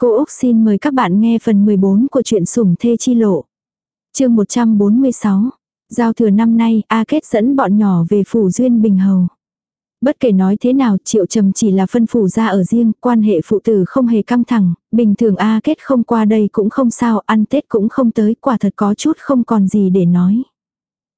Cô Úc xin mời các bạn nghe phần 14 của truyện sủng thê chi lộ. chương 146. Giao thừa năm nay, A Kết dẫn bọn nhỏ về phủ duyên bình hầu. Bất kể nói thế nào, Triệu Trầm chỉ là phân phủ ra ở riêng, quan hệ phụ tử không hề căng thẳng, bình thường A Kết không qua đây cũng không sao, ăn Tết cũng không tới, quả thật có chút không còn gì để nói.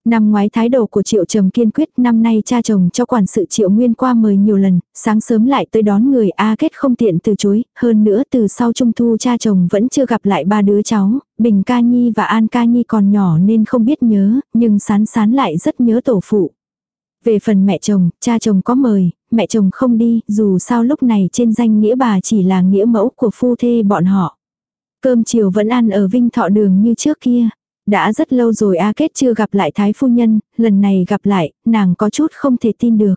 Năm ngoái thái độ của Triệu Trầm kiên quyết năm nay cha chồng cho quản sự Triệu Nguyên qua mời nhiều lần, sáng sớm lại tới đón người A Kết không tiện từ chối, hơn nữa từ sau trung thu cha chồng vẫn chưa gặp lại ba đứa cháu, Bình Ca Nhi và An Ca Nhi còn nhỏ nên không biết nhớ, nhưng sán sán lại rất nhớ tổ phụ. Về phần mẹ chồng, cha chồng có mời, mẹ chồng không đi, dù sao lúc này trên danh nghĩa bà chỉ là nghĩa mẫu của phu thê bọn họ. Cơm chiều vẫn ăn ở Vinh Thọ Đường như trước kia. Đã rất lâu rồi A Kết chưa gặp lại Thái Phu Nhân, lần này gặp lại, nàng có chút không thể tin được.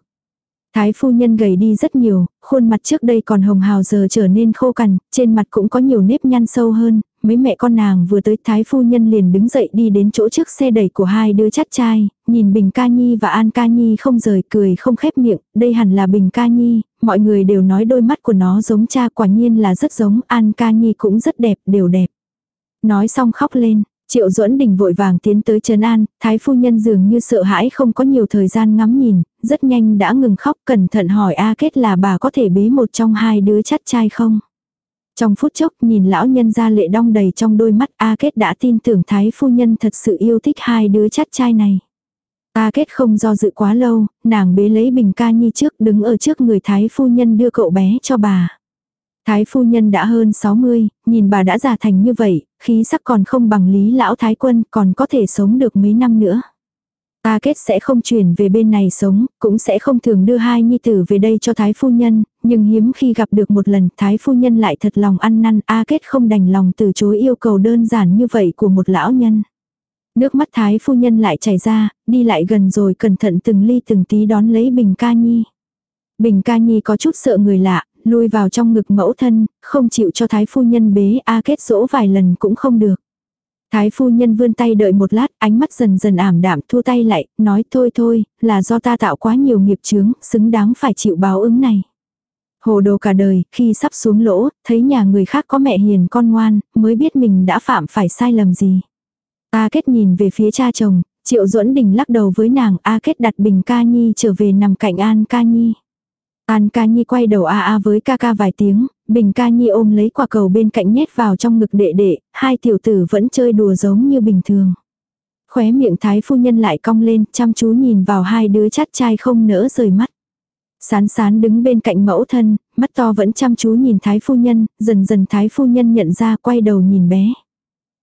Thái phu nhân gầy đi rất nhiều, khuôn mặt trước đây còn hồng hào giờ trở nên khô cằn, trên mặt cũng có nhiều nếp nhăn sâu hơn, mấy mẹ con nàng vừa tới thái phu nhân liền đứng dậy đi đến chỗ trước xe đẩy của hai đứa chắt trai, nhìn Bình Ca Nhi và An Ca Nhi không rời cười không khép miệng, đây hẳn là Bình Ca Nhi, mọi người đều nói đôi mắt của nó giống cha quả nhiên là rất giống, An Ca Nhi cũng rất đẹp, đều đẹp. Nói xong khóc lên, Triệu duẫn đình vội vàng tiến tới trấn an, thái phu nhân dường như sợ hãi không có nhiều thời gian ngắm nhìn, rất nhanh đã ngừng khóc cẩn thận hỏi A Kết là bà có thể bế một trong hai đứa chắt trai không. Trong phút chốc nhìn lão nhân ra lệ đong đầy trong đôi mắt A Kết đã tin tưởng thái phu nhân thật sự yêu thích hai đứa chắt trai này. A Kết không do dự quá lâu, nàng bế lấy bình ca nhi trước đứng ở trước người thái phu nhân đưa cậu bé cho bà. Thái phu nhân đã hơn 60, nhìn bà đã già thành như vậy, khí sắc còn không bằng lý lão thái quân, còn có thể sống được mấy năm nữa. Ta kết sẽ không chuyển về bên này sống, cũng sẽ không thường đưa hai nhi tử về đây cho thái phu nhân, nhưng hiếm khi gặp được một lần thái phu nhân lại thật lòng ăn năn A kết không đành lòng từ chối yêu cầu đơn giản như vậy của một lão nhân. Nước mắt thái phu nhân lại chảy ra, đi lại gần rồi cẩn thận từng ly từng tí đón lấy bình ca nhi. Bình ca nhi có chút sợ người lạ, lui vào trong ngực mẫu thân, không chịu cho thái phu nhân bế A kết dỗ vài lần cũng không được. Thái phu nhân vươn tay đợi một lát, ánh mắt dần dần ảm đạm thu tay lại, nói thôi thôi, là do ta tạo quá nhiều nghiệp chướng, xứng đáng phải chịu báo ứng này. Hồ đồ cả đời, khi sắp xuống lỗ, thấy nhà người khác có mẹ hiền con ngoan, mới biết mình đã phạm phải sai lầm gì. A kết nhìn về phía cha chồng, triệu duẫn đình lắc đầu với nàng, A kết đặt bình ca nhi trở về nằm cạnh an ca nhi. An ca nhi quay đầu a a với ca ca vài tiếng, bình ca nhi ôm lấy quả cầu bên cạnh nhét vào trong ngực đệ đệ, hai tiểu tử vẫn chơi đùa giống như bình thường. Khóe miệng thái phu nhân lại cong lên, chăm chú nhìn vào hai đứa chắt trai không nỡ rời mắt. Sán sán đứng bên cạnh mẫu thân, mắt to vẫn chăm chú nhìn thái phu nhân, dần dần thái phu nhân nhận ra quay đầu nhìn bé.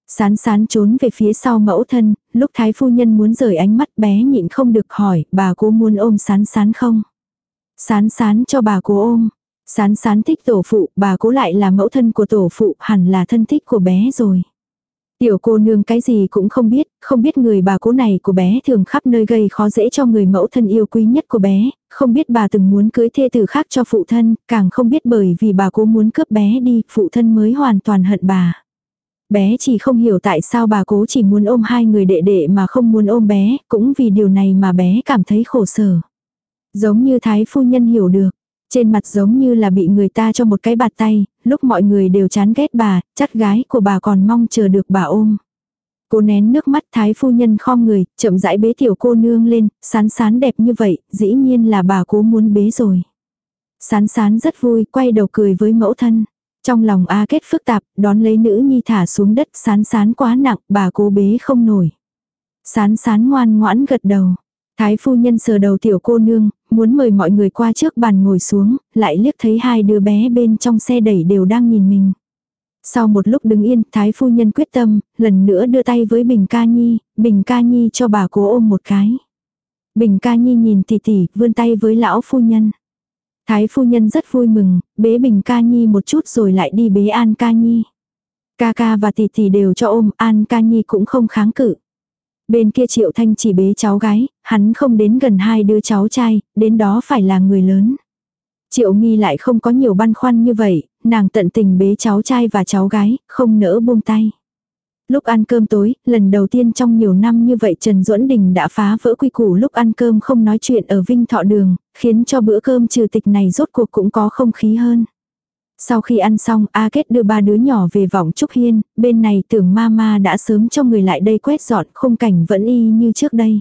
Sán sán trốn về phía sau mẫu thân, lúc thái phu nhân muốn rời ánh mắt bé nhịn không được hỏi, bà cố muốn ôm sán sán không? Sán sán cho bà cố ôm. Sán sán thích tổ phụ, bà cố lại là mẫu thân của tổ phụ, hẳn là thân thích của bé rồi. Tiểu cô nương cái gì cũng không biết, không biết người bà cố này của bé thường khắp nơi gây khó dễ cho người mẫu thân yêu quý nhất của bé, không biết bà từng muốn cưới thê tử khác cho phụ thân, càng không biết bởi vì bà cố muốn cướp bé đi, phụ thân mới hoàn toàn hận bà. Bé chỉ không hiểu tại sao bà cố chỉ muốn ôm hai người đệ đệ mà không muốn ôm bé, cũng vì điều này mà bé cảm thấy khổ sở. Giống như thái phu nhân hiểu được. Trên mặt giống như là bị người ta cho một cái bạt tay, lúc mọi người đều chán ghét bà, chắc gái của bà còn mong chờ được bà ôm. Cô nén nước mắt thái phu nhân khom người, chậm rãi bế tiểu cô nương lên, sán sán đẹp như vậy, dĩ nhiên là bà cố muốn bế rồi. Sán sán rất vui, quay đầu cười với mẫu thân. Trong lòng A kết phức tạp, đón lấy nữ nhi thả xuống đất sán sán quá nặng, bà cố bế không nổi. Sán sán ngoan ngoãn gật đầu. Thái phu nhân sờ đầu tiểu cô nương, muốn mời mọi người qua trước bàn ngồi xuống, lại liếc thấy hai đứa bé bên trong xe đẩy đều đang nhìn mình. Sau một lúc đứng yên, Thái phu nhân quyết tâm, lần nữa đưa tay với Bình Ca Nhi, Bình Ca Nhi cho bà cố ôm một cái. Bình Ca Nhi nhìn tỉ tỉ, vươn tay với lão phu nhân. Thái phu nhân rất vui mừng, bế Bình Ca Nhi một chút rồi lại đi bế An Ca Nhi. Ca ca và tỷ tỷ đều cho ôm, An Ca Nhi cũng không kháng cự. Bên kia Triệu Thanh chỉ bế cháu gái, hắn không đến gần hai đứa cháu trai, đến đó phải là người lớn. Triệu Nghi lại không có nhiều băn khoăn như vậy, nàng tận tình bế cháu trai và cháu gái, không nỡ buông tay. Lúc ăn cơm tối, lần đầu tiên trong nhiều năm như vậy Trần Duẫn Đình đã phá vỡ quy củ lúc ăn cơm không nói chuyện ở Vinh Thọ Đường, khiến cho bữa cơm trừ tịch này rốt cuộc cũng có không khí hơn. Sau khi ăn xong, A Kết đưa ba đứa nhỏ về vọng Trúc Hiên, bên này tưởng mama đã sớm cho người lại đây quét dọn, khung cảnh vẫn y như trước đây.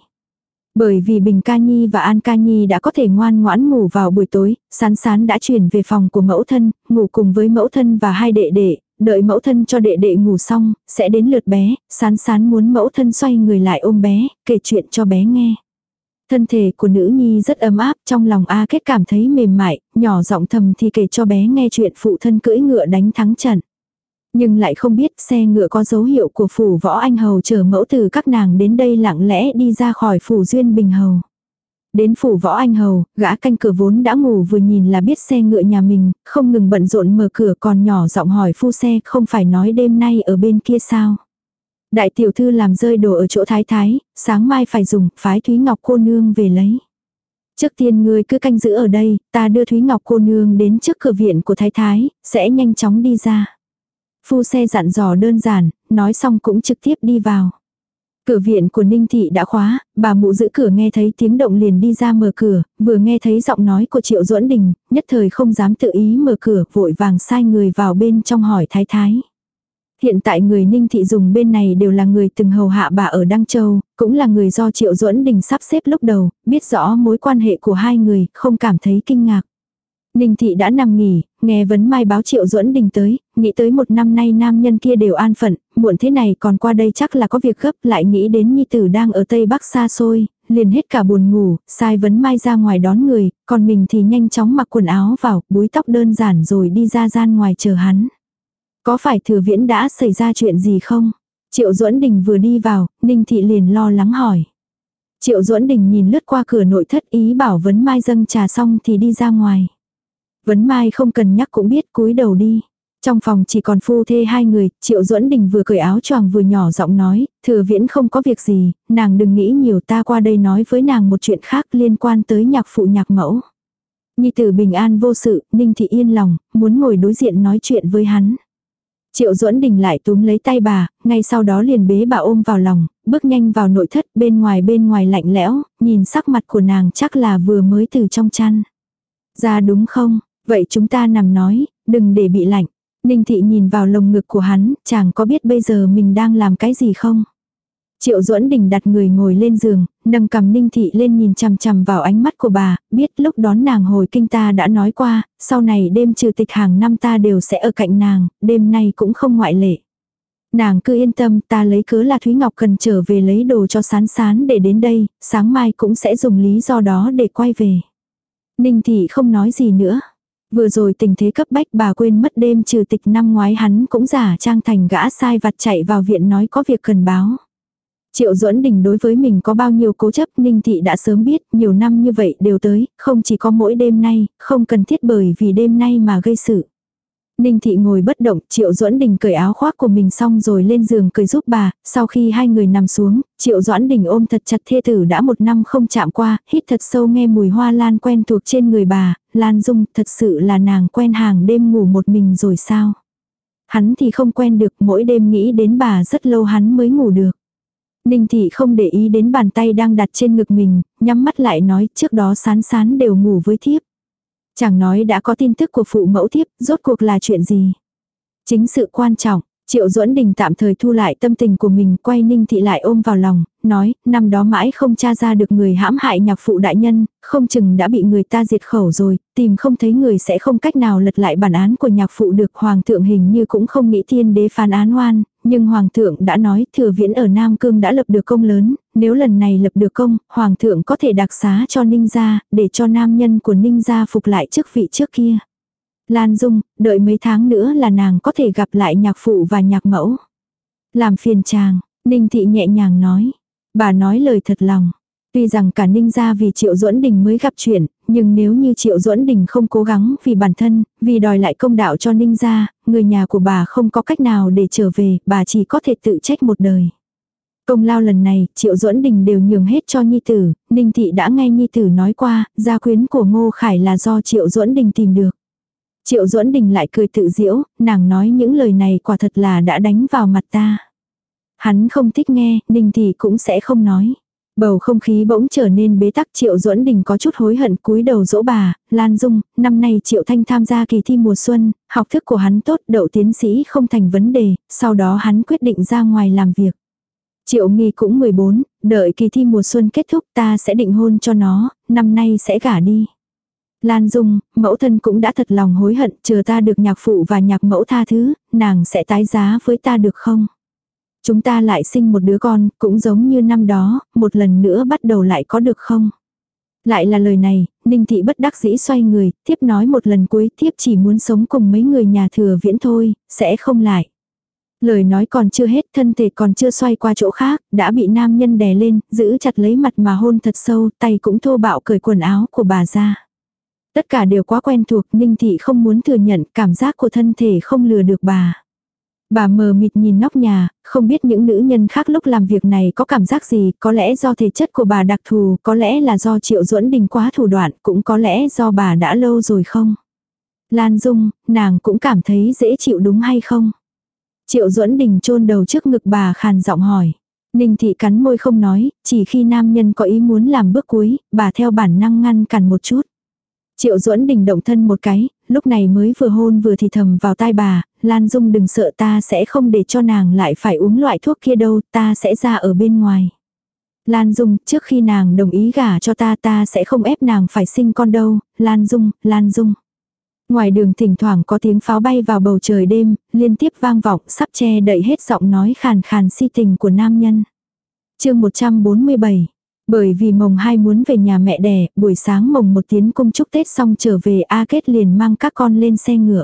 Bởi vì Bình Ca Nhi và An Ca Nhi đã có thể ngoan ngoãn ngủ vào buổi tối, sán sán đã chuyển về phòng của mẫu thân, ngủ cùng với mẫu thân và hai đệ đệ, đợi mẫu thân cho đệ đệ ngủ xong, sẽ đến lượt bé, sán sán muốn mẫu thân xoay người lại ôm bé, kể chuyện cho bé nghe. Thân thể của nữ nhi rất ấm áp, trong lòng A Kết cảm thấy mềm mại, nhỏ giọng thầm thì kể cho bé nghe chuyện phụ thân cưỡi ngựa đánh thắng trận. Nhưng lại không biết xe ngựa có dấu hiệu của phủ võ anh hầu chờ mẫu từ các nàng đến đây lặng lẽ đi ra khỏi phủ duyên bình hầu. Đến phủ võ anh hầu, gã canh cửa vốn đã ngủ vừa nhìn là biết xe ngựa nhà mình, không ngừng bận rộn mở cửa còn nhỏ giọng hỏi phu xe không phải nói đêm nay ở bên kia sao. Đại tiểu thư làm rơi đồ ở chỗ thái thái, sáng mai phải dùng, phái Thúy Ngọc cô nương về lấy. Trước tiên ngươi cứ canh giữ ở đây, ta đưa Thúy Ngọc cô nương đến trước cửa viện của thái thái, sẽ nhanh chóng đi ra. Phu xe dặn dò đơn giản, nói xong cũng trực tiếp đi vào. Cửa viện của Ninh Thị đã khóa, bà mụ giữ cửa nghe thấy tiếng động liền đi ra mở cửa, vừa nghe thấy giọng nói của Triệu Duẫn Đình, nhất thời không dám tự ý mở cửa, vội vàng sai người vào bên trong hỏi thái thái. Hiện tại người Ninh Thị dùng bên này đều là người từng hầu hạ bà ở Đăng Châu, cũng là người do Triệu Duẫn Đình sắp xếp lúc đầu, biết rõ mối quan hệ của hai người, không cảm thấy kinh ngạc. Ninh Thị đã nằm nghỉ, nghe vấn mai báo Triệu Duẫn Đình tới, nghĩ tới một năm nay nam nhân kia đều an phận, muộn thế này còn qua đây chắc là có việc gấp, lại nghĩ đến Nhi Tử đang ở Tây Bắc xa xôi, liền hết cả buồn ngủ, sai vấn mai ra ngoài đón người, còn mình thì nhanh chóng mặc quần áo vào, búi tóc đơn giản rồi đi ra gian ngoài chờ hắn. Có phải thừa viễn đã xảy ra chuyện gì không? Triệu Duẫn Đình vừa đi vào, Ninh Thị liền lo lắng hỏi. Triệu Duẫn Đình nhìn lướt qua cửa nội thất ý bảo vấn mai dâng trà xong thì đi ra ngoài. Vấn Mai không cần nhắc cũng biết cúi đầu đi. Trong phòng chỉ còn phu thê hai người, Triệu Duẫn Đình vừa cởi áo choàng vừa nhỏ giọng nói, thừa viễn không có việc gì, nàng đừng nghĩ nhiều ta qua đây nói với nàng một chuyện khác liên quan tới nhạc phụ nhạc mẫu. Nhi tử bình an vô sự, Ninh Thị yên lòng, muốn ngồi đối diện nói chuyện với hắn. Triệu Duẫn Đình lại túm lấy tay bà, ngay sau đó liền bế bà ôm vào lòng, bước nhanh vào nội thất bên ngoài bên ngoài lạnh lẽo, nhìn sắc mặt của nàng chắc là vừa mới từ trong chăn. Ra đúng không, Vậy chúng ta nằm nói, đừng để bị lạnh. Ninh thị nhìn vào lồng ngực của hắn, chàng có biết bây giờ mình đang làm cái gì không? Triệu duẫn đình đặt người ngồi lên giường, nâng cầm ninh thị lên nhìn chằm chằm vào ánh mắt của bà, biết lúc đón nàng hồi kinh ta đã nói qua, sau này đêm trừ tịch hàng năm ta đều sẽ ở cạnh nàng, đêm nay cũng không ngoại lệ. Nàng cứ yên tâm ta lấy cớ là Thúy Ngọc cần trở về lấy đồ cho sán sán để đến đây, sáng mai cũng sẽ dùng lý do đó để quay về. Ninh thị không nói gì nữa. Vừa rồi tình thế cấp bách bà quên mất đêm trừ tịch năm ngoái hắn cũng giả trang thành gã sai vặt chạy vào viện nói có việc cần báo. Triệu duẫn đình đối với mình có bao nhiêu cố chấp Ninh Thị đã sớm biết nhiều năm như vậy đều tới, không chỉ có mỗi đêm nay, không cần thiết bởi vì đêm nay mà gây sự. Ninh Thị ngồi bất động, Triệu Doãn Đình cởi áo khoác của mình xong rồi lên giường cười giúp bà, sau khi hai người nằm xuống, Triệu Doãn Đình ôm thật chặt thê tử đã một năm không chạm qua, hít thật sâu nghe mùi hoa lan quen thuộc trên người bà, Lan Dung thật sự là nàng quen hàng đêm ngủ một mình rồi sao. Hắn thì không quen được, mỗi đêm nghĩ đến bà rất lâu hắn mới ngủ được. Ninh Thị không để ý đến bàn tay đang đặt trên ngực mình, nhắm mắt lại nói trước đó sán sán đều ngủ với thiếp. Chẳng nói đã có tin tức của phụ mẫu thiếp, rốt cuộc là chuyện gì. Chính sự quan trọng, Triệu Duẫn Đình tạm thời thu lại tâm tình của mình, quay Ninh Thị lại ôm vào lòng, nói, năm đó mãi không tra ra được người hãm hại nhạc phụ đại nhân, không chừng đã bị người ta diệt khẩu rồi, tìm không thấy người sẽ không cách nào lật lại bản án của nhạc phụ được. Hoàng thượng hình như cũng không nghĩ thiên đế phán án oan, nhưng Hoàng thượng đã nói thừa viễn ở Nam Cương đã lập được công lớn, nếu lần này lập được công, Hoàng thượng có thể đặc xá cho Ninh gia, để cho nam nhân của Ninh gia phục lại chức vị trước kia. Lan Dung, đợi mấy tháng nữa là nàng có thể gặp lại nhạc phụ và nhạc mẫu. Làm phiền chàng, Ninh Thị nhẹ nhàng nói. Bà nói lời thật lòng. Tuy rằng cả Ninh gia vì Triệu Duẫn Đình mới gặp chuyện, nhưng nếu như Triệu Duẫn Đình không cố gắng vì bản thân, vì đòi lại công đạo cho Ninh gia, người nhà của bà không có cách nào để trở về, bà chỉ có thể tự trách một đời. Công lao lần này, Triệu Duẫn Đình đều nhường hết cho Nhi Tử, Ninh Thị đã nghe Nhi Tử nói qua, gia quyến của Ngô Khải là do Triệu Duẫn Đình tìm được. Triệu Duẫn Đình lại cười tự diễu, nàng nói những lời này quả thật là đã đánh vào mặt ta. Hắn không thích nghe, Ninh Thị cũng sẽ không nói. Bầu không khí bỗng trở nên bế tắc Triệu Duẫn Đình có chút hối hận cúi đầu dỗ bà, Lan Dung, năm nay Triệu Thanh tham gia kỳ thi mùa xuân, học thức của hắn tốt đậu tiến sĩ không thành vấn đề, sau đó hắn quyết định ra ngoài làm việc. Triệu Nghi cũng 14, đợi kỳ thi mùa xuân kết thúc ta sẽ định hôn cho nó, năm nay sẽ gả đi. Lan Dung, mẫu thân cũng đã thật lòng hối hận, chờ ta được nhạc phụ và nhạc mẫu tha thứ, nàng sẽ tái giá với ta được không? Chúng ta lại sinh một đứa con, cũng giống như năm đó, một lần nữa bắt đầu lại có được không? Lại là lời này, Ninh Thị bất đắc dĩ xoay người, tiếp nói một lần cuối, tiếp chỉ muốn sống cùng mấy người nhà thừa viễn thôi, sẽ không lại. Lời nói còn chưa hết, thân thể còn chưa xoay qua chỗ khác, đã bị nam nhân đè lên, giữ chặt lấy mặt mà hôn thật sâu, tay cũng thô bạo cởi quần áo của bà ra. Tất cả đều quá quen thuộc, Ninh Thị không muốn thừa nhận cảm giác của thân thể không lừa được bà. Bà mờ mịt nhìn nóc nhà, không biết những nữ nhân khác lúc làm việc này có cảm giác gì, có lẽ do thể chất của bà đặc thù, có lẽ là do Triệu Duẫn Đình quá thủ đoạn, cũng có lẽ do bà đã lâu rồi không. Lan Dung, nàng cũng cảm thấy dễ chịu đúng hay không? Triệu Duẫn Đình chôn đầu trước ngực bà khàn giọng hỏi. Ninh thị cắn môi không nói, chỉ khi nam nhân có ý muốn làm bước cuối, bà theo bản năng ngăn cản một chút. Triệu Duẫn Đình động thân một cái, lúc này mới vừa hôn vừa thì thầm vào tai bà, Lan Dung đừng sợ ta sẽ không để cho nàng lại phải uống loại thuốc kia đâu, ta sẽ ra ở bên ngoài. Lan Dung, trước khi nàng đồng ý gả cho ta ta sẽ không ép nàng phải sinh con đâu, Lan Dung, Lan Dung. Ngoài đường thỉnh thoảng có tiếng pháo bay vào bầu trời đêm, liên tiếp vang vọng sắp che đậy hết giọng nói khàn khàn si tình của nam nhân. chương 147 bởi vì mồng hai muốn về nhà mẹ đẻ, buổi sáng mồng một tiến cung chúc Tết xong trở về A Kết liền mang các con lên xe ngựa.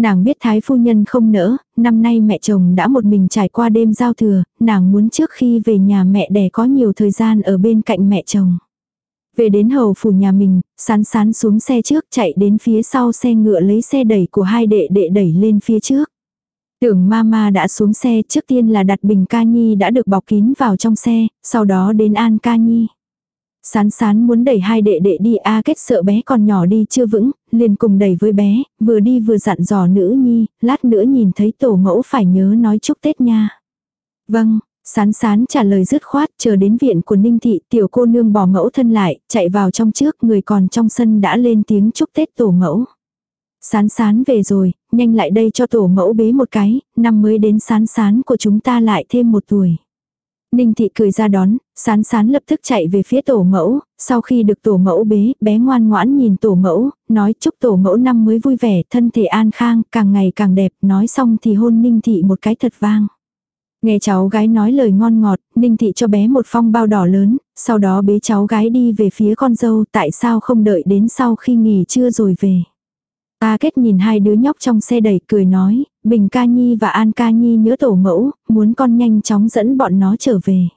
Nàng biết thái phu nhân không nỡ, năm nay mẹ chồng đã một mình trải qua đêm giao thừa, nàng muốn trước khi về nhà mẹ đẻ có nhiều thời gian ở bên cạnh mẹ chồng. Về đến hầu phủ nhà mình, sán sán xuống xe trước chạy đến phía sau xe ngựa lấy xe đẩy của hai đệ đệ đẩy lên phía trước. Tưởng mama đã xuống xe trước tiên là đặt bình ca nhi đã được bọc kín vào trong xe, sau đó đến an ca nhi. Sán sán muốn đẩy hai đệ đệ đi A kết sợ bé còn nhỏ đi chưa vững, liền cùng đẩy với bé, vừa đi vừa dặn dò nữ nhi, lát nữa nhìn thấy tổ mẫu phải nhớ nói chúc Tết nha. Vâng, Sán sán trả lời dứt khoát, chờ đến viện của Ninh Thị, tiểu cô nương bỏ mẫu thân lại, chạy vào trong trước, người còn trong sân đã lên tiếng chúc Tết tổ mẫu. Sán sán về rồi, nhanh lại đây cho tổ mẫu bế một cái, năm mới đến sán sán của chúng ta lại thêm một tuổi. Ninh thị cười ra đón, sán sán lập tức chạy về phía tổ mẫu, sau khi được tổ mẫu bế, bé ngoan ngoãn nhìn tổ mẫu, nói chúc tổ mẫu năm mới vui vẻ, thân thể an khang, càng ngày càng đẹp, nói xong thì hôn ninh thị một cái thật vang. Nghe cháu gái nói lời ngon ngọt, Ninh Thị cho bé một phong bao đỏ lớn, sau đó bế cháu gái đi về phía con dâu, tại sao không đợi đến sau khi nghỉ trưa rồi về. Ta kết nhìn hai đứa nhóc trong xe đẩy cười nói, Bình Ca Nhi và An Ca Nhi nhớ tổ mẫu, muốn con nhanh chóng dẫn bọn nó trở về.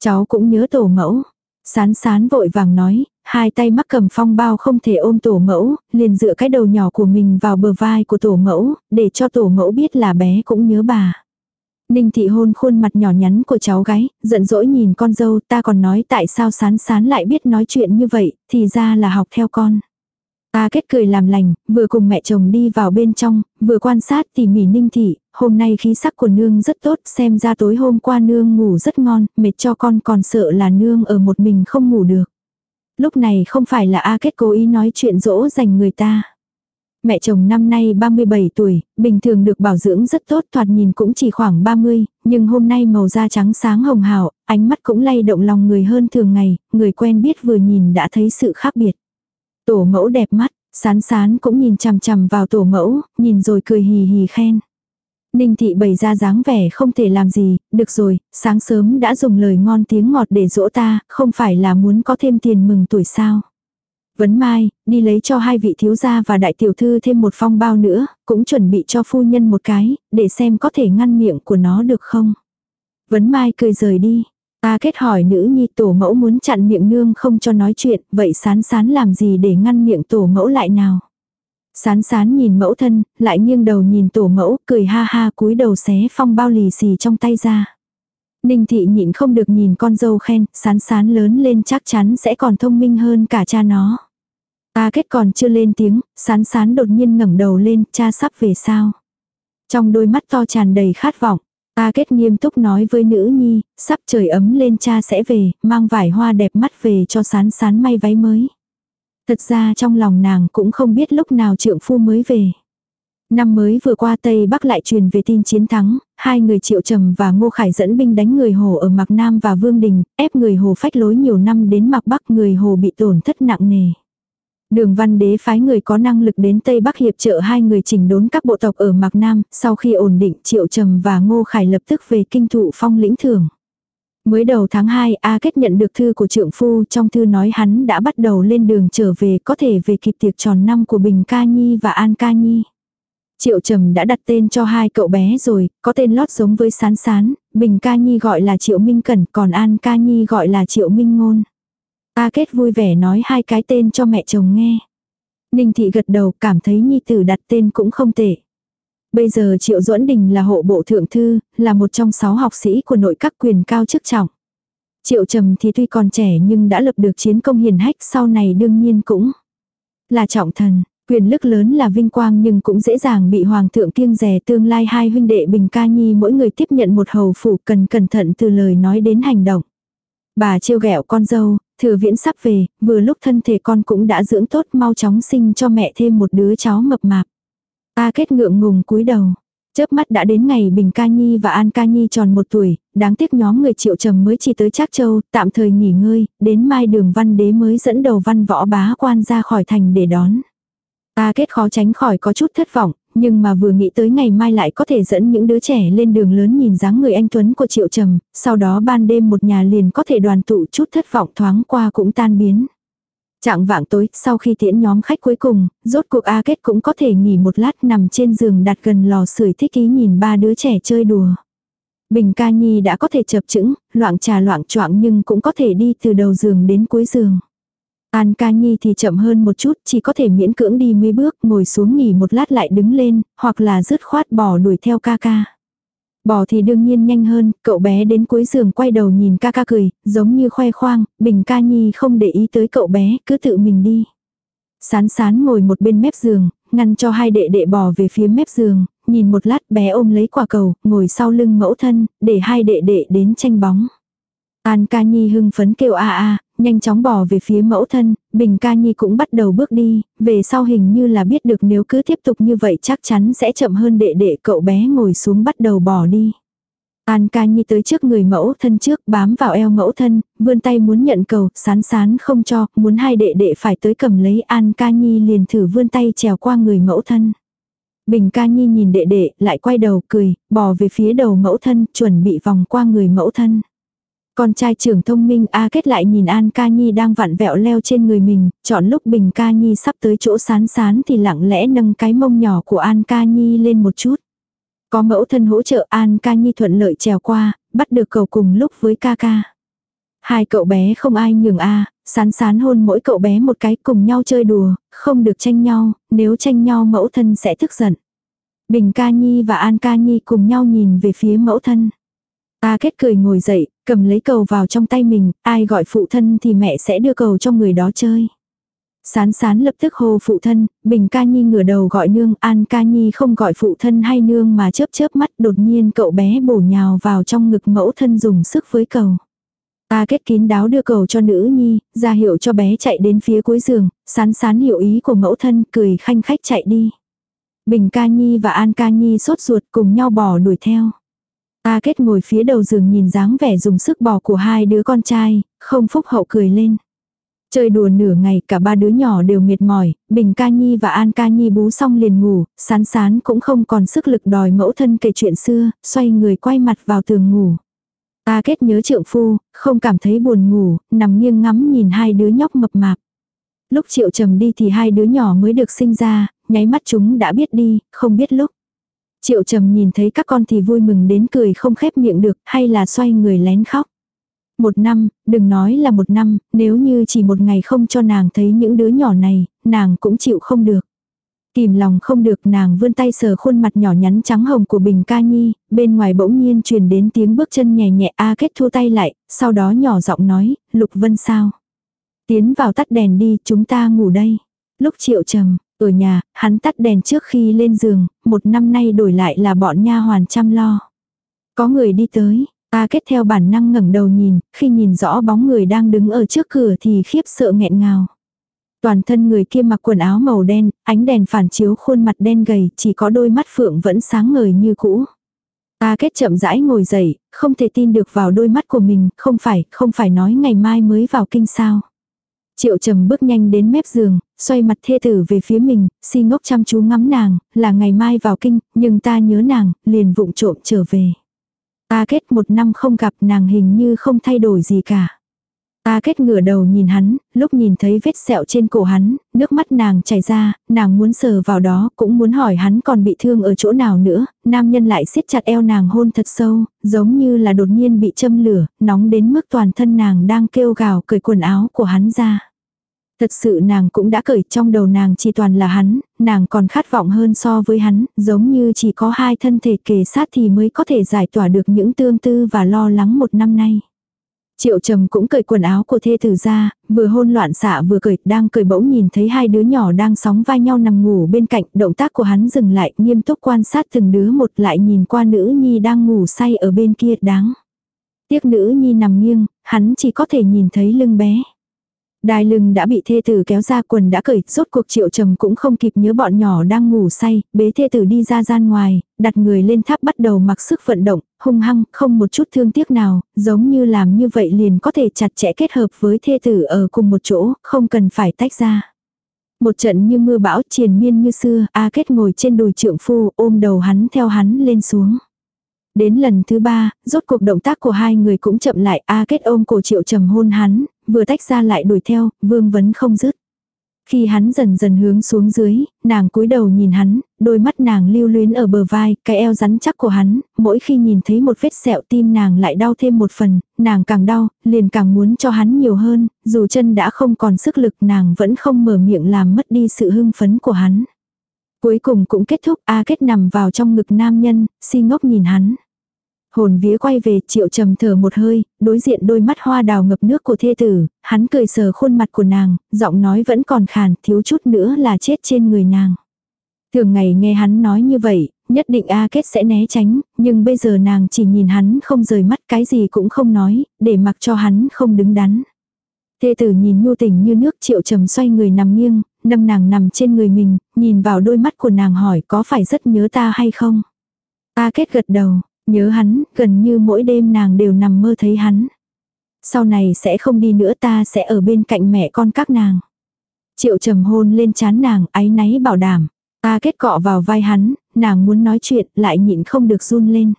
Cháu cũng nhớ tổ mẫu. Sán sán vội vàng nói, hai tay mắc cầm phong bao không thể ôm tổ mẫu, liền dựa cái đầu nhỏ của mình vào bờ vai của tổ mẫu, để cho tổ mẫu biết là bé cũng nhớ bà. Ninh thị hôn khuôn mặt nhỏ nhắn của cháu gái, giận dỗi nhìn con dâu ta còn nói tại sao sán sán lại biết nói chuyện như vậy, thì ra là học theo con. Ta kết cười làm lành, vừa cùng mẹ chồng đi vào bên trong, vừa quan sát tỉ mỉ ninh thị, hôm nay khí sắc của nương rất tốt, xem ra tối hôm qua nương ngủ rất ngon, mệt cho con còn sợ là nương ở một mình không ngủ được. Lúc này không phải là A kết cố ý nói chuyện dỗ dành người ta. Mẹ chồng năm nay 37 tuổi, bình thường được bảo dưỡng rất tốt thoạt nhìn cũng chỉ khoảng 30, nhưng hôm nay màu da trắng sáng hồng hào, ánh mắt cũng lay động lòng người hơn thường ngày, người quen biết vừa nhìn đã thấy sự khác biệt. Tổ mẫu đẹp mắt, sán sán cũng nhìn chằm chằm vào tổ mẫu, nhìn rồi cười hì hì khen. Ninh thị bày ra dáng vẻ không thể làm gì, được rồi, sáng sớm đã dùng lời ngon tiếng ngọt để dỗ ta, không phải là muốn có thêm tiền mừng tuổi sao. Vấn Mai, đi lấy cho hai vị thiếu gia và đại tiểu thư thêm một phong bao nữa, cũng chuẩn bị cho phu nhân một cái, để xem có thể ngăn miệng của nó được không. Vấn Mai cười rời đi. Ta kết hỏi nữ nhi tổ mẫu muốn chặn miệng nương không cho nói chuyện, vậy sán sán làm gì để ngăn miệng tổ mẫu lại nào. Sán sán nhìn mẫu thân, lại nghiêng đầu nhìn tổ mẫu, cười ha ha cúi đầu xé phong bao lì xì trong tay ra. Ninh thị nhịn không được nhìn con dâu khen, sán sán lớn lên chắc chắn sẽ còn thông minh hơn cả cha nó. Ta kết còn chưa lên tiếng, sán sán đột nhiên ngẩng đầu lên, cha sắp về sao. Trong đôi mắt to tràn đầy khát vọng, Ta kết nghiêm túc nói với nữ nhi, sắp trời ấm lên cha sẽ về, mang vải hoa đẹp mắt về cho sán sán may váy mới. Thật ra trong lòng nàng cũng không biết lúc nào trượng phu mới về. Năm mới vừa qua Tây Bắc lại truyền về tin chiến thắng, hai người Triệu Trầm và Ngô Khải dẫn binh đánh người Hồ ở Mạc Nam và Vương Đình, ép người Hồ phách lối nhiều năm đến Mạc Bắc người Hồ bị tổn thất nặng nề. Đường văn đế phái người có năng lực đến Tây Bắc hiệp trợ hai người chỉnh đốn các bộ tộc ở Mạc Nam, sau khi ổn định Triệu Trầm và Ngô Khải lập tức về kinh thụ phong lĩnh thưởng. Mới đầu tháng 2, A Kết nhận được thư của trượng phu trong thư nói hắn đã bắt đầu lên đường trở về có thể về kịp tiệc tròn năm của Bình Ca Nhi và An Ca Nhi. Triệu Trầm đã đặt tên cho hai cậu bé rồi, có tên lót giống với Sán Sán, Bình Ca Nhi gọi là Triệu Minh Cẩn, còn An Ca Nhi gọi là Triệu Minh Ngôn. A Kết vui vẻ nói hai cái tên cho mẹ chồng nghe. Ninh Thị gật đầu cảm thấy Nhi tử đặt tên cũng không tệ. Bây giờ Triệu Duẫn Đình là hộ bộ thượng thư, là một trong sáu học sĩ của nội các quyền cao chức trọng. Triệu Trầm thì tuy còn trẻ nhưng đã lập được chiến công hiền hách sau này đương nhiên cũng là trọng thần. Quyền lực lớn là vinh quang nhưng cũng dễ dàng bị hoàng thượng kiêng rè tương lai hai huynh đệ Bình Ca Nhi mỗi người tiếp nhận một hầu phủ cần cẩn thận từ lời nói đến hành động. Bà trêu ghẹo con dâu, thừa viễn sắp về, vừa lúc thân thể con cũng đã dưỡng tốt mau chóng sinh cho mẹ thêm một đứa cháu mập mạp. Ta kết ngượng ngùng cúi đầu. Chớp mắt đã đến ngày Bình Ca Nhi và An Ca Nhi tròn một tuổi, đáng tiếc nhóm người triệu trầm mới chỉ tới Trác Châu, tạm thời nghỉ ngơi, đến mai đường văn đế mới dẫn đầu văn võ bá quan ra khỏi thành để đón. Ta kết khó tránh khỏi có chút thất vọng, nhưng mà vừa nghĩ tới ngày mai lại có thể dẫn những đứa trẻ lên đường lớn nhìn dáng người anh Tuấn của Triệu Trầm, sau đó ban đêm một nhà liền có thể đoàn tụ chút thất vọng thoáng qua cũng tan biến. Trạng vạng tối, sau khi tiễn nhóm khách cuối cùng, rốt cuộc A Kết cũng có thể nghỉ một lát nằm trên giường đặt gần lò sưởi thích ý nhìn ba đứa trẻ chơi đùa. Bình ca nhi đã có thể chập chững, loạn trà loạn choạng nhưng cũng có thể đi từ đầu giường đến cuối giường. An ca nhi thì chậm hơn một chút, chỉ có thể miễn cưỡng đi mấy bước, ngồi xuống nghỉ một lát lại đứng lên, hoặc là dứt khoát bỏ đuổi theo ca ca. Bò thì đương nhiên nhanh hơn, cậu bé đến cuối giường quay đầu nhìn ca ca cười, giống như khoe khoang, bình ca nhi không để ý tới cậu bé, cứ tự mình đi. Sán sán ngồi một bên mép giường, ngăn cho hai đệ đệ bò về phía mép giường, nhìn một lát bé ôm lấy quả cầu, ngồi sau lưng mẫu thân, để hai đệ đệ đến tranh bóng. An ca nhi hưng phấn kêu a a, nhanh chóng bỏ về phía mẫu thân, Bình ca nhi cũng bắt đầu bước đi, về sau hình như là biết được nếu cứ tiếp tục như vậy chắc chắn sẽ chậm hơn đệ đệ cậu bé ngồi xuống bắt đầu bỏ đi. An ca nhi tới trước người mẫu thân trước bám vào eo mẫu thân, vươn tay muốn nhận cầu, sán sán không cho, muốn hai đệ đệ phải tới cầm lấy An ca nhi liền thử vươn tay trèo qua người mẫu thân. Bình ca nhi nhìn đệ đệ, lại quay đầu cười, bò về phía đầu mẫu thân, chuẩn bị vòng qua người mẫu thân. Con trai trưởng thông minh A kết lại nhìn An Ca Nhi đang vặn vẹo leo trên người mình, chọn lúc Bình Ca Nhi sắp tới chỗ sán sán thì lặng lẽ nâng cái mông nhỏ của An Ca Nhi lên một chút. Có mẫu thân hỗ trợ An Ca Nhi thuận lợi trèo qua, bắt được cầu cùng lúc với ca ca. Hai cậu bé không ai nhường A, sán sán hôn mỗi cậu bé một cái cùng nhau chơi đùa, không được tranh nhau, nếu tranh nhau mẫu thân sẽ tức giận. Bình Ca Nhi và An Ca Nhi cùng nhau nhìn về phía mẫu thân. A kết cười ngồi dậy, cầm lấy cầu vào trong tay mình, ai gọi phụ thân thì mẹ sẽ đưa cầu cho người đó chơi. Sán sán lập tức hô phụ thân, Bình ca nhi ngửa đầu gọi nương, An ca nhi không gọi phụ thân hay nương mà chớp chớp mắt đột nhiên cậu bé bổ nhào vào trong ngực mẫu thân dùng sức với cầu. Ta kết kín đáo đưa cầu cho nữ nhi, ra hiệu cho bé chạy đến phía cuối giường, sán sán hiểu ý của mẫu thân cười khanh khách chạy đi. Bình ca nhi và An ca nhi sốt ruột cùng nhau bỏ đuổi theo. A kết ngồi phía đầu giường nhìn dáng vẻ dùng sức bỏ của hai đứa con trai, không phúc hậu cười lên. Chơi đùa nửa ngày cả ba đứa nhỏ đều mệt mỏi, Bình ca nhi và An ca nhi bú xong liền ngủ, sán sán cũng không còn sức lực đòi mẫu thân kể chuyện xưa, xoay người quay mặt vào tường ngủ. A kết nhớ trượng phu, không cảm thấy buồn ngủ, nằm nghiêng ngắm nhìn hai đứa nhóc mập mạp. Lúc triệu trầm đi thì hai đứa nhỏ mới được sinh ra, nháy mắt chúng đã biết đi, không biết lúc. Triệu trầm nhìn thấy các con thì vui mừng đến cười không khép miệng được, hay là xoay người lén khóc. Một năm, đừng nói là một năm, nếu như chỉ một ngày không cho nàng thấy những đứa nhỏ này, nàng cũng chịu không được. Kìm lòng không được nàng vươn tay sờ khuôn mặt nhỏ nhắn trắng hồng của Bình Ca Nhi, bên ngoài bỗng nhiên truyền đến tiếng bước chân nhẹ nhẹ A kết thu tay lại, sau đó nhỏ giọng nói, Lục Vân sao? Tiến vào tắt đèn đi, chúng ta ngủ đây. Lúc triệu trầm, ở nhà, hắn tắt đèn trước khi lên giường, một năm nay đổi lại là bọn nha hoàn chăm lo. Có người đi tới, ta kết theo bản năng ngẩng đầu nhìn, khi nhìn rõ bóng người đang đứng ở trước cửa thì khiếp sợ nghẹn ngào. Toàn thân người kia mặc quần áo màu đen, ánh đèn phản chiếu khuôn mặt đen gầy, chỉ có đôi mắt phượng vẫn sáng ngời như cũ. Ta kết chậm rãi ngồi dậy, không thể tin được vào đôi mắt của mình, không phải, không phải nói ngày mai mới vào kinh sao. Triệu trầm bước nhanh đến mép giường, xoay mặt thê tử về phía mình, si ngốc chăm chú ngắm nàng, là ngày mai vào kinh, nhưng ta nhớ nàng, liền vụng trộm trở về. Ta kết một năm không gặp nàng hình như không thay đổi gì cả. Ta kết ngửa đầu nhìn hắn, lúc nhìn thấy vết sẹo trên cổ hắn, nước mắt nàng chảy ra, nàng muốn sờ vào đó, cũng muốn hỏi hắn còn bị thương ở chỗ nào nữa, nam nhân lại siết chặt eo nàng hôn thật sâu, giống như là đột nhiên bị châm lửa, nóng đến mức toàn thân nàng đang kêu gào cởi quần áo của hắn ra. Thật sự nàng cũng đã cởi trong đầu nàng chỉ toàn là hắn, nàng còn khát vọng hơn so với hắn, giống như chỉ có hai thân thể kề sát thì mới có thể giải tỏa được những tương tư và lo lắng một năm nay. Triệu trầm cũng cởi quần áo của thê tử ra, vừa hôn loạn xạ vừa cởi, đang cởi bỗng nhìn thấy hai đứa nhỏ đang sóng vai nhau nằm ngủ bên cạnh, động tác của hắn dừng lại, nghiêm túc quan sát từng đứa một lại nhìn qua nữ nhi đang ngủ say ở bên kia đáng. Tiếc nữ nhi nằm nghiêng, hắn chỉ có thể nhìn thấy lưng bé. Đai lưng đã bị thê tử kéo ra quần đã cởi, rốt cuộc triệu trầm cũng không kịp nhớ bọn nhỏ đang ngủ say, bế thê tử đi ra gian ngoài, đặt người lên tháp bắt đầu mặc sức vận động, hung hăng, không một chút thương tiếc nào, giống như làm như vậy liền có thể chặt chẽ kết hợp với thê tử ở cùng một chỗ, không cần phải tách ra. Một trận như mưa bão triền miên như xưa, A Kết ngồi trên đùi trượng phu ôm đầu hắn theo hắn lên xuống. Đến lần thứ ba, rốt cuộc động tác của hai người cũng chậm lại, A Kết ôm cổ triệu trầm hôn hắn, vừa tách ra lại đuổi theo, vương vấn không dứt. Khi hắn dần dần hướng xuống dưới, nàng cúi đầu nhìn hắn, đôi mắt nàng lưu luyến ở bờ vai, cái eo rắn chắc của hắn, mỗi khi nhìn thấy một vết sẹo tim nàng lại đau thêm một phần, nàng càng đau, liền càng muốn cho hắn nhiều hơn, dù chân đã không còn sức lực nàng vẫn không mở miệng làm mất đi sự hưng phấn của hắn. Cuối cùng cũng kết thúc A kết nằm vào trong ngực nam nhân, si ngốc nhìn hắn. Hồn vía quay về triệu trầm thở một hơi, đối diện đôi mắt hoa đào ngập nước của thê tử, hắn cười sờ khuôn mặt của nàng, giọng nói vẫn còn khàn, thiếu chút nữa là chết trên người nàng. Thường ngày nghe hắn nói như vậy, nhất định A Kết sẽ né tránh, nhưng bây giờ nàng chỉ nhìn hắn không rời mắt cái gì cũng không nói, để mặc cho hắn không đứng đắn. Thê tử nhìn nhu tình như nước triệu trầm xoay người nằm nghiêng, nâng nàng nằm trên người mình, nhìn vào đôi mắt của nàng hỏi có phải rất nhớ ta hay không. A Kết gật đầu, Nhớ hắn, gần như mỗi đêm nàng đều nằm mơ thấy hắn. Sau này sẽ không đi nữa ta sẽ ở bên cạnh mẹ con các nàng. Triệu trầm hôn lên chán nàng, áy náy bảo đảm. Ta kết cọ vào vai hắn, nàng muốn nói chuyện, lại nhịn không được run lên.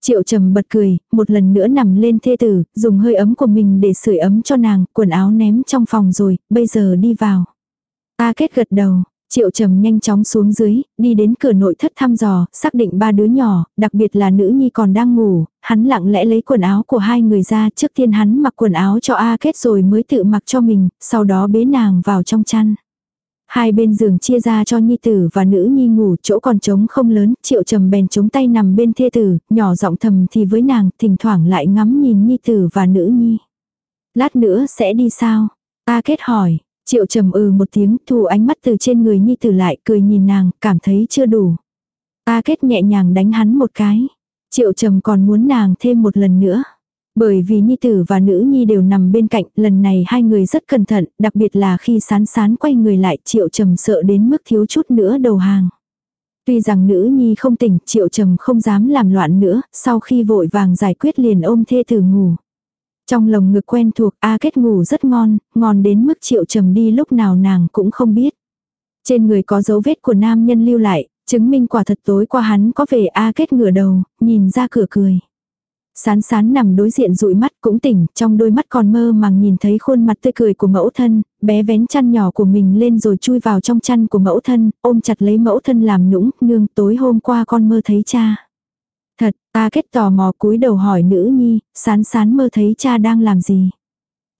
Triệu trầm bật cười, một lần nữa nằm lên thê tử, dùng hơi ấm của mình để sưởi ấm cho nàng, quần áo ném trong phòng rồi, bây giờ đi vào. Ta kết gật đầu, Triệu trầm nhanh chóng xuống dưới, đi đến cửa nội thất thăm dò, xác định ba đứa nhỏ, đặc biệt là nữ nhi còn đang ngủ, hắn lặng lẽ lấy quần áo của hai người ra trước tiên hắn mặc quần áo cho A kết rồi mới tự mặc cho mình, sau đó bế nàng vào trong chăn. Hai bên giường chia ra cho nhi tử và nữ nhi ngủ, chỗ còn trống không lớn, triệu trầm bèn chống tay nằm bên thê tử, nhỏ giọng thầm thì với nàng, thỉnh thoảng lại ngắm nhìn nhi tử và nữ nhi. Lát nữa sẽ đi sao? A kết hỏi, Triệu trầm ừ một tiếng, thu ánh mắt từ trên người nhi tử lại, cười nhìn nàng, cảm thấy chưa đủ. A kết nhẹ nhàng đánh hắn một cái. Triệu trầm còn muốn nàng thêm một lần nữa. Bởi vì nhi tử và nữ nhi đều nằm bên cạnh, lần này hai người rất cẩn thận, đặc biệt là khi sán sán quay người lại, triệu trầm sợ đến mức thiếu chút nữa đầu hàng. Tuy rằng nữ nhi không tỉnh, triệu trầm không dám làm loạn nữa, sau khi vội vàng giải quyết liền ôm thê tử ngủ. Trong lồng ngực quen thuộc A Kết ngủ rất ngon, ngon đến mức triệu trầm đi lúc nào nàng cũng không biết. Trên người có dấu vết của nam nhân lưu lại, chứng minh quả thật tối qua hắn có về A Kết ngửa đầu, nhìn ra cửa cười. Sán sán nằm đối diện dụi mắt cũng tỉnh, trong đôi mắt còn mơ màng nhìn thấy khuôn mặt tươi cười của mẫu thân, bé vén chăn nhỏ của mình lên rồi chui vào trong chăn của mẫu thân, ôm chặt lấy mẫu thân làm nũng, nương tối hôm qua con mơ thấy cha. Thật, ta kết tò mò cúi đầu hỏi nữ nhi, sán sán mơ thấy cha đang làm gì.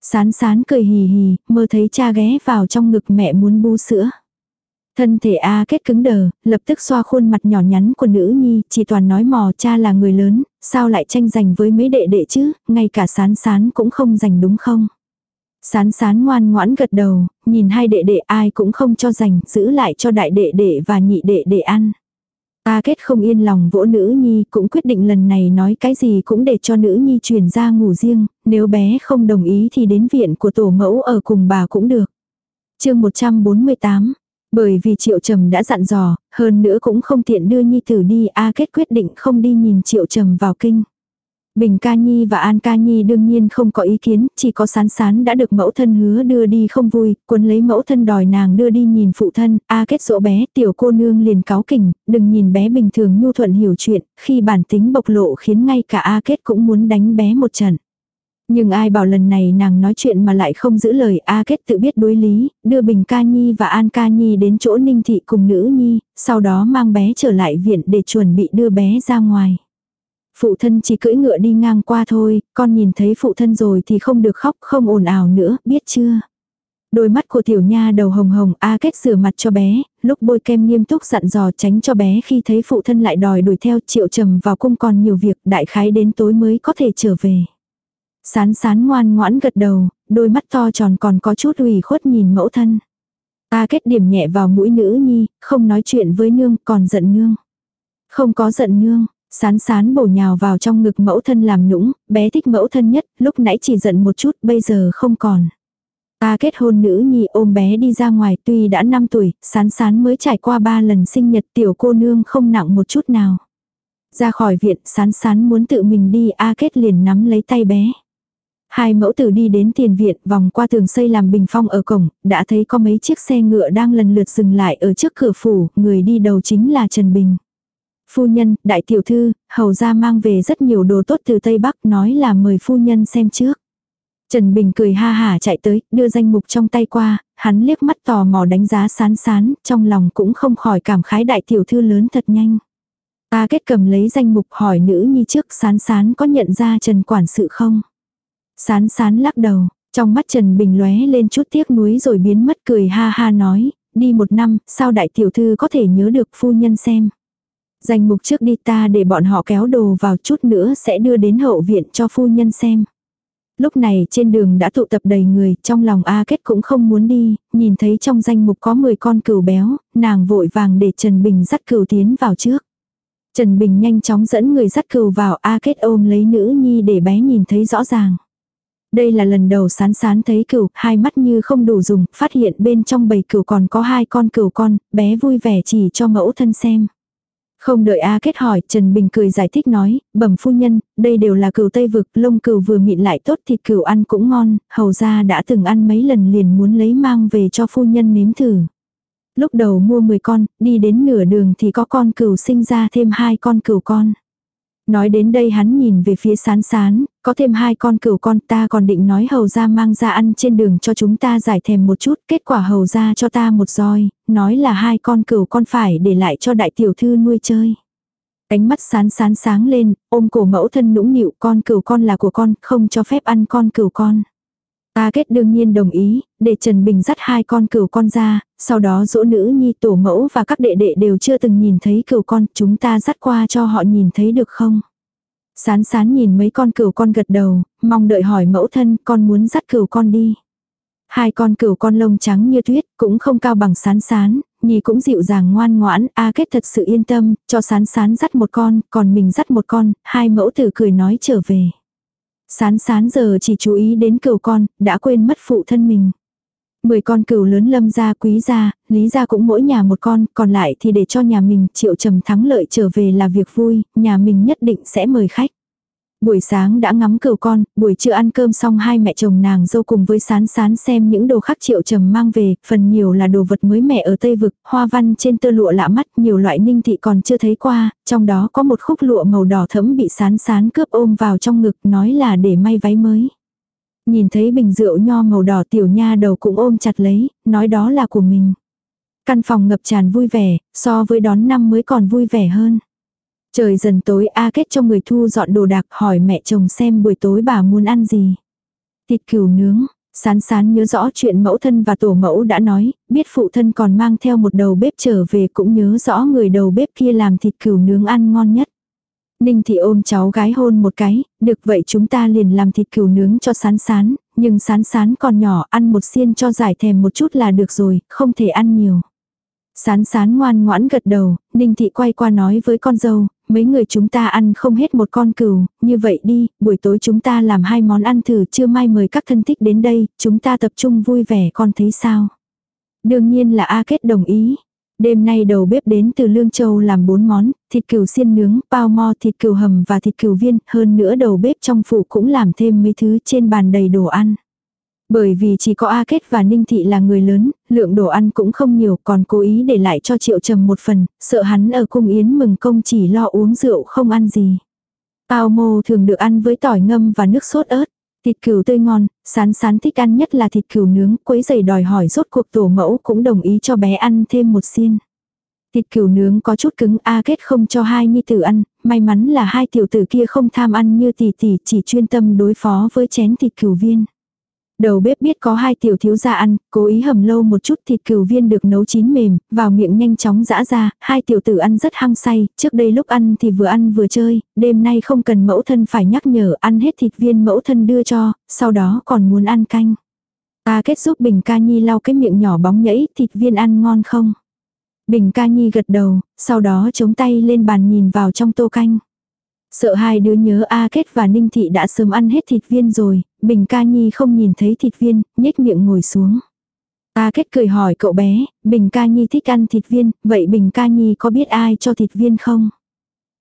Sán sán cười hì hì, mơ thấy cha ghé vào trong ngực mẹ muốn bu sữa. Thân thể A kết cứng đờ, lập tức xoa khuôn mặt nhỏ nhắn của nữ nhi, chỉ toàn nói mò cha là người lớn, sao lại tranh giành với mấy đệ đệ chứ, ngay cả sán sán cũng không giành đúng không. Sán sán ngoan ngoãn gật đầu, nhìn hai đệ đệ ai cũng không cho giành, giữ lại cho đại đệ đệ và nhị đệ đệ ăn. A kết không yên lòng vỗ nữ nhi, cũng quyết định lần này nói cái gì cũng để cho nữ nhi chuyển ra ngủ riêng, nếu bé không đồng ý thì đến viện của tổ mẫu ở cùng bà cũng được. chương 148 Bởi vì Triệu Trầm đã dặn dò, hơn nữa cũng không tiện đưa nhi tử đi, A kết quyết định không đi nhìn Triệu Trầm vào kinh. Bình ca nhi và An ca nhi đương nhiên không có ý kiến, chỉ có sán sán đã được mẫu thân hứa đưa đi không vui, cuốn lấy mẫu thân đòi nàng đưa đi nhìn phụ thân, a kết dỗ bé, tiểu cô nương liền cáo kỉnh, đừng nhìn bé bình thường nhu thuận hiểu chuyện, khi bản tính bộc lộ khiến ngay cả a kết cũng muốn đánh bé một trận. Nhưng ai bảo lần này nàng nói chuyện mà lại không giữ lời A Kết tự biết đối lý, đưa Bình Ca Nhi và An Ca Nhi đến chỗ Ninh Thị cùng nữ Nhi, sau đó mang bé trở lại viện để chuẩn bị đưa bé ra ngoài. Phụ thân chỉ cưỡi ngựa đi ngang qua thôi, con nhìn thấy phụ thân rồi thì không được khóc, không ồn ào nữa, biết chưa? Đôi mắt của tiểu nha đầu hồng hồng A kết rửa mặt cho bé, lúc bôi kem nghiêm túc dặn dò tránh cho bé khi thấy phụ thân lại đòi đuổi theo triệu trầm vào cung còn nhiều việc đại khái đến tối mới có thể trở về. Sán sán ngoan ngoãn gật đầu, đôi mắt to tròn còn có chút ủy khuất nhìn mẫu thân. A kết điểm nhẹ vào mũi nữ nhi, không nói chuyện với nương còn giận nương. Không có giận nương, Sán sán bổ nhào vào trong ngực mẫu thân làm nũng, bé thích mẫu thân nhất, lúc nãy chỉ giận một chút, bây giờ không còn. Ta kết hôn nữ nhi ôm bé đi ra ngoài tuy đã 5 tuổi, sán sán mới trải qua 3 lần sinh nhật tiểu cô nương không nặng một chút nào. Ra khỏi viện sán sán muốn tự mình đi A kết liền nắm lấy tay bé. Hai mẫu tử đi đến tiền viện vòng qua tường xây làm bình phong ở cổng, đã thấy có mấy chiếc xe ngựa đang lần lượt dừng lại ở trước cửa phủ, người đi đầu chính là Trần Bình. Phu nhân, đại tiểu thư, hầu ra mang về rất nhiều đồ tốt từ Tây Bắc nói là mời phu nhân xem trước. Trần Bình cười ha hả chạy tới, đưa danh mục trong tay qua, hắn liếc mắt tò mò đánh giá sán sán, trong lòng cũng không khỏi cảm khái đại tiểu thư lớn thật nhanh. Ta kết cầm lấy danh mục hỏi nữ nhi trước sán sán có nhận ra Trần Quản sự không? Sán sán lắc đầu, trong mắt Trần Bình lóe lên chút tiếc nuối rồi biến mất cười ha ha nói, đi một năm, sao đại tiểu thư có thể nhớ được phu nhân xem. Danh mục trước đi ta để bọn họ kéo đồ vào chút nữa sẽ đưa đến hậu viện cho phu nhân xem. Lúc này trên đường đã tụ tập đầy người, trong lòng A Kết cũng không muốn đi, nhìn thấy trong danh mục có 10 con cừu béo, nàng vội vàng để Trần Bình dắt cừu tiến vào trước. Trần Bình nhanh chóng dẫn người dắt cừu vào A Kết ôm lấy nữ nhi để bé nhìn thấy rõ ràng. Đây là lần đầu sán sán thấy cừu, hai mắt như không đủ dùng, phát hiện bên trong bầy cừu còn có hai con cừu con, bé vui vẻ chỉ cho mẫu thân xem. Không đợi A Kết hỏi, Trần Bình cười giải thích nói, bẩm phu nhân, đây đều là cừu Tây Vực, lông cừu vừa mịn lại tốt thịt cừu ăn cũng ngon, hầu ra đã từng ăn mấy lần liền muốn lấy mang về cho phu nhân nếm thử. Lúc đầu mua 10 con, đi đến nửa đường thì có con cừu sinh ra thêm hai con cừu con. Nói đến đây hắn nhìn về phía sán sán, có thêm hai con cừu con ta còn định nói hầu ra mang ra ăn trên đường cho chúng ta giải thèm một chút, kết quả hầu ra cho ta một roi, nói là hai con cừu con phải để lại cho đại tiểu thư nuôi chơi. Cánh mắt sán sán sáng lên, ôm cổ mẫu thân nũng nịu con cừu con là của con, không cho phép ăn con cừu con. Ta kết đương nhiên đồng ý, để Trần Bình dắt hai con cừu con ra, sau đó dỗ nữ nhi tổ mẫu và các đệ đệ đều chưa từng nhìn thấy cừu con, chúng ta dắt qua cho họ nhìn thấy được không? Sán sán nhìn mấy con cừu con gật đầu, mong đợi hỏi mẫu thân con muốn dắt cừu con đi. Hai con cừu con lông trắng như tuyết, cũng không cao bằng sán sán, nhì cũng dịu dàng ngoan ngoãn, A Kết thật sự yên tâm, cho sán sán dắt một con, còn mình dắt một con, hai mẫu tử cười nói trở về. Sán sán giờ chỉ chú ý đến cừu con, đã quên mất phụ thân mình. Mười con cừu lớn lâm gia quý gia, lý gia cũng mỗi nhà một con, còn lại thì để cho nhà mình triệu trầm thắng lợi trở về là việc vui, nhà mình nhất định sẽ mời khách. Buổi sáng đã ngắm cừu con, buổi trưa ăn cơm xong hai mẹ chồng nàng dâu cùng với sán sán xem những đồ khắc triệu trầm mang về, phần nhiều là đồ vật mới mẻ ở Tây Vực, hoa văn trên tơ lụa lạ mắt, nhiều loại ninh thị còn chưa thấy qua, trong đó có một khúc lụa màu đỏ thẫm bị sán sán cướp ôm vào trong ngực nói là để may váy mới. Nhìn thấy bình rượu nho màu đỏ tiểu nha đầu cũng ôm chặt lấy, nói đó là của mình. Căn phòng ngập tràn vui vẻ, so với đón năm mới còn vui vẻ hơn. Trời dần tối A Kết cho người thu dọn đồ đạc hỏi mẹ chồng xem buổi tối bà muốn ăn gì. Thịt cừu nướng, sán sán nhớ rõ chuyện mẫu thân và tổ mẫu đã nói, biết phụ thân còn mang theo một đầu bếp trở về cũng nhớ rõ người đầu bếp kia làm thịt cừu nướng ăn ngon nhất. Ninh thị ôm cháu gái hôn một cái, được vậy chúng ta liền làm thịt cừu nướng cho sán sán, nhưng sán sán còn nhỏ ăn một xiên cho giải thèm một chút là được rồi, không thể ăn nhiều. Sán sán ngoan ngoãn gật đầu, Ninh Thị quay qua nói với con dâu, mấy người chúng ta ăn không hết một con cừu, như vậy đi, buổi tối chúng ta làm hai món ăn thử chưa mai mời các thân thích đến đây, chúng ta tập trung vui vẻ con thấy sao. Đương nhiên là A Kết đồng ý. Đêm nay đầu bếp đến từ Lương Châu làm bốn món, thịt cừu xiên nướng, bao mo thịt cừu hầm và thịt cừu viên, hơn nữa đầu bếp trong phủ cũng làm thêm mấy thứ trên bàn đầy đồ ăn. Bởi vì chỉ có A Kết và Ninh Thị là người lớn, lượng đồ ăn cũng không nhiều còn cố ý để lại cho Triệu Trầm một phần, sợ hắn ở cung yến mừng công chỉ lo uống rượu không ăn gì. Tao mô thường được ăn với tỏi ngâm và nước sốt ớt. Thịt cừu tươi ngon, sán sán thích ăn nhất là thịt cừu nướng, quấy giày đòi hỏi rốt cuộc tổ mẫu cũng đồng ý cho bé ăn thêm một xiên. Thịt cừu nướng có chút cứng A kết không cho hai nhi tử ăn, may mắn là hai tiểu tử kia không tham ăn như tỷ tỷ chỉ chuyên tâm đối phó với chén thịt cừu viên. Đầu bếp biết có hai tiểu thiếu gia ăn, cố ý hầm lâu một chút thịt cừu viên được nấu chín mềm, vào miệng nhanh chóng dã ra, hai tiểu tử ăn rất hăng say, trước đây lúc ăn thì vừa ăn vừa chơi, đêm nay không cần mẫu thân phải nhắc nhở ăn hết thịt viên mẫu thân đưa cho, sau đó còn muốn ăn canh. Ta kết giúp Bình Ca Nhi lau cái miệng nhỏ bóng nhẫy, thịt viên ăn ngon không? Bình Ca Nhi gật đầu, sau đó chống tay lên bàn nhìn vào trong tô canh. Sợ hai đứa nhớ A Kết và Ninh Thị đã sớm ăn hết thịt viên rồi, Bình Ca Nhi không nhìn thấy thịt viên, nhếch miệng ngồi xuống. A Kết cười hỏi cậu bé, Bình Ca Nhi thích ăn thịt viên, vậy Bình Ca Nhi có biết ai cho thịt viên không?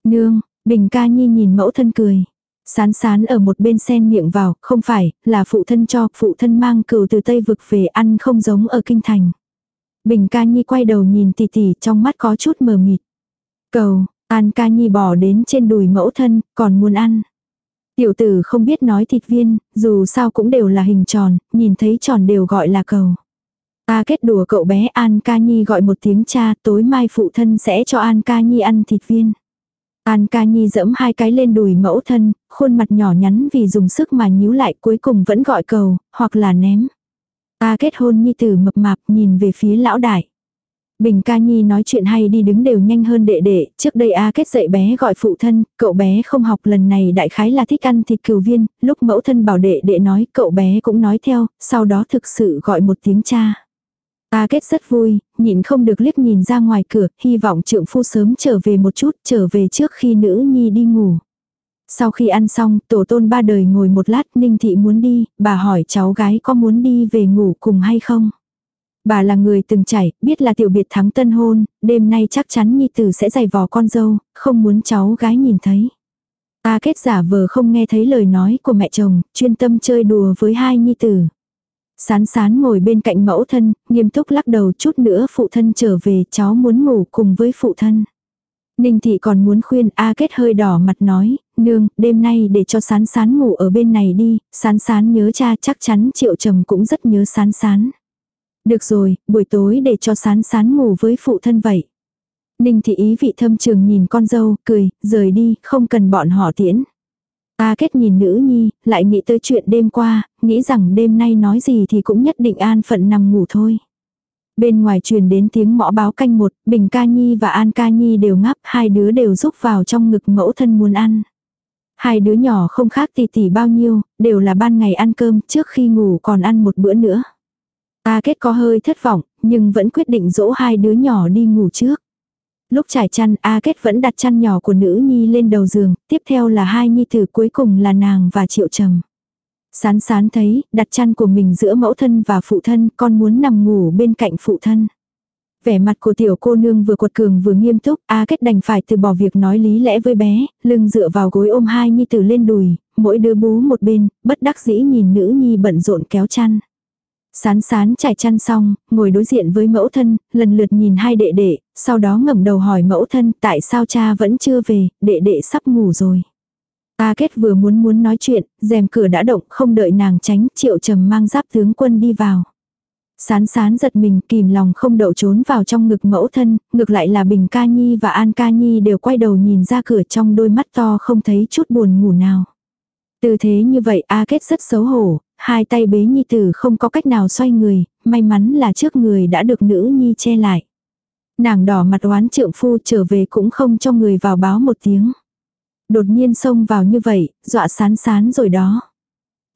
Nương, Bình Ca Nhi nhìn mẫu thân cười. Sán sán ở một bên sen miệng vào, không phải, là phụ thân cho, phụ thân mang cừu từ Tây vực về ăn không giống ở kinh thành. Bình Ca Nhi quay đầu nhìn tỷ tỷ trong mắt có chút mờ mịt. Cầu, An ca nhi bỏ đến trên đùi mẫu thân, còn muốn ăn. Tiểu tử không biết nói thịt viên, dù sao cũng đều là hình tròn, nhìn thấy tròn đều gọi là cầu. Ta kết đùa cậu bé An ca nhi gọi một tiếng cha, tối mai phụ thân sẽ cho An ca nhi ăn thịt viên. An ca nhi dẫm hai cái lên đùi mẫu thân, khuôn mặt nhỏ nhắn vì dùng sức mà nhíu lại cuối cùng vẫn gọi cầu, hoặc là ném. Ta kết hôn nhi tử mập mạp nhìn về phía lão đại. Bình ca nhi nói chuyện hay đi đứng đều nhanh hơn đệ đệ, trước đây A kết dạy bé gọi phụ thân, cậu bé không học lần này đại khái là thích ăn thịt cừu viên, lúc mẫu thân bảo đệ đệ nói cậu bé cũng nói theo, sau đó thực sự gọi một tiếng cha. A kết rất vui, nhịn không được liếc nhìn ra ngoài cửa, hy vọng trượng phu sớm trở về một chút, trở về trước khi nữ nhi đi ngủ. Sau khi ăn xong, tổ tôn ba đời ngồi một lát, Ninh Thị muốn đi, bà hỏi cháu gái có muốn đi về ngủ cùng hay không. Bà là người từng chảy, biết là tiểu biệt thắng tân hôn, đêm nay chắc chắn nhi tử sẽ giày vò con dâu, không muốn cháu gái nhìn thấy. Ta kết giả vờ không nghe thấy lời nói của mẹ chồng, chuyên tâm chơi đùa với hai nhi tử. Sán sán ngồi bên cạnh mẫu thân, nghiêm túc lắc đầu chút nữa phụ thân trở về cháu muốn ngủ cùng với phụ thân. Ninh thị còn muốn khuyên A kết hơi đỏ mặt nói, nương, đêm nay để cho sán sán ngủ ở bên này đi, sán sán nhớ cha chắc chắn triệu trầm cũng rất nhớ sán sán. Được rồi, buổi tối để cho sán sán ngủ với phụ thân vậy. Ninh thị ý vị thâm trường nhìn con dâu, cười, rời đi, không cần bọn họ tiễn. A kết nhìn nữ nhi, lại nghĩ tới chuyện đêm qua, nghĩ rằng đêm nay nói gì thì cũng nhất định an phận nằm ngủ thôi. Bên ngoài truyền đến tiếng mõ báo canh một, Bình ca nhi và An ca nhi đều ngáp, hai đứa đều rúc vào trong ngực mẫu thân muốn ăn. Hai đứa nhỏ không khác tỷ tỷ bao nhiêu, đều là ban ngày ăn cơm trước khi ngủ còn ăn một bữa nữa. A kết có hơi thất vọng, nhưng vẫn quyết định dỗ hai đứa nhỏ đi ngủ trước. Lúc trải chăn, A kết vẫn đặt chăn nhỏ của nữ nhi lên đầu giường, tiếp theo là hai nhi tử cuối cùng là nàng và triệu trầm. Sán sán thấy, đặt chăn của mình giữa mẫu thân và phụ thân, con muốn nằm ngủ bên cạnh phụ thân. Vẻ mặt của tiểu cô nương vừa quật cường vừa nghiêm túc, A kết đành phải từ bỏ việc nói lý lẽ với bé, lưng dựa vào gối ôm hai nhi tử lên đùi, mỗi đứa bú một bên, bất đắc dĩ nhìn nữ nhi bận rộn kéo chăn. Sán sán trải chăn xong, ngồi đối diện với mẫu thân, lần lượt nhìn hai đệ đệ, sau đó ngẩng đầu hỏi mẫu thân tại sao cha vẫn chưa về, đệ đệ sắp ngủ rồi. A kết vừa muốn muốn nói chuyện, rèm cửa đã động, không đợi nàng tránh, triệu trầm mang giáp tướng quân đi vào. Sán sán giật mình kìm lòng không đậu trốn vào trong ngực mẫu thân, ngược lại là Bình Ca Nhi và An Ca Nhi đều quay đầu nhìn ra cửa trong đôi mắt to không thấy chút buồn ngủ nào. Tư thế như vậy A Kết rất xấu hổ, hai tay bế nhi tử không có cách nào xoay người, may mắn là trước người đã được nữ nhi che lại. Nàng đỏ mặt oán trượng phu trở về cũng không cho người vào báo một tiếng. Đột nhiên xông vào như vậy, dọa sán sán rồi đó.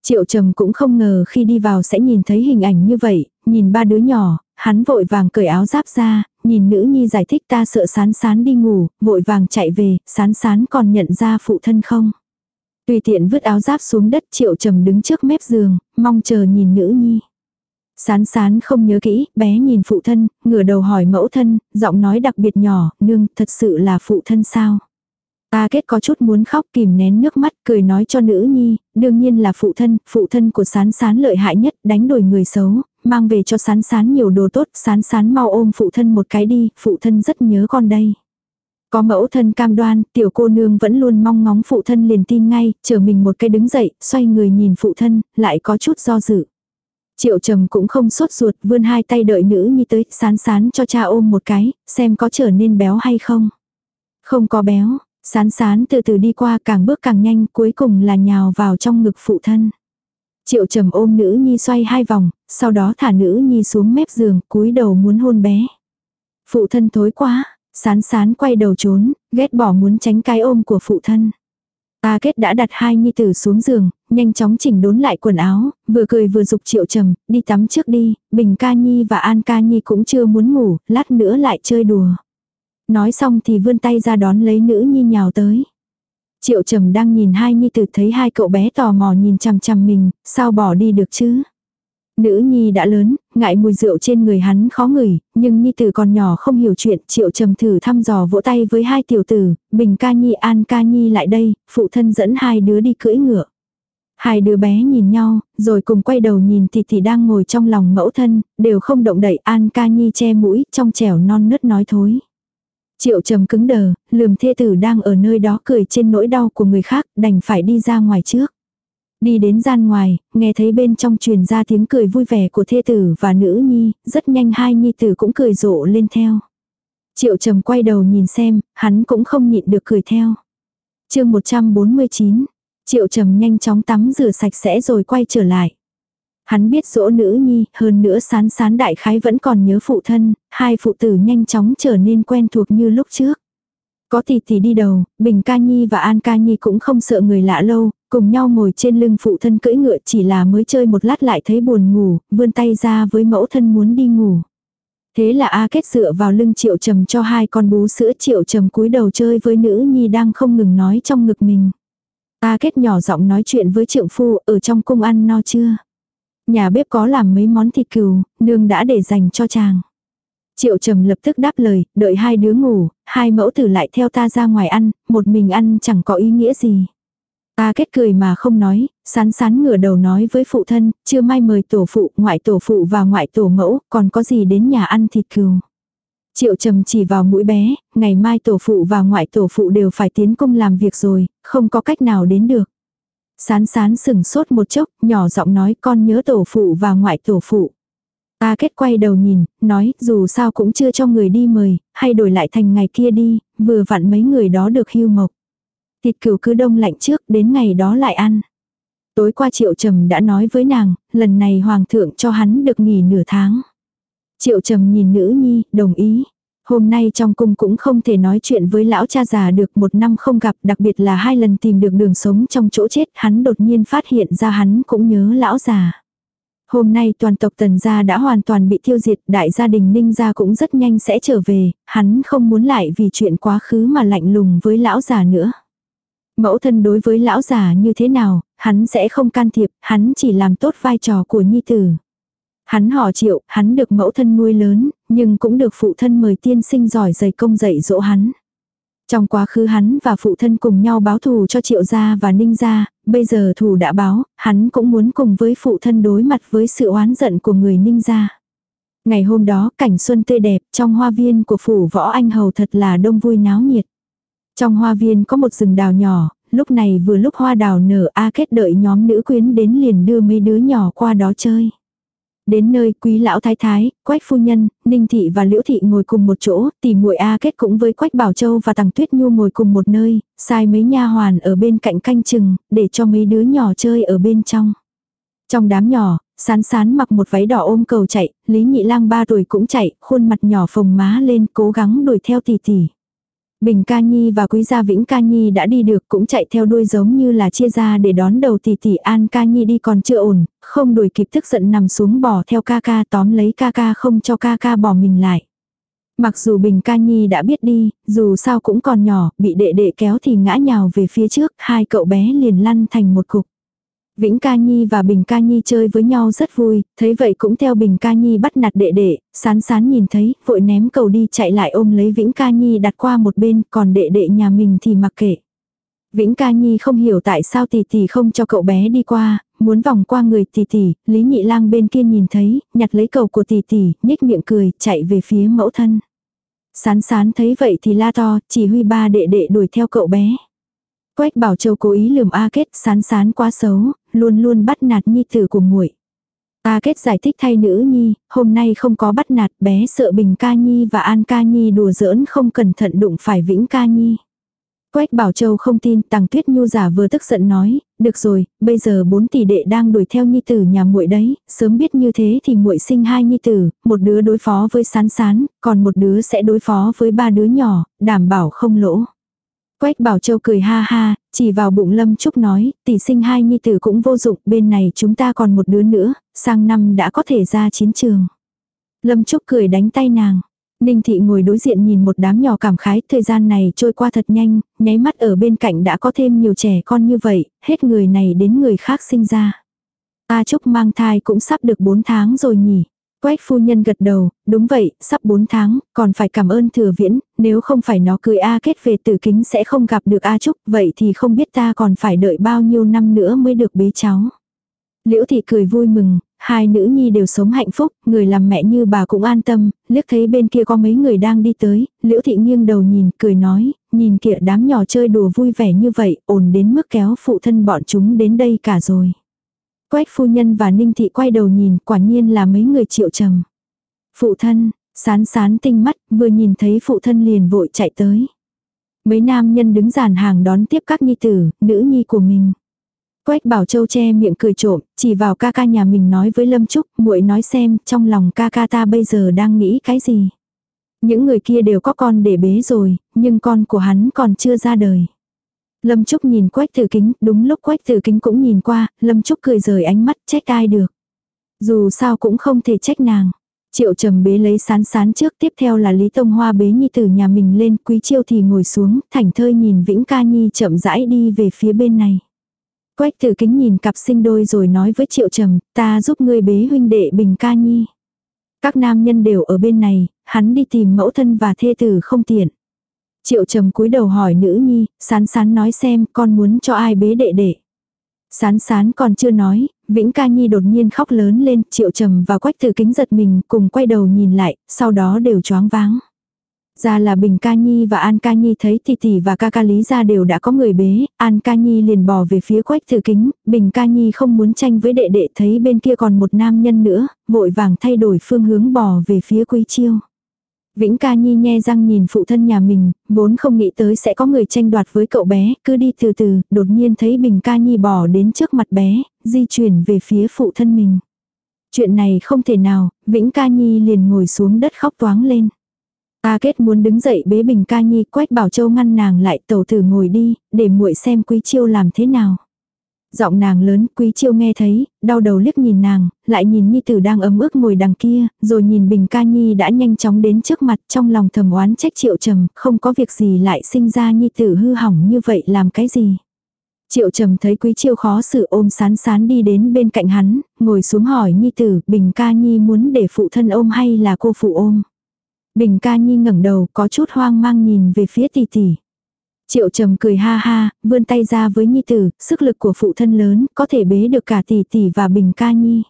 Triệu trầm cũng không ngờ khi đi vào sẽ nhìn thấy hình ảnh như vậy, nhìn ba đứa nhỏ, hắn vội vàng cởi áo giáp ra, nhìn nữ nhi giải thích ta sợ sán sán đi ngủ, vội vàng chạy về, sán sán còn nhận ra phụ thân không. Tùy tiện vứt áo giáp xuống đất triệu trầm đứng trước mép giường, mong chờ nhìn nữ nhi. Sán sán không nhớ kỹ, bé nhìn phụ thân, ngửa đầu hỏi mẫu thân, giọng nói đặc biệt nhỏ, nương, thật sự là phụ thân sao? Ta kết có chút muốn khóc kìm nén nước mắt cười nói cho nữ nhi, đương nhiên là phụ thân, phụ thân của sán sán lợi hại nhất, đánh đổi người xấu, mang về cho sán sán nhiều đồ tốt, sán sán mau ôm phụ thân một cái đi, phụ thân rất nhớ con đây. Có mẫu thân cam đoan, tiểu cô nương vẫn luôn mong ngóng phụ thân liền tin ngay, chờ mình một cái đứng dậy, xoay người nhìn phụ thân, lại có chút do dự. Triệu trầm cũng không sốt ruột, vươn hai tay đợi nữ nhi tới, sán sán cho cha ôm một cái, xem có trở nên béo hay không. Không có béo, sán sán từ từ đi qua càng bước càng nhanh, cuối cùng là nhào vào trong ngực phụ thân. Triệu trầm ôm nữ nhi xoay hai vòng, sau đó thả nữ nhi xuống mép giường, cúi đầu muốn hôn bé. Phụ thân thối quá, sán sán quay đầu trốn, ghét bỏ muốn tránh cái ôm của phụ thân. Ta kết đã đặt hai nhi tử xuống giường, nhanh chóng chỉnh đốn lại quần áo, vừa cười vừa dục triệu trầm, đi tắm trước đi, Bình ca nhi và An ca nhi cũng chưa muốn ngủ, lát nữa lại chơi đùa. Nói xong thì vươn tay ra đón lấy nữ nhi nhào tới. Triệu trầm đang nhìn hai nhi tử thấy hai cậu bé tò mò nhìn chằm chằm mình, sao bỏ đi được chứ? Nữ nhi đã lớn, ngại mùi rượu trên người hắn khó ngửi, nhưng nhi tử còn nhỏ không hiểu chuyện, triệu trầm thử thăm dò vỗ tay với hai tiểu tử, bình ca nhi an ca nhi lại đây, phụ thân dẫn hai đứa đi cưỡi ngựa. Hai đứa bé nhìn nhau, rồi cùng quay đầu nhìn thì thì đang ngồi trong lòng mẫu thân, đều không động đậy an ca nhi che mũi, trong trẻo non nứt nói thối. Triệu trầm cứng đờ, lườm thê tử đang ở nơi đó cười trên nỗi đau của người khác, đành phải đi ra ngoài trước. Đi đến gian ngoài, nghe thấy bên trong truyền ra tiếng cười vui vẻ của thê tử và nữ nhi, rất nhanh hai nhi tử cũng cười rộ lên theo. Triệu trầm quay đầu nhìn xem, hắn cũng không nhịn được cười theo. chương 149, triệu trầm nhanh chóng tắm rửa sạch sẽ rồi quay trở lại. Hắn biết dỗ nữ nhi, hơn nữa sán sán đại khái vẫn còn nhớ phụ thân, hai phụ tử nhanh chóng trở nên quen thuộc như lúc trước. Có tỷ tỷ đi đầu, Bình Ca Nhi và An Ca Nhi cũng không sợ người lạ lâu, cùng nhau ngồi trên lưng phụ thân cưỡi ngựa chỉ là mới chơi một lát lại thấy buồn ngủ, vươn tay ra với mẫu thân muốn đi ngủ. Thế là A Kết dựa vào lưng Triệu Trầm cho hai con bú sữa Triệu Trầm cúi đầu chơi với nữ nhi đang không ngừng nói trong ngực mình. A Kết nhỏ giọng nói chuyện với trượng phu ở trong cung ăn no chưa. Nhà bếp có làm mấy món thịt cừu, nương đã để dành cho chàng. Triệu trầm lập tức đáp lời, đợi hai đứa ngủ, hai mẫu tử lại theo ta ra ngoài ăn, một mình ăn chẳng có ý nghĩa gì. Ta kết cười mà không nói, sán sán ngửa đầu nói với phụ thân, chưa mai mời tổ phụ, ngoại tổ phụ và ngoại tổ mẫu, còn có gì đến nhà ăn thịt cừu. Triệu trầm chỉ vào mũi bé, ngày mai tổ phụ và ngoại tổ phụ đều phải tiến công làm việc rồi, không có cách nào đến được. Sán sán sừng sốt một chốc, nhỏ giọng nói con nhớ tổ phụ và ngoại tổ phụ. Ta kết quay đầu nhìn, nói dù sao cũng chưa cho người đi mời, hay đổi lại thành ngày kia đi, vừa vặn mấy người đó được hưu mộc. Thịt cừu cứ đông lạnh trước, đến ngày đó lại ăn. Tối qua Triệu Trầm đã nói với nàng, lần này Hoàng thượng cho hắn được nghỉ nửa tháng. Triệu Trầm nhìn nữ nhi, đồng ý. Hôm nay trong cung cũng không thể nói chuyện với lão cha già được một năm không gặp, đặc biệt là hai lần tìm được đường sống trong chỗ chết, hắn đột nhiên phát hiện ra hắn cũng nhớ lão già. Hôm nay toàn tộc tần gia đã hoàn toàn bị tiêu diệt, đại gia đình ninh gia cũng rất nhanh sẽ trở về, hắn không muốn lại vì chuyện quá khứ mà lạnh lùng với lão già nữa. Mẫu thân đối với lão già như thế nào, hắn sẽ không can thiệp, hắn chỉ làm tốt vai trò của nhi tử. Hắn họ triệu, hắn được mẫu thân nuôi lớn, nhưng cũng được phụ thân mời tiên sinh giỏi dày công dạy dỗ hắn. Trong quá khứ hắn và phụ thân cùng nhau báo thù cho triệu gia và ninh gia, bây giờ thù đã báo, hắn cũng muốn cùng với phụ thân đối mặt với sự oán giận của người ninh gia. Ngày hôm đó cảnh xuân tươi đẹp trong hoa viên của phủ võ anh hầu thật là đông vui náo nhiệt. Trong hoa viên có một rừng đào nhỏ, lúc này vừa lúc hoa đào nở A kết đợi nhóm nữ quyến đến liền đưa mấy đứa nhỏ qua đó chơi. Đến nơi quý lão thái thái, quách phu nhân, ninh thị và liễu thị ngồi cùng một chỗ, tỷ muội A kết cũng với quách bảo châu và tàng tuyết nhu ngồi cùng một nơi, sai mấy nha hoàn ở bên cạnh canh chừng, để cho mấy đứa nhỏ chơi ở bên trong. Trong đám nhỏ, sán sán mặc một váy đỏ ôm cầu chạy, Lý Nhị Lang ba tuổi cũng chạy, khuôn mặt nhỏ phồng má lên cố gắng đuổi theo tỷ tỷ. Bình Ca Nhi và Quý Gia Vĩnh Ca Nhi đã đi được cũng chạy theo đuôi giống như là chia ra để đón đầu tỷ tỷ An Ca Nhi đi còn chưa ổn, không đuổi kịp tức giận nằm xuống bỏ theo ca ca tóm lấy ca ca không cho ca ca bỏ mình lại. Mặc dù Bình Ca Nhi đã biết đi, dù sao cũng còn nhỏ, bị đệ đệ kéo thì ngã nhào về phía trước, hai cậu bé liền lăn thành một cục. Vĩnh Ca Nhi và Bình Ca Nhi chơi với nhau rất vui, thấy vậy cũng theo Bình Ca Nhi bắt nạt đệ đệ, sán sán nhìn thấy, vội ném cầu đi chạy lại ôm lấy Vĩnh Ca Nhi đặt qua một bên, còn đệ đệ nhà mình thì mặc kệ. Vĩnh Ca Nhi không hiểu tại sao tỷ tỷ không cho cậu bé đi qua, muốn vòng qua người tỷ tỷ, Lý Nhị Lang bên kia nhìn thấy, nhặt lấy cầu của tỷ tỷ, nhếch miệng cười, chạy về phía mẫu thân. Sán sán thấy vậy thì la to, chỉ huy ba đệ đệ đuổi theo cậu bé. Quách Bảo Châu cố ý lườm A Kết sán sán quá xấu, luôn luôn bắt nạt nhi tử của muội. ta Kết giải thích thay nữ nhi, hôm nay không có bắt nạt bé sợ Bình Ca Nhi và An Ca Nhi đùa giỡn không cẩn thận đụng phải Vĩnh Ca Nhi. Quách Bảo Châu không tin, Tằng Tuyết Nhu giả vừa tức giận nói, được rồi, bây giờ bốn tỷ đệ đang đuổi theo nhi tử nhà muội đấy, sớm biết như thế thì muội sinh hai nhi tử, một đứa đối phó với Sán Sán, còn một đứa sẽ đối phó với ba đứa nhỏ, đảm bảo không lỗ. Quách Bảo Châu cười ha ha, chỉ vào bụng Lâm Trúc nói, tỷ sinh hai nhi tử cũng vô dụng, bên này chúng ta còn một đứa nữa, sang năm đã có thể ra chiến trường. Lâm Trúc cười đánh tay nàng. Ninh thị ngồi đối diện nhìn một đám nhỏ cảm khái, thời gian này trôi qua thật nhanh, nháy mắt ở bên cạnh đã có thêm nhiều trẻ con như vậy, hết người này đến người khác sinh ra. A Trúc mang thai cũng sắp được 4 tháng rồi nhỉ. Quách phu nhân gật đầu, đúng vậy, sắp 4 tháng, còn phải cảm ơn thừa viễn, nếu không phải nó cưới A kết về tử kính sẽ không gặp được A Trúc, vậy thì không biết ta còn phải đợi bao nhiêu năm nữa mới được bế cháu. Liễu thị cười vui mừng, hai nữ nhi đều sống hạnh phúc, người làm mẹ như bà cũng an tâm, liếc thấy bên kia có mấy người đang đi tới, liễu thị nghiêng đầu nhìn, cười nói, nhìn kìa đám nhỏ chơi đùa vui vẻ như vậy, ổn đến mức kéo phụ thân bọn chúng đến đây cả rồi. Quách phu nhân và ninh thị quay đầu nhìn, quả nhiên là mấy người triệu trầm. Phụ thân, sán sán tinh mắt, vừa nhìn thấy phụ thân liền vội chạy tới. Mấy nam nhân đứng dàn hàng đón tiếp các nhi tử, nữ nhi của mình. Quách Bảo Châu che miệng cười trộm, chỉ vào ca ca nhà mình nói với Lâm Trúc, muội nói xem, trong lòng ca ca ta bây giờ đang nghĩ cái gì. Những người kia đều có con để bế rồi, nhưng con của hắn còn chưa ra đời. Lâm Trúc nhìn Quách Tử Kính, đúng lúc Quách Tử Kính cũng nhìn qua, Lâm Trúc cười rời ánh mắt trách ai được. Dù sao cũng không thể trách nàng. Triệu trầm bế lấy sán sán trước tiếp theo là Lý Tông Hoa bế nhi từ nhà mình lên quý chiêu thì ngồi xuống thảnh thơi nhìn Vĩnh Ca Nhi chậm rãi đi về phía bên này. Quách tử kính nhìn cặp sinh đôi rồi nói với triệu trầm, ta giúp ngươi bế huynh đệ bình ca nhi. Các nam nhân đều ở bên này, hắn đi tìm mẫu thân và thê tử không tiện. Triệu trầm cúi đầu hỏi nữ nhi, sán sán nói xem con muốn cho ai bế đệ đệ. Sán sán còn chưa nói, Vĩnh ca nhi đột nhiên khóc lớn lên, triệu trầm và quách tử kính giật mình cùng quay đầu nhìn lại, sau đó đều choáng váng. Ra là Bình Ca Nhi và An Ca Nhi thấy tỷ tỷ và ca ca Lý ra đều đã có người bế, An Ca Nhi liền bò về phía quách thử kính, Bình Ca Nhi không muốn tranh với đệ đệ thấy bên kia còn một nam nhân nữa, vội vàng thay đổi phương hướng bò về phía quý chiêu. Vĩnh Ca Nhi nhe răng nhìn phụ thân nhà mình, vốn không nghĩ tới sẽ có người tranh đoạt với cậu bé, cứ đi từ từ, đột nhiên thấy Bình Ca Nhi bỏ đến trước mặt bé, di chuyển về phía phụ thân mình. Chuyện này không thể nào, Vĩnh Ca Nhi liền ngồi xuống đất khóc toáng lên. A kết muốn đứng dậy bế bình ca nhi quách bảo châu ngăn nàng lại tẩu thử ngồi đi, để muội xem quý chiêu làm thế nào. Giọng nàng lớn, quý chiêu nghe thấy, đau đầu liếc nhìn nàng, lại nhìn nhi tử đang ấm ức ngồi đằng kia, rồi nhìn bình ca nhi đã nhanh chóng đến trước mặt trong lòng thầm oán trách triệu trầm, không có việc gì lại sinh ra nhi tử hư hỏng như vậy làm cái gì. Triệu trầm thấy quý chiêu khó xử ôm sán sán đi đến bên cạnh hắn, ngồi xuống hỏi nhi tử, bình ca nhi muốn để phụ thân ôm hay là cô phụ ôm. Bình ca nhi ngẩng đầu có chút hoang mang nhìn về phía tỷ tỷ. Triệu trầm cười ha ha, vươn tay ra với nhi tử, sức lực của phụ thân lớn, có thể bế được cả tỷ tỷ và bình ca nhi.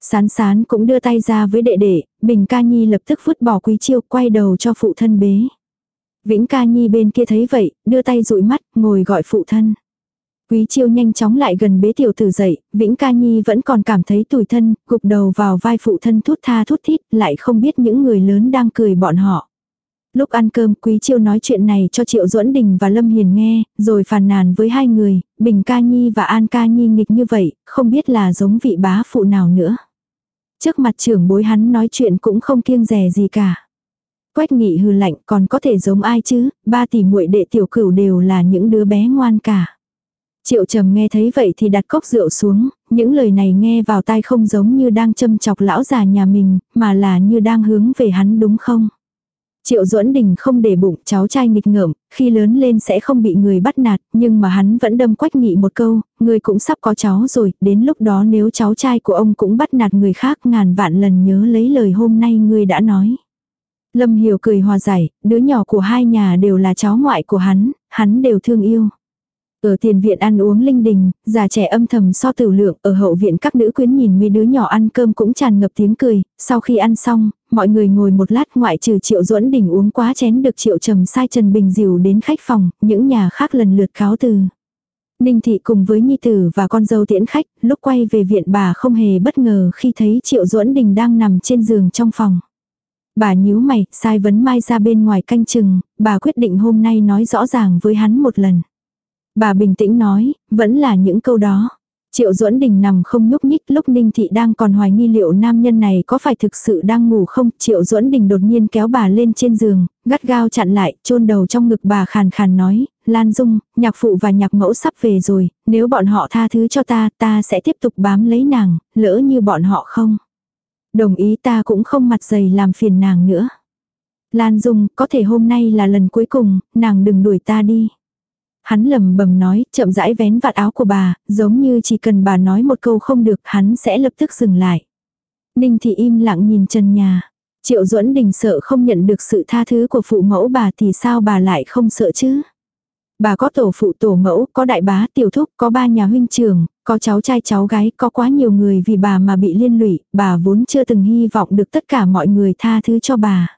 Sán sán cũng đưa tay ra với đệ đệ, bình ca nhi lập tức vứt bỏ quý chiêu quay đầu cho phụ thân bế. Vĩnh ca nhi bên kia thấy vậy, đưa tay dụi mắt, ngồi gọi phụ thân. Quý chiêu nhanh chóng lại gần bế tiểu tử dậy, Vĩnh Ca Nhi vẫn còn cảm thấy tủi thân, gục đầu vào vai phụ thân thút tha thút thít, lại không biết những người lớn đang cười bọn họ. Lúc ăn cơm Quý Chiêu nói chuyện này cho Triệu Duẫn Đình và Lâm Hiền nghe, rồi phàn nàn với hai người, Bình Ca Nhi và An Ca Nhi nghịch như vậy, không biết là giống vị bá phụ nào nữa. Trước mặt trưởng bối hắn nói chuyện cũng không kiêng rè gì cả. Quách nghị hư lạnh còn có thể giống ai chứ, ba tỷ muội đệ tiểu cửu đều là những đứa bé ngoan cả. Triệu trầm nghe thấy vậy thì đặt cốc rượu xuống, những lời này nghe vào tai không giống như đang châm chọc lão già nhà mình, mà là như đang hướng về hắn đúng không? Triệu Duẫn Đình không để bụng cháu trai nghịch ngợm, khi lớn lên sẽ không bị người bắt nạt, nhưng mà hắn vẫn đâm quách nghị một câu, người cũng sắp có cháu rồi, đến lúc đó nếu cháu trai của ông cũng bắt nạt người khác ngàn vạn lần nhớ lấy lời hôm nay người đã nói. Lâm Hiểu cười hòa giải, đứa nhỏ của hai nhà đều là cháu ngoại của hắn, hắn đều thương yêu. Ở tiền viện ăn uống linh đình, già trẻ âm thầm so tử lượng, ở hậu viện các nữ quyến nhìn mấy đứa nhỏ ăn cơm cũng tràn ngập tiếng cười, sau khi ăn xong, mọi người ngồi một lát ngoại trừ triệu duẫn đỉnh uống quá chén được triệu trầm sai Trần Bình dìu đến khách phòng, những nhà khác lần lượt cáo từ. Ninh thị cùng với nhi tử và con dâu tiễn khách, lúc quay về viện bà không hề bất ngờ khi thấy triệu duẫn đình đang nằm trên giường trong phòng. Bà nhíu mày, sai vấn mai ra bên ngoài canh chừng, bà quyết định hôm nay nói rõ ràng với hắn một lần. Bà bình tĩnh nói, vẫn là những câu đó. Triệu duẫn đình nằm không nhúc nhích lúc Ninh Thị đang còn hoài nghi liệu nam nhân này có phải thực sự đang ngủ không. Triệu duẫn đình đột nhiên kéo bà lên trên giường, gắt gao chặn lại, chôn đầu trong ngực bà khàn khàn nói, Lan Dung, nhạc phụ và nhạc mẫu sắp về rồi, nếu bọn họ tha thứ cho ta, ta sẽ tiếp tục bám lấy nàng, lỡ như bọn họ không. Đồng ý ta cũng không mặt dày làm phiền nàng nữa. Lan Dung, có thể hôm nay là lần cuối cùng, nàng đừng đuổi ta đi. Hắn lầm bầm nói, chậm rãi vén vạt áo của bà, giống như chỉ cần bà nói một câu không được, hắn sẽ lập tức dừng lại. Ninh thì im lặng nhìn trần nhà. Triệu duẫn đình sợ không nhận được sự tha thứ của phụ mẫu bà thì sao bà lại không sợ chứ? Bà có tổ phụ tổ mẫu, có đại bá tiểu thúc, có ba nhà huynh trưởng, có cháu trai cháu gái, có quá nhiều người vì bà mà bị liên lụy, bà vốn chưa từng hy vọng được tất cả mọi người tha thứ cho bà.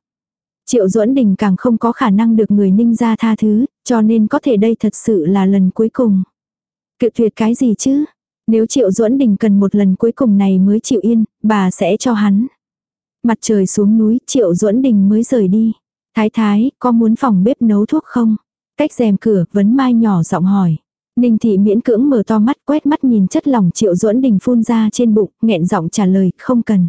Triệu duẫn đình càng không có khả năng được người ninh ra tha thứ, cho nên có thể đây thật sự là lần cuối cùng. Cự tuyệt cái gì chứ? Nếu triệu duẫn đình cần một lần cuối cùng này mới chịu yên, bà sẽ cho hắn. Mặt trời xuống núi, triệu duẫn đình mới rời đi. Thái thái, có muốn phòng bếp nấu thuốc không? Cách rèm cửa, vấn mai nhỏ giọng hỏi. Ninh thị miễn cưỡng mở to mắt quét mắt nhìn chất lỏng triệu duẫn đình phun ra trên bụng, nghẹn giọng trả lời, không cần.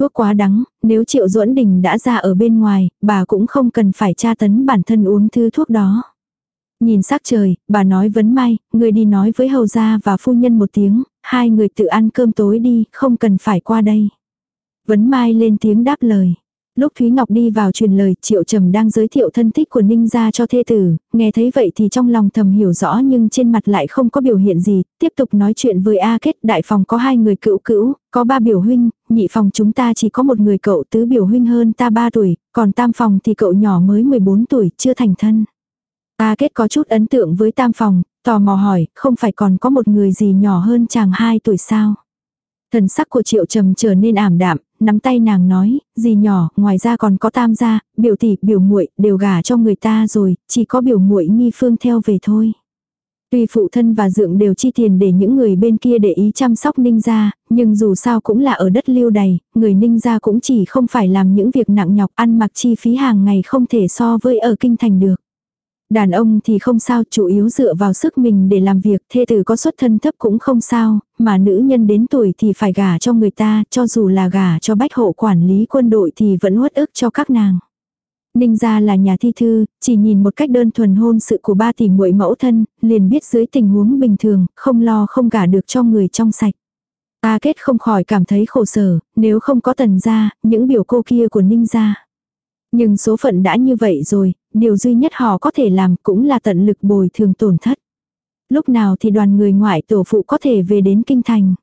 Thuốc quá đắng, nếu triệu duẫn đình đã ra ở bên ngoài, bà cũng không cần phải tra tấn bản thân uống thứ thuốc đó. Nhìn sắc trời, bà nói vấn mai, người đi nói với hầu gia và phu nhân một tiếng, hai người tự ăn cơm tối đi, không cần phải qua đây. Vấn mai lên tiếng đáp lời. Lúc Thúy Ngọc đi vào truyền lời, Triệu Trầm đang giới thiệu thân thích của Ninh gia cho thê tử, nghe thấy vậy thì trong lòng thầm hiểu rõ nhưng trên mặt lại không có biểu hiện gì, tiếp tục nói chuyện với A Kết, đại phòng có hai người cựu cữu, có ba biểu huynh, nhị phòng chúng ta chỉ có một người cậu tứ biểu huynh hơn ta ba tuổi, còn tam phòng thì cậu nhỏ mới 14 tuổi, chưa thành thân. ta Kết có chút ấn tượng với tam phòng, tò mò hỏi, không phải còn có một người gì nhỏ hơn chàng hai tuổi sao? Thần sắc của triệu trầm trở nên ảm đạm, nắm tay nàng nói, gì nhỏ, ngoài ra còn có tam gia, biểu tỷ, biểu muội đều gả cho người ta rồi, chỉ có biểu muội nghi phương theo về thôi. Tuy phụ thân và dượng đều chi tiền để những người bên kia để ý chăm sóc ninh gia, nhưng dù sao cũng là ở đất lưu đầy, người ninh gia cũng chỉ không phải làm những việc nặng nhọc ăn mặc chi phí hàng ngày không thể so với ở kinh thành được. Đàn ông thì không sao, chủ yếu dựa vào sức mình để làm việc, thê tử có xuất thân thấp cũng không sao, mà nữ nhân đến tuổi thì phải gả cho người ta, cho dù là gả cho bách hộ quản lý quân đội thì vẫn uất ức cho các nàng. Ninh gia là nhà thi thư, chỉ nhìn một cách đơn thuần hôn sự của ba tỷ muội mẫu thân, liền biết dưới tình huống bình thường, không lo không gả được cho người trong sạch. Ta kết không khỏi cảm thấy khổ sở, nếu không có tần gia, những biểu cô kia của Ninh gia. Nhưng số phận đã như vậy rồi, điều duy nhất họ có thể làm cũng là tận lực bồi thường tổn thất. Lúc nào thì đoàn người ngoại tổ phụ có thể về đến kinh thành.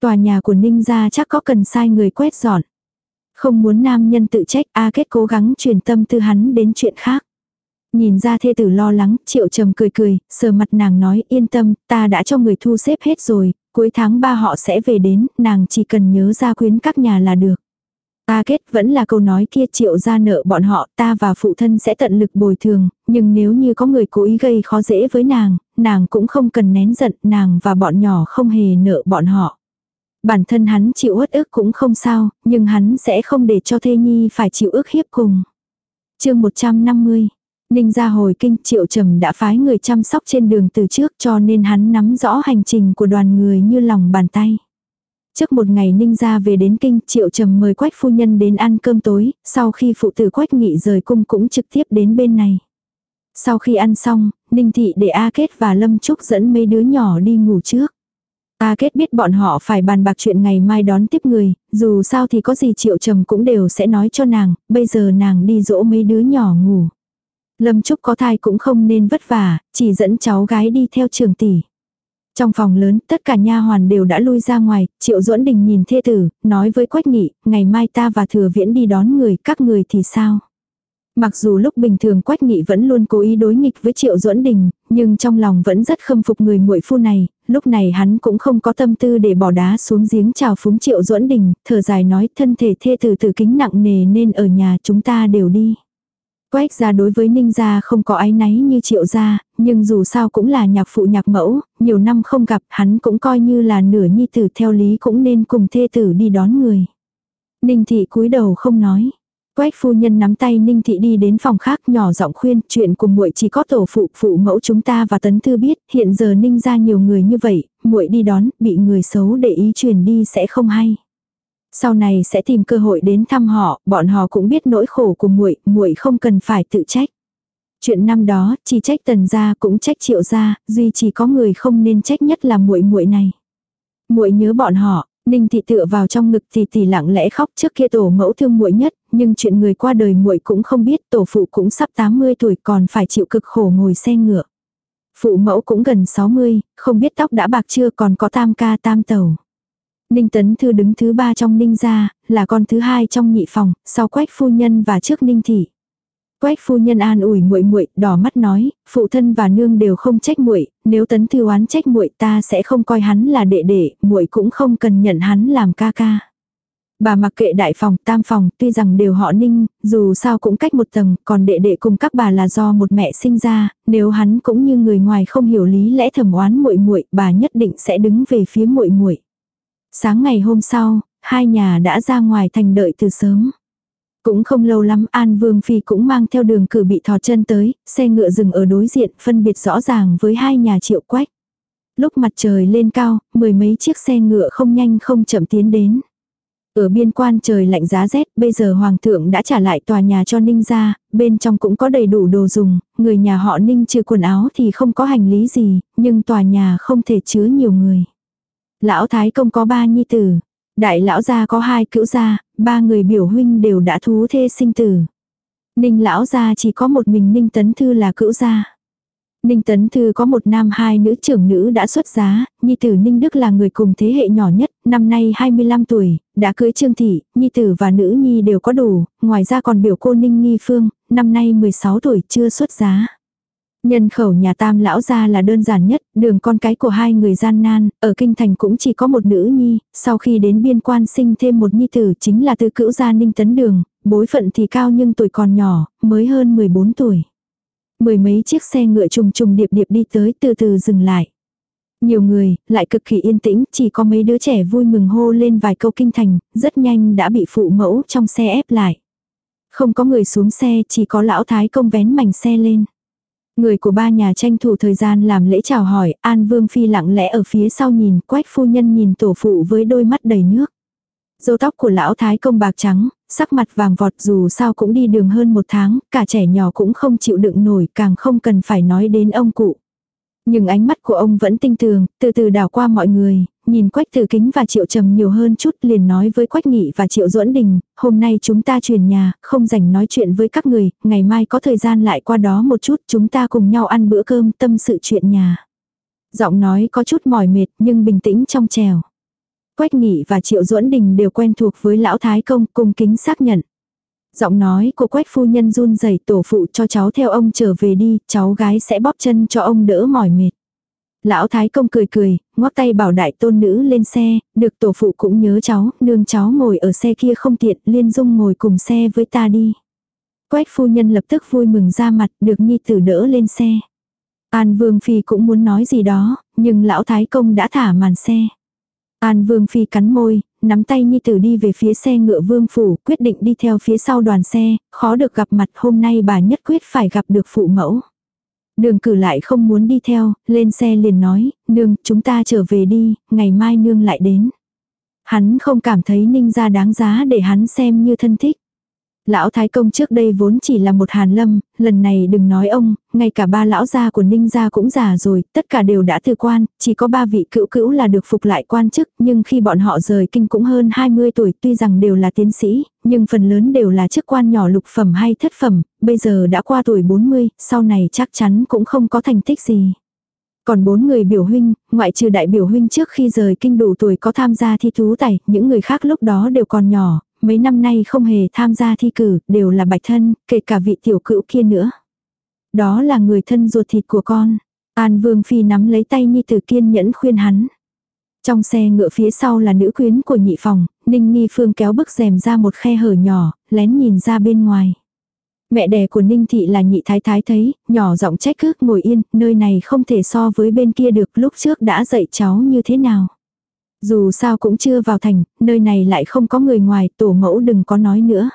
Tòa nhà của Ninh gia chắc có cần sai người quét dọn. Không muốn nam nhân tự trách A Kết cố gắng truyền tâm tư hắn đến chuyện khác. Nhìn ra thê tử lo lắng, triệu trầm cười cười, sờ mặt nàng nói yên tâm, ta đã cho người thu xếp hết rồi, cuối tháng ba họ sẽ về đến, nàng chỉ cần nhớ ra quyến các nhà là được. Ta kết vẫn là câu nói kia triệu ra nợ bọn họ, ta và phụ thân sẽ tận lực bồi thường, nhưng nếu như có người cố ý gây khó dễ với nàng, nàng cũng không cần nén giận, nàng và bọn nhỏ không hề nợ bọn họ. Bản thân hắn chịu uất ức cũng không sao, nhưng hắn sẽ không để cho thê nhi phải chịu ức hiếp cùng. chương 150 Ninh ra hồi kinh triệu trầm đã phái người chăm sóc trên đường từ trước cho nên hắn nắm rõ hành trình của đoàn người như lòng bàn tay. Trước một ngày Ninh ra về đến kinh, Triệu Trầm mời Quách phu nhân đến ăn cơm tối, sau khi phụ tử Quách nghị rời cung cũng trực tiếp đến bên này. Sau khi ăn xong, Ninh Thị để A Kết và Lâm Trúc dẫn mấy đứa nhỏ đi ngủ trước ta kết biết bọn họ phải bàn bạc chuyện ngày mai đón tiếp người, dù sao thì có gì triệu trầm cũng đều sẽ nói cho nàng, bây giờ nàng đi dỗ mấy đứa nhỏ ngủ. Lâm Trúc có thai cũng không nên vất vả, chỉ dẫn cháu gái đi theo trường tỷ. Trong phòng lớn, tất cả nha hoàn đều đã lui ra ngoài, Triệu Duẫn Đình nhìn thê tử, nói với Quách Nghị, ngày mai ta và Thừa Viễn đi đón người, các người thì sao? Mặc dù lúc bình thường Quách Nghị vẫn luôn cố ý đối nghịch với Triệu Duẫn Đình, nhưng trong lòng vẫn rất khâm phục người muội phu này, lúc này hắn cũng không có tâm tư để bỏ đá xuống giếng chào phúng Triệu Duẫn Đình, thở dài nói thân thể thê tử tử kính nặng nề nên ở nhà chúng ta đều đi. Quách gia đối với ninh gia không có ái náy như triệu gia, nhưng dù sao cũng là nhạc phụ nhạc mẫu, nhiều năm không gặp hắn cũng coi như là nửa nhi tử theo lý cũng nên cùng thê tử đi đón người. Ninh thị cúi đầu không nói. Quách phu nhân nắm tay Ninh thị đi đến phòng khác nhỏ giọng khuyên chuyện của muội chỉ có tổ phụ phụ mẫu chúng ta và tấn thư biết, hiện giờ Ninh gia nhiều người như vậy, muội đi đón, bị người xấu để ý truyền đi sẽ không hay. Sau này sẽ tìm cơ hội đến thăm họ, bọn họ cũng biết nỗi khổ của muội, muội không cần phải tự trách. Chuyện năm đó, chỉ trách tần gia cũng trách triệu gia, duy chỉ có người không nên trách nhất là muội muội này. Muội nhớ bọn họ, Ninh thị tựa vào trong ngực thì tỷ lặng lẽ khóc trước kia tổ mẫu thương muội nhất, nhưng chuyện người qua đời muội cũng không biết, tổ phụ cũng sắp 80 tuổi còn phải chịu cực khổ ngồi xe ngựa. Phụ mẫu cũng gần 60, không biết tóc đã bạc chưa còn có tam ca tam tàu. Ninh Tấn Thư đứng thứ ba trong Ninh gia, là con thứ hai trong nhị phòng, sau Quách phu nhân và trước Ninh thị. Quách phu nhân an ủi muội muội, đỏ mắt nói, phụ thân và nương đều không trách muội, nếu Tấn Thư oán trách muội, ta sẽ không coi hắn là đệ đệ, muội cũng không cần nhận hắn làm ca ca. Bà mặc kệ đại phòng, tam phòng, tuy rằng đều họ Ninh, dù sao cũng cách một tầng, còn đệ đệ cùng các bà là do một mẹ sinh ra, nếu hắn cũng như người ngoài không hiểu lý lẽ thầm oán muội muội, bà nhất định sẽ đứng về phía muội muội. Sáng ngày hôm sau, hai nhà đã ra ngoài thành đợi từ sớm. Cũng không lâu lắm An Vương Phi cũng mang theo đường cử bị thò chân tới, xe ngựa dừng ở đối diện phân biệt rõ ràng với hai nhà triệu quách. Lúc mặt trời lên cao, mười mấy chiếc xe ngựa không nhanh không chậm tiến đến. Ở biên quan trời lạnh giá rét, bây giờ hoàng thượng đã trả lại tòa nhà cho Ninh ra, bên trong cũng có đầy đủ đồ dùng, người nhà họ Ninh trừ quần áo thì không có hành lý gì, nhưng tòa nhà không thể chứa nhiều người. Lão Thái Công có ba nhi tử. Đại lão gia có hai cữu gia, ba người biểu huynh đều đã thú thê sinh tử. Ninh lão gia chỉ có một mình Ninh Tấn Thư là cữu gia. Ninh Tấn Thư có một nam hai nữ trưởng nữ đã xuất giá, Nhi tử Ninh Đức là người cùng thế hệ nhỏ nhất, năm nay 25 tuổi, đã cưới Trương Thị, Nhi tử và nữ Nhi đều có đủ, ngoài ra còn biểu cô Ninh Nghi Phương, năm nay 16 tuổi chưa xuất giá. Nhân khẩu nhà tam lão gia là đơn giản nhất, đường con cái của hai người gian nan, ở kinh thành cũng chỉ có một nữ nhi, sau khi đến biên quan sinh thêm một nhi tử chính là tư cữu gia ninh tấn đường, bối phận thì cao nhưng tuổi còn nhỏ, mới hơn 14 tuổi. Mười mấy chiếc xe ngựa trùng trùng điệp điệp đi tới từ từ dừng lại. Nhiều người, lại cực kỳ yên tĩnh, chỉ có mấy đứa trẻ vui mừng hô lên vài câu kinh thành, rất nhanh đã bị phụ mẫu trong xe ép lại. Không có người xuống xe, chỉ có lão thái công vén mảnh xe lên. Người của ba nhà tranh thủ thời gian làm lễ chào hỏi, An Vương Phi lặng lẽ ở phía sau nhìn, quách phu nhân nhìn tổ phụ với đôi mắt đầy nước. Dâu tóc của lão thái công bạc trắng, sắc mặt vàng vọt dù sao cũng đi đường hơn một tháng, cả trẻ nhỏ cũng không chịu đựng nổi, càng không cần phải nói đến ông cụ. Nhưng ánh mắt của ông vẫn tinh tường, từ từ đảo qua mọi người, nhìn Quách Tử Kính và Triệu Trầm nhiều hơn chút liền nói với Quách Nghị và Triệu Duẫn Đình, hôm nay chúng ta chuyển nhà, không rảnh nói chuyện với các người, ngày mai có thời gian lại qua đó một chút chúng ta cùng nhau ăn bữa cơm tâm sự chuyện nhà. Giọng nói có chút mỏi mệt nhưng bình tĩnh trong trèo. Quách Nghị và Triệu Duẫn Đình đều quen thuộc với Lão Thái Công cung kính xác nhận. Giọng nói của Quách phu nhân run rẩy tổ phụ cho cháu theo ông trở về đi, cháu gái sẽ bóp chân cho ông đỡ mỏi mệt. Lão Thái Công cười cười, ngoắc tay bảo đại tôn nữ lên xe, được tổ phụ cũng nhớ cháu, nương cháu ngồi ở xe kia không tiện, liên dung ngồi cùng xe với ta đi. Quách phu nhân lập tức vui mừng ra mặt, được nhi tử đỡ lên xe. An Vương Phi cũng muốn nói gì đó, nhưng lão Thái Công đã thả màn xe. An Vương Phi cắn môi, nắm tay Nhi Tử đi về phía xe ngựa Vương Phủ, quyết định đi theo phía sau đoàn xe, khó được gặp mặt hôm nay bà nhất quyết phải gặp được phụ mẫu. Đường cử lại không muốn đi theo, lên xe liền nói, nương, chúng ta trở về đi, ngày mai nương lại đến. Hắn không cảm thấy ninh ra đáng giá để hắn xem như thân thích. Lão Thái Công trước đây vốn chỉ là một hàn lâm, lần này đừng nói ông, ngay cả ba lão gia của Ninh gia cũng già rồi, tất cả đều đã từ quan, chỉ có ba vị cữu cữu là được phục lại quan chức, nhưng khi bọn họ rời kinh cũng hơn 20 tuổi, tuy rằng đều là tiến sĩ, nhưng phần lớn đều là chức quan nhỏ lục phẩm hay thất phẩm, bây giờ đã qua tuổi 40, sau này chắc chắn cũng không có thành tích gì. Còn bốn người biểu huynh, ngoại trừ đại biểu huynh trước khi rời kinh đủ tuổi có tham gia thi thú tài, những người khác lúc đó đều còn nhỏ, mấy năm nay không hề tham gia thi cử, đều là bạch thân, kể cả vị tiểu cữu kia nữa. Đó là người thân ruột thịt của con. An Vương Phi nắm lấy tay Nhi Tử kiên nhẫn khuyên hắn. Trong xe ngựa phía sau là nữ quyến của nhị phòng, Ninh Nghi Phương kéo bức rèm ra một khe hở nhỏ, lén nhìn ra bên ngoài. Mẹ đẻ của Ninh Thị là nhị thái thái thấy, nhỏ giọng trách cứ ngồi yên, nơi này không thể so với bên kia được lúc trước đã dạy cháu như thế nào. Dù sao cũng chưa vào thành, nơi này lại không có người ngoài, tổ mẫu đừng có nói nữa.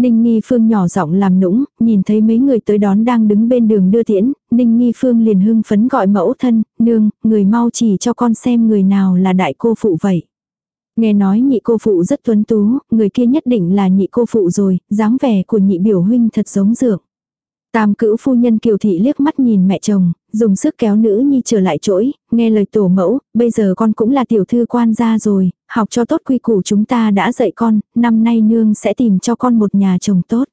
Ninh Nghi Phương nhỏ giọng làm nũng, nhìn thấy mấy người tới đón đang đứng bên đường đưa tiễn, Ninh Nghi Phương liền hưng phấn gọi mẫu thân, nương, người mau chỉ cho con xem người nào là đại cô phụ vậy. Nghe nói nhị cô phụ rất tuấn tú, người kia nhất định là nhị cô phụ rồi, dáng vẻ của nhị biểu huynh thật giống dược. Tam cữu phu nhân kiều thị liếc mắt nhìn mẹ chồng, dùng sức kéo nữ nhi trở lại chỗi, nghe lời tổ mẫu, bây giờ con cũng là tiểu thư quan gia rồi, học cho tốt quy củ chúng ta đã dạy con, năm nay nương sẽ tìm cho con một nhà chồng tốt.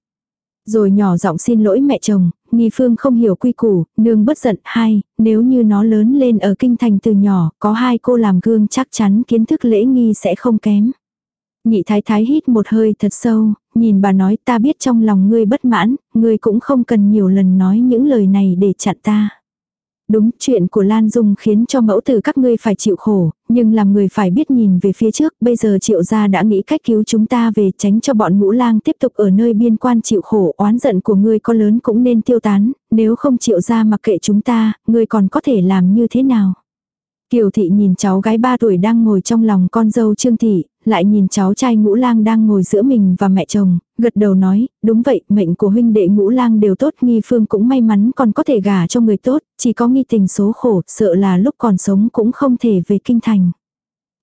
Rồi nhỏ giọng xin lỗi mẹ chồng, nghi phương không hiểu quy củ, nương bất giận, hai, nếu như nó lớn lên ở kinh thành từ nhỏ, có hai cô làm gương chắc chắn kiến thức lễ nghi sẽ không kém. Nhị thái thái hít một hơi thật sâu, nhìn bà nói ta biết trong lòng ngươi bất mãn, ngươi cũng không cần nhiều lần nói những lời này để chặn ta. Đúng, chuyện của Lan Dung khiến cho mẫu tử các ngươi phải chịu khổ, nhưng làm người phải biết nhìn về phía trước, bây giờ triệu gia đã nghĩ cách cứu chúng ta về tránh cho bọn ngũ lang tiếp tục ở nơi biên quan chịu khổ, oán giận của ngươi có lớn cũng nên tiêu tán, nếu không triệu gia mặc kệ chúng ta, ngươi còn có thể làm như thế nào? Kiều thị nhìn cháu gái 3 tuổi đang ngồi trong lòng con dâu Trương thị, lại nhìn cháu trai ngũ lang đang ngồi giữa mình và mẹ chồng, gật đầu nói, đúng vậy, mệnh của huynh đệ ngũ lang đều tốt, nghi phương cũng may mắn còn có thể gả cho người tốt, chỉ có nghi tình số khổ, sợ là lúc còn sống cũng không thể về kinh thành.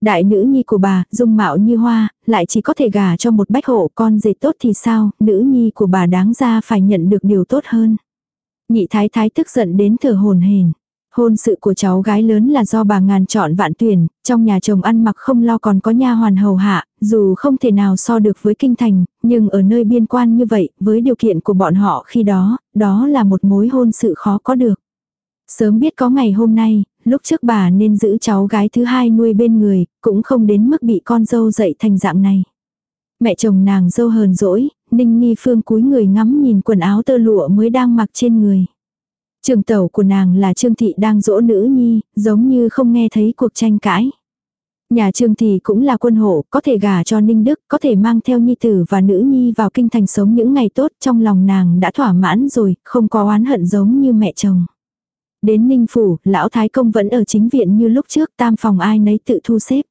Đại nữ nhi của bà, dung mạo như hoa, lại chỉ có thể gả cho một bách hộ con dệt tốt thì sao, nữ nhi của bà đáng ra phải nhận được điều tốt hơn. Nhị thái thái tức giận đến thở hồn hển. Hôn sự của cháu gái lớn là do bà ngàn chọn vạn tuyển, trong nhà chồng ăn mặc không lo còn có nha hoàn hầu hạ, dù không thể nào so được với kinh thành, nhưng ở nơi biên quan như vậy, với điều kiện của bọn họ khi đó, đó là một mối hôn sự khó có được. Sớm biết có ngày hôm nay, lúc trước bà nên giữ cháu gái thứ hai nuôi bên người, cũng không đến mức bị con dâu dậy thành dạng này. Mẹ chồng nàng dâu hờn dỗi, ninh nghi phương cúi người ngắm nhìn quần áo tơ lụa mới đang mặc trên người. Trường tẩu của nàng là Trương Thị đang dỗ nữ nhi, giống như không nghe thấy cuộc tranh cãi. Nhà Trương Thị cũng là quân hộ, có thể gả cho Ninh Đức, có thể mang theo nhi tử và nữ nhi vào kinh thành sống những ngày tốt, trong lòng nàng đã thỏa mãn rồi, không có oán hận giống như mẹ chồng. Đến Ninh Phủ, lão Thái Công vẫn ở chính viện như lúc trước, tam phòng ai nấy tự thu xếp.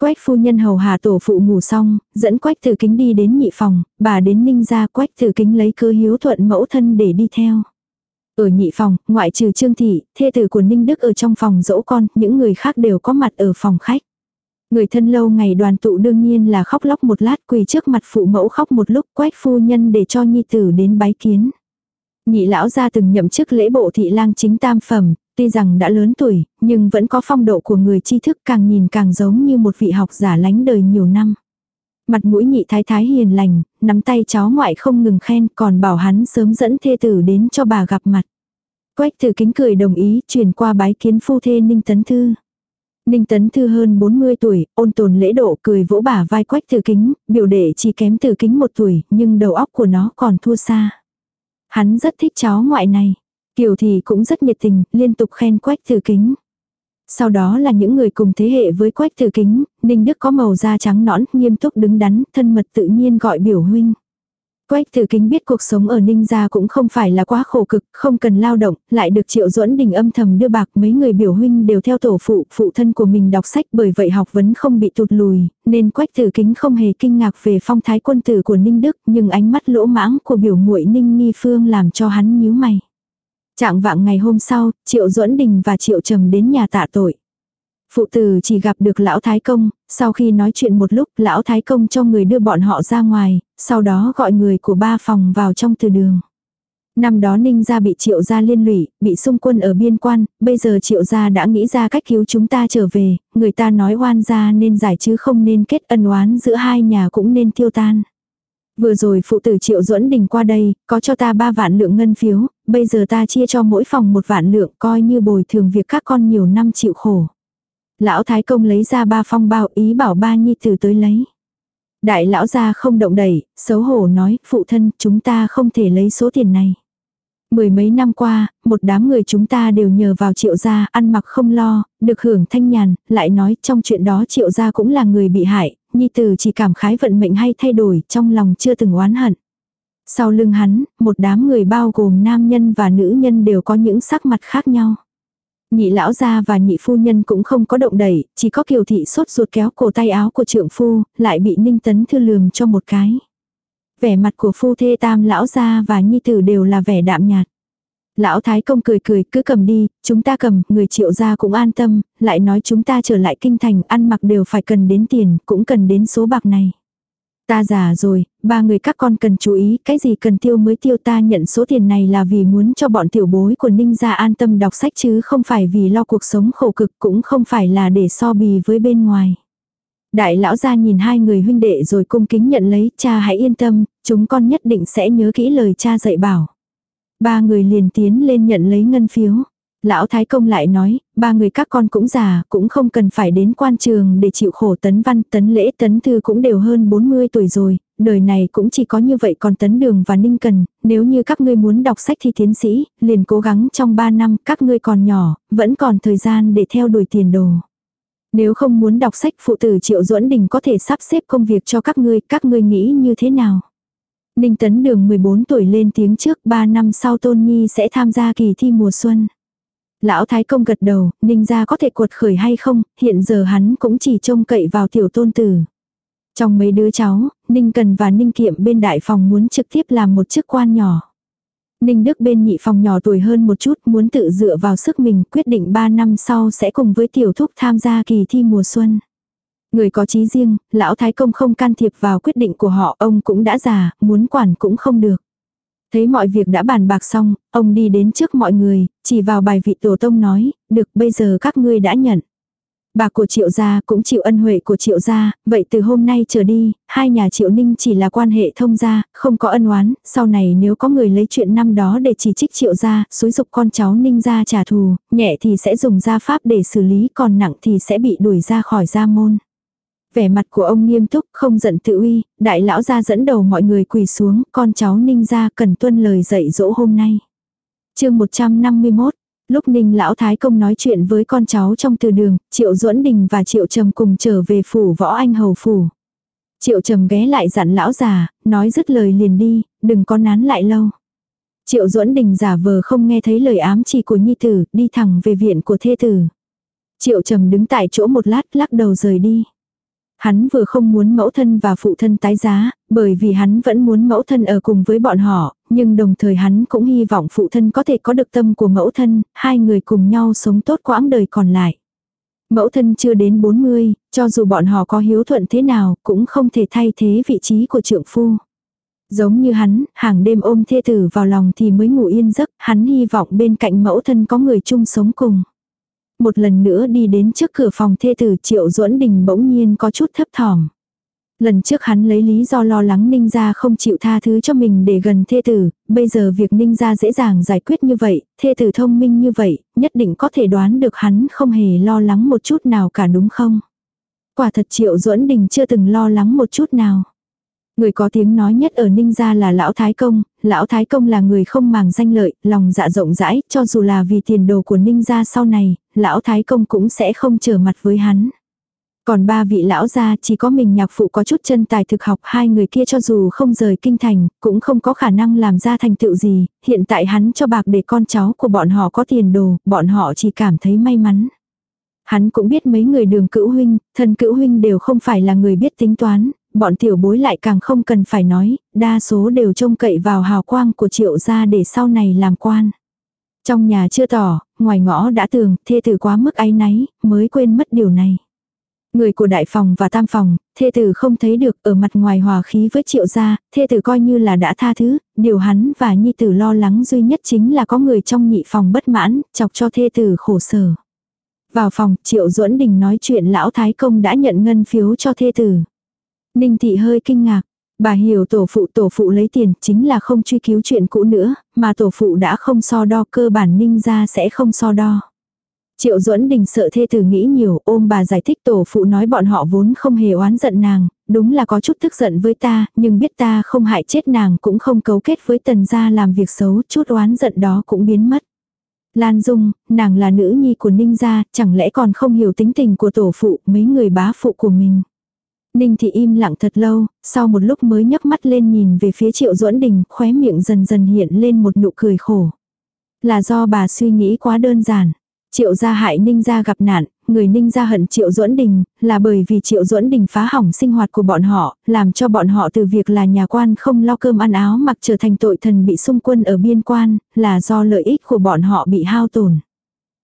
Quách phu nhân hầu hà tổ phụ ngủ xong, dẫn quách tử kính đi đến nhị phòng, bà đến ninh ra quách tử kính lấy cơ hiếu thuận mẫu thân để đi theo. Ở nhị phòng, ngoại trừ Trương Thị, thê tử của Ninh Đức ở trong phòng dỗ con, những người khác đều có mặt ở phòng khách. Người thân lâu ngày đoàn tụ đương nhiên là khóc lóc một lát quỳ trước mặt phụ mẫu khóc một lúc quách phu nhân để cho nhi tử đến bái kiến. Nhị lão gia từng nhậm chức lễ bộ thị lang chính tam phẩm, tuy rằng đã lớn tuổi, nhưng vẫn có phong độ của người tri thức càng nhìn càng giống như một vị học giả lánh đời nhiều năm. Mặt mũi nhị thái thái hiền lành, nắm tay cháu ngoại không ngừng khen còn bảo hắn sớm dẫn thê tử đến cho bà gặp mặt. Quách tử kính cười đồng ý truyền qua bái kiến phu thê Ninh Tấn Thư. Ninh Tấn Thư hơn 40 tuổi, ôn tồn lễ độ cười vỗ bả vai quách tử kính, biểu đệ chỉ kém tử kính một tuổi, nhưng đầu óc của nó còn thua xa. Hắn rất thích cháu ngoại này. Kiều thì cũng rất nhiệt tình, liên tục khen quách tử kính. Sau đó là những người cùng thế hệ với quách tử kính, Ninh Đức có màu da trắng nõn, nghiêm túc đứng đắn, thân mật tự nhiên gọi biểu huynh. Quách tử kính biết cuộc sống ở Ninh gia cũng không phải là quá khổ cực, không cần lao động, lại được triệu duẫn đình âm thầm đưa bạc mấy người biểu huynh đều theo tổ phụ, phụ thân của mình đọc sách bởi vậy học vấn không bị tụt lùi, nên quách tử kính không hề kinh ngạc về phong thái quân tử của Ninh Đức, nhưng ánh mắt lỗ mãng của biểu muội Ninh Nghi Phương làm cho hắn nhíu mày. Trạng vạng ngày hôm sau, Triệu Duẫn Đình và Triệu Trầm đến nhà tạ tội. Phụ tử chỉ gặp được lão Thái Công, sau khi nói chuyện một lúc lão Thái Công cho người đưa bọn họ ra ngoài, sau đó gọi người của ba phòng vào trong từ đường. Năm đó Ninh gia bị triệu gia liên lụy, bị xung quân ở biên quan, bây giờ triệu gia đã nghĩ ra cách cứu chúng ta trở về, người ta nói oan gia nên giải chứ không nên kết ân oán giữa hai nhà cũng nên tiêu tan. Vừa rồi phụ tử triệu duẫn đình qua đây, có cho ta ba vạn lượng ngân phiếu, bây giờ ta chia cho mỗi phòng một vạn lượng coi như bồi thường việc các con nhiều năm chịu khổ. Lão Thái Công lấy ra ba phong bao ý bảo ba nhi tử tới lấy. Đại lão gia không động đẩy, xấu hổ nói, phụ thân, chúng ta không thể lấy số tiền này. Mười mấy năm qua, một đám người chúng ta đều nhờ vào triệu gia, ăn mặc không lo, được hưởng thanh nhàn, lại nói trong chuyện đó triệu gia cũng là người bị hại, nhi tử chỉ cảm khái vận mệnh hay thay đổi, trong lòng chưa từng oán hận. Sau lưng hắn, một đám người bao gồm nam nhân và nữ nhân đều có những sắc mặt khác nhau. Nhị lão gia và nhị phu nhân cũng không có động đẩy, chỉ có kiều thị sốt ruột kéo cổ tay áo của trượng phu, lại bị ninh tấn thư lườm cho một cái. Vẻ mặt của phu thê tam lão gia và nhi tử đều là vẻ đạm nhạt. Lão Thái Công cười cười cứ cầm đi, chúng ta cầm, người triệu gia cũng an tâm, lại nói chúng ta trở lại kinh thành ăn mặc đều phải cần đến tiền, cũng cần đến số bạc này. Ta già rồi, ba người các con cần chú ý, cái gì cần tiêu mới tiêu ta nhận số tiền này là vì muốn cho bọn tiểu bối của Ninh gia an tâm đọc sách chứ không phải vì lo cuộc sống khổ cực cũng không phải là để so bì với bên ngoài. Đại lão gia nhìn hai người huynh đệ rồi cung kính nhận lấy, cha hãy yên tâm, chúng con nhất định sẽ nhớ kỹ lời cha dạy bảo. Ba người liền tiến lên nhận lấy ngân phiếu. Lão Thái Công lại nói, ba người các con cũng già, cũng không cần phải đến quan trường để chịu khổ tấn văn, tấn lễ, tấn thư cũng đều hơn 40 tuổi rồi, đời này cũng chỉ có như vậy còn tấn đường và ninh cần, nếu như các ngươi muốn đọc sách thi tiến sĩ, liền cố gắng trong 3 năm các ngươi còn nhỏ, vẫn còn thời gian để theo đuổi tiền đồ. Nếu không muốn đọc sách phụ tử Triệu Duẫn Đình có thể sắp xếp công việc cho các ngươi, các ngươi nghĩ như thế nào? Ninh Tấn Đường 14 tuổi lên tiếng trước 3 năm sau Tôn Nhi sẽ tham gia kỳ thi mùa xuân. Lão Thái Công gật đầu, Ninh gia có thể cuột khởi hay không, hiện giờ hắn cũng chỉ trông cậy vào tiểu tôn tử. Trong mấy đứa cháu, Ninh Cần và Ninh Kiệm bên đại phòng muốn trực tiếp làm một chức quan nhỏ. Ninh Đức bên nhị phòng nhỏ tuổi hơn một chút muốn tự dựa vào sức mình quyết định 3 năm sau sẽ cùng với tiểu thúc tham gia kỳ thi mùa xuân. Người có trí riêng, lão thái công không can thiệp vào quyết định của họ, ông cũng đã già, muốn quản cũng không được. Thấy mọi việc đã bàn bạc xong, ông đi đến trước mọi người, chỉ vào bài vị tổ tông nói, được bây giờ các ngươi đã nhận. bà của triệu gia cũng chịu ân huệ của triệu gia, vậy từ hôm nay trở đi, hai nhà triệu ninh chỉ là quan hệ thông gia, không có ân oán, sau này nếu có người lấy chuyện năm đó để chỉ trích triệu gia, xúi dục con cháu ninh gia trả thù, nhẹ thì sẽ dùng gia pháp để xử lý, còn nặng thì sẽ bị đuổi ra khỏi gia môn. Vẻ mặt của ông nghiêm túc, không giận tự uy, đại lão gia dẫn đầu mọi người quỳ xuống, con cháu ninh gia cần tuân lời dạy dỗ hôm nay. chương 151, lúc ninh lão thái công nói chuyện với con cháu trong từ đường, triệu duẫn đình và triệu trầm cùng trở về phủ võ anh hầu phủ. Triệu trầm ghé lại dặn lão già, nói dứt lời liền đi, đừng có nán lại lâu. Triệu duẫn đình giả vờ không nghe thấy lời ám chỉ của nhi tử, đi thẳng về viện của thê tử. Triệu trầm đứng tại chỗ một lát lắc đầu rời đi. Hắn vừa không muốn mẫu thân và phụ thân tái giá, bởi vì hắn vẫn muốn mẫu thân ở cùng với bọn họ, nhưng đồng thời hắn cũng hy vọng phụ thân có thể có được tâm của mẫu thân, hai người cùng nhau sống tốt quãng đời còn lại. Mẫu thân chưa đến 40, cho dù bọn họ có hiếu thuận thế nào, cũng không thể thay thế vị trí của trượng phu. Giống như hắn, hàng đêm ôm thê tử vào lòng thì mới ngủ yên giấc, hắn hy vọng bên cạnh mẫu thân có người chung sống cùng một lần nữa đi đến trước cửa phòng thê tử Triệu Duẫn Đình bỗng nhiên có chút thấp thỏm. Lần trước hắn lấy lý do lo lắng Ninh gia không chịu tha thứ cho mình để gần thê tử, bây giờ việc Ninh gia dễ dàng giải quyết như vậy, thê tử thông minh như vậy, nhất định có thể đoán được hắn không hề lo lắng một chút nào cả đúng không? Quả thật Triệu Duẫn Đình chưa từng lo lắng một chút nào. Người có tiếng nói nhất ở Ninh gia là Lão Thái Công, Lão Thái Công là người không màng danh lợi, lòng dạ rộng rãi, cho dù là vì tiền đồ của Ninh gia sau này, Lão Thái Công cũng sẽ không trở mặt với hắn. Còn ba vị lão gia chỉ có mình nhạc phụ có chút chân tài thực học hai người kia cho dù không rời kinh thành, cũng không có khả năng làm ra thành tựu gì, hiện tại hắn cho bạc để con cháu của bọn họ có tiền đồ, bọn họ chỉ cảm thấy may mắn. Hắn cũng biết mấy người đường cữu huynh, thân cữu huynh đều không phải là người biết tính toán, bọn tiểu bối lại càng không cần phải nói, đa số đều trông cậy vào hào quang của triệu gia để sau này làm quan. Trong nhà chưa tỏ, ngoài ngõ đã tường, thê tử quá mức áy náy, mới quên mất điều này. Người của đại phòng và tam phòng, thê tử không thấy được ở mặt ngoài hòa khí với triệu gia, thê tử coi như là đã tha thứ, điều hắn và nhi tử lo lắng duy nhất chính là có người trong nhị phòng bất mãn, chọc cho thê tử khổ sở. Vào phòng, triệu duẫn đình nói chuyện lão thái công đã nhận ngân phiếu cho thê tử. Ninh thị hơi kinh ngạc, Bà hiểu tổ phụ tổ phụ lấy tiền chính là không truy cứu chuyện cũ nữa, mà tổ phụ đã không so đo cơ bản ninh ra sẽ không so đo. Triệu duẫn đình sợ thê tử nghĩ nhiều ôm bà giải thích tổ phụ nói bọn họ vốn không hề oán giận nàng, đúng là có chút tức giận với ta, nhưng biết ta không hại chết nàng cũng không cấu kết với tần gia làm việc xấu, chút oán giận đó cũng biến mất. Lan Dung, nàng là nữ nhi của Ninh gia, chẳng lẽ còn không hiểu tính tình của tổ phụ, mấy người bá phụ của mình. Ninh thị im lặng thật lâu, sau một lúc mới nhấc mắt lên nhìn về phía triệu duẫn đình, khóe miệng dần dần hiện lên một nụ cười khổ. Là do bà suy nghĩ quá đơn giản. Triệu gia hại ninh gia gặp nạn, người ninh gia hận triệu duẫn đình, là bởi vì triệu duẫn đình phá hỏng sinh hoạt của bọn họ, làm cho bọn họ từ việc là nhà quan không lo cơm ăn áo mặc trở thành tội thần bị xung quân ở biên quan, là do lợi ích của bọn họ bị hao tổn.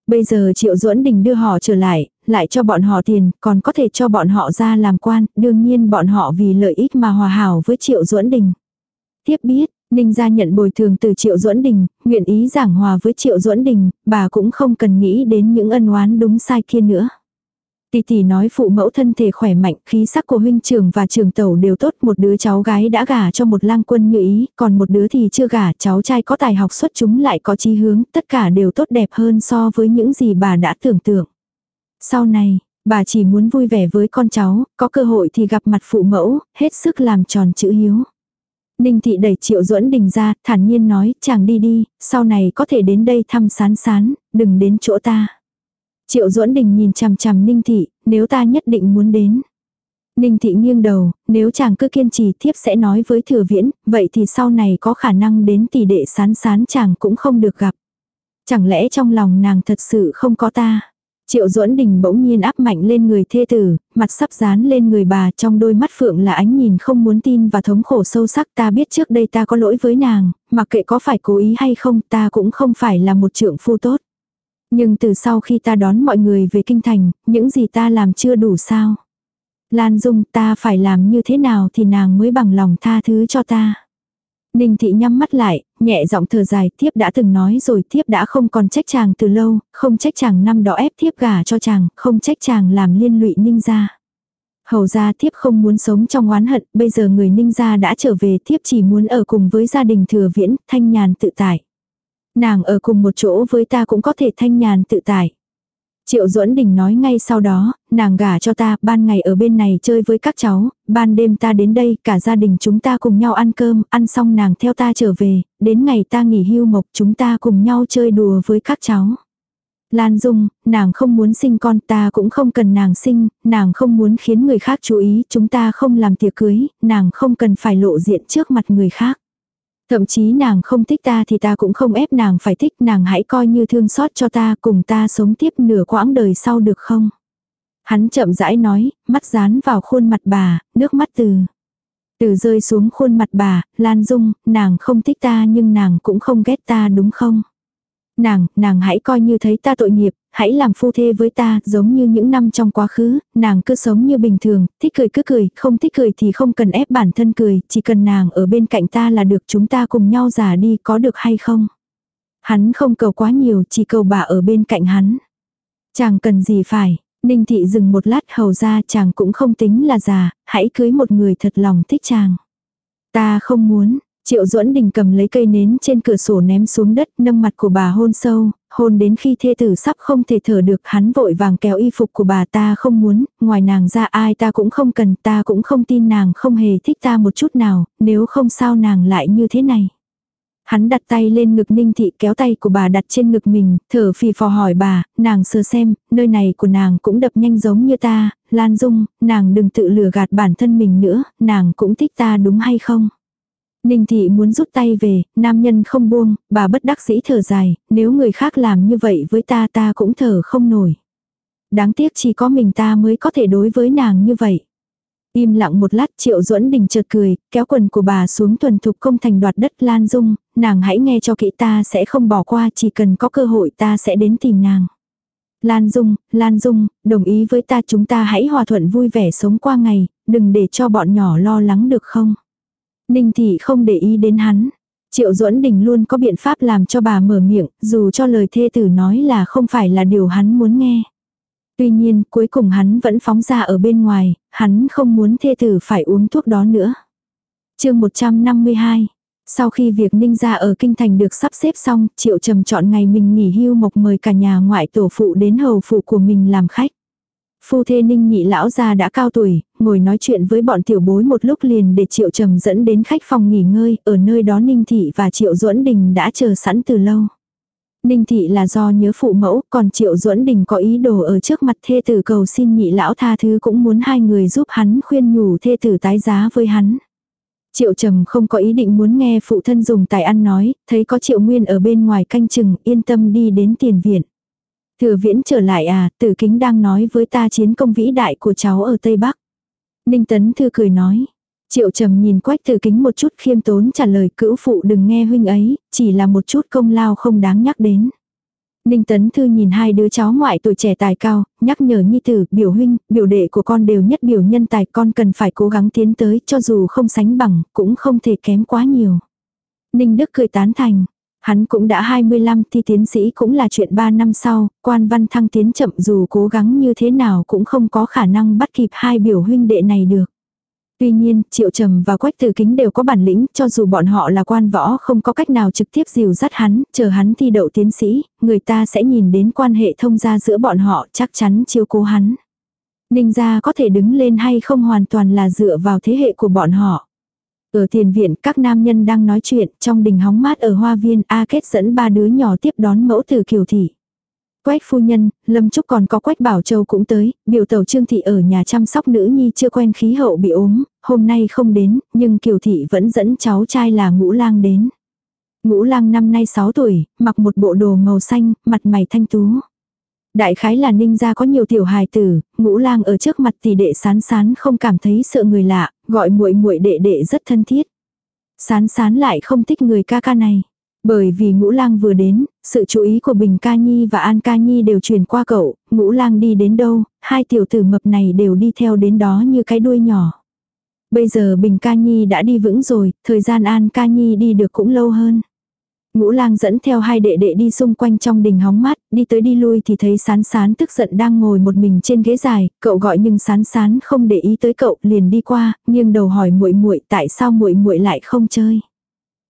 Bây giờ triệu duẫn đình đưa họ trở lại, lại cho bọn họ tiền, còn có thể cho bọn họ ra làm quan, đương nhiên bọn họ vì lợi ích mà hòa hảo với Triệu Duẫn Đình. Tiếp biết, Ninh gia nhận bồi thường từ Triệu Duẫn Đình, nguyện ý giảng hòa với Triệu Duẫn Đình, bà cũng không cần nghĩ đến những ân oán đúng sai kia nữa. Tỷ tỷ nói phụ mẫu thân thể khỏe mạnh, khí sắc của huynh trưởng và trường tẩu đều tốt, một đứa cháu gái đã gả cho một lang quân như ý, còn một đứa thì chưa gả, cháu trai có tài học xuất chúng lại có chí hướng, tất cả đều tốt đẹp hơn so với những gì bà đã tưởng tượng. Sau này, bà chỉ muốn vui vẻ với con cháu, có cơ hội thì gặp mặt phụ mẫu, hết sức làm tròn chữ hiếu. Ninh thị đẩy triệu duẫn đình ra, thản nhiên nói, chàng đi đi, sau này có thể đến đây thăm sán sán, đừng đến chỗ ta. Triệu duẫn đình nhìn chằm chằm ninh thị, nếu ta nhất định muốn đến. Ninh thị nghiêng đầu, nếu chàng cứ kiên trì thiếp sẽ nói với thừa viễn, vậy thì sau này có khả năng đến tỷ đệ sán sán chàng cũng không được gặp. Chẳng lẽ trong lòng nàng thật sự không có ta. Triệu duẫn đình bỗng nhiên áp mạnh lên người thê tử, mặt sắp dán lên người bà trong đôi mắt phượng là ánh nhìn không muốn tin và thống khổ sâu sắc ta biết trước đây ta có lỗi với nàng, mặc kệ có phải cố ý hay không ta cũng không phải là một trượng phu tốt. Nhưng từ sau khi ta đón mọi người về kinh thành, những gì ta làm chưa đủ sao. Lan Dung ta phải làm như thế nào thì nàng mới bằng lòng tha thứ cho ta. Ninh thị nhắm mắt lại, nhẹ giọng thở dài, thiếp đã từng nói rồi, thiếp đã không còn trách chàng từ lâu, không trách chàng năm đó ép thiếp gả cho chàng, không trách chàng làm liên lụy ninh gia. Hầu ra thiếp không muốn sống trong oán hận, bây giờ người ninh gia đã trở về thiếp chỉ muốn ở cùng với gia đình thừa viễn, thanh nhàn tự tại. Nàng ở cùng một chỗ với ta cũng có thể thanh nhàn tự tại. Triệu Duẫn Đình nói ngay sau đó, nàng gả cho ta, ban ngày ở bên này chơi với các cháu, ban đêm ta đến đây, cả gia đình chúng ta cùng nhau ăn cơm, ăn xong nàng theo ta trở về, đến ngày ta nghỉ hưu mộc chúng ta cùng nhau chơi đùa với các cháu. Lan Dung, nàng không muốn sinh con ta cũng không cần nàng sinh, nàng không muốn khiến người khác chú ý, chúng ta không làm tiệc cưới, nàng không cần phải lộ diện trước mặt người khác. Thậm chí nàng không thích ta thì ta cũng không ép nàng phải thích nàng hãy coi như thương xót cho ta cùng ta sống tiếp nửa quãng đời sau được không. Hắn chậm rãi nói, mắt dán vào khuôn mặt bà, nước mắt từ. Từ rơi xuống khuôn mặt bà, Lan Dung, nàng không thích ta nhưng nàng cũng không ghét ta đúng không? Nàng, nàng hãy coi như thấy ta tội nghiệp, hãy làm phu thê với ta, giống như những năm trong quá khứ, nàng cứ sống như bình thường, thích cười cứ cười, không thích cười thì không cần ép bản thân cười, chỉ cần nàng ở bên cạnh ta là được chúng ta cùng nhau già đi có được hay không. Hắn không cầu quá nhiều, chỉ cầu bà ở bên cạnh hắn. Chàng cần gì phải, Ninh thị dừng một lát hầu ra chàng cũng không tính là già, hãy cưới một người thật lòng thích chàng. Ta không muốn, Triệu duẫn đình cầm lấy cây nến trên cửa sổ ném xuống đất nâng mặt của bà hôn sâu, hôn đến khi thê tử sắp không thể thở được hắn vội vàng kéo y phục của bà ta không muốn, ngoài nàng ra ai ta cũng không cần ta cũng không tin nàng không hề thích ta một chút nào, nếu không sao nàng lại như thế này. Hắn đặt tay lên ngực ninh thị kéo tay của bà đặt trên ngực mình, thở phì phò hỏi bà, nàng sơ xem, nơi này của nàng cũng đập nhanh giống như ta, Lan Dung, nàng đừng tự lừa gạt bản thân mình nữa, nàng cũng thích ta đúng hay không? Ninh thị muốn rút tay về, nam nhân không buông, bà bất đắc dĩ thở dài, nếu người khác làm như vậy với ta ta cũng thở không nổi. Đáng tiếc chỉ có mình ta mới có thể đối với nàng như vậy. Im lặng một lát Triệu Duẫn Đình chợt cười, kéo quần của bà xuống tuần thục công thành đoạt đất Lan Dung, nàng hãy nghe cho kỹ ta sẽ không bỏ qua chỉ cần có cơ hội ta sẽ đến tìm nàng. Lan Dung, Lan Dung, đồng ý với ta chúng ta hãy hòa thuận vui vẻ sống qua ngày, đừng để cho bọn nhỏ lo lắng được không. Ninh Thị không để ý đến hắn. Triệu Duẫn Đình luôn có biện pháp làm cho bà mở miệng, dù cho lời thê tử nói là không phải là điều hắn muốn nghe. Tuy nhiên, cuối cùng hắn vẫn phóng ra ở bên ngoài, hắn không muốn thê tử phải uống thuốc đó nữa. chương 152 Sau khi việc ninh gia ở kinh thành được sắp xếp xong, Triệu Trầm chọn ngày mình nghỉ hưu mộc mời cả nhà ngoại tổ phụ đến hầu phụ của mình làm khách. Phu thê ninh nhị lão gia đã cao tuổi, ngồi nói chuyện với bọn tiểu bối một lúc liền để Triệu Trầm dẫn đến khách phòng nghỉ ngơi, ở nơi đó Ninh Thị và Triệu Duẫn Đình đã chờ sẵn từ lâu. Ninh Thị là do nhớ phụ mẫu, còn Triệu Duẫn Đình có ý đồ ở trước mặt thê tử cầu xin nhị lão tha thứ cũng muốn hai người giúp hắn khuyên nhủ thê tử tái giá với hắn. Triệu Trầm không có ý định muốn nghe phụ thân dùng tài ăn nói, thấy có Triệu Nguyên ở bên ngoài canh chừng, yên tâm đi đến tiền viện. Thừa viễn trở lại à, tử kính đang nói với ta chiến công vĩ đại của cháu ở Tây Bắc. Ninh Tấn Thư cười nói. Triệu trầm nhìn quách tử kính một chút khiêm tốn trả lời cữu phụ đừng nghe huynh ấy, chỉ là một chút công lao không đáng nhắc đến. Ninh Tấn Thư nhìn hai đứa cháu ngoại tuổi trẻ tài cao, nhắc nhở nhi tử, biểu huynh, biểu đệ của con đều nhất biểu nhân tài con cần phải cố gắng tiến tới cho dù không sánh bằng, cũng không thể kém quá nhiều. Ninh Đức cười tán thành, Hắn cũng đã 25 thi tiến sĩ cũng là chuyện 3 năm sau, quan văn thăng tiến chậm dù cố gắng như thế nào cũng không có khả năng bắt kịp hai biểu huynh đệ này được. Tuy nhiên, Triệu Trầm và Quách Tử Kính đều có bản lĩnh, cho dù bọn họ là quan võ không có cách nào trực tiếp dìu dắt hắn, chờ hắn thi đậu tiến sĩ, người ta sẽ nhìn đến quan hệ thông gia giữa bọn họ chắc chắn chiếu cố hắn. Ninh gia có thể đứng lên hay không hoàn toàn là dựa vào thế hệ của bọn họ. Ở tiền viện các nam nhân đang nói chuyện trong đình hóng mát ở hoa viên A Kết dẫn ba đứa nhỏ tiếp đón mẫu từ kiều thị. Quách phu nhân, Lâm Trúc còn có Quách Bảo Châu cũng tới, biểu tàu Trương Thị ở nhà chăm sóc nữ nhi chưa quen khí hậu bị ốm, hôm nay không đến, nhưng Kiều Thị vẫn dẫn cháu trai là Ngũ Lang đến. Ngũ Lang năm nay 6 tuổi, mặc một bộ đồ màu xanh, mặt mày thanh tú. Đại khái là ninh gia có nhiều tiểu hài tử, ngũ lang ở trước mặt tỷ đệ sán sán không cảm thấy sợ người lạ, gọi muội muội đệ đệ rất thân thiết. Sán sán lại không thích người ca ca này. Bởi vì ngũ lang vừa đến, sự chú ý của Bình Ca Nhi và An Ca Nhi đều truyền qua cậu, ngũ lang đi đến đâu, hai tiểu tử mập này đều đi theo đến đó như cái đuôi nhỏ. Bây giờ Bình Ca Nhi đã đi vững rồi, thời gian An Ca Nhi đi được cũng lâu hơn. Ngũ lang dẫn theo hai đệ đệ đi xung quanh trong đình hóng mát, đi tới đi lui thì thấy sán sán tức giận đang ngồi một mình trên ghế dài, cậu gọi nhưng sán sán không để ý tới cậu, liền đi qua, nghiêng đầu hỏi muội muội tại sao muội muội lại không chơi.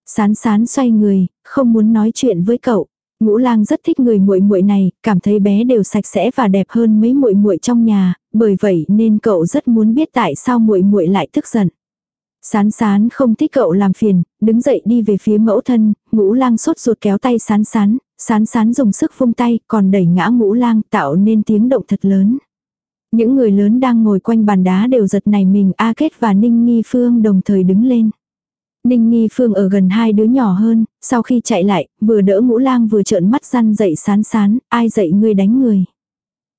Sán sán xoay người, không muốn nói chuyện với cậu. Ngũ Lang rất thích người muội muội này, cảm thấy bé đều sạch sẽ và đẹp hơn mấy muội muội trong nhà, bởi vậy nên cậu rất muốn biết tại sao muội muội lại tức giận. Sán sán không thích cậu làm phiền, đứng dậy đi về phía mẫu thân, ngũ lang sốt ruột kéo tay sán sán, sán sán dùng sức vung tay, còn đẩy ngã ngũ lang tạo nên tiếng động thật lớn. Những người lớn đang ngồi quanh bàn đá đều giật này mình A Kết và Ninh Nghi Phương đồng thời đứng lên. Ninh Nghi Phương ở gần hai đứa nhỏ hơn, sau khi chạy lại, vừa đỡ ngũ lang vừa trợn mắt răn dậy sán sán, ai dậy ngươi đánh người.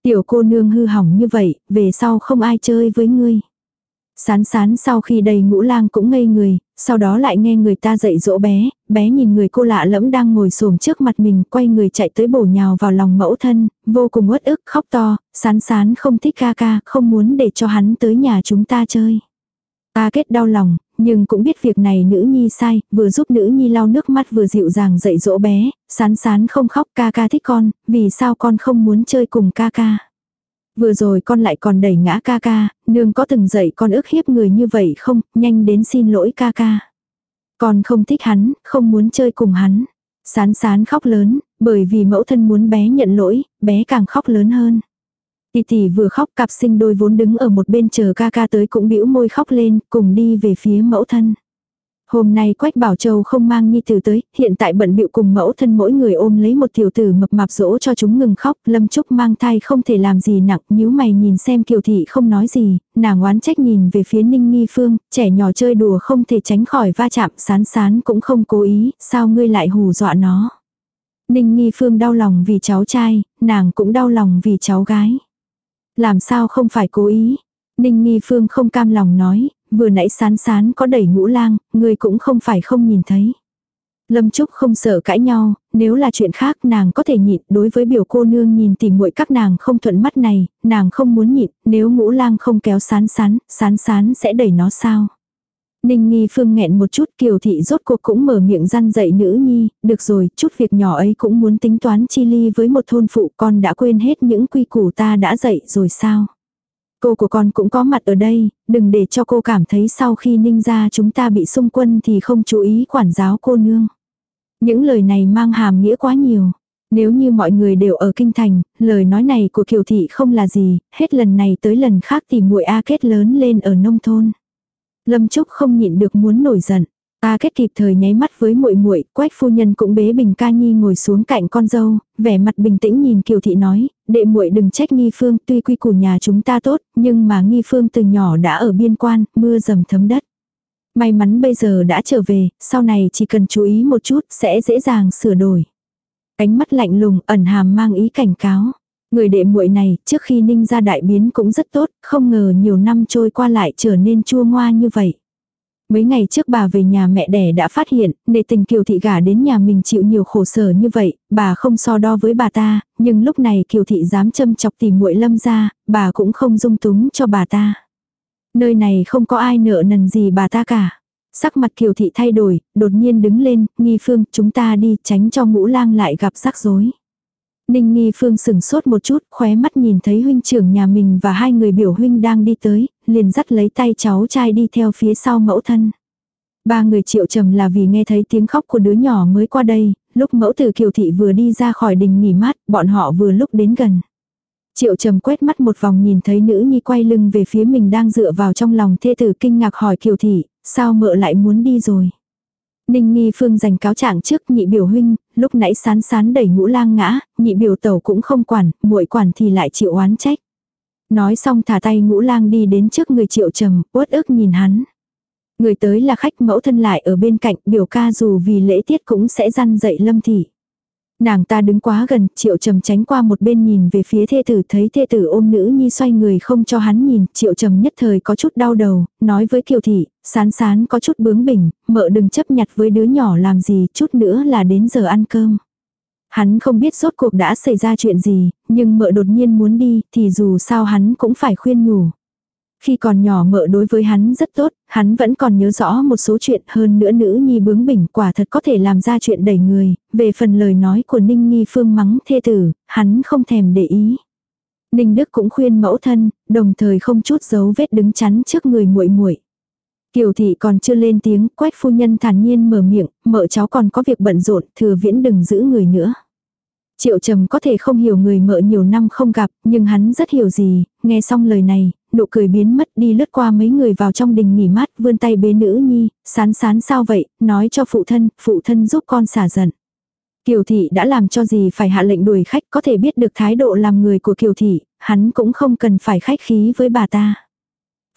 Tiểu cô nương hư hỏng như vậy, về sau không ai chơi với ngươi. Sán sán sau khi đầy ngũ lang cũng ngây người, sau đó lại nghe người ta dạy dỗ bé, bé nhìn người cô lạ lẫm đang ngồi xổm trước mặt mình, quay người chạy tới bổ nhào vào lòng mẫu thân, vô cùng uất ức khóc to, sán sán không thích ca ca, không muốn để cho hắn tới nhà chúng ta chơi. Ta kết đau lòng, nhưng cũng biết việc này nữ nhi sai, vừa giúp nữ nhi lau nước mắt vừa dịu dàng dạy dỗ bé, sán sán không khóc ca ca thích con, vì sao con không muốn chơi cùng ca ca. Vừa rồi con lại còn đẩy ngã ca ca, nương có từng dạy con ức hiếp người như vậy không, nhanh đến xin lỗi ca ca. Con không thích hắn, không muốn chơi cùng hắn. Sán sán khóc lớn, bởi vì mẫu thân muốn bé nhận lỗi, bé càng khóc lớn hơn. Tỷ tỷ vừa khóc cặp sinh đôi vốn đứng ở một bên chờ ca ca tới cũng bĩu môi khóc lên, cùng đi về phía mẫu thân. Hôm nay Quách Bảo Châu không mang nhi tử tới, hiện tại bận bịu cùng mẫu thân mỗi người ôm lấy một tiểu tử mập mạp dỗ cho chúng ngừng khóc, Lâm Trúc mang thai không thể làm gì nặng, nhíu mày nhìn xem Kiều thị không nói gì, nàng oán trách nhìn về phía Ninh Nghi Phương, trẻ nhỏ chơi đùa không thể tránh khỏi va chạm, sán sán cũng không cố ý, sao ngươi lại hù dọa nó. Ninh Nghi Phương đau lòng vì cháu trai, nàng cũng đau lòng vì cháu gái. Làm sao không phải cố ý, Ninh Nghi Phương không cam lòng nói, vừa nãy sán sán có đẩy ngũ lang, người cũng không phải không nhìn thấy. Lâm Trúc không sợ cãi nhau, nếu là chuyện khác nàng có thể nhịn, đối với biểu cô nương nhìn tìm muội các nàng không thuận mắt này, nàng không muốn nhịn, nếu ngũ lang không kéo sán sán, sán sán sẽ đẩy nó sao. Ninh Nghi Phương nghẹn một chút kiều thị rốt cuộc cũng mở miệng răn dậy nữ nhi, được rồi, chút việc nhỏ ấy cũng muốn tính toán chi ly với một thôn phụ con đã quên hết những quy củ ta đã dạy rồi sao. Cô của con cũng có mặt ở đây, đừng để cho cô cảm thấy sau khi ninh ra chúng ta bị xung quân thì không chú ý quản giáo cô nương. Những lời này mang hàm nghĩa quá nhiều. Nếu như mọi người đều ở kinh thành, lời nói này của Kiều thị không là gì, hết lần này tới lần khác thì muội A kết lớn lên ở nông thôn. Lâm Trúc không nhịn được muốn nổi giận ca kết kịp thời nháy mắt với muội muội, Quách phu nhân cũng bế Bình Ca Nhi ngồi xuống cạnh con dâu, vẻ mặt bình tĩnh nhìn Kiều thị nói, đệ muội đừng trách Nghi Phương, tuy quy củ nhà chúng ta tốt, nhưng mà Nghi Phương từ nhỏ đã ở biên quan, mưa dầm thấm đất. May mắn bây giờ đã trở về, sau này chỉ cần chú ý một chút sẽ dễ dàng sửa đổi. Ánh mắt lạnh lùng ẩn hàm mang ý cảnh cáo. Người đệ muội này trước khi ninh ra đại biến cũng rất tốt, không ngờ nhiều năm trôi qua lại trở nên chua ngoa như vậy. Mấy ngày trước bà về nhà mẹ đẻ đã phát hiện, nề tình kiều thị gả đến nhà mình chịu nhiều khổ sở như vậy, bà không so đo với bà ta, nhưng lúc này kiều thị dám châm chọc tìm muội lâm ra, bà cũng không dung túng cho bà ta. Nơi này không có ai nợ nần gì bà ta cả. Sắc mặt kiều thị thay đổi, đột nhiên đứng lên, nghi phương, chúng ta đi, tránh cho ngũ lang lại gặp rắc rối. Ninh nghi phương sừng sốt một chút, khóe mắt nhìn thấy huynh trưởng nhà mình và hai người biểu huynh đang đi tới, liền dắt lấy tay cháu trai đi theo phía sau mẫu thân. Ba người triệu trầm là vì nghe thấy tiếng khóc của đứa nhỏ mới qua đây, lúc mẫu tử kiều thị vừa đi ra khỏi đình nghỉ mát, bọn họ vừa lúc đến gần. Triệu trầm quét mắt một vòng nhìn thấy nữ nhi quay lưng về phía mình đang dựa vào trong lòng thê tử kinh ngạc hỏi kiều thị, sao mợ lại muốn đi rồi. Ninh nghi phương giành cáo trạng trước nhị biểu huynh, lúc nãy sán sán đẩy ngũ lang ngã, nhị biểu tẩu cũng không quản, muội quản thì lại chịu oán trách. Nói xong thả tay ngũ lang đi đến trước người triệu trầm, uất ức nhìn hắn. Người tới là khách mẫu thân lại ở bên cạnh, biểu ca dù vì lễ tiết cũng sẽ răn dậy lâm thị. Nàng ta đứng quá gần, triệu trầm tránh qua một bên nhìn về phía thê tử thấy thê tử ôm nữ nhi xoay người không cho hắn nhìn, triệu trầm nhất thời có chút đau đầu, nói với kiều thị, sán sán có chút bướng bỉnh, mợ đừng chấp nhặt với đứa nhỏ làm gì, chút nữa là đến giờ ăn cơm. Hắn không biết rốt cuộc đã xảy ra chuyện gì, nhưng mợ đột nhiên muốn đi, thì dù sao hắn cũng phải khuyên nhủ. Khi còn nhỏ mợ đối với hắn rất tốt, hắn vẫn còn nhớ rõ một số chuyện hơn nữa nữ nhi bướng bỉnh quả thật có thể làm ra chuyện đẩy người, về phần lời nói của Ninh Nghi Phương mắng thê tử, hắn không thèm để ý. Ninh Đức cũng khuyên mẫu thân, đồng thời không chút dấu vết đứng chắn trước người muội muội. Kiều thị còn chưa lên tiếng, quách phu nhân thản nhiên mở miệng, mợ cháu còn có việc bận rộn, thừa viễn đừng giữ người nữa. Triệu trầm có thể không hiểu người mợ nhiều năm không gặp, nhưng hắn rất hiểu gì, nghe xong lời này, nụ cười biến mất đi lướt qua mấy người vào trong đình nghỉ mát, vươn tay bế nữ nhi, sán sán sao vậy, nói cho phụ thân, phụ thân giúp con xả giận. Kiều thị đã làm cho gì phải hạ lệnh đuổi khách có thể biết được thái độ làm người của Kiều thị, hắn cũng không cần phải khách khí với bà ta.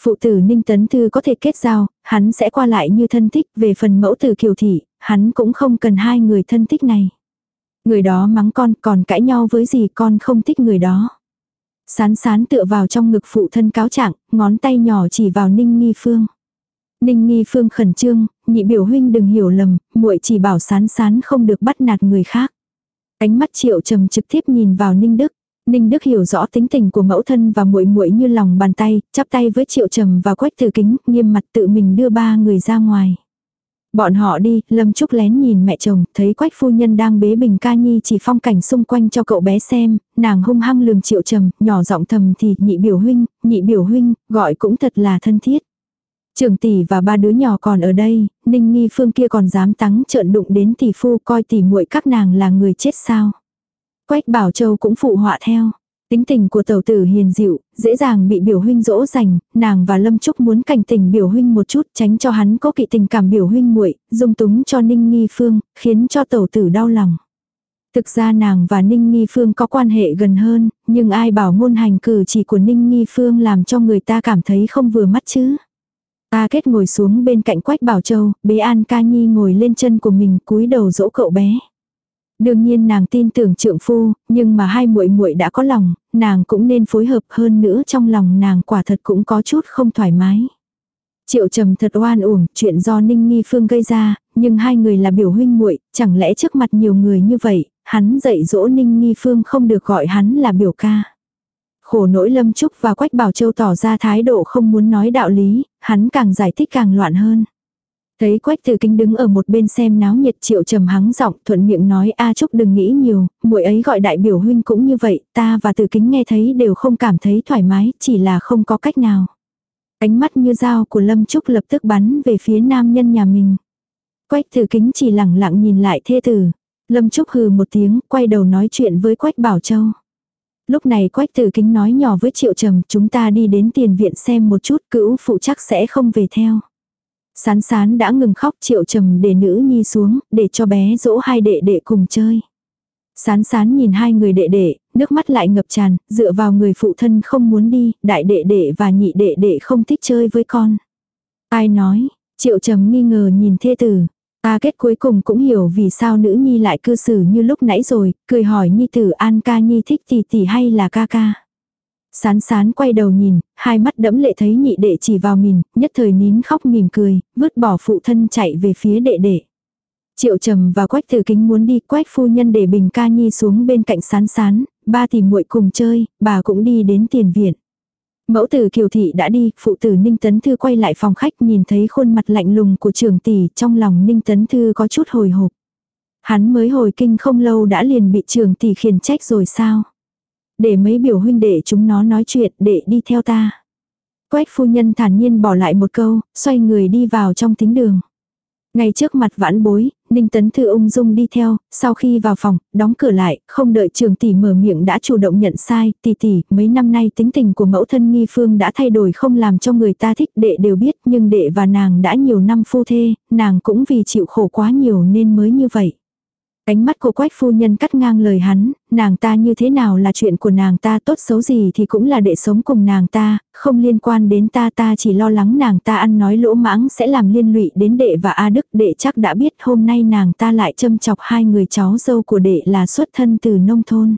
Phụ tử Ninh Tấn Thư có thể kết giao, hắn sẽ qua lại như thân thích về phần mẫu tử Kiều thị, hắn cũng không cần hai người thân thích này. Người đó mắng con còn cãi nhau với gì con không thích người đó. Sán sán tựa vào trong ngực phụ thân cáo trạng, ngón tay nhỏ chỉ vào Ninh Nghi Phương. Ninh Nghi Phương khẩn trương, nhị biểu huynh đừng hiểu lầm, muội chỉ bảo sán sán không được bắt nạt người khác. Ánh mắt triệu trầm trực tiếp nhìn vào Ninh Đức. Ninh Đức hiểu rõ tính tình của mẫu thân và muội muội như lòng bàn tay, chắp tay với Triệu Trầm và Quách Tử Kính, nghiêm mặt tự mình đưa ba người ra ngoài. Bọn họ đi, Lâm Trúc lén nhìn mẹ chồng, thấy quách phu nhân đang bế bình ca nhi chỉ phong cảnh xung quanh cho cậu bé xem, nàng hung hăng lườm triệu trầm, nhỏ giọng thầm thì nhị biểu huynh, nhị biểu huynh, gọi cũng thật là thân thiết. Trường tỷ và ba đứa nhỏ còn ở đây, ninh nghi phương kia còn dám tắng trợn đụng đến tỷ phu coi tỷ muội các nàng là người chết sao. Quách bảo châu cũng phụ họa theo. Tính tình của tẩu tử hiền dịu, dễ dàng bị biểu huynh dỗ dành, nàng và Lâm Trúc muốn cảnh tình biểu huynh một chút tránh cho hắn có kỵ tình cảm biểu huynh muội dung túng cho Ninh Nghi Phương, khiến cho tẩu tử đau lòng. Thực ra nàng và Ninh Nghi Phương có quan hệ gần hơn, nhưng ai bảo ngôn hành cử chỉ của Ninh Nghi Phương làm cho người ta cảm thấy không vừa mắt chứ. Ta kết ngồi xuống bên cạnh Quách Bảo Châu, bế An Ca Nhi ngồi lên chân của mình cúi đầu dỗ cậu bé. Đương nhiên nàng tin tưởng trượng phu, nhưng mà hai muội muội đã có lòng, nàng cũng nên phối hợp hơn nữa trong lòng nàng quả thật cũng có chút không thoải mái. Triệu trầm thật oan uổng, chuyện do Ninh Nghi Phương gây ra, nhưng hai người là biểu huynh muội, chẳng lẽ trước mặt nhiều người như vậy, hắn dạy dỗ Ninh Nghi Phương không được gọi hắn là biểu ca. Khổ nỗi Lâm Trúc và Quách Bảo Châu tỏ ra thái độ không muốn nói đạo lý, hắn càng giải thích càng loạn hơn. Thấy Quách Tử Kính đứng ở một bên xem náo nhiệt Triệu Trầm hắng giọng, thuận miệng nói: "A Trúc đừng nghĩ nhiều, muội ấy gọi đại biểu huynh cũng như vậy, ta và Tử Kính nghe thấy đều không cảm thấy thoải mái, chỉ là không có cách nào." Ánh mắt như dao của Lâm Trúc lập tức bắn về phía nam nhân nhà mình. Quách Tử Kính chỉ lẳng lặng nhìn lại thê tử. Lâm Trúc hừ một tiếng, quay đầu nói chuyện với Quách Bảo Châu. Lúc này Quách Tử Kính nói nhỏ với Triệu Trầm, chúng ta đi đến tiền viện xem một chút, cữu phụ chắc sẽ không về theo. Sán sán đã ngừng khóc triệu trầm để nữ nhi xuống, để cho bé dỗ hai đệ đệ cùng chơi. Sán sán nhìn hai người đệ đệ, nước mắt lại ngập tràn, dựa vào người phụ thân không muốn đi, đại đệ đệ và nhị đệ đệ không thích chơi với con. Ai nói, triệu trầm nghi ngờ nhìn thê tử. Ta kết cuối cùng cũng hiểu vì sao nữ nhi lại cư xử như lúc nãy rồi, cười hỏi nhi tử an ca nhi thích tỷ tỷ hay là ca ca. Sán sán quay đầu nhìn, hai mắt đẫm lệ thấy nhị đệ chỉ vào mình, nhất thời nín khóc mỉm cười, vứt bỏ phụ thân chạy về phía đệ đệ. Triệu trầm và quách thử kính muốn đi quách phu nhân để bình ca nhi xuống bên cạnh sán sán, ba tìm muội cùng chơi, bà cũng đi đến tiền viện. Mẫu tử kiều thị đã đi, phụ tử Ninh Tấn Thư quay lại phòng khách nhìn thấy khuôn mặt lạnh lùng của trường tỷ trong lòng Ninh Tấn Thư có chút hồi hộp. Hắn mới hồi kinh không lâu đã liền bị trường tỷ khiển trách rồi sao? Để mấy biểu huynh để chúng nó nói chuyện để đi theo ta. Quách phu nhân thản nhiên bỏ lại một câu, xoay người đi vào trong tính đường. Ngay trước mặt vãn bối, Ninh Tấn Thư ung dung đi theo, sau khi vào phòng, đóng cửa lại, không đợi trường tỷ mở miệng đã chủ động nhận sai, tỷ tỷ, mấy năm nay tính tình của mẫu thân nghi phương đã thay đổi không làm cho người ta thích, đệ đều biết, nhưng đệ và nàng đã nhiều năm phu thê, nàng cũng vì chịu khổ quá nhiều nên mới như vậy. Ánh mắt của quách phu nhân cắt ngang lời hắn, nàng ta như thế nào là chuyện của nàng ta tốt xấu gì thì cũng là đệ sống cùng nàng ta, không liên quan đến ta ta chỉ lo lắng nàng ta ăn nói lỗ mãng sẽ làm liên lụy đến đệ và A Đức. Đệ chắc đã biết hôm nay nàng ta lại châm chọc hai người cháu dâu của đệ là xuất thân từ nông thôn.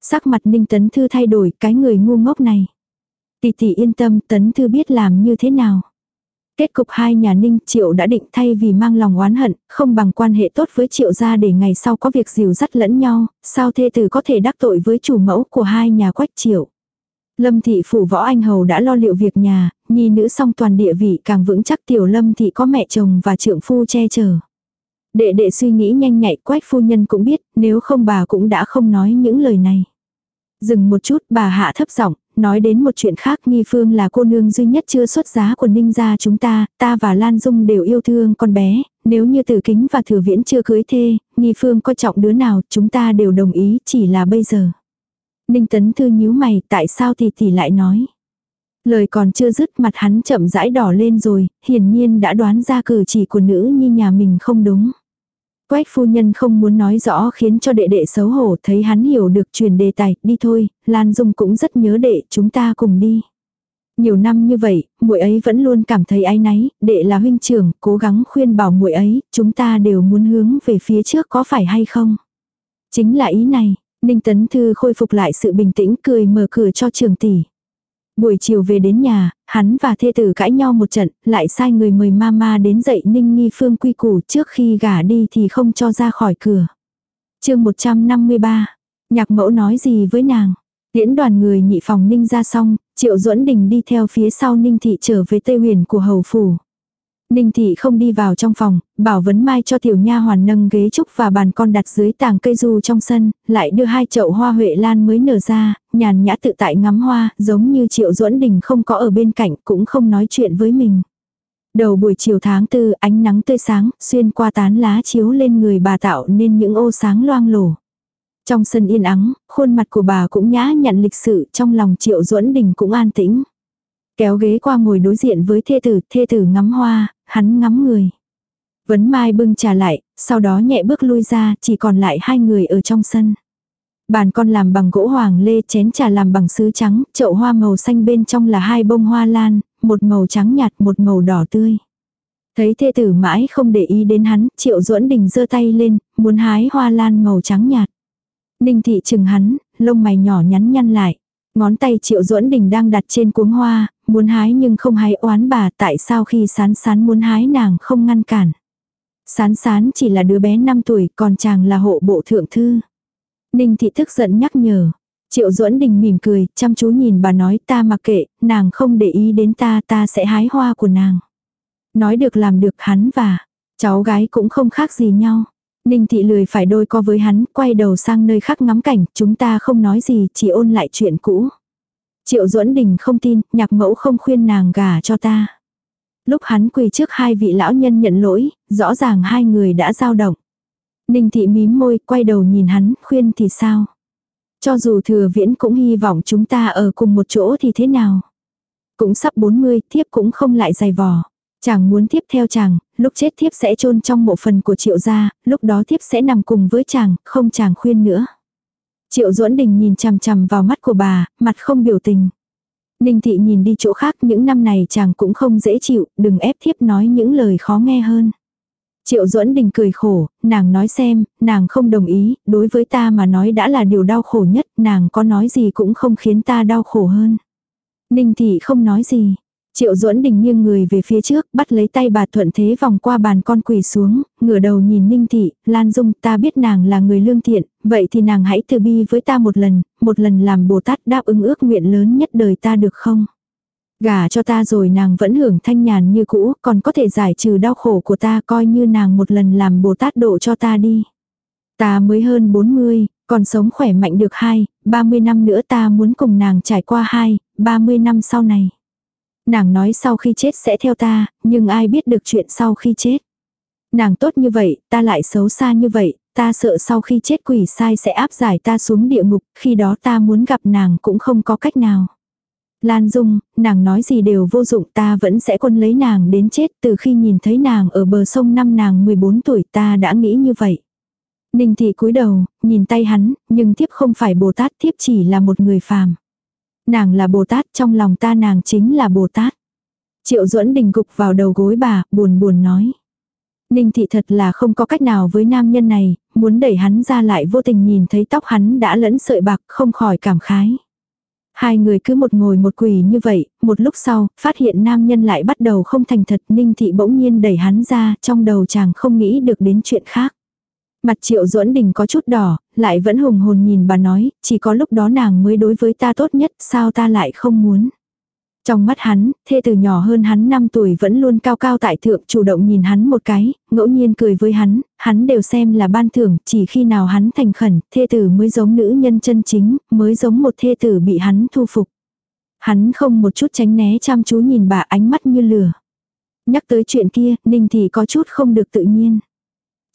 Sắc mặt Ninh Tấn Thư thay đổi cái người ngu ngốc này. Tỷ tỷ yên tâm Tấn Thư biết làm như thế nào. Kết cục hai nhà ninh triệu đã định thay vì mang lòng oán hận, không bằng quan hệ tốt với triệu gia để ngày sau có việc dìu dắt lẫn nhau, sao thê tử có thể đắc tội với chủ mẫu của hai nhà quách triệu. Lâm thị phủ võ anh hầu đã lo liệu việc nhà, nhi nữ song toàn địa vị càng vững chắc tiểu lâm thị có mẹ chồng và trượng phu che chở. Đệ đệ suy nghĩ nhanh nhạy quách phu nhân cũng biết, nếu không bà cũng đã không nói những lời này. Dừng một chút bà hạ thấp giọng nói đến một chuyện khác Nghi Phương là cô nương duy nhất chưa xuất giá của Ninh gia chúng ta, ta và Lan Dung đều yêu thương con bé, nếu như Tử Kính và Thừa Viễn chưa cưới thê, Nghi Phương coi trọng đứa nào chúng ta đều đồng ý chỉ là bây giờ. Ninh Tấn Thư nhíu mày tại sao thì thì lại nói. Lời còn chưa dứt mặt hắn chậm rãi đỏ lên rồi, hiển nhiên đã đoán ra cử chỉ của nữ nhi nhà mình không đúng. Quách phu nhân không muốn nói rõ khiến cho đệ đệ xấu hổ thấy hắn hiểu được truyền đề tài, đi thôi, Lan Dung cũng rất nhớ đệ, chúng ta cùng đi. Nhiều năm như vậy, muội ấy vẫn luôn cảm thấy áy náy, đệ là huynh trưởng, cố gắng khuyên bảo muội ấy, chúng ta đều muốn hướng về phía trước có phải hay không? Chính là ý này, Ninh Tấn Thư khôi phục lại sự bình tĩnh cười mở cửa cho trường tỷ. Buổi chiều về đến nhà, hắn và thê tử cãi nhau một trận, lại sai người mời mama đến dạy Ninh Nghi Phương quy củ trước khi gả đi thì không cho ra khỏi cửa. chương 153, nhạc mẫu nói gì với nàng? Tiễn đoàn người nhị phòng Ninh ra xong, Triệu duẫn Đình đi theo phía sau Ninh Thị trở về Tây Huyền của Hầu Phủ. Ninh thị không đi vào trong phòng, bảo vấn mai cho tiểu nha hoàn nâng ghế trúc và bàn con đặt dưới tàng cây du trong sân, lại đưa hai chậu hoa huệ lan mới nở ra, nhàn nhã tự tại ngắm hoa, giống như triệu duẫn đình không có ở bên cạnh cũng không nói chuyện với mình. Đầu buổi chiều tháng tư ánh nắng tươi sáng, xuyên qua tán lá chiếu lên người bà tạo nên những ô sáng loang lổ. Trong sân yên ắng, khuôn mặt của bà cũng nhã nhận lịch sự, trong lòng triệu duẫn đình cũng an tĩnh. Kéo ghế qua ngồi đối diện với thê tử, thê tử ngắm hoa, hắn ngắm người. Vấn Mai bưng trà lại, sau đó nhẹ bước lui ra, chỉ còn lại hai người ở trong sân. Bàn con làm bằng gỗ hoàng lê chén trà làm bằng sứ trắng, chậu hoa màu xanh bên trong là hai bông hoa lan, một màu trắng nhạt một màu đỏ tươi. Thấy thê tử mãi không để ý đến hắn, triệu duẫn đình giơ tay lên, muốn hái hoa lan màu trắng nhạt. Ninh thị chừng hắn, lông mày nhỏ nhắn nhăn lại. Ngón tay triệu duẫn đình đang đặt trên cuống hoa, muốn hái nhưng không hái oán bà tại sao khi sán sán muốn hái nàng không ngăn cản. Sán sán chỉ là đứa bé 5 tuổi còn chàng là hộ bộ thượng thư. Ninh thị tức giận nhắc nhở. Triệu duẫn đình mỉm cười, chăm chú nhìn bà nói ta mặc kệ, nàng không để ý đến ta ta sẽ hái hoa của nàng. Nói được làm được hắn và cháu gái cũng không khác gì nhau. Ninh thị lười phải đôi co với hắn, quay đầu sang nơi khác ngắm cảnh, chúng ta không nói gì, chỉ ôn lại chuyện cũ. Triệu duẫn đình không tin, nhạc mẫu không khuyên nàng gả cho ta. Lúc hắn quỳ trước hai vị lão nhân nhận lỗi, rõ ràng hai người đã giao động. Ninh thị mím môi, quay đầu nhìn hắn, khuyên thì sao? Cho dù thừa viễn cũng hy vọng chúng ta ở cùng một chỗ thì thế nào? Cũng sắp 40, thiếp cũng không lại dày vò. Chàng muốn tiếp theo chàng, lúc chết thiếp sẽ chôn trong mộ phần của triệu gia, lúc đó thiếp sẽ nằm cùng với chàng, không chàng khuyên nữa. Triệu duẫn đình nhìn chằm chằm vào mắt của bà, mặt không biểu tình. Ninh thị nhìn đi chỗ khác những năm này chàng cũng không dễ chịu, đừng ép thiếp nói những lời khó nghe hơn. Triệu duẫn đình cười khổ, nàng nói xem, nàng không đồng ý, đối với ta mà nói đã là điều đau khổ nhất, nàng có nói gì cũng không khiến ta đau khổ hơn. Ninh thị không nói gì, Triệu duẫn đình nghiêng người về phía trước, bắt lấy tay bà thuận thế vòng qua bàn con quỳ xuống, ngửa đầu nhìn Ninh Thị, Lan Dung ta biết nàng là người lương thiện, vậy thì nàng hãy từ bi với ta một lần, một lần làm Bồ Tát đáp ứng ước nguyện lớn nhất đời ta được không? Gả cho ta rồi nàng vẫn hưởng thanh nhàn như cũ, còn có thể giải trừ đau khổ của ta coi như nàng một lần làm Bồ Tát độ cho ta đi. Ta mới hơn 40, còn sống khỏe mạnh được 2, 30 năm nữa ta muốn cùng nàng trải qua 2, 30 năm sau này. Nàng nói sau khi chết sẽ theo ta, nhưng ai biết được chuyện sau khi chết. Nàng tốt như vậy, ta lại xấu xa như vậy, ta sợ sau khi chết quỷ sai sẽ áp giải ta xuống địa ngục, khi đó ta muốn gặp nàng cũng không có cách nào. Lan Dung, nàng nói gì đều vô dụng ta vẫn sẽ quân lấy nàng đến chết từ khi nhìn thấy nàng ở bờ sông năm nàng 14 tuổi ta đã nghĩ như vậy. Ninh thị cúi đầu, nhìn tay hắn, nhưng thiếp không phải Bồ Tát thiếp chỉ là một người phàm. Nàng là Bồ Tát, trong lòng ta nàng chính là Bồ Tát. Triệu duẫn đình gục vào đầu gối bà, buồn buồn nói. Ninh thị thật là không có cách nào với nam nhân này, muốn đẩy hắn ra lại vô tình nhìn thấy tóc hắn đã lẫn sợi bạc không khỏi cảm khái. Hai người cứ một ngồi một quỳ như vậy, một lúc sau, phát hiện nam nhân lại bắt đầu không thành thật, ninh thị bỗng nhiên đẩy hắn ra, trong đầu chàng không nghĩ được đến chuyện khác. Mặt triệu duẫn đình có chút đỏ, lại vẫn hùng hồn nhìn bà nói, chỉ có lúc đó nàng mới đối với ta tốt nhất, sao ta lại không muốn. Trong mắt hắn, thê từ nhỏ hơn hắn 5 tuổi vẫn luôn cao cao tại thượng chủ động nhìn hắn một cái, ngẫu nhiên cười với hắn, hắn đều xem là ban thưởng, chỉ khi nào hắn thành khẩn, thê tử mới giống nữ nhân chân chính, mới giống một thê tử bị hắn thu phục. Hắn không một chút tránh né chăm chú nhìn bà ánh mắt như lửa. Nhắc tới chuyện kia, Ninh thì có chút không được tự nhiên.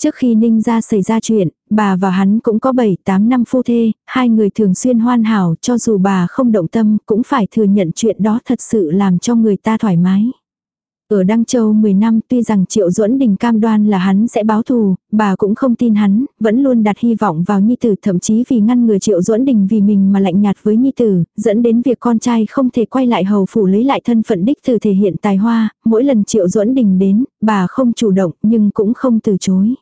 Trước khi Ninh ra xảy ra chuyện, bà và hắn cũng có 7-8 năm phu thê, hai người thường xuyên hoàn hảo cho dù bà không động tâm cũng phải thừa nhận chuyện đó thật sự làm cho người ta thoải mái. Ở Đăng Châu 10 năm tuy rằng Triệu Duẫn Đình cam đoan là hắn sẽ báo thù, bà cũng không tin hắn, vẫn luôn đặt hy vọng vào Nhi Tử thậm chí vì ngăn người Triệu Duẫn Đình vì mình mà lạnh nhạt với Nhi Tử, dẫn đến việc con trai không thể quay lại hầu phủ lấy lại thân phận đích từ thể hiện tài hoa, mỗi lần Triệu Duẫn Đình đến, bà không chủ động nhưng cũng không từ chối.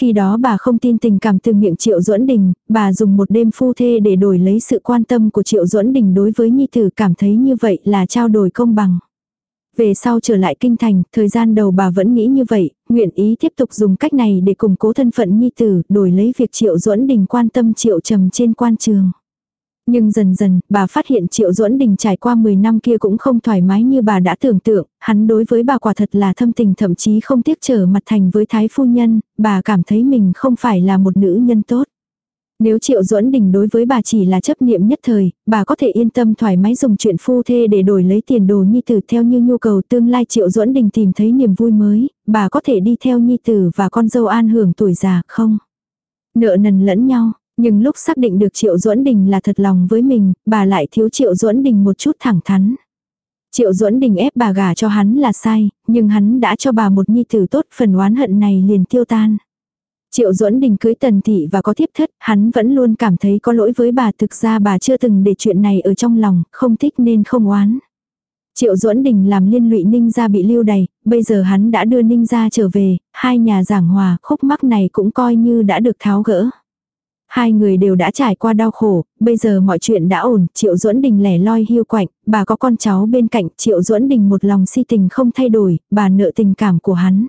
Khi đó bà không tin tình cảm từ miệng Triệu Duẫn Đình, bà dùng một đêm phu thê để đổi lấy sự quan tâm của Triệu Duẫn Đình đối với Nhi Tử cảm thấy như vậy là trao đổi công bằng. Về sau trở lại kinh thành, thời gian đầu bà vẫn nghĩ như vậy, nguyện ý tiếp tục dùng cách này để củng cố thân phận Nhi Tử, đổi lấy việc Triệu Duẫn Đình quan tâm Triệu Trầm trên quan trường. Nhưng dần dần, bà phát hiện Triệu Duẫn Đình trải qua 10 năm kia cũng không thoải mái như bà đã tưởng tượng, hắn đối với bà quả thật là thâm tình thậm chí không tiếc trở mặt thành với thái phu nhân, bà cảm thấy mình không phải là một nữ nhân tốt. Nếu Triệu Duẫn Đình đối với bà chỉ là chấp niệm nhất thời, bà có thể yên tâm thoải mái dùng chuyện phu thê để đổi lấy tiền đồ nhi tử theo như nhu cầu tương lai Triệu Duẫn Đình tìm thấy niềm vui mới, bà có thể đi theo nhi tử và con dâu an hưởng tuổi già không? Nợ nần lẫn nhau, nhưng lúc xác định được Triệu Duẫn Đình là thật lòng với mình, bà lại thiếu Triệu Duẫn Đình một chút thẳng thắn. Triệu Duẫn Đình ép bà gả cho hắn là sai, nhưng hắn đã cho bà một nhi tử tốt, phần oán hận này liền tiêu tan. Triệu Duẫn Đình cưới Tần Thị và có tiếp thất, hắn vẫn luôn cảm thấy có lỗi với bà thực ra bà chưa từng để chuyện này ở trong lòng, không thích nên không oán. Triệu Duẫn Đình làm liên lụy Ninh gia bị lưu đày, bây giờ hắn đã đưa Ninh gia trở về, hai nhà giảng hòa, khúc mắc này cũng coi như đã được tháo gỡ. Hai người đều đã trải qua đau khổ, bây giờ mọi chuyện đã ổn, Triệu Duẫn Đình lẻ loi hiu quạnh, bà có con cháu bên cạnh, Triệu Duẫn Đình một lòng si tình không thay đổi, bà nợ tình cảm của hắn.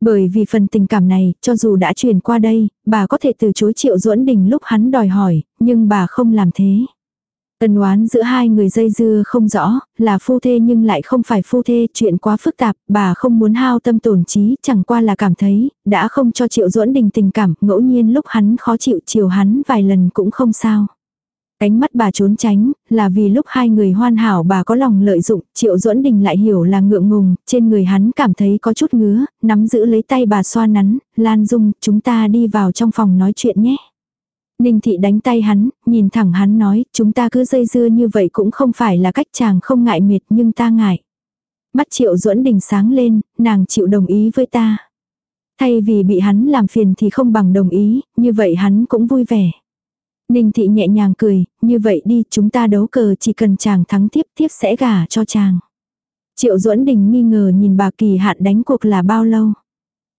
Bởi vì phần tình cảm này, cho dù đã truyền qua đây, bà có thể từ chối Triệu Duẫn Đình lúc hắn đòi hỏi, nhưng bà không làm thế. Ân oán giữa hai người dây dưa không rõ, là phu thê nhưng lại không phải phu thê, chuyện quá phức tạp, bà không muốn hao tâm tổn trí, chẳng qua là cảm thấy, đã không cho Triệu Duẫn Đình tình cảm, ngẫu nhiên lúc hắn khó chịu chiều hắn vài lần cũng không sao. Cánh mắt bà trốn tránh, là vì lúc hai người hoàn hảo bà có lòng lợi dụng, Triệu Duẫn Đình lại hiểu là ngượng ngùng, trên người hắn cảm thấy có chút ngứa, nắm giữ lấy tay bà xoa nắn, Lan Dung, chúng ta đi vào trong phòng nói chuyện nhé. Ninh thị đánh tay hắn, nhìn thẳng hắn nói, chúng ta cứ dây dưa như vậy cũng không phải là cách chàng không ngại mệt nhưng ta ngại. Mắt triệu duẫn đình sáng lên, nàng chịu đồng ý với ta. Thay vì bị hắn làm phiền thì không bằng đồng ý, như vậy hắn cũng vui vẻ. Ninh thị nhẹ nhàng cười, như vậy đi chúng ta đấu cờ chỉ cần chàng thắng tiếp tiếp sẽ gả cho chàng. Triệu duẫn đình nghi ngờ nhìn bà kỳ hạn đánh cuộc là bao lâu.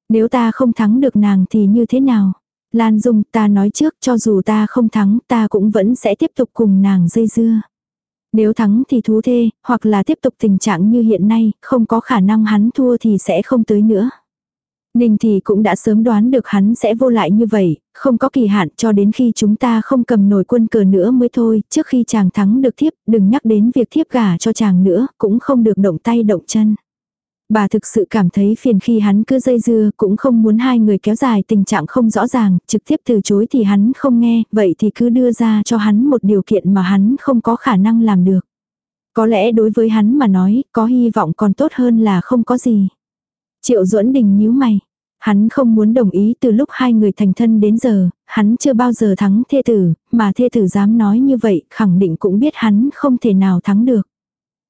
Nếu ta không thắng được nàng thì như thế nào? Lan Dung ta nói trước cho dù ta không thắng ta cũng vẫn sẽ tiếp tục cùng nàng dây dưa. Nếu thắng thì thú thê, hoặc là tiếp tục tình trạng như hiện nay, không có khả năng hắn thua thì sẽ không tới nữa. Ninh thì cũng đã sớm đoán được hắn sẽ vô lại như vậy, không có kỳ hạn cho đến khi chúng ta không cầm nổi quân cờ nữa mới thôi, trước khi chàng thắng được thiếp, đừng nhắc đến việc thiếp gả cho chàng nữa, cũng không được động tay động chân. Bà thực sự cảm thấy phiền khi hắn cứ dây dưa, cũng không muốn hai người kéo dài tình trạng không rõ ràng, trực tiếp từ chối thì hắn không nghe, vậy thì cứ đưa ra cho hắn một điều kiện mà hắn không có khả năng làm được. Có lẽ đối với hắn mà nói, có hy vọng còn tốt hơn là không có gì. Triệu duẫn đình nhíu mày. Hắn không muốn đồng ý từ lúc hai người thành thân đến giờ, hắn chưa bao giờ thắng thê tử, mà thê tử dám nói như vậy, khẳng định cũng biết hắn không thể nào thắng được.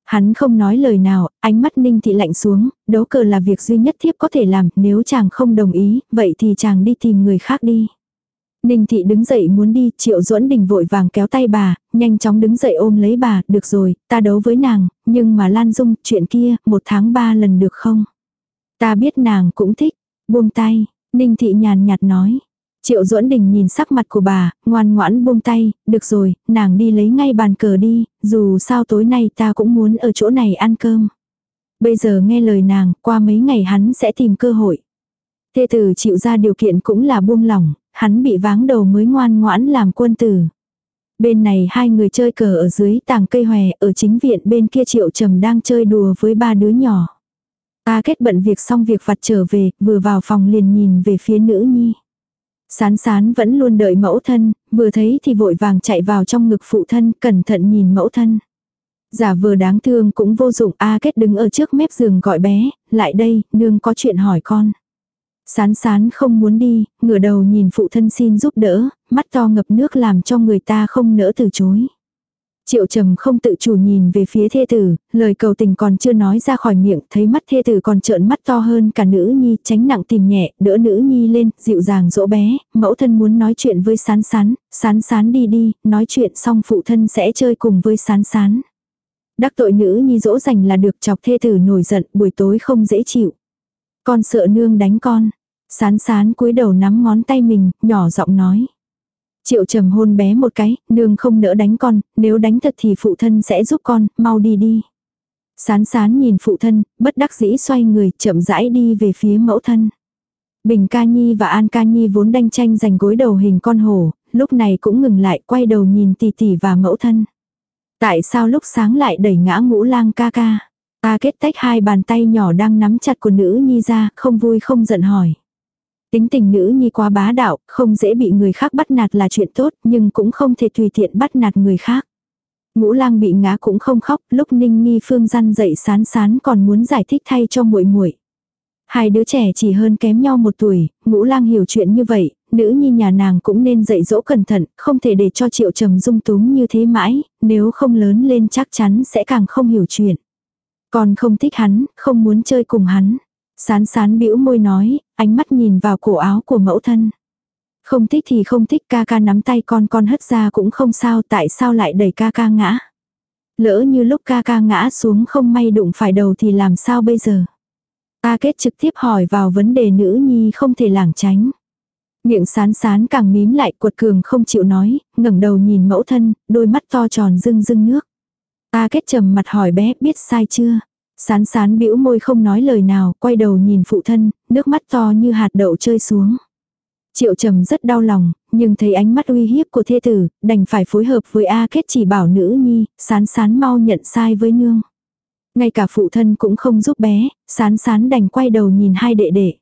Hắn không nói lời nào, ánh mắt ninh thị lạnh xuống, đấu cờ là việc duy nhất thiếp có thể làm, nếu chàng không đồng ý, vậy thì chàng đi tìm người khác đi. Ninh thị đứng dậy muốn đi, triệu duẫn đình vội vàng kéo tay bà, nhanh chóng đứng dậy ôm lấy bà, được rồi, ta đấu với nàng, nhưng mà Lan Dung, chuyện kia, một tháng ba lần được không? Ta biết nàng cũng thích, buông tay, Ninh thị nhàn nhạt nói, Triệu duẫn đình nhìn sắc mặt của bà, ngoan ngoãn buông tay, được rồi, nàng đi lấy ngay bàn cờ đi, dù sao tối nay ta cũng muốn ở chỗ này ăn cơm. Bây giờ nghe lời nàng, qua mấy ngày hắn sẽ tìm cơ hội. Thê tử chịu ra điều kiện cũng là buông lỏng, hắn bị váng đầu mới ngoan ngoãn làm quân tử. Bên này hai người chơi cờ ở dưới tàng cây hòe, ở chính viện bên kia triệu trầm đang chơi đùa với ba đứa nhỏ. Ta kết bận việc xong việc vặt trở về, vừa vào phòng liền nhìn về phía nữ nhi. Sán sán vẫn luôn đợi mẫu thân, vừa thấy thì vội vàng chạy vào trong ngực phụ thân, cẩn thận nhìn mẫu thân. Giả vừa đáng thương cũng vô dụng, A Kết đứng ở trước mép giường gọi bé, lại đây, nương có chuyện hỏi con. Sán sán không muốn đi, ngửa đầu nhìn phụ thân xin giúp đỡ, mắt to ngập nước làm cho người ta không nỡ từ chối. Triệu trầm không tự chủ nhìn về phía thê tử, lời cầu tình còn chưa nói ra khỏi miệng, thấy mắt thê tử còn trợn mắt to hơn cả nữ nhi, tránh nặng tìm nhẹ, đỡ nữ nhi lên, dịu dàng dỗ bé, mẫu thân muốn nói chuyện với sán sán, sán sán đi đi, nói chuyện xong phụ thân sẽ chơi cùng với sán sán. Đắc tội nữ nhi dỗ dành là được chọc thê tử nổi giận, buổi tối không dễ chịu. Con sợ nương đánh con. Sán sán cúi đầu nắm ngón tay mình, nhỏ giọng nói. Triệu trầm hôn bé một cái, nương không nỡ đánh con, nếu đánh thật thì phụ thân sẽ giúp con, mau đi đi. Sán sán nhìn phụ thân, bất đắc dĩ xoay người, chậm rãi đi về phía mẫu thân. Bình ca nhi và an ca nhi vốn đanh tranh giành gối đầu hình con hổ, lúc này cũng ngừng lại quay đầu nhìn tỷ tỷ và mẫu thân. Tại sao lúc sáng lại đẩy ngã ngũ lang ca ca? Ta kết tách hai bàn tay nhỏ đang nắm chặt của nữ nhi ra, không vui không giận hỏi. Tính tình nữ nhi quá bá đạo, không dễ bị người khác bắt nạt là chuyện tốt, nhưng cũng không thể tùy tiện bắt nạt người khác. Ngũ lang bị ngã cũng không khóc, lúc ninh nghi phương răn dậy sán sán còn muốn giải thích thay cho muội muội Hai đứa trẻ chỉ hơn kém nhau một tuổi, ngũ lang hiểu chuyện như vậy, nữ nhi nhà nàng cũng nên dạy dỗ cẩn thận, không thể để cho triệu trầm dung túng như thế mãi, nếu không lớn lên chắc chắn sẽ càng không hiểu chuyện. Còn không thích hắn, không muốn chơi cùng hắn. Sán sán bĩu môi nói, ánh mắt nhìn vào cổ áo của mẫu thân. Không thích thì không thích ca ca nắm tay con con hất ra cũng không sao tại sao lại đẩy ca ca ngã. Lỡ như lúc ca ca ngã xuống không may đụng phải đầu thì làm sao bây giờ? A kết trực tiếp hỏi vào vấn đề nữ nhi không thể lảng tránh. Miệng sán sán càng mím lại cuột cường không chịu nói, ngẩng đầu nhìn mẫu thân, đôi mắt to tròn rưng rưng nước. A kết trầm mặt hỏi bé biết sai chưa? Sán sán bĩu môi không nói lời nào, quay đầu nhìn phụ thân, nước mắt to như hạt đậu rơi xuống. Triệu trầm rất đau lòng, nhưng thấy ánh mắt uy hiếp của thê tử, đành phải phối hợp với A kết chỉ bảo nữ nhi, sán sán mau nhận sai với nương. Ngay cả phụ thân cũng không giúp bé, sán sán đành quay đầu nhìn hai đệ đệ.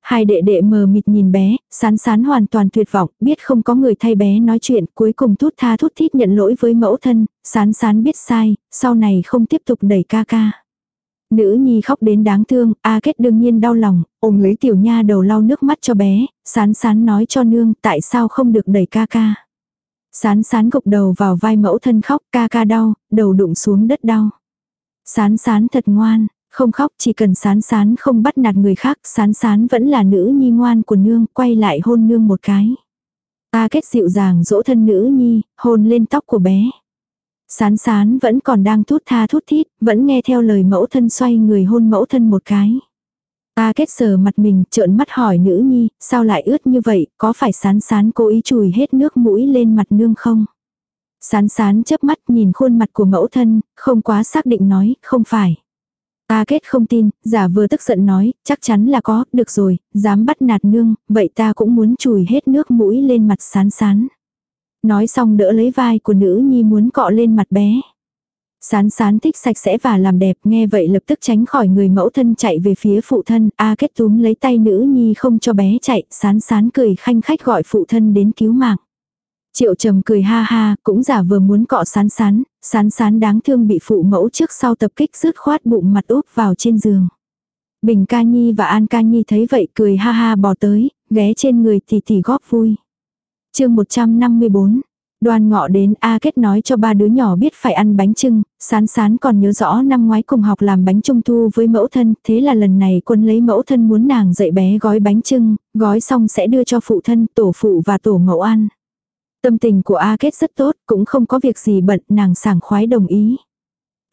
Hai đệ đệ mờ mịt nhìn bé, sán sán hoàn toàn tuyệt vọng, biết không có người thay bé nói chuyện, cuối cùng thút tha thút thít nhận lỗi với mẫu thân, sán sán biết sai, sau này không tiếp tục đẩy ca ca. Nữ nhi khóc đến đáng thương, A Kết đương nhiên đau lòng, ôm lấy tiểu nha đầu lau nước mắt cho bé, sán sán nói cho nương tại sao không được đẩy ca ca. Sán sán gục đầu vào vai mẫu thân khóc ca ca đau, đầu đụng xuống đất đau. Sán sán thật ngoan, không khóc chỉ cần sán sán không bắt nạt người khác, sán sán vẫn là nữ nhi ngoan của nương, quay lại hôn nương một cái. A kết dịu dàng dỗ thân nữ nhi, hôn lên tóc của bé. Sán sán vẫn còn đang thút tha thút thít, vẫn nghe theo lời mẫu thân xoay người hôn mẫu thân một cái. A kết sờ mặt mình, trợn mắt hỏi nữ nhi, sao lại ướt như vậy, có phải sán sán cố ý chùi hết nước mũi lên mặt nương không? Sán sán chớp mắt nhìn khuôn mặt của mẫu thân, không quá xác định nói, không phải. Ta kết không tin, giả vừa tức giận nói, chắc chắn là có, được rồi, dám bắt nạt nương, vậy ta cũng muốn chùi hết nước mũi lên mặt sán sán. Nói xong đỡ lấy vai của nữ nhi muốn cọ lên mặt bé. Sán sán thích sạch sẽ và làm đẹp nghe vậy lập tức tránh khỏi người mẫu thân chạy về phía phụ thân. A kết túm lấy tay nữ nhi không cho bé chạy. Sán sán cười khanh khách gọi phụ thân đến cứu mạng. Triệu trầm cười ha ha, cũng giả vừa muốn cọ sán sán, sán sán đáng thương bị phụ mẫu trước sau tập kích rứt khoát bụng mặt úp vào trên giường. Bình ca nhi và an ca nhi thấy vậy cười ha ha bò tới, ghé trên người tỷ tỷ góp vui chương 154 Đoàn ngọ đến A Kết nói cho ba đứa nhỏ biết phải ăn bánh trưng, sán sán còn nhớ rõ năm ngoái cùng học làm bánh trung thu với mẫu thân, thế là lần này quân lấy mẫu thân muốn nàng dạy bé gói bánh trưng, gói xong sẽ đưa cho phụ thân, tổ phụ và tổ mẫu ăn. Tâm tình của A Kết rất tốt, cũng không có việc gì bận, nàng sảng khoái đồng ý.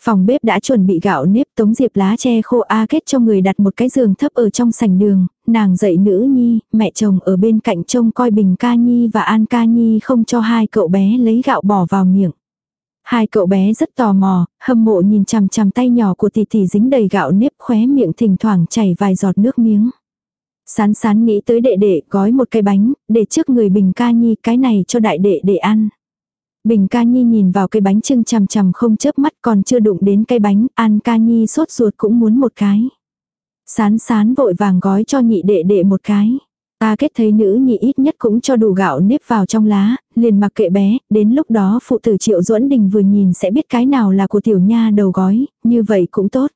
Phòng bếp đã chuẩn bị gạo nếp tống diệp lá che khô A Kết cho người đặt một cái giường thấp ở trong sảnh đường, nàng dạy nữ nhi, mẹ chồng ở bên cạnh trông coi Bình Ca Nhi và An Ca Nhi không cho hai cậu bé lấy gạo bỏ vào miệng. Hai cậu bé rất tò mò, hâm mộ nhìn chằm chằm tay nhỏ của tỷ tỷ dính đầy gạo nếp khóe miệng thỉnh thoảng chảy vài giọt nước miếng. Sán sán nghĩ tới đệ đệ gói một cái bánh, để trước người Bình Ca Nhi cái này cho đại đệ để ăn. Bình Ca Nhi nhìn vào cái bánh trưng chằm chằm không chớp mắt còn chưa đụng đến cái bánh, An Ca Nhi sốt ruột cũng muốn một cái. Sán sán vội vàng gói cho nhị đệ đệ một cái. Ta kết thấy nữ nhị ít nhất cũng cho đủ gạo nếp vào trong lá, liền mặc kệ bé, đến lúc đó phụ tử triệu duẫn đình vừa nhìn sẽ biết cái nào là của tiểu nha đầu gói, như vậy cũng tốt.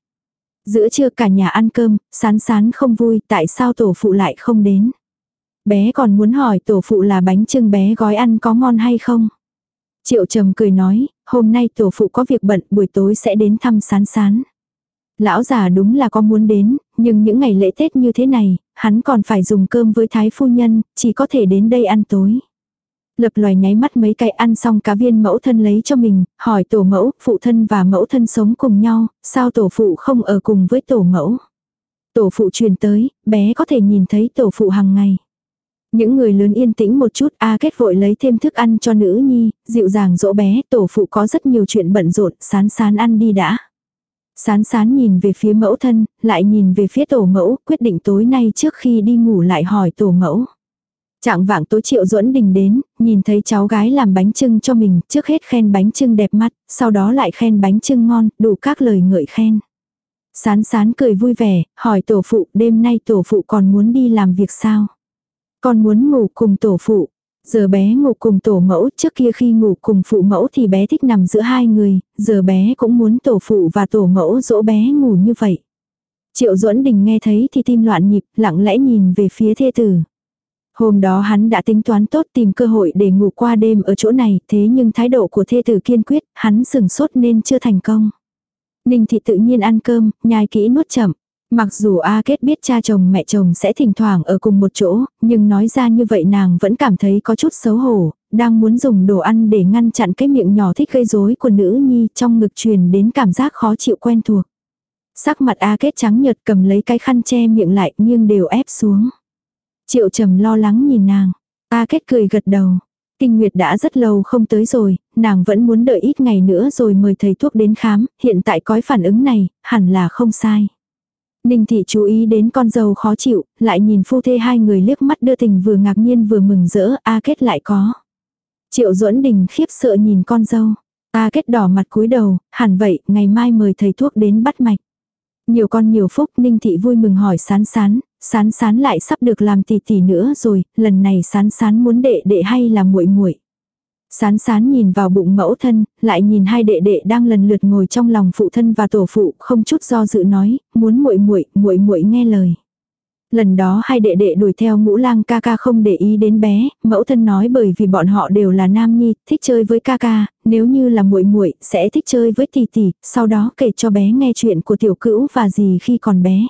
Giữa trưa cả nhà ăn cơm, sán sán không vui tại sao tổ phụ lại không đến. Bé còn muốn hỏi tổ phụ là bánh trưng bé gói ăn có ngon hay không. Triệu trầm cười nói, hôm nay tổ phụ có việc bận buổi tối sẽ đến thăm sán sán. Lão già đúng là có muốn đến, nhưng những ngày lễ Tết như thế này, hắn còn phải dùng cơm với thái phu nhân, chỉ có thể đến đây ăn tối. Lập loài nháy mắt mấy cái ăn xong cá viên mẫu thân lấy cho mình, hỏi tổ mẫu, phụ thân và mẫu thân sống cùng nhau, sao tổ phụ không ở cùng với tổ mẫu. Tổ phụ truyền tới, bé có thể nhìn thấy tổ phụ hàng ngày. Những người lớn yên tĩnh một chút, A kết vội lấy thêm thức ăn cho nữ nhi, dịu dàng dỗ bé, tổ phụ có rất nhiều chuyện bận rộn, sán sán ăn đi đã. Sán sán nhìn về phía mẫu thân, lại nhìn về phía tổ mẫu, quyết định tối nay trước khi đi ngủ lại hỏi tổ mẫu. Trạng vạng tối triệu duẫn đình đến, nhìn thấy cháu gái làm bánh trưng cho mình, trước hết khen bánh trưng đẹp mắt, sau đó lại khen bánh trưng ngon, đủ các lời ngợi khen. Sán sán cười vui vẻ, hỏi tổ phụ đêm nay tổ phụ còn muốn đi làm việc sao? Con muốn ngủ cùng tổ phụ. Giờ bé ngủ cùng tổ mẫu, trước kia khi ngủ cùng phụ mẫu thì bé thích nằm giữa hai người, giờ bé cũng muốn tổ phụ và tổ mẫu dỗ bé ngủ như vậy. Triệu duẫn đình nghe thấy thì tim loạn nhịp, lặng lẽ nhìn về phía thê tử. Hôm đó hắn đã tính toán tốt tìm cơ hội để ngủ qua đêm ở chỗ này, thế nhưng thái độ của thê tử kiên quyết, hắn sừng sốt nên chưa thành công. Ninh thị tự nhiên ăn cơm, nhai kỹ nuốt chậm. Mặc dù A Kết biết cha chồng mẹ chồng sẽ thỉnh thoảng ở cùng một chỗ, nhưng nói ra như vậy nàng vẫn cảm thấy có chút xấu hổ, đang muốn dùng đồ ăn để ngăn chặn cái miệng nhỏ thích gây rối của nữ nhi trong ngực truyền đến cảm giác khó chịu quen thuộc. Sắc mặt A Kết trắng nhợt cầm lấy cái khăn che miệng lại nhưng đều ép xuống. Triệu trầm lo lắng nhìn nàng. A Kết cười gật đầu. Kinh Nguyệt đã rất lâu không tới rồi, nàng vẫn muốn đợi ít ngày nữa rồi mời thầy thuốc đến khám, hiện tại có phản ứng này, hẳn là không sai. Ninh thị chú ý đến con dâu khó chịu, lại nhìn phu thê hai người liếc mắt đưa tình vừa ngạc nhiên vừa mừng rỡ, A kết lại có. Triệu duẫn đình khiếp sợ nhìn con dâu. A kết đỏ mặt cúi đầu, hẳn vậy, ngày mai mời thầy thuốc đến bắt mạch. Nhiều con nhiều phúc, Ninh thị vui mừng hỏi sán sán, sán sán lại sắp được làm tỷ tỷ nữa rồi, lần này sán sán muốn đệ đệ hay là muội muội. Sán sán nhìn vào bụng mẫu thân, lại nhìn hai đệ đệ đang lần lượt ngồi trong lòng phụ thân và tổ phụ, không chút do dự nói, muốn muội muội, muội muội nghe lời. Lần đó hai đệ đệ đuổi theo ngũ lang ca ca không để ý đến bé, mẫu thân nói bởi vì bọn họ đều là nam nhi, thích chơi với ca ca, nếu như là muội muội sẽ thích chơi với tỷ tỷ, sau đó kể cho bé nghe chuyện của tiểu cữu và gì khi còn bé.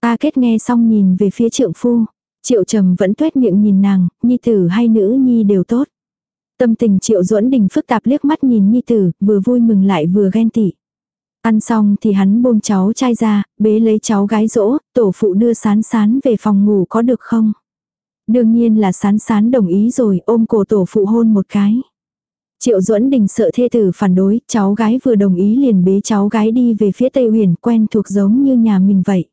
Ta kết nghe xong nhìn về phía trượng phu, triệu trầm vẫn tuét miệng nhìn nàng, nhi tử hay nữ nhi đều tốt. Tâm tình triệu duẫn đình phức tạp liếc mắt nhìn nhi tử, vừa vui mừng lại vừa ghen tị. Ăn xong thì hắn buông cháu trai ra, bế lấy cháu gái dỗ, tổ phụ đưa sán sán về phòng ngủ có được không? Đương nhiên là sán sán đồng ý rồi, ôm cổ tổ phụ hôn một cái. Triệu duẫn đình sợ thê tử phản đối, cháu gái vừa đồng ý liền bế cháu gái đi về phía Tây Huyền quen thuộc giống như nhà mình vậy.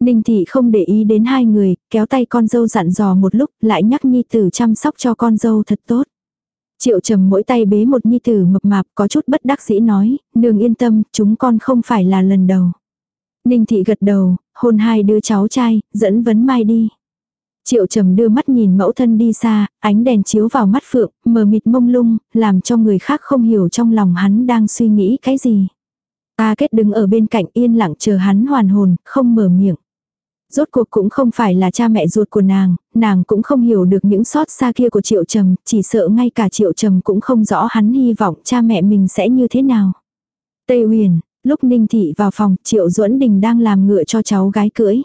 Ninh thị không để ý đến hai người, kéo tay con dâu dặn dò một lúc, lại nhắc nhi tử chăm sóc cho con dâu thật tốt. Triệu trầm mỗi tay bế một nhi tử mập mạp có chút bất đắc dĩ nói, nương yên tâm, chúng con không phải là lần đầu. Ninh thị gật đầu, hôn hai đứa cháu trai, dẫn vấn mai đi. Triệu trầm đưa mắt nhìn mẫu thân đi xa, ánh đèn chiếu vào mắt phượng, mờ mịt mông lung, làm cho người khác không hiểu trong lòng hắn đang suy nghĩ cái gì. Ta kết đứng ở bên cạnh yên lặng chờ hắn hoàn hồn, không mở miệng rốt cuộc cũng không phải là cha mẹ ruột của nàng, nàng cũng không hiểu được những xót xa kia của Triệu Trầm, chỉ sợ ngay cả Triệu Trầm cũng không rõ hắn hy vọng cha mẹ mình sẽ như thế nào. Tây Huyền, lúc Ninh Thị vào phòng, Triệu Duẫn Đình đang làm ngựa cho cháu gái cưỡi.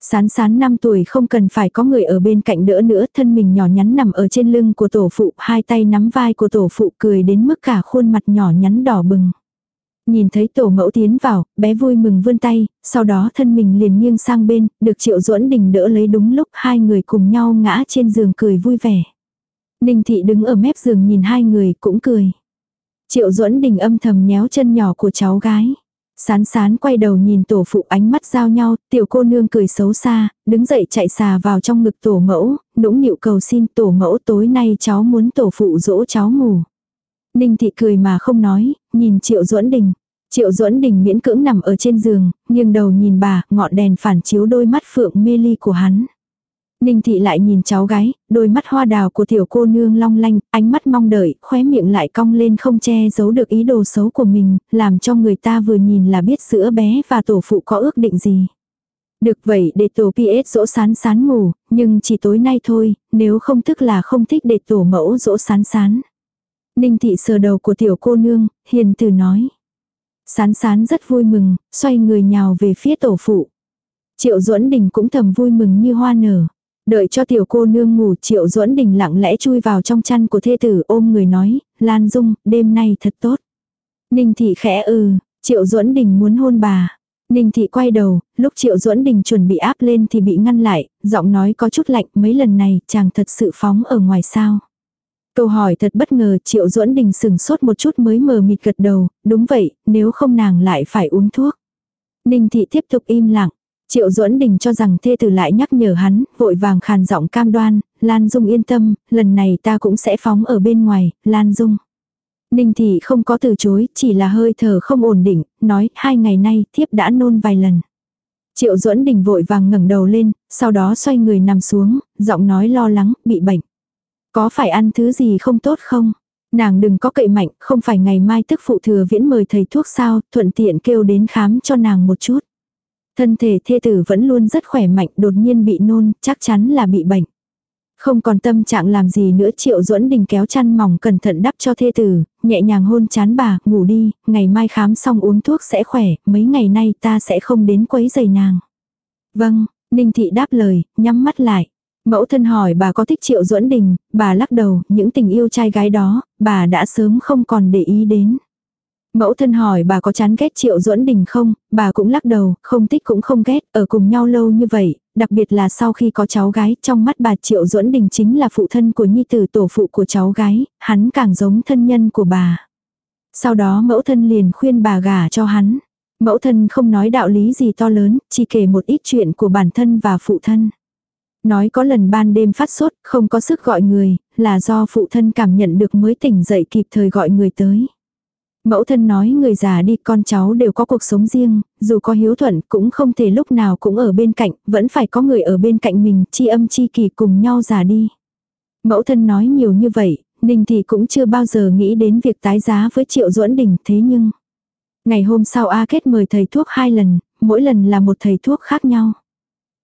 Sán sán 5 tuổi không cần phải có người ở bên cạnh đỡ nữa, thân mình nhỏ nhắn nằm ở trên lưng của tổ phụ, hai tay nắm vai của tổ phụ cười đến mức cả khuôn mặt nhỏ nhắn đỏ bừng. Nhìn thấy tổ mẫu tiến vào, bé vui mừng vươn tay, sau đó thân mình liền nghiêng sang bên, được triệu duẫn đình đỡ lấy đúng lúc hai người cùng nhau ngã trên giường cười vui vẻ. Ninh thị đứng ở mép giường nhìn hai người cũng cười. Triệu duẫn đình âm thầm nhéo chân nhỏ của cháu gái. Sán sán quay đầu nhìn tổ phụ ánh mắt giao nhau, tiểu cô nương cười xấu xa, đứng dậy chạy xà vào trong ngực tổ mẫu, nũng nịu cầu xin tổ mẫu tối nay cháu muốn tổ phụ dỗ cháu ngủ. Ninh thị cười mà không nói, nhìn triệu duẫn đình. Triệu duẫn đình miễn cưỡng nằm ở trên giường, nghiêng đầu nhìn bà, ngọn đèn phản chiếu đôi mắt phượng mê ly của hắn. Ninh thị lại nhìn cháu gái, đôi mắt hoa đào của tiểu cô nương long lanh, ánh mắt mong đợi, khóe miệng lại cong lên không che giấu được ý đồ xấu của mình, làm cho người ta vừa nhìn là biết giữa bé và tổ phụ có ước định gì. Được vậy để tổ PS dỗ sán sán ngủ, nhưng chỉ tối nay thôi, nếu không thức là không thích để tổ mẫu dỗ sán sán. Ninh thị sờ đầu của tiểu cô nương, hiền từ nói. Sán sán rất vui mừng, xoay người nhào về phía tổ phụ. Triệu duẫn đình cũng thầm vui mừng như hoa nở. Đợi cho tiểu cô nương ngủ triệu duẫn đình lặng lẽ chui vào trong chăn của thê tử ôm người nói, Lan Dung, đêm nay thật tốt. Ninh thị khẽ ừ, triệu duẫn đình muốn hôn bà. Ninh thị quay đầu, lúc triệu duẫn đình chuẩn bị áp lên thì bị ngăn lại, giọng nói có chút lạnh mấy lần này chàng thật sự phóng ở ngoài sao. Câu hỏi thật bất ngờ Triệu Duẫn Đình sừng sốt một chút mới mờ mịt gật đầu, đúng vậy, nếu không nàng lại phải uống thuốc. Ninh thị tiếp tục im lặng. Triệu Duẫn Đình cho rằng thê tử lại nhắc nhở hắn, vội vàng khàn giọng cam đoan, Lan Dung yên tâm, lần này ta cũng sẽ phóng ở bên ngoài, Lan Dung. Ninh thị không có từ chối, chỉ là hơi thở không ổn định, nói hai ngày nay thiếp đã nôn vài lần. Triệu Duẫn Đình vội vàng ngẩng đầu lên, sau đó xoay người nằm xuống, giọng nói lo lắng, bị bệnh. Có phải ăn thứ gì không tốt không? Nàng đừng có cậy mạnh, không phải ngày mai tức phụ thừa viễn mời thầy thuốc sao, thuận tiện kêu đến khám cho nàng một chút. Thân thể thê tử vẫn luôn rất khỏe mạnh, đột nhiên bị nôn, chắc chắn là bị bệnh. Không còn tâm trạng làm gì nữa Triệu duẫn Đình kéo chăn mỏng cẩn thận đắp cho thê tử, nhẹ nhàng hôn chán bà, ngủ đi, ngày mai khám xong uống thuốc sẽ khỏe, mấy ngày nay ta sẽ không đến quấy giày nàng. Vâng, Ninh Thị đáp lời, nhắm mắt lại. Mẫu thân hỏi bà có thích Triệu duẫn Đình, bà lắc đầu, những tình yêu trai gái đó, bà đã sớm không còn để ý đến. Mẫu thân hỏi bà có chán ghét Triệu Duẫn Đình không, bà cũng lắc đầu, không thích cũng không ghét, ở cùng nhau lâu như vậy, đặc biệt là sau khi có cháu gái, trong mắt bà Triệu Duẫn Đình chính là phụ thân của nhi tử tổ phụ của cháu gái, hắn càng giống thân nhân của bà. Sau đó mẫu thân liền khuyên bà gả cho hắn. Mẫu thân không nói đạo lý gì to lớn, chỉ kể một ít chuyện của bản thân và phụ thân. Nói có lần ban đêm phát sốt, không có sức gọi người, là do phụ thân cảm nhận được mới tỉnh dậy kịp thời gọi người tới. Mẫu thân nói người già đi con cháu đều có cuộc sống riêng, dù có hiếu thuận cũng không thể lúc nào cũng ở bên cạnh, vẫn phải có người ở bên cạnh mình, chi âm chi kỳ cùng nhau già đi. Mẫu thân nói nhiều như vậy, Ninh thì cũng chưa bao giờ nghĩ đến việc tái giá với Triệu Duẫn Đình thế nhưng. Ngày hôm sau A Kết mời thầy thuốc hai lần, mỗi lần là một thầy thuốc khác nhau.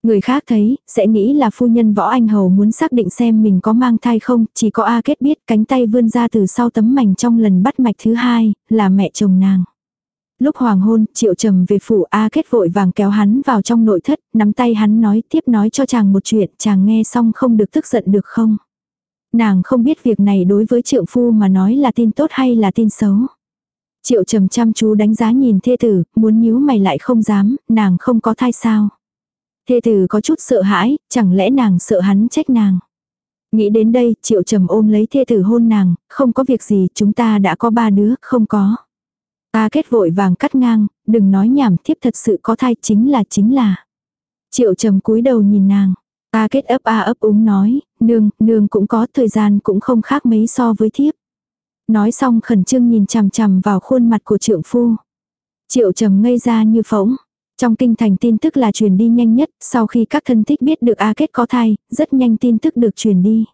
Người khác thấy, sẽ nghĩ là phu nhân võ anh hầu muốn xác định xem mình có mang thai không, chỉ có A kết biết cánh tay vươn ra từ sau tấm mảnh trong lần bắt mạch thứ hai, là mẹ chồng nàng. Lúc hoàng hôn, triệu trầm về phủ A kết vội vàng kéo hắn vào trong nội thất, nắm tay hắn nói tiếp nói cho chàng một chuyện, chàng nghe xong không được tức giận được không. Nàng không biết việc này đối với triệu phu mà nói là tin tốt hay là tin xấu. Triệu trầm chăm chú đánh giá nhìn thê tử, muốn nhíu mày lại không dám, nàng không có thai sao. Thê tử có chút sợ hãi, chẳng lẽ nàng sợ hắn trách nàng. Nghĩ đến đây, triệu trầm ôm lấy thê tử hôn nàng, không có việc gì, chúng ta đã có ba đứa, không có. Ta kết vội vàng cắt ngang, đừng nói nhảm thiếp thật sự có thai chính là chính là. Triệu trầm cúi đầu nhìn nàng. Ta kết ấp a ấp úng nói, nương, nương cũng có thời gian cũng không khác mấy so với thiếp. Nói xong khẩn trương nhìn chằm chằm vào khuôn mặt của trượng phu. Triệu trầm ngây ra như phỗng. Trong kinh thành tin tức là truyền đi nhanh nhất, sau khi các thân thích biết được A Kết có thai, rất nhanh tin tức được truyền đi.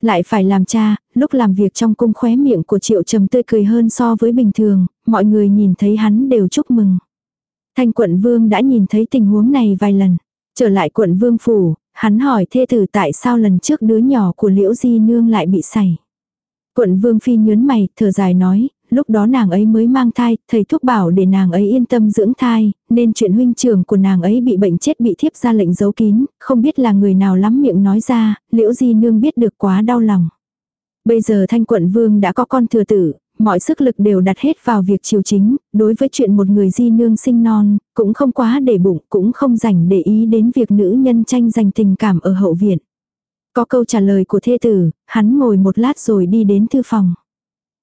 Lại phải làm cha, lúc làm việc trong cung khóe miệng của triệu trầm tươi cười hơn so với bình thường, mọi người nhìn thấy hắn đều chúc mừng. Thanh quận vương đã nhìn thấy tình huống này vài lần. Trở lại quận vương phủ, hắn hỏi thê tử tại sao lần trước đứa nhỏ của liễu di nương lại bị sảy. Quận vương phi nhớn mày, thở dài nói, lúc đó nàng ấy mới mang thai, thầy thuốc bảo để nàng ấy yên tâm dưỡng thai, nên chuyện huynh trưởng của nàng ấy bị bệnh chết bị thiếp ra lệnh giấu kín, không biết là người nào lắm miệng nói ra, liễu di nương biết được quá đau lòng. Bây giờ thanh quận vương đã có con thừa tử, mọi sức lực đều đặt hết vào việc chiều chính, đối với chuyện một người di nương sinh non, cũng không quá để bụng, cũng không dành để ý đến việc nữ nhân tranh giành tình cảm ở hậu viện. Có câu trả lời của thê tử, hắn ngồi một lát rồi đi đến thư phòng.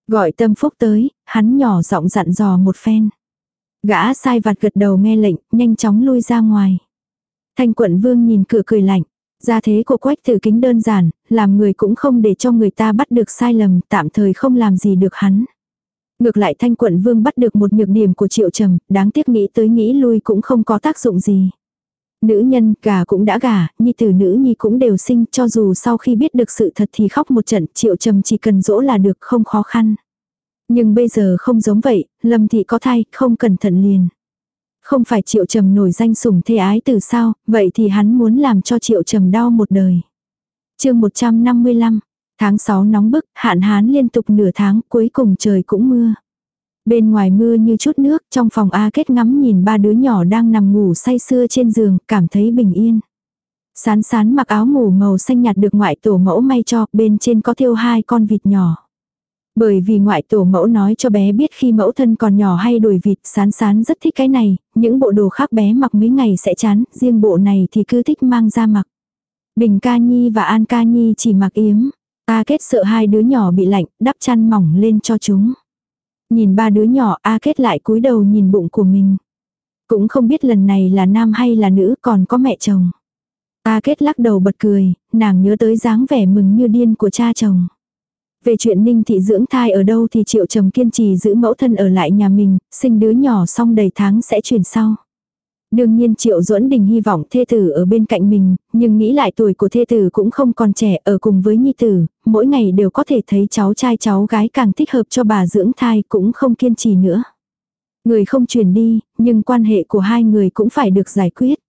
Gọi tâm phúc tới, hắn nhỏ giọng dặn dò một phen. Gã sai vặt gật đầu nghe lệnh, nhanh chóng lui ra ngoài. Thanh quận vương nhìn cửa cười lạnh. Gia thế của quách tử kính đơn giản, làm người cũng không để cho người ta bắt được sai lầm, tạm thời không làm gì được hắn. Ngược lại thanh quận vương bắt được một nhược điểm của triệu trầm, đáng tiếc nghĩ tới nghĩ lui cũng không có tác dụng gì. Nữ nhân, gà cũng đã gà, nhi tử nữ nhi cũng đều sinh, cho dù sau khi biết được sự thật thì khóc một trận, triệu trầm chỉ cần dỗ là được không khó khăn. Nhưng bây giờ không giống vậy, lâm thị có thai, không cẩn thận liền. Không phải triệu trầm nổi danh sủng thê ái từ sao, vậy thì hắn muốn làm cho triệu trầm đau một đời. chương 155, tháng 6 nóng bức, hạn hán liên tục nửa tháng, cuối cùng trời cũng mưa. Bên ngoài mưa như chút nước, trong phòng A kết ngắm nhìn ba đứa nhỏ đang nằm ngủ say sưa trên giường, cảm thấy bình yên. Sán sán mặc áo ngủ màu xanh nhạt được ngoại tổ mẫu may cho, bên trên có thêu hai con vịt nhỏ. Bởi vì ngoại tổ mẫu nói cho bé biết khi mẫu thân còn nhỏ hay đuổi vịt, sán sán rất thích cái này, những bộ đồ khác bé mặc mấy ngày sẽ chán, riêng bộ này thì cứ thích mang ra mặc. Bình ca nhi và an ca nhi chỉ mặc yếm. A kết sợ hai đứa nhỏ bị lạnh, đắp chăn mỏng lên cho chúng. Nhìn ba đứa nhỏ A kết lại cúi đầu nhìn bụng của mình. Cũng không biết lần này là nam hay là nữ còn có mẹ chồng. A kết lắc đầu bật cười, nàng nhớ tới dáng vẻ mừng như điên của cha chồng. Về chuyện ninh thị dưỡng thai ở đâu thì triệu trầm kiên trì giữ mẫu thân ở lại nhà mình, sinh đứa nhỏ xong đầy tháng sẽ chuyển sau. Đương nhiên Triệu Duẫn Đình hy vọng thê tử ở bên cạnh mình, nhưng nghĩ lại tuổi của thê tử cũng không còn trẻ ở cùng với nhi tử, mỗi ngày đều có thể thấy cháu trai cháu gái càng thích hợp cho bà dưỡng thai cũng không kiên trì nữa. Người không truyền đi, nhưng quan hệ của hai người cũng phải được giải quyết.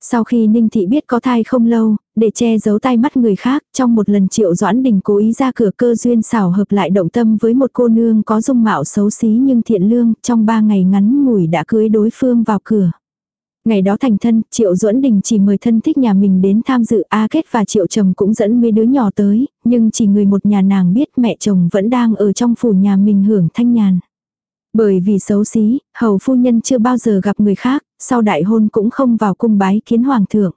Sau khi Ninh Thị biết có thai không lâu, để che giấu tai mắt người khác, trong một lần Triệu Doãn Đình cố ý ra cửa cơ duyên xảo hợp lại động tâm với một cô nương có dung mạo xấu xí nhưng thiện lương, trong ba ngày ngắn ngủi đã cưới đối phương vào cửa. Ngày đó thành thân, Triệu Duẫn Đình chỉ mời thân thích nhà mình đến tham dự A Kết và Triệu Trầm cũng dẫn mấy đứa nhỏ tới, nhưng chỉ người một nhà nàng biết mẹ chồng vẫn đang ở trong phủ nhà mình hưởng thanh nhàn. Bởi vì xấu xí, hầu phu nhân chưa bao giờ gặp người khác, sau đại hôn cũng không vào cung bái kiến hoàng thượng.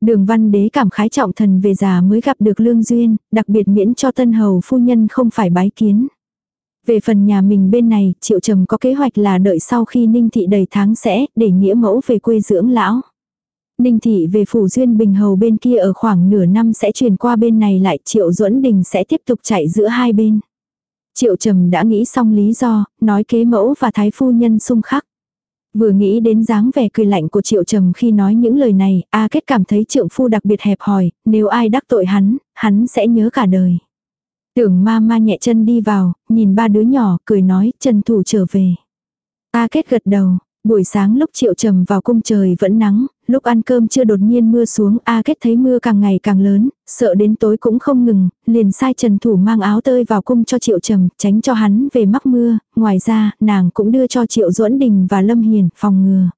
Đường văn đế cảm khái trọng thần về già mới gặp được lương duyên, đặc biệt miễn cho tân hầu phu nhân không phải bái kiến. Về phần nhà mình bên này, Triệu Trầm có kế hoạch là đợi sau khi Ninh Thị đầy tháng sẽ để nghĩa mẫu về quê dưỡng lão. Ninh Thị về phủ Duyên Bình Hầu bên kia ở khoảng nửa năm sẽ chuyển qua bên này lại Triệu Duẫn Đình sẽ tiếp tục chạy giữa hai bên. Triệu Trầm đã nghĩ xong lý do, nói kế mẫu và thái phu nhân xung khắc. Vừa nghĩ đến dáng vẻ cười lạnh của Triệu Trầm khi nói những lời này, A Kết cảm thấy trượng phu đặc biệt hẹp hòi, nếu ai đắc tội hắn, hắn sẽ nhớ cả đời. Tưởng ma ma nhẹ chân đi vào, nhìn ba đứa nhỏ, cười nói, Trần Thủ trở về. A Kết gật đầu, buổi sáng lúc Triệu Trầm vào cung trời vẫn nắng, lúc ăn cơm chưa đột nhiên mưa xuống, A Kết thấy mưa càng ngày càng lớn, sợ đến tối cũng không ngừng, liền sai Trần Thủ mang áo tơi vào cung cho Triệu Trầm, tránh cho hắn về mắc mưa, ngoài ra, nàng cũng đưa cho Triệu Duẫn Đình và Lâm Hiền phòng ngừa.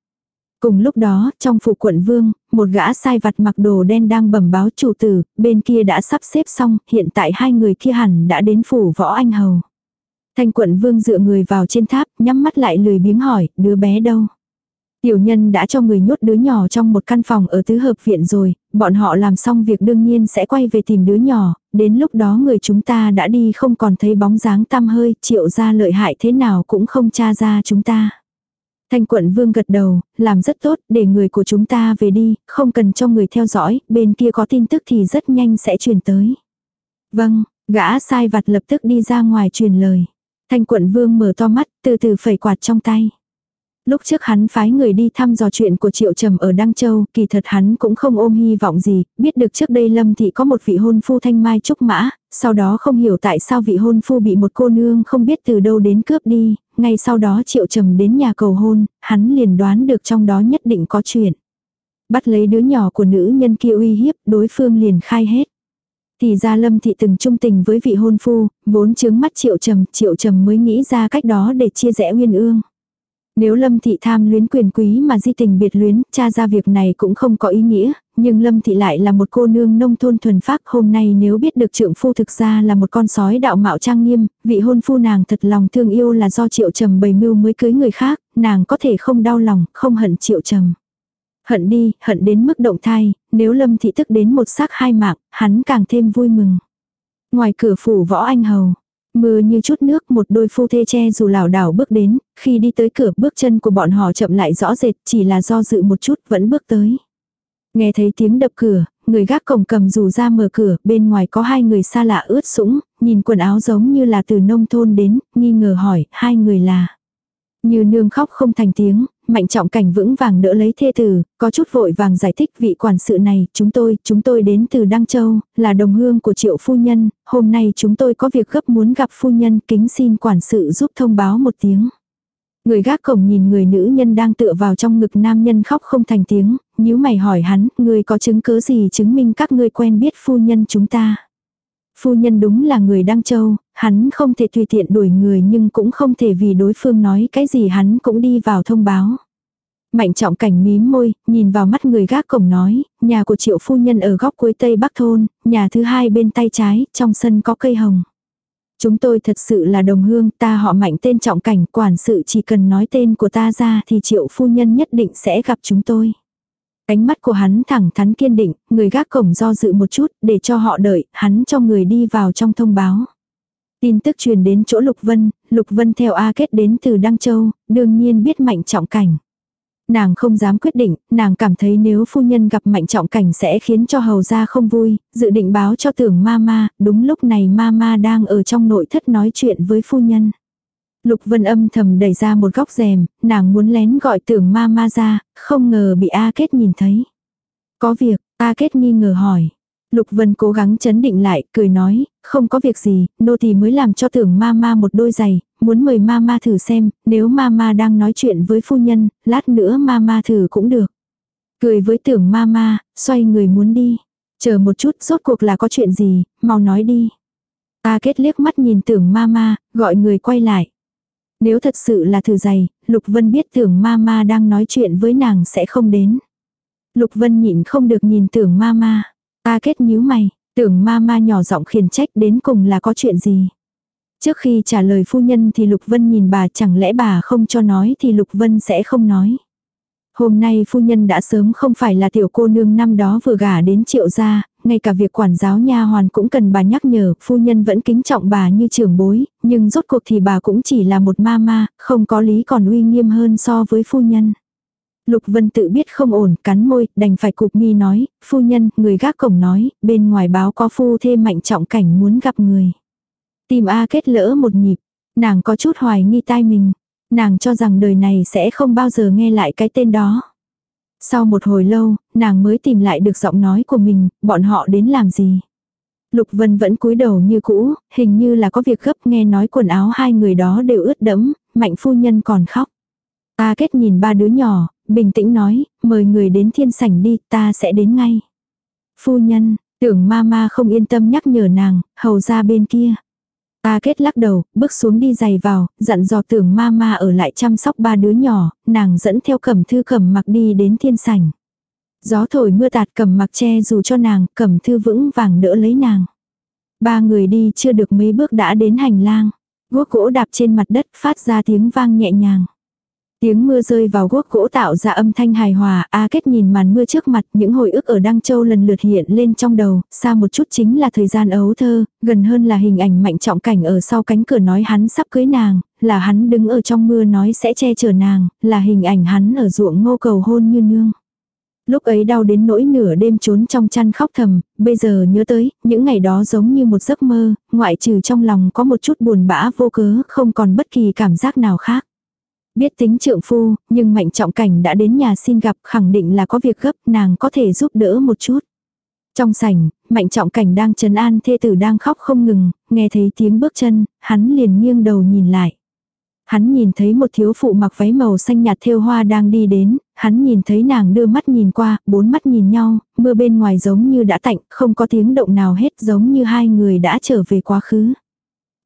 Cùng lúc đó, trong phủ quận vương, một gã sai vặt mặc đồ đen đang bẩm báo chủ tử, bên kia đã sắp xếp xong, hiện tại hai người kia hẳn đã đến phủ võ anh hầu. Thanh quận vương dựa người vào trên tháp, nhắm mắt lại lười biếng hỏi, đứa bé đâu? Tiểu nhân đã cho người nhốt đứa nhỏ trong một căn phòng ở tứ hợp viện rồi, bọn họ làm xong việc đương nhiên sẽ quay về tìm đứa nhỏ, đến lúc đó người chúng ta đã đi không còn thấy bóng dáng tăm hơi, triệu ra lợi hại thế nào cũng không tra ra chúng ta. Thanh quận vương gật đầu, làm rất tốt, để người của chúng ta về đi, không cần cho người theo dõi, bên kia có tin tức thì rất nhanh sẽ truyền tới. Vâng, gã sai vặt lập tức đi ra ngoài truyền lời. Thanh quận vương mở to mắt, từ từ phẩy quạt trong tay. Lúc trước hắn phái người đi thăm dò chuyện của Triệu Trầm ở Đăng Châu, kỳ thật hắn cũng không ôm hy vọng gì, biết được trước đây Lâm Thị có một vị hôn phu thanh mai trúc mã, sau đó không hiểu tại sao vị hôn phu bị một cô nương không biết từ đâu đến cướp đi, ngay sau đó Triệu Trầm đến nhà cầu hôn, hắn liền đoán được trong đó nhất định có chuyện. Bắt lấy đứa nhỏ của nữ nhân kia uy hiếp, đối phương liền khai hết. Thì ra Lâm Thị từng trung tình với vị hôn phu, vốn chướng mắt Triệu Trầm, Triệu Trầm mới nghĩ ra cách đó để chia rẽ uyên ương. Nếu Lâm Thị tham luyến quyền quý mà di tình biệt luyến, cha ra việc này cũng không có ý nghĩa, nhưng Lâm Thị lại là một cô nương nông thôn thuần phác hôm nay nếu biết được trượng phu thực ra là một con sói đạo mạo trang nghiêm, vị hôn phu nàng thật lòng thương yêu là do triệu trầm bày mưu mới cưới người khác, nàng có thể không đau lòng, không hận triệu trầm. Hận đi, hận đến mức động thai, nếu Lâm Thị tức đến một xác hai mạng, hắn càng thêm vui mừng. Ngoài cửa phủ võ anh hầu, Mưa như chút nước một đôi phu thê che dù lảo đảo bước đến, khi đi tới cửa bước chân của bọn họ chậm lại rõ rệt chỉ là do dự một chút vẫn bước tới. Nghe thấy tiếng đập cửa, người gác cổng cầm dù ra mở cửa, bên ngoài có hai người xa lạ ướt sũng, nhìn quần áo giống như là từ nông thôn đến, nghi ngờ hỏi, hai người là. Như nương khóc không thành tiếng, mạnh trọng cảnh vững vàng đỡ lấy thê tử, có chút vội vàng giải thích vị quản sự này, chúng tôi, chúng tôi đến từ Đăng Châu, là đồng hương của triệu phu nhân, hôm nay chúng tôi có việc gấp muốn gặp phu nhân, kính xin quản sự giúp thông báo một tiếng. Người gác cổng nhìn người nữ nhân đang tựa vào trong ngực nam nhân khóc không thành tiếng, nhíu mày hỏi hắn, người có chứng cứ gì chứng minh các ngươi quen biết phu nhân chúng ta. Phu nhân đúng là người Đăng Châu, hắn không thể tùy tiện đuổi người nhưng cũng không thể vì đối phương nói cái gì hắn cũng đi vào thông báo. Mạnh trọng cảnh mím môi, nhìn vào mắt người gác cổng nói, nhà của triệu phu nhân ở góc cuối tây bắc thôn, nhà thứ hai bên tay trái, trong sân có cây hồng. Chúng tôi thật sự là đồng hương, ta họ mạnh tên trọng cảnh, quản sự chỉ cần nói tên của ta ra thì triệu phu nhân nhất định sẽ gặp chúng tôi. Ánh mắt của hắn thẳng thắn kiên định, người gác cổng do dự một chút, để cho họ đợi, hắn cho người đi vào trong thông báo. Tin tức truyền đến chỗ Lục Vân, Lục Vân theo A Kết đến từ Đăng Châu, đương nhiên biết mạnh trọng cảnh. Nàng không dám quyết định, nàng cảm thấy nếu phu nhân gặp mạnh trọng cảnh sẽ khiến cho hầu gia không vui, dự định báo cho tưởng mama, đúng lúc này mama đang ở trong nội thất nói chuyện với phu nhân. Lục Vân âm thầm đẩy ra một góc rèm, nàng muốn lén gọi tưởng ma ma ra, không ngờ bị A Kết nhìn thấy. Có việc, A Kết nghi ngờ hỏi. Lục Vân cố gắng chấn định lại, cười nói, không có việc gì, nô thì mới làm cho tưởng ma ma một đôi giày, muốn mời ma ma thử xem, nếu ma ma đang nói chuyện với phu nhân, lát nữa ma ma thử cũng được. Cười với tưởng ma ma, xoay người muốn đi. Chờ một chút, rốt cuộc là có chuyện gì, mau nói đi. A kết liếc mắt nhìn tưởng ma ma, gọi người quay lại. Nếu thật sự là thử dày, Lục Vân biết tưởng ma ma đang nói chuyện với nàng sẽ không đến. Lục Vân nhịn không được nhìn tưởng ma ma. Ta kết nhíu mày, tưởng ma ma nhỏ giọng khiển trách đến cùng là có chuyện gì. Trước khi trả lời phu nhân thì Lục Vân nhìn bà chẳng lẽ bà không cho nói thì Lục Vân sẽ không nói. Hôm nay phu nhân đã sớm không phải là tiểu cô nương năm đó vừa gả đến triệu gia, ngay cả việc quản giáo nha hoàn cũng cần bà nhắc nhở, phu nhân vẫn kính trọng bà như trưởng bối, nhưng rốt cuộc thì bà cũng chỉ là một ma ma, không có lý còn uy nghiêm hơn so với phu nhân. Lục Vân tự biết không ổn, cắn môi, đành phải cục mi nói, phu nhân, người gác cổng nói, bên ngoài báo có phu thê mạnh trọng cảnh muốn gặp người. Tìm A kết lỡ một nhịp, nàng có chút hoài nghi tai mình, nàng cho rằng đời này sẽ không bao giờ nghe lại cái tên đó. Sau một hồi lâu, nàng mới tìm lại được giọng nói của mình, bọn họ đến làm gì. Lục Vân vẫn cúi đầu như cũ, hình như là có việc gấp nghe nói quần áo hai người đó đều ướt đẫm, mạnh phu nhân còn khóc. Ta kết nhìn ba đứa nhỏ, bình tĩnh nói, mời người đến thiên sảnh đi, ta sẽ đến ngay. Phu nhân, tưởng ma ma không yên tâm nhắc nhở nàng, hầu ra bên kia. Ta kết lắc đầu, bước xuống đi giày vào, dặn dò tưởng ma ma ở lại chăm sóc ba đứa nhỏ, nàng dẫn theo cẩm thư cẩm mặc đi đến thiên sảnh. Gió thổi mưa tạt cẩm mặc che dù cho nàng, cẩm thư vững vàng đỡ lấy nàng. Ba người đi chưa được mấy bước đã đến hành lang. Guốc gỗ đạp trên mặt đất phát ra tiếng vang nhẹ nhàng. Tiếng mưa rơi vào guốc gỗ tạo ra âm thanh hài hòa, A Kết nhìn màn mưa trước mặt, những hồi ức ở Đăng Châu lần lượt hiện lên trong đầu, xa một chút chính là thời gian ấu thơ, gần hơn là hình ảnh mạnh trọng cảnh ở sau cánh cửa nói hắn sắp cưới nàng, là hắn đứng ở trong mưa nói sẽ che chở nàng, là hình ảnh hắn ở ruộng ngô cầu hôn như nương. Lúc ấy đau đến nỗi nửa đêm trốn trong chăn khóc thầm, bây giờ nhớ tới, những ngày đó giống như một giấc mơ, ngoại trừ trong lòng có một chút buồn bã vô cớ, không còn bất kỳ cảm giác nào khác. Biết tính trượng phu, nhưng mạnh trọng cảnh đã đến nhà xin gặp khẳng định là có việc gấp nàng có thể giúp đỡ một chút. Trong sảnh, mạnh trọng cảnh đang trấn an thê tử đang khóc không ngừng, nghe thấy tiếng bước chân, hắn liền nghiêng đầu nhìn lại. Hắn nhìn thấy một thiếu phụ mặc váy màu xanh nhạt thêu hoa đang đi đến, hắn nhìn thấy nàng đưa mắt nhìn qua, bốn mắt nhìn nhau, mưa bên ngoài giống như đã tạnh, không có tiếng động nào hết giống như hai người đã trở về quá khứ.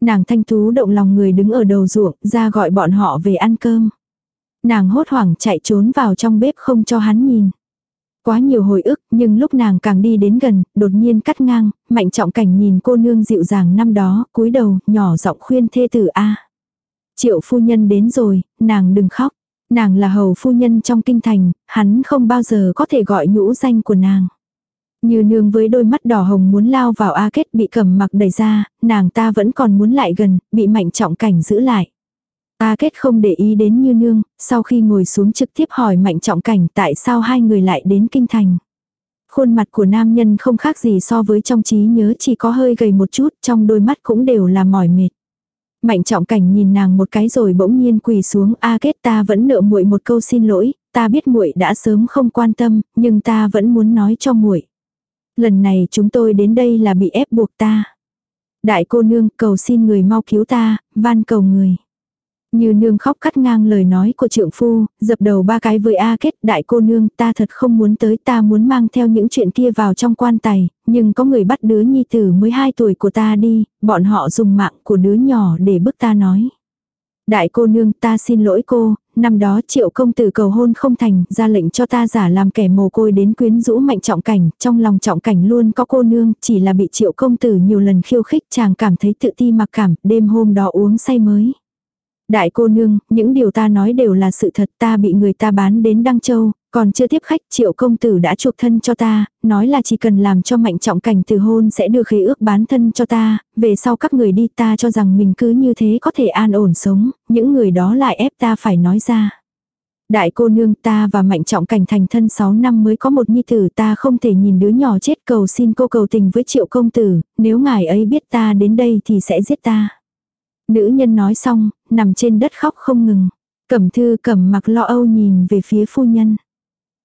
Nàng thanh thú động lòng người đứng ở đầu ruộng, ra gọi bọn họ về ăn cơm. Nàng hốt hoảng chạy trốn vào trong bếp không cho hắn nhìn. Quá nhiều hồi ức, nhưng lúc nàng càng đi đến gần, đột nhiên cắt ngang, mạnh trọng cảnh nhìn cô nương dịu dàng năm đó, cúi đầu, nhỏ giọng khuyên thê tử A. Triệu phu nhân đến rồi, nàng đừng khóc. Nàng là hầu phu nhân trong kinh thành, hắn không bao giờ có thể gọi nhũ danh của nàng. Như nương với đôi mắt đỏ hồng muốn lao vào A kết bị cầm mặc đẩy ra, nàng ta vẫn còn muốn lại gần, bị mạnh trọng cảnh giữ lại. A kết không để ý đến như nương, sau khi ngồi xuống trực tiếp hỏi mạnh trọng cảnh tại sao hai người lại đến kinh thành. Khuôn mặt của nam nhân không khác gì so với trong trí nhớ chỉ có hơi gầy một chút, trong đôi mắt cũng đều là mỏi mệt. Mạnh trọng cảnh nhìn nàng một cái rồi bỗng nhiên quỳ xuống a kết ta vẫn nợ muội một câu xin lỗi, ta biết muội đã sớm không quan tâm, nhưng ta vẫn muốn nói cho muội. Lần này chúng tôi đến đây là bị ép buộc ta. Đại cô nương cầu xin người mau cứu ta, van cầu người. Như nương khóc cắt ngang lời nói của trượng phu, dập đầu ba cái với A kết đại cô nương ta thật không muốn tới ta muốn mang theo những chuyện kia vào trong quan tài, nhưng có người bắt đứa nhi tử mới 2 tuổi của ta đi, bọn họ dùng mạng của đứa nhỏ để bức ta nói. Đại cô nương ta xin lỗi cô, năm đó triệu công tử cầu hôn không thành, ra lệnh cho ta giả làm kẻ mồ côi đến quyến rũ mạnh trọng cảnh, trong lòng trọng cảnh luôn có cô nương, chỉ là bị triệu công tử nhiều lần khiêu khích chàng cảm thấy tự ti mặc cảm, đêm hôm đó uống say mới. Đại cô nương, những điều ta nói đều là sự thật ta bị người ta bán đến Đăng Châu, còn chưa tiếp khách triệu công tử đã chuộc thân cho ta, nói là chỉ cần làm cho mạnh trọng cảnh từ hôn sẽ đưa khế ước bán thân cho ta, về sau các người đi ta cho rằng mình cứ như thế có thể an ổn sống, những người đó lại ép ta phải nói ra. Đại cô nương ta và mạnh trọng cảnh thành thân 6 năm mới có một nhi tử ta không thể nhìn đứa nhỏ chết cầu xin cô cầu tình với triệu công tử, nếu ngài ấy biết ta đến đây thì sẽ giết ta. Nữ nhân nói xong, nằm trên đất khóc không ngừng. Cẩm thư cẩm mặc lo âu nhìn về phía phu nhân.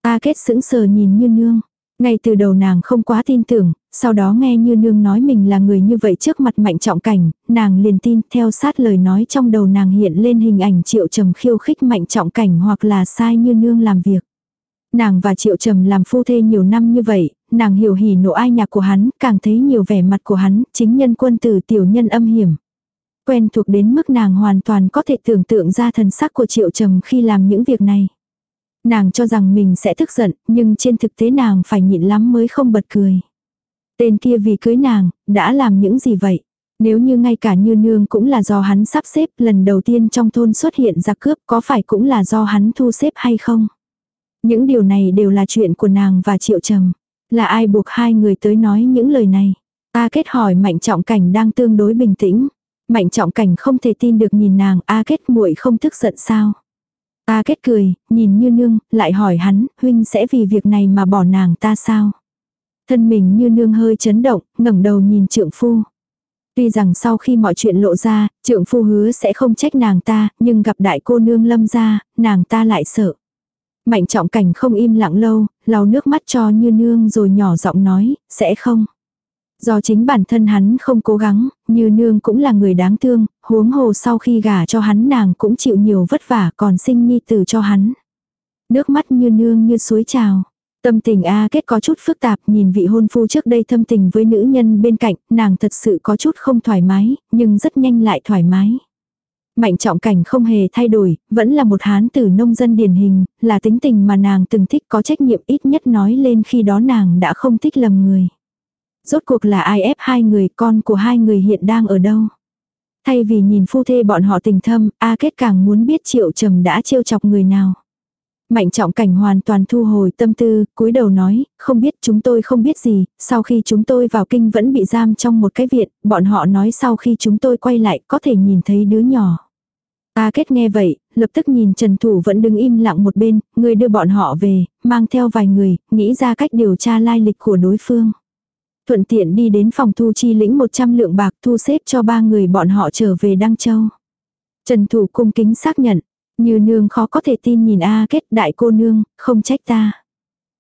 A kết sững sờ nhìn như nương. Ngay từ đầu nàng không quá tin tưởng, sau đó nghe như nương nói mình là người như vậy trước mặt mạnh trọng cảnh, nàng liền tin theo sát lời nói trong đầu nàng hiện lên hình ảnh triệu trầm khiêu khích mạnh trọng cảnh hoặc là sai như nương làm việc. Nàng và Triệu Trầm làm phu thê nhiều năm như vậy, nàng hiểu hỉ nộ ai nhạc của hắn, càng thấy nhiều vẻ mặt của hắn, chính nhân quân tử tiểu nhân âm hiểm. Quen thuộc đến mức nàng hoàn toàn có thể tưởng tượng ra thần sắc của Triệu Trầm khi làm những việc này. Nàng cho rằng mình sẽ tức giận, nhưng trên thực tế nàng phải nhịn lắm mới không bật cười. Tên kia vì cưới nàng, đã làm những gì vậy? Nếu như ngay cả như nương cũng là do hắn sắp xếp lần đầu tiên trong thôn xuất hiện ra cướp có phải cũng là do hắn thu xếp hay không? Những điều này đều là chuyện của nàng và triệu trầm. Là ai buộc hai người tới nói những lời này? ta kết hỏi mạnh trọng cảnh đang tương đối bình tĩnh. Mạnh trọng cảnh không thể tin được nhìn nàng A kết muội không tức giận sao? A kết cười, nhìn như nương, lại hỏi hắn, huynh sẽ vì việc này mà bỏ nàng ta sao? Thân mình như nương hơi chấn động, ngẩng đầu nhìn trượng phu. Tuy rằng sau khi mọi chuyện lộ ra, trượng phu hứa sẽ không trách nàng ta, nhưng gặp đại cô nương lâm ra, nàng ta lại sợ. Mạnh trọng cảnh không im lặng lâu, lau nước mắt cho như nương rồi nhỏ giọng nói, sẽ không. Do chính bản thân hắn không cố gắng, như nương cũng là người đáng thương, huống hồ sau khi gả cho hắn nàng cũng chịu nhiều vất vả còn sinh nhi tử cho hắn. Nước mắt như nương như suối trào. Tâm tình A kết có chút phức tạp, nhìn vị hôn phu trước đây thâm tình với nữ nhân bên cạnh, nàng thật sự có chút không thoải mái, nhưng rất nhanh lại thoải mái. Mạnh trọng cảnh không hề thay đổi, vẫn là một hán tử nông dân điển hình, là tính tình mà nàng từng thích có trách nhiệm ít nhất nói lên khi đó nàng đã không thích lầm người. Rốt cuộc là ai ép hai người con của hai người hiện đang ở đâu. Thay vì nhìn phu thê bọn họ tình thâm, A kết càng muốn biết triệu trầm đã trêu chọc người nào. Mạnh trọng cảnh hoàn toàn thu hồi tâm tư, cúi đầu nói, không biết chúng tôi không biết gì, sau khi chúng tôi vào kinh vẫn bị giam trong một cái viện, bọn họ nói sau khi chúng tôi quay lại có thể nhìn thấy đứa nhỏ. A kết nghe vậy, lập tức nhìn Trần Thủ vẫn đứng im lặng một bên, người đưa bọn họ về, mang theo vài người, nghĩ ra cách điều tra lai lịch của đối phương. Thuận tiện đi đến phòng thu chi lĩnh 100 lượng bạc thu xếp cho ba người bọn họ trở về Đăng Châu. Trần Thủ cung kính xác nhận, như nương khó có thể tin nhìn A kết đại cô nương, không trách ta.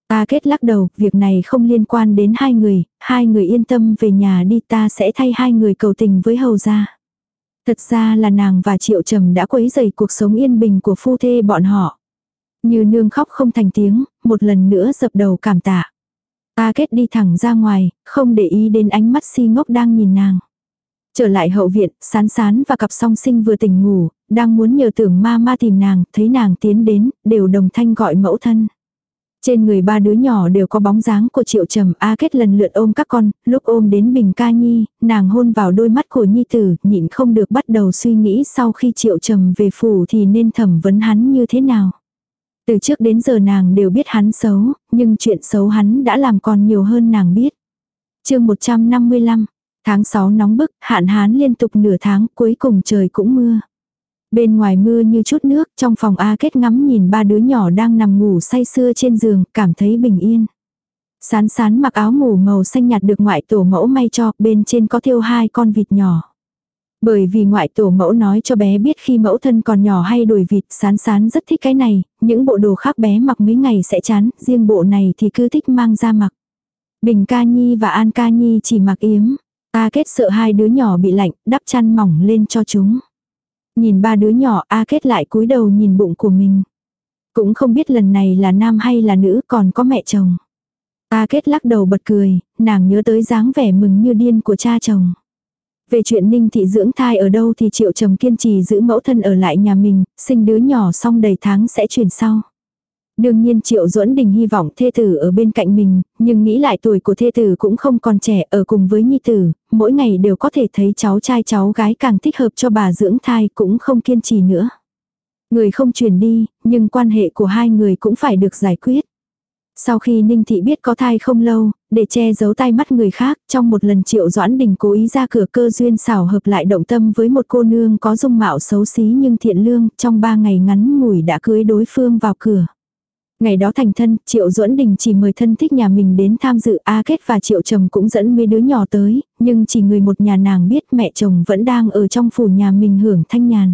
A kết lắc đầu, việc này không liên quan đến hai người, hai người yên tâm về nhà đi ta sẽ thay hai người cầu tình với hầu gia. Thật ra là nàng và triệu trầm đã quấy dày cuộc sống yên bình của phu thê bọn họ. Như nương khóc không thành tiếng, một lần nữa dập đầu cảm tạ. A kết đi thẳng ra ngoài, không để ý đến ánh mắt si ngốc đang nhìn nàng. Trở lại hậu viện, sán sán và cặp song sinh vừa tỉnh ngủ, đang muốn nhờ tưởng ma ma tìm nàng, thấy nàng tiến đến, đều đồng thanh gọi mẫu thân. Trên người ba đứa nhỏ đều có bóng dáng của triệu trầm A kết lần lượt ôm các con, lúc ôm đến bình ca nhi, nàng hôn vào đôi mắt của nhi tử, nhịn không được bắt đầu suy nghĩ sau khi triệu trầm về phủ thì nên thẩm vấn hắn như thế nào. Từ trước đến giờ nàng đều biết hắn xấu, nhưng chuyện xấu hắn đã làm còn nhiều hơn nàng biết. chương 155, tháng 6 nóng bức, hạn hán liên tục nửa tháng, cuối cùng trời cũng mưa. Bên ngoài mưa như chút nước, trong phòng A kết ngắm nhìn ba đứa nhỏ đang nằm ngủ say sưa trên giường, cảm thấy bình yên. Sán sán mặc áo ngủ màu xanh nhạt được ngoại tổ mẫu may cho, bên trên có thêu hai con vịt nhỏ. Bởi vì ngoại tổ mẫu nói cho bé biết khi mẫu thân còn nhỏ hay đuổi vịt, sán sán rất thích cái này, những bộ đồ khác bé mặc mấy ngày sẽ chán, riêng bộ này thì cứ thích mang ra mặc. Bình ca nhi và an ca nhi chỉ mặc yếm. A kết sợ hai đứa nhỏ bị lạnh, đắp chăn mỏng lên cho chúng. Nhìn ba đứa nhỏ A kết lại cúi đầu nhìn bụng của mình. Cũng không biết lần này là nam hay là nữ còn có mẹ chồng. A kết lắc đầu bật cười, nàng nhớ tới dáng vẻ mừng như điên của cha chồng. Về chuyện ninh thị dưỡng thai ở đâu thì triệu trầm kiên trì giữ mẫu thân ở lại nhà mình, sinh đứa nhỏ xong đầy tháng sẽ chuyển sau. Đương nhiên Triệu Duẫn Đình hy vọng thê tử ở bên cạnh mình, nhưng nghĩ lại tuổi của thê tử cũng không còn trẻ ở cùng với nhi tử, mỗi ngày đều có thể thấy cháu trai cháu gái càng thích hợp cho bà dưỡng thai cũng không kiên trì nữa. Người không truyền đi, nhưng quan hệ của hai người cũng phải được giải quyết. Sau khi Ninh Thị biết có thai không lâu, để che giấu tai mắt người khác, trong một lần Triệu Doãn Đình cố ý ra cửa cơ duyên xảo hợp lại động tâm với một cô nương có dung mạo xấu xí nhưng thiện lương, trong ba ngày ngắn ngủi đã cưới đối phương vào cửa. Ngày đó thành thân, Triệu Duẫn Đình chỉ mời thân thích nhà mình đến tham dự A Kết và Triệu chồng cũng dẫn mấy đứa nhỏ tới, nhưng chỉ người một nhà nàng biết mẹ chồng vẫn đang ở trong phủ nhà mình hưởng thanh nhàn.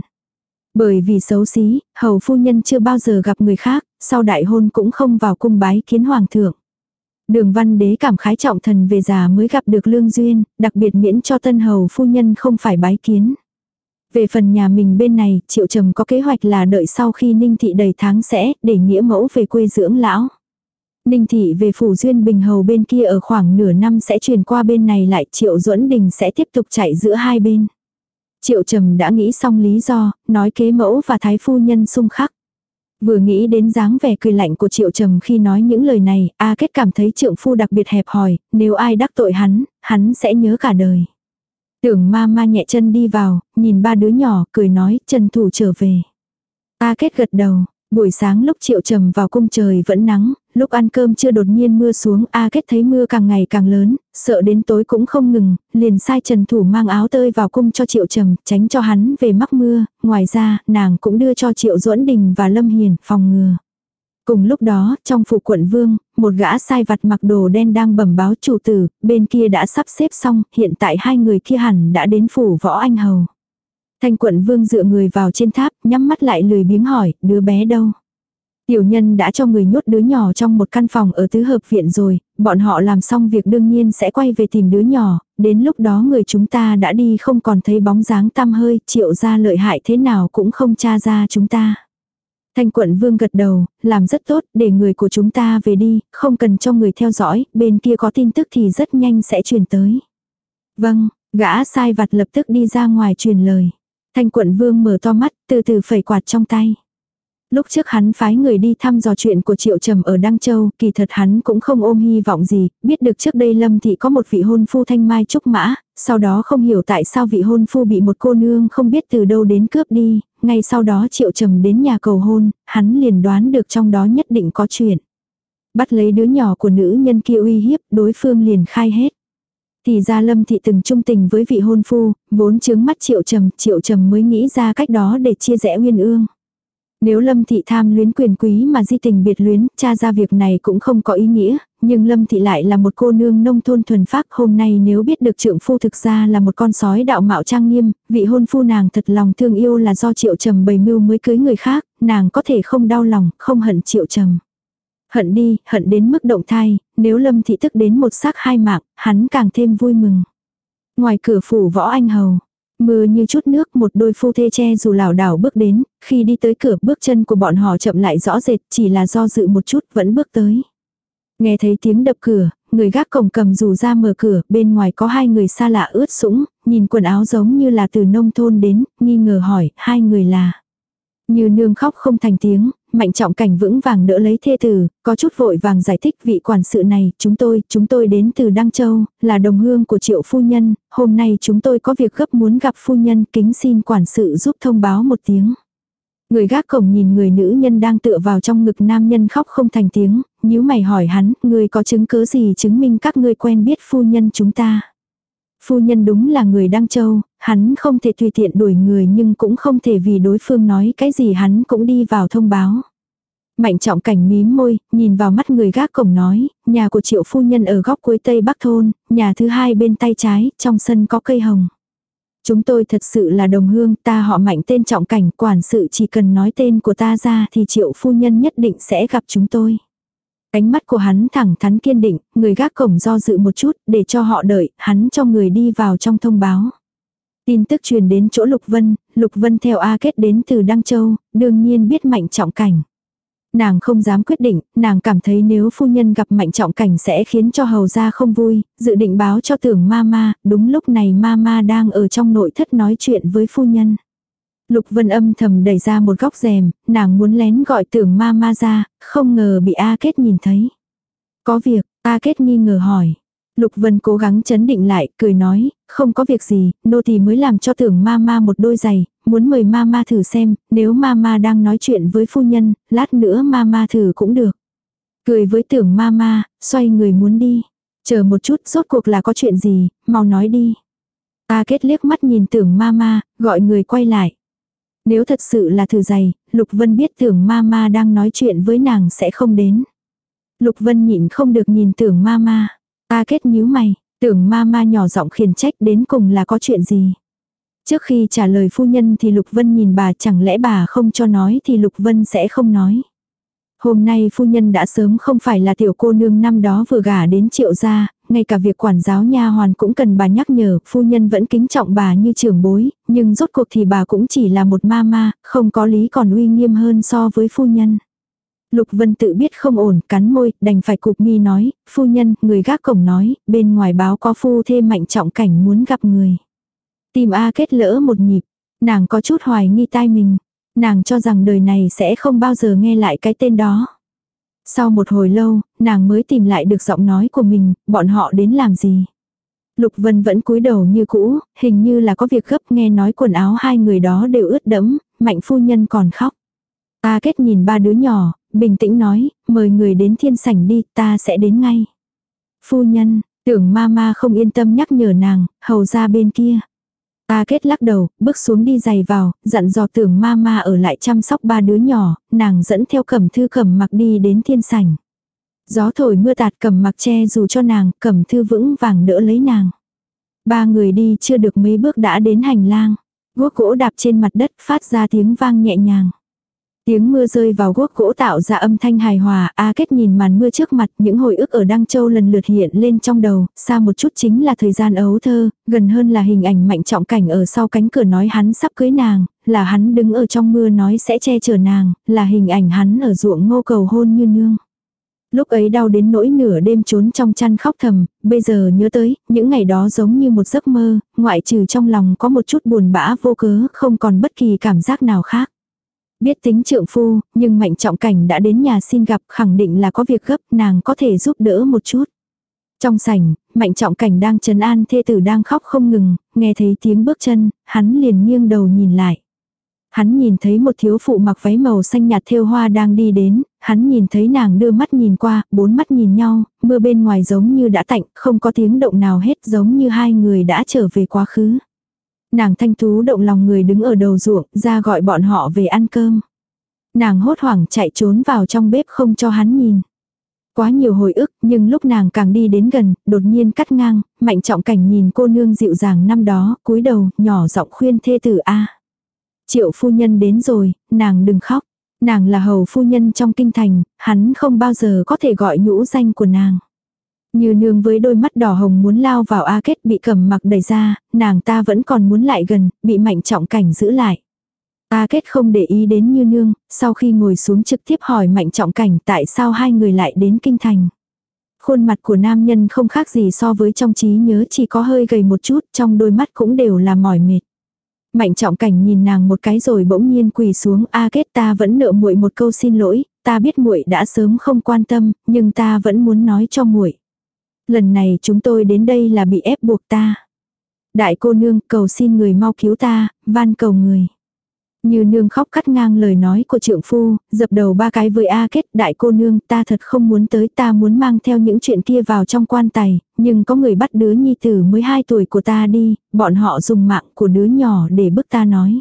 Bởi vì xấu xí, hầu phu nhân chưa bao giờ gặp người khác, sau đại hôn cũng không vào cung bái kiến hoàng thượng. Đường văn đế cảm khái trọng thần về già mới gặp được lương duyên, đặc biệt miễn cho tân hầu phu nhân không phải bái kiến. Về phần nhà mình bên này, Triệu Trầm có kế hoạch là đợi sau khi Ninh Thị đầy tháng sẽ để nghĩa mẫu về quê dưỡng lão. Ninh thị về phủ duyên bình hầu bên kia ở khoảng nửa năm sẽ chuyển qua bên này lại triệu duẫn đình sẽ tiếp tục chạy giữa hai bên. Triệu trầm đã nghĩ xong lý do, nói kế mẫu và thái phu nhân xung khắc. Vừa nghĩ đến dáng vẻ cười lạnh của triệu trầm khi nói những lời này, A Kết cảm thấy trượng phu đặc biệt hẹp hòi, nếu ai đắc tội hắn, hắn sẽ nhớ cả đời. Tưởng ma ma nhẹ chân đi vào, nhìn ba đứa nhỏ, cười nói, chân thủ trở về. A Kết gật đầu, buổi sáng lúc triệu trầm vào cung trời vẫn nắng, lúc ăn cơm chưa đột nhiên mưa xuống, A Kết thấy mưa càng ngày càng lớn, sợ đến tối cũng không ngừng, liền sai Trần Thủ mang áo tơi vào cung cho Triệu Trầm, tránh cho hắn về mắc mưa, ngoài ra, nàng cũng đưa cho Triệu Duẫn Đình và Lâm Hiền phòng ngừa. Cùng lúc đó, trong phủ quận vương, một gã sai vặt mặc đồ đen đang bẩm báo chủ tử, bên kia đã sắp xếp xong, hiện tại hai người kia hẳn đã đến phủ võ anh hầu. Thanh quận vương dựa người vào trên tháp, nhắm mắt lại lười biếng hỏi, đứa bé đâu? Tiểu nhân đã cho người nhốt đứa nhỏ trong một căn phòng ở tứ hợp viện rồi, bọn họ làm xong việc đương nhiên sẽ quay về tìm đứa nhỏ, đến lúc đó người chúng ta đã đi không còn thấy bóng dáng tăm hơi, triệu ra lợi hại thế nào cũng không tra ra chúng ta. Thanh quận vương gật đầu, làm rất tốt, để người của chúng ta về đi, không cần cho người theo dõi, bên kia có tin tức thì rất nhanh sẽ truyền tới. Vâng, gã sai vặt lập tức đi ra ngoài truyền lời. Thanh quận vương mở to mắt, từ từ phẩy quạt trong tay. Lúc trước hắn phái người đi thăm dò chuyện của Triệu Trầm ở Đăng Châu, kỳ thật hắn cũng không ôm hy vọng gì, biết được trước đây Lâm Thị có một vị hôn phu thanh mai trúc mã, sau đó không hiểu tại sao vị hôn phu bị một cô nương không biết từ đâu đến cướp đi, ngay sau đó Triệu Trầm đến nhà cầu hôn, hắn liền đoán được trong đó nhất định có chuyện. Bắt lấy đứa nhỏ của nữ nhân kia uy hiếp, đối phương liền khai hết. Thì ra Lâm Thị từng trung tình với vị hôn phu, vốn chướng mắt Triệu Trầm, Triệu Trầm mới nghĩ ra cách đó để chia rẽ uyên ương. Nếu Lâm Thị tham luyến quyền quý mà di tình biệt luyến, cha ra việc này cũng không có ý nghĩa, nhưng Lâm Thị lại là một cô nương nông thôn thuần phác hôm nay nếu biết được trượng phu thực ra là một con sói đạo mạo trang nghiêm, vị hôn phu nàng thật lòng thương yêu là do triệu trầm bày mưu mới cưới người khác, nàng có thể không đau lòng, không hận triệu trầm. Hận đi, hận đến mức động thai, nếu Lâm Thị tức đến một xác hai mạng, hắn càng thêm vui mừng. Ngoài cửa phủ võ anh hầu, Mưa như chút nước một đôi phu thê che dù lảo đảo bước đến, khi đi tới cửa bước chân của bọn họ chậm lại rõ rệt chỉ là do dự một chút vẫn bước tới. Nghe thấy tiếng đập cửa, người gác cổng cầm dù ra mở cửa, bên ngoài có hai người xa lạ ướt sũng, nhìn quần áo giống như là từ nông thôn đến, nghi ngờ hỏi, hai người là. Như nương khóc không thành tiếng, mạnh trọng cảnh vững vàng đỡ lấy thê tử, có chút vội vàng giải thích vị quản sự này, chúng tôi, chúng tôi đến từ Đăng Châu, là đồng hương của triệu phu nhân, hôm nay chúng tôi có việc gấp muốn gặp phu nhân, kính xin quản sự giúp thông báo một tiếng. Người gác cổng nhìn người nữ nhân đang tựa vào trong ngực nam nhân khóc không thành tiếng, nhíu mày hỏi hắn, người có chứng cứ gì chứng minh các ngươi quen biết phu nhân chúng ta. Phu nhân đúng là người Đăng Châu, hắn không thể tùy tiện đuổi người nhưng cũng không thể vì đối phương nói cái gì hắn cũng đi vào thông báo. Mạnh trọng cảnh mím môi, nhìn vào mắt người gác cổng nói, nhà của triệu phu nhân ở góc cuối tây bắc thôn, nhà thứ hai bên tay trái, trong sân có cây hồng. Chúng tôi thật sự là đồng hương, ta họ mạnh tên trọng cảnh, quản sự chỉ cần nói tên của ta ra thì triệu phu nhân nhất định sẽ gặp chúng tôi. Ánh mắt của hắn thẳng thắn kiên định, người gác cổng do dự một chút, để cho họ đợi, hắn cho người đi vào trong thông báo. Tin tức truyền đến chỗ Lục Vân, Lục Vân theo A Kết đến từ Đăng Châu, đương nhiên biết mạnh trọng cảnh. Nàng không dám quyết định, nàng cảm thấy nếu phu nhân gặp mạnh trọng cảnh sẽ khiến cho hầu gia không vui, dự định báo cho tưởng mama, đúng lúc này mama đang ở trong nội thất nói chuyện với phu nhân. Lục Vân âm thầm đẩy ra một góc rèm, nàng muốn lén gọi tưởng ma ma ra, không ngờ bị A Kết nhìn thấy. Có việc, A Kết nghi ngờ hỏi. Lục Vân cố gắng chấn định lại, cười nói, không có việc gì, nô thì mới làm cho tưởng ma ma một đôi giày, muốn mời ma ma thử xem, nếu ma ma đang nói chuyện với phu nhân, lát nữa ma ma thử cũng được. Cười với tưởng ma ma, xoay người muốn đi. Chờ một chút, rốt cuộc là có chuyện gì, mau nói đi. A kết liếc mắt nhìn tưởng ma ma, gọi người quay lại. Nếu thật sự là thử giày, Lục Vân biết tưởng ma ma đang nói chuyện với nàng sẽ không đến. Lục Vân nhịn không được nhìn tưởng ma ma. Ta kết nhíu mày, tưởng ma ma nhỏ giọng khiển trách đến cùng là có chuyện gì. Trước khi trả lời phu nhân thì Lục Vân nhìn bà chẳng lẽ bà không cho nói thì Lục Vân sẽ không nói. Hôm nay phu nhân đã sớm không phải là tiểu cô nương năm đó vừa gả đến triệu gia, ngay cả việc quản giáo nha hoàn cũng cần bà nhắc nhở, phu nhân vẫn kính trọng bà như trưởng bối, nhưng rốt cuộc thì bà cũng chỉ là một ma ma, không có lý còn uy nghiêm hơn so với phu nhân. Lục Vân tự biết không ổn, cắn môi, đành phải cục mi nói, phu nhân, người gác cổng nói, bên ngoài báo có phu thê mạnh trọng cảnh muốn gặp người. Tìm A kết lỡ một nhịp, nàng có chút hoài nghi tai mình, nàng cho rằng đời này sẽ không bao giờ nghe lại cái tên đó. Sau một hồi lâu, nàng mới tìm lại được giọng nói của mình, bọn họ đến làm gì. Lục Vân vẫn cúi đầu như cũ, hình như là có việc gấp nghe nói quần áo hai người đó đều ướt đẫm, mạnh phu nhân còn khóc. Ta kết nhìn ba đứa nhỏ, bình tĩnh nói, mời người đến thiên sảnh đi, ta sẽ đến ngay. Phu nhân, tưởng ma ma không yên tâm nhắc nhở nàng, hầu ra bên kia. Ta kết lắc đầu, bước xuống đi giày vào, dặn dò tưởng ma ma ở lại chăm sóc ba đứa nhỏ, nàng dẫn theo cẩm thư cẩm mặc đi đến thiên sảnh. Gió thổi mưa tạt cẩm mặc che dù cho nàng, cẩm thư vững vàng đỡ lấy nàng. Ba người đi chưa được mấy bước đã đến hành lang. Guốc gỗ đạp trên mặt đất phát ra tiếng vang nhẹ nhàng. Tiếng mưa rơi vào guốc gỗ tạo ra âm thanh hài hòa, A Kết nhìn màn mưa trước mặt, những hồi ức ở Đăng Châu lần lượt hiện lên trong đầu, xa một chút chính là thời gian ấu thơ, gần hơn là hình ảnh mạnh trọng cảnh ở sau cánh cửa nói hắn sắp cưới nàng, là hắn đứng ở trong mưa nói sẽ che chở nàng, là hình ảnh hắn ở ruộng ngô cầu hôn như nương. Lúc ấy đau đến nỗi nửa đêm trốn trong chăn khóc thầm, bây giờ nhớ tới, những ngày đó giống như một giấc mơ, ngoại trừ trong lòng có một chút buồn bã vô cớ, không còn bất kỳ cảm giác nào khác. Biết tính trượng phu, nhưng mạnh trọng cảnh đã đến nhà xin gặp khẳng định là có việc gấp nàng có thể giúp đỡ một chút. Trong sảnh, mạnh trọng cảnh đang trấn an thê tử đang khóc không ngừng, nghe thấy tiếng bước chân, hắn liền nghiêng đầu nhìn lại. Hắn nhìn thấy một thiếu phụ mặc váy màu xanh nhạt thêu hoa đang đi đến, hắn nhìn thấy nàng đưa mắt nhìn qua, bốn mắt nhìn nhau, mưa bên ngoài giống như đã tạnh, không có tiếng động nào hết giống như hai người đã trở về quá khứ. Nàng thanh thú động lòng người đứng ở đầu ruộng, ra gọi bọn họ về ăn cơm. Nàng hốt hoảng chạy trốn vào trong bếp không cho hắn nhìn. Quá nhiều hồi ức, nhưng lúc nàng càng đi đến gần, đột nhiên cắt ngang, mạnh trọng cảnh nhìn cô nương dịu dàng năm đó, cúi đầu, nhỏ giọng khuyên thê tử A. Triệu phu nhân đến rồi, nàng đừng khóc. Nàng là hầu phu nhân trong kinh thành, hắn không bao giờ có thể gọi nhũ danh của nàng. Như nương với đôi mắt đỏ hồng muốn lao vào A kết bị cầm mặc đẩy ra, nàng ta vẫn còn muốn lại gần, bị mạnh trọng cảnh giữ lại. A kết không để ý đến như nương, sau khi ngồi xuống trực tiếp hỏi mạnh trọng cảnh tại sao hai người lại đến kinh thành. Khuôn mặt của nam nhân không khác gì so với trong trí nhớ chỉ có hơi gầy một chút, trong đôi mắt cũng đều là mỏi mệt. Mạnh trọng cảnh nhìn nàng một cái rồi bỗng nhiên quỳ xuống a kết ta vẫn nợ muội một câu xin lỗi, ta biết muội đã sớm không quan tâm, nhưng ta vẫn muốn nói cho muội. Lần này chúng tôi đến đây là bị ép buộc ta. Đại cô nương cầu xin người mau cứu ta, van cầu người. Như nương khóc cắt ngang lời nói của trượng phu, dập đầu ba cái với A kết đại cô nương ta thật không muốn tới ta muốn mang theo những chuyện kia vào trong quan tài, nhưng có người bắt đứa nhi tử mới 2 tuổi của ta đi, bọn họ dùng mạng của đứa nhỏ để bức ta nói.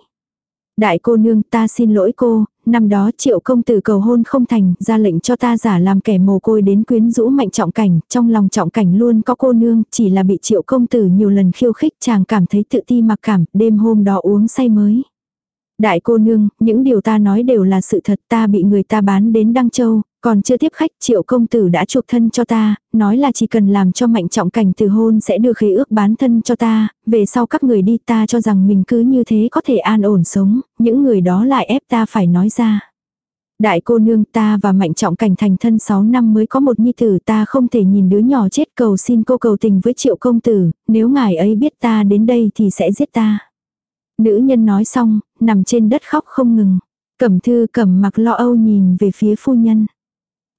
Đại cô nương ta xin lỗi cô, năm đó triệu công tử cầu hôn không thành, ra lệnh cho ta giả làm kẻ mồ côi đến quyến rũ mạnh trọng cảnh, trong lòng trọng cảnh luôn có cô nương, chỉ là bị triệu công tử nhiều lần khiêu khích chàng cảm thấy tự ti mặc cảm, đêm hôm đó uống say mới. Đại cô nương, những điều ta nói đều là sự thật ta bị người ta bán đến Đăng Châu, còn chưa tiếp khách triệu công tử đã chuộc thân cho ta, nói là chỉ cần làm cho mạnh trọng cảnh từ hôn sẽ đưa khế ước bán thân cho ta, về sau các người đi ta cho rằng mình cứ như thế có thể an ổn sống, những người đó lại ép ta phải nói ra. Đại cô nương ta và mạnh trọng cảnh thành thân 6 năm mới có một nhi tử ta không thể nhìn đứa nhỏ chết cầu xin cô cầu tình với triệu công tử, nếu ngài ấy biết ta đến đây thì sẽ giết ta. Nữ nhân nói xong, nằm trên đất khóc không ngừng. Cẩm thư cẩm mặc lo âu nhìn về phía phu nhân.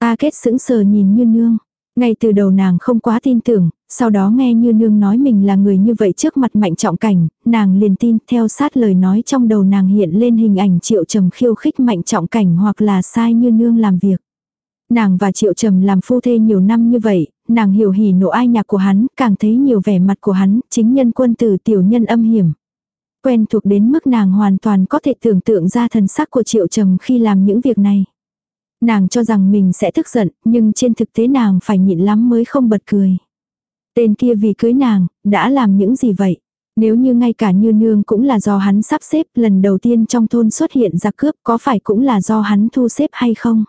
Ta kết sững sờ nhìn như nương. Ngay từ đầu nàng không quá tin tưởng, sau đó nghe như nương nói mình là người như vậy trước mặt mạnh trọng cảnh, nàng liền tin theo sát lời nói trong đầu nàng hiện lên hình ảnh triệu trầm khiêu khích mạnh trọng cảnh hoặc là sai như nương làm việc. Nàng và triệu trầm làm phu thê nhiều năm như vậy, nàng hiểu hỉ nộ ai nhạc của hắn, càng thấy nhiều vẻ mặt của hắn, chính nhân quân tử tiểu nhân âm hiểm. Quen thuộc đến mức nàng hoàn toàn có thể tưởng tượng ra thần sắc của triệu trầm khi làm những việc này. Nàng cho rằng mình sẽ tức giận, nhưng trên thực tế nàng phải nhịn lắm mới không bật cười. Tên kia vì cưới nàng, đã làm những gì vậy? Nếu như ngay cả như nương cũng là do hắn sắp xếp lần đầu tiên trong thôn xuất hiện ra cướp có phải cũng là do hắn thu xếp hay không?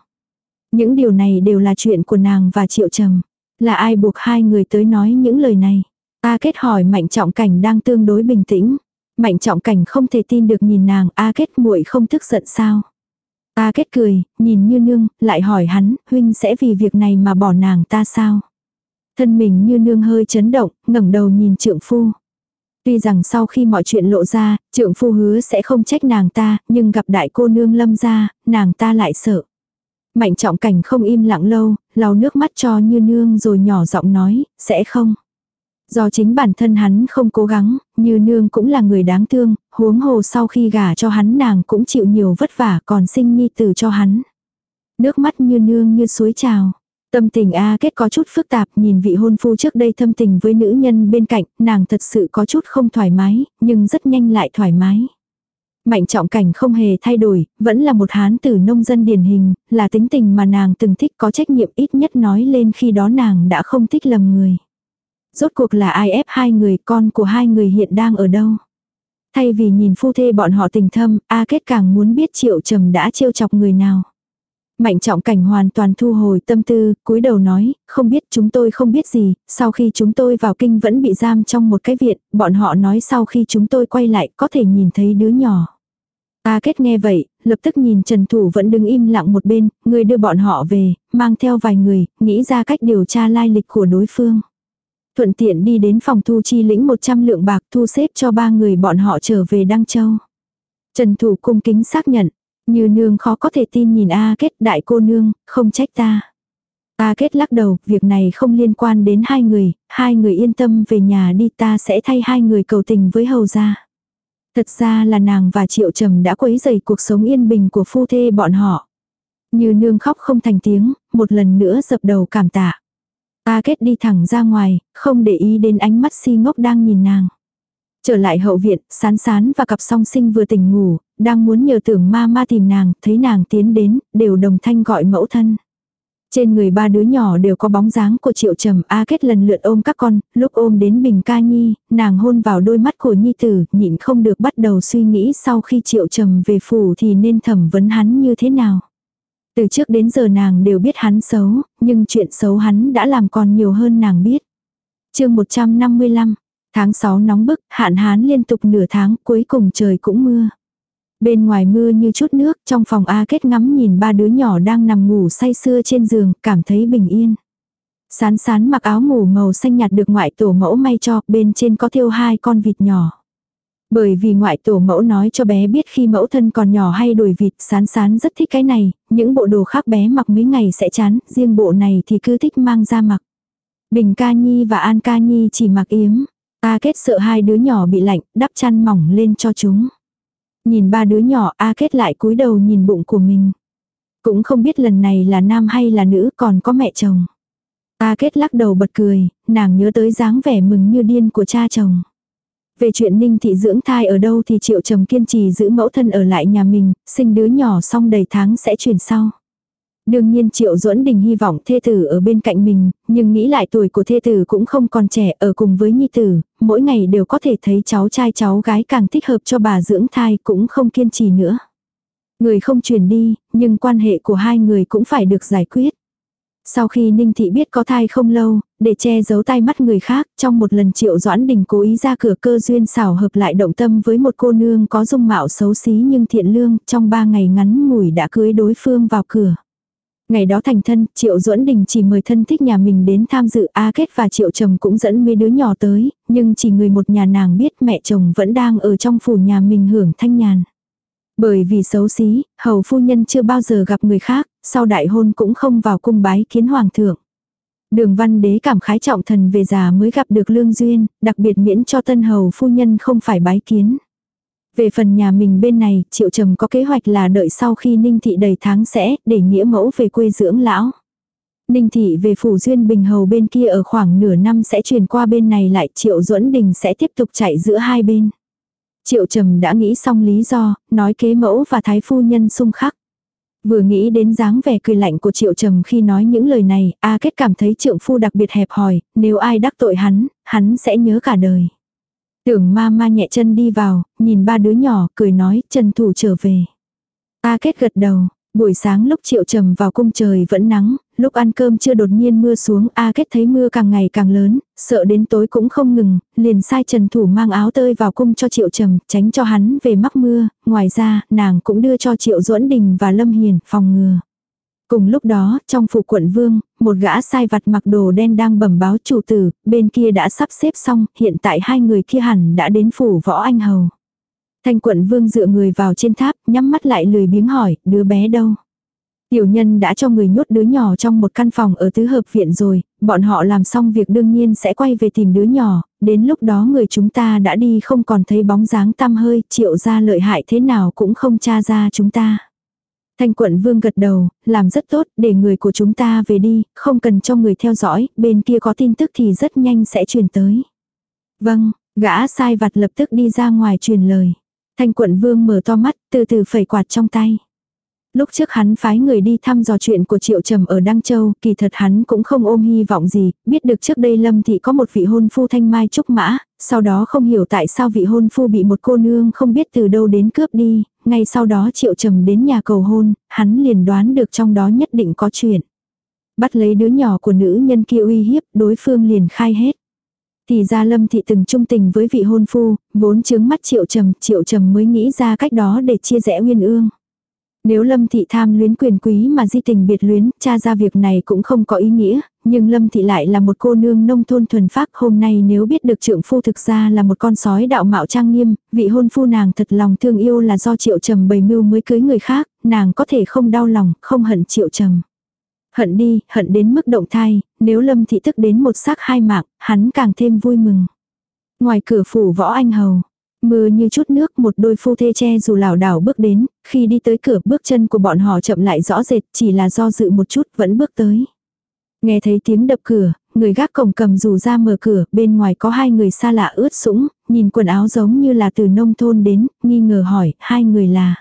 Những điều này đều là chuyện của nàng và triệu trầm. Là ai buộc hai người tới nói những lời này? Ta kết hỏi mạnh trọng cảnh đang tương đối bình tĩnh. Mạnh trọng cảnh không thể tin được nhìn nàng, a kết muội không tức giận sao. A kết cười, nhìn như nương, lại hỏi hắn, huynh sẽ vì việc này mà bỏ nàng ta sao? Thân mình như nương hơi chấn động, ngẩng đầu nhìn trượng phu. Tuy rằng sau khi mọi chuyện lộ ra, trượng phu hứa sẽ không trách nàng ta, nhưng gặp đại cô nương lâm ra, nàng ta lại sợ. Mạnh trọng cảnh không im lặng lâu, lau nước mắt cho như nương rồi nhỏ giọng nói, sẽ không. Do chính bản thân hắn không cố gắng, như nương cũng là người đáng thương, huống hồ sau khi gả cho hắn nàng cũng chịu nhiều vất vả còn sinh nhi tử cho hắn. Nước mắt như nương như suối trào. Tâm tình A kết có chút phức tạp, nhìn vị hôn phu trước đây thâm tình với nữ nhân bên cạnh, nàng thật sự có chút không thoải mái, nhưng rất nhanh lại thoải mái. Mạnh trọng cảnh không hề thay đổi, vẫn là một hán tử nông dân điển hình, là tính tình mà nàng từng thích có trách nhiệm ít nhất nói lên khi đó nàng đã không thích lầm người. Rốt cuộc là ai ép hai người con của hai người hiện đang ở đâu. Thay vì nhìn phu thê bọn họ tình thâm, A kết càng muốn biết triệu trầm đã trêu chọc người nào. Mạnh trọng cảnh hoàn toàn thu hồi tâm tư, cúi đầu nói, không biết chúng tôi không biết gì, sau khi chúng tôi vào kinh vẫn bị giam trong một cái viện, bọn họ nói sau khi chúng tôi quay lại có thể nhìn thấy đứa nhỏ. A kết nghe vậy, lập tức nhìn Trần Thủ vẫn đứng im lặng một bên, người đưa bọn họ về, mang theo vài người, nghĩ ra cách điều tra lai lịch của đối phương. Thuận tiện đi đến phòng thu chi lĩnh 100 lượng bạc thu xếp cho ba người bọn họ trở về Đăng Châu. Trần Thủ cung kính xác nhận, như nương khó có thể tin nhìn A kết đại cô nương, không trách ta. A kết lắc đầu, việc này không liên quan đến hai người, hai người yên tâm về nhà đi ta sẽ thay hai người cầu tình với hầu gia. Thật ra là nàng và Triệu Trầm đã quấy rầy cuộc sống yên bình của phu thê bọn họ. Như nương khóc không thành tiếng, một lần nữa dập đầu cảm tạ. A kết đi thẳng ra ngoài, không để ý đến ánh mắt si ngốc đang nhìn nàng. Trở lại hậu viện, sán sán và cặp song sinh vừa tỉnh ngủ, đang muốn nhờ tưởng ma ma tìm nàng, thấy nàng tiến đến, đều đồng thanh gọi mẫu thân. Trên người ba đứa nhỏ đều có bóng dáng của triệu trầm A kết lần lượt ôm các con, lúc ôm đến bình ca nhi, nàng hôn vào đôi mắt của nhi tử, nhịn không được bắt đầu suy nghĩ sau khi triệu trầm về phủ thì nên thẩm vấn hắn như thế nào. Từ trước đến giờ nàng đều biết hắn xấu, nhưng chuyện xấu hắn đã làm còn nhiều hơn nàng biết. chương 155, tháng 6 nóng bức, hạn hán liên tục nửa tháng, cuối cùng trời cũng mưa. Bên ngoài mưa như chút nước, trong phòng A kết ngắm nhìn ba đứa nhỏ đang nằm ngủ say sưa trên giường, cảm thấy bình yên. Sán sán mặc áo ngủ màu xanh nhạt được ngoại tổ mẫu may cho, bên trên có thêu hai con vịt nhỏ. Bởi vì ngoại tổ mẫu nói cho bé biết khi mẫu thân còn nhỏ hay đuổi vịt, sán sán rất thích cái này, những bộ đồ khác bé mặc mấy ngày sẽ chán, riêng bộ này thì cứ thích mang ra mặc. Bình ca nhi và an ca nhi chỉ mặc yếm. A kết sợ hai đứa nhỏ bị lạnh, đắp chăn mỏng lên cho chúng. Nhìn ba đứa nhỏ A kết lại cúi đầu nhìn bụng của mình. Cũng không biết lần này là nam hay là nữ còn có mẹ chồng. A kết lắc đầu bật cười, nàng nhớ tới dáng vẻ mừng như điên của cha chồng. Về chuyện ninh thị dưỡng thai ở đâu thì triệu trầm kiên trì giữ mẫu thân ở lại nhà mình, sinh đứa nhỏ xong đầy tháng sẽ chuyển sau. Đương nhiên Triệu Duẫn Đình hy vọng thê tử ở bên cạnh mình, nhưng nghĩ lại tuổi của thê tử cũng không còn trẻ ở cùng với nhi tử, mỗi ngày đều có thể thấy cháu trai cháu gái càng thích hợp cho bà dưỡng thai cũng không kiên trì nữa. Người không truyền đi, nhưng quan hệ của hai người cũng phải được giải quyết. Sau khi Ninh Thị biết có thai không lâu, để che giấu tai mắt người khác, trong một lần Triệu Doãn Đình cố ý ra cửa cơ duyên xảo hợp lại động tâm với một cô nương có dung mạo xấu xí nhưng thiện lương, trong ba ngày ngắn ngủi đã cưới đối phương vào cửa. Ngày đó thành thân, Triệu Duẫn Đình chỉ mời thân thích nhà mình đến tham dự A Kết và Triệu Trầm cũng dẫn mấy đứa nhỏ tới, nhưng chỉ người một nhà nàng biết mẹ chồng vẫn đang ở trong phủ nhà mình hưởng thanh nhàn. Bởi vì xấu xí, hầu phu nhân chưa bao giờ gặp người khác, sau đại hôn cũng không vào cung bái kiến hoàng thượng. Đường văn đế cảm khái trọng thần về già mới gặp được lương duyên, đặc biệt miễn cho tân hầu phu nhân không phải bái kiến. Về phần nhà mình bên này, Triệu Trầm có kế hoạch là đợi sau khi Ninh Thị đầy tháng sẽ, để nghĩa mẫu về quê dưỡng lão. Ninh Thị về phủ Duyên Bình Hầu bên kia ở khoảng nửa năm sẽ chuyển qua bên này lại Triệu Duẫn Đình sẽ tiếp tục chạy giữa hai bên. Triệu Trầm đã nghĩ xong lý do, nói kế mẫu và thái phu nhân xung khắc. Vừa nghĩ đến dáng vẻ cười lạnh của Triệu Trầm khi nói những lời này, A Kết cảm thấy trượng phu đặc biệt hẹp hòi, nếu ai đắc tội hắn, hắn sẽ nhớ cả đời. Tưởng ma ma nhẹ chân đi vào, nhìn ba đứa nhỏ, cười nói, Trần Thủ trở về. A kết gật đầu, Buổi sáng lúc triệu trầm vào cung trời vẫn nắng, lúc ăn cơm chưa đột nhiên mưa xuống, A Kết thấy mưa càng ngày càng lớn, sợ đến tối cũng không ngừng, liền sai Trần Thủ mang áo tơi vào cung cho triệu trầm, tránh cho hắn về mắc mưa, ngoài ra, nàng cũng đưa cho triệu duẫn đình và Lâm Hiền, phòng ngừa. Cùng lúc đó, trong phủ quận vương, một gã sai vặt mặc đồ đen đang bẩm báo chủ tử, bên kia đã sắp xếp xong, hiện tại hai người kia hẳn đã đến phủ võ anh hầu. Thanh quận vương dựa người vào trên tháp, nhắm mắt lại lười biếng hỏi, đứa bé đâu? Tiểu nhân đã cho người nhốt đứa nhỏ trong một căn phòng ở tứ hợp viện rồi, bọn họ làm xong việc đương nhiên sẽ quay về tìm đứa nhỏ, đến lúc đó người chúng ta đã đi không còn thấy bóng dáng tăm hơi, triệu ra lợi hại thế nào cũng không tra ra chúng ta. Thanh quận vương gật đầu, làm rất tốt, để người của chúng ta về đi, không cần cho người theo dõi, bên kia có tin tức thì rất nhanh sẽ truyền tới. Vâng, gã sai vặt lập tức đi ra ngoài truyền lời. Thanh quận vương mở to mắt, từ từ phẩy quạt trong tay. Lúc trước hắn phái người đi thăm dò chuyện của Triệu Trầm ở Đăng Châu, kỳ thật hắn cũng không ôm hy vọng gì, biết được trước đây Lâm Thị có một vị hôn phu thanh mai trúc mã, sau đó không hiểu tại sao vị hôn phu bị một cô nương không biết từ đâu đến cướp đi, ngay sau đó Triệu Trầm đến nhà cầu hôn, hắn liền đoán được trong đó nhất định có chuyện. Bắt lấy đứa nhỏ của nữ nhân kia uy hiếp, đối phương liền khai hết. Thì ra Lâm Thị từng trung tình với vị hôn phu, vốn chướng mắt Triệu Trầm, Triệu Trầm mới nghĩ ra cách đó để chia rẽ uyên ương. Nếu Lâm Thị tham luyến quyền quý mà di tình biệt luyến, cha ra việc này cũng không có ý nghĩa, nhưng Lâm Thị lại là một cô nương nông thôn thuần phác hôm nay nếu biết được trượng phu thực ra là một con sói đạo mạo trang nghiêm, vị hôn phu nàng thật lòng thương yêu là do triệu trầm bày mưu mới cưới người khác, nàng có thể không đau lòng, không hận triệu trầm. Hận đi, hận đến mức động thai, nếu Lâm Thị tức đến một xác hai mạng, hắn càng thêm vui mừng. Ngoài cửa phủ võ anh hầu, Mưa như chút nước một đôi phu thê che dù lảo đảo bước đến, khi đi tới cửa bước chân của bọn họ chậm lại rõ rệt chỉ là do dự một chút vẫn bước tới. Nghe thấy tiếng đập cửa, người gác cổng cầm dù ra mở cửa, bên ngoài có hai người xa lạ ướt sũng, nhìn quần áo giống như là từ nông thôn đến, nghi ngờ hỏi, hai người là.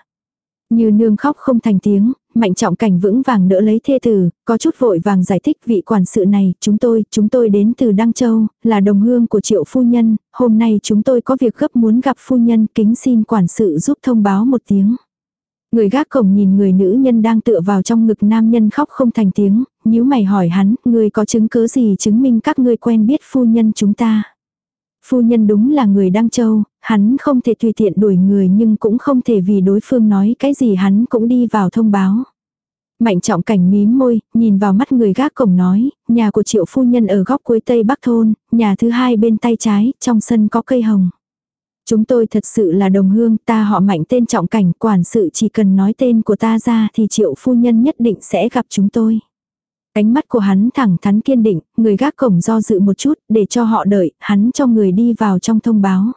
Như nương khóc không thành tiếng, mạnh trọng cảnh vững vàng đỡ lấy thê tử, có chút vội vàng giải thích vị quản sự này, chúng tôi, chúng tôi đến từ Đăng Châu, là đồng hương của triệu phu nhân, hôm nay chúng tôi có việc gấp muốn gặp phu nhân, kính xin quản sự giúp thông báo một tiếng. Người gác cổng nhìn người nữ nhân đang tựa vào trong ngực nam nhân khóc không thành tiếng, nhíu mày hỏi hắn, người có chứng cứ gì chứng minh các ngươi quen biết phu nhân chúng ta. Phu nhân đúng là người Đăng Châu, hắn không thể tùy tiện đuổi người nhưng cũng không thể vì đối phương nói cái gì hắn cũng đi vào thông báo. Mạnh trọng cảnh mím môi, nhìn vào mắt người gác cổng nói, nhà của triệu phu nhân ở góc cuối tây bắc thôn, nhà thứ hai bên tay trái, trong sân có cây hồng. Chúng tôi thật sự là đồng hương, ta họ mạnh tên trọng cảnh, quản sự chỉ cần nói tên của ta ra thì triệu phu nhân nhất định sẽ gặp chúng tôi. Ánh mắt của hắn thẳng thắn kiên định, người gác cổng do dự một chút, để cho họ đợi, hắn cho người đi vào trong thông báo.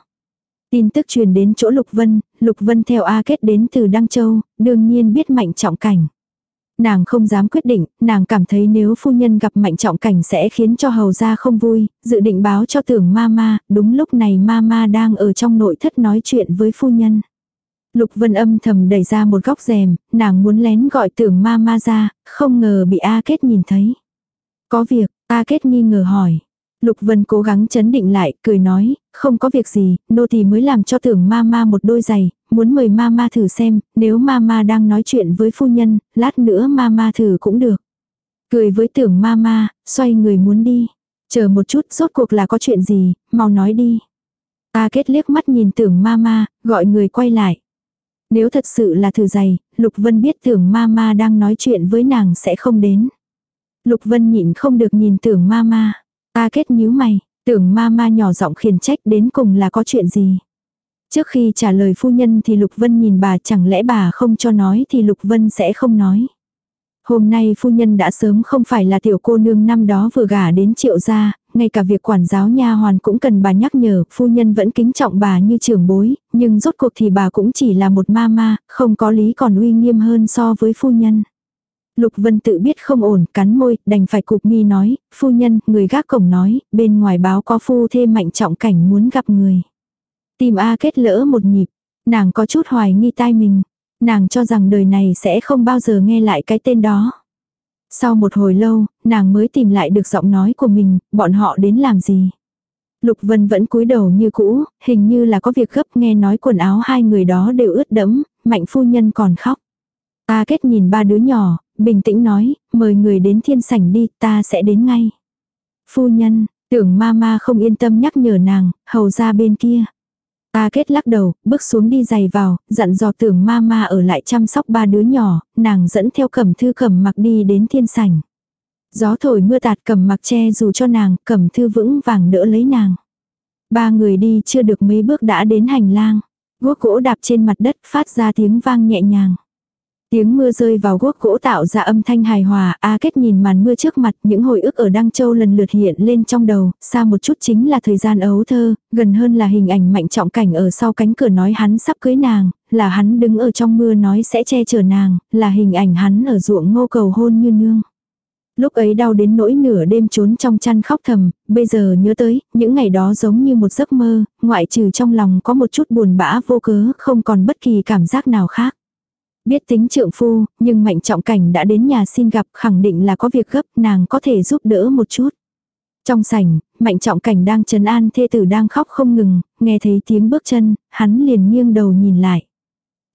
Tin tức truyền đến chỗ Lục Vân, Lục Vân theo A Kết đến từ Đăng Châu, đương nhiên biết mạnh trọng cảnh. Nàng không dám quyết định, nàng cảm thấy nếu phu nhân gặp mạnh trọng cảnh sẽ khiến cho hầu gia không vui, dự định báo cho tưởng mama, đúng lúc này mama đang ở trong nội thất nói chuyện với phu nhân. Lục Vân âm thầm đẩy ra một góc rèm, nàng muốn lén gọi tưởng ma ma ra, không ngờ bị A Kết nhìn thấy. Có việc, A Kết nghi ngờ hỏi. Lục Vân cố gắng chấn định lại, cười nói, không có việc gì, nô thì mới làm cho tưởng ma ma một đôi giày, muốn mời ma ma thử xem, nếu ma ma đang nói chuyện với phu nhân, lát nữa ma ma thử cũng được. Cười với tưởng ma ma, xoay người muốn đi. Chờ một chút, rốt cuộc là có chuyện gì, mau nói đi. A kết liếc mắt nhìn tưởng ma ma, gọi người quay lại. Nếu thật sự là thử dày, Lục Vân biết tưởng ma ma đang nói chuyện với nàng sẽ không đến. Lục Vân nhịn không được nhìn tưởng ma ma. Ta kết nhíu mày, tưởng ma ma nhỏ giọng khiển trách đến cùng là có chuyện gì. Trước khi trả lời phu nhân thì Lục Vân nhìn bà chẳng lẽ bà không cho nói thì Lục Vân sẽ không nói. Hôm nay phu nhân đã sớm không phải là tiểu cô nương năm đó vừa gả đến triệu gia, ngay cả việc quản giáo nha hoàn cũng cần bà nhắc nhở, phu nhân vẫn kính trọng bà như trưởng bối, nhưng rốt cuộc thì bà cũng chỉ là một ma ma, không có lý còn uy nghiêm hơn so với phu nhân. Lục Vân tự biết không ổn, cắn môi, đành phải cục mi nói, phu nhân, người gác cổng nói, bên ngoài báo có phu thê mạnh trọng cảnh muốn gặp người. Tìm A kết lỡ một nhịp, nàng có chút hoài nghi tai mình, nàng cho rằng đời này sẽ không bao giờ nghe lại cái tên đó. Sau một hồi lâu, nàng mới tìm lại được giọng nói của mình, bọn họ đến làm gì. Lục Vân vẫn cúi đầu như cũ, hình như là có việc gấp nghe nói quần áo hai người đó đều ướt đẫm, mạnh phu nhân còn khóc. Ta kết nhìn ba đứa nhỏ, bình tĩnh nói, mời người đến thiên sảnh đi, ta sẽ đến ngay. Phu nhân, tưởng ma ma không yên tâm nhắc nhở nàng, hầu ra bên kia. A kết lắc đầu, bước xuống đi giày vào, dặn dò tưởng ma ma ở lại chăm sóc ba đứa nhỏ, nàng dẫn theo cẩm thư cẩm mặc đi đến thiên sảnh. Gió thổi mưa tạt cẩm mặc che dù cho nàng, cẩm thư vững vàng đỡ lấy nàng. Ba người đi chưa được mấy bước đã đến hành lang. Guốc gỗ đạp trên mặt đất phát ra tiếng vang nhẹ nhàng. Tiếng mưa rơi vào guốc gỗ tạo ra âm thanh hài hòa, A Kết nhìn màn mưa trước mặt, những hồi ức ở Đăng Châu lần lượt hiện lên trong đầu, xa một chút chính là thời gian ấu thơ, gần hơn là hình ảnh mạnh trọng cảnh ở sau cánh cửa nói hắn sắp cưới nàng, là hắn đứng ở trong mưa nói sẽ che chở nàng, là hình ảnh hắn ở ruộng ngô cầu hôn như nương. Lúc ấy đau đến nỗi nửa đêm trốn trong chăn khóc thầm, bây giờ nhớ tới, những ngày đó giống như một giấc mơ, ngoại trừ trong lòng có một chút buồn bã vô cớ, không còn bất kỳ cảm giác nào khác. Biết tính trượng phu, nhưng mạnh trọng cảnh đã đến nhà xin gặp khẳng định là có việc gấp nàng có thể giúp đỡ một chút. Trong sảnh, mạnh trọng cảnh đang trấn an thê tử đang khóc không ngừng, nghe thấy tiếng bước chân, hắn liền nghiêng đầu nhìn lại.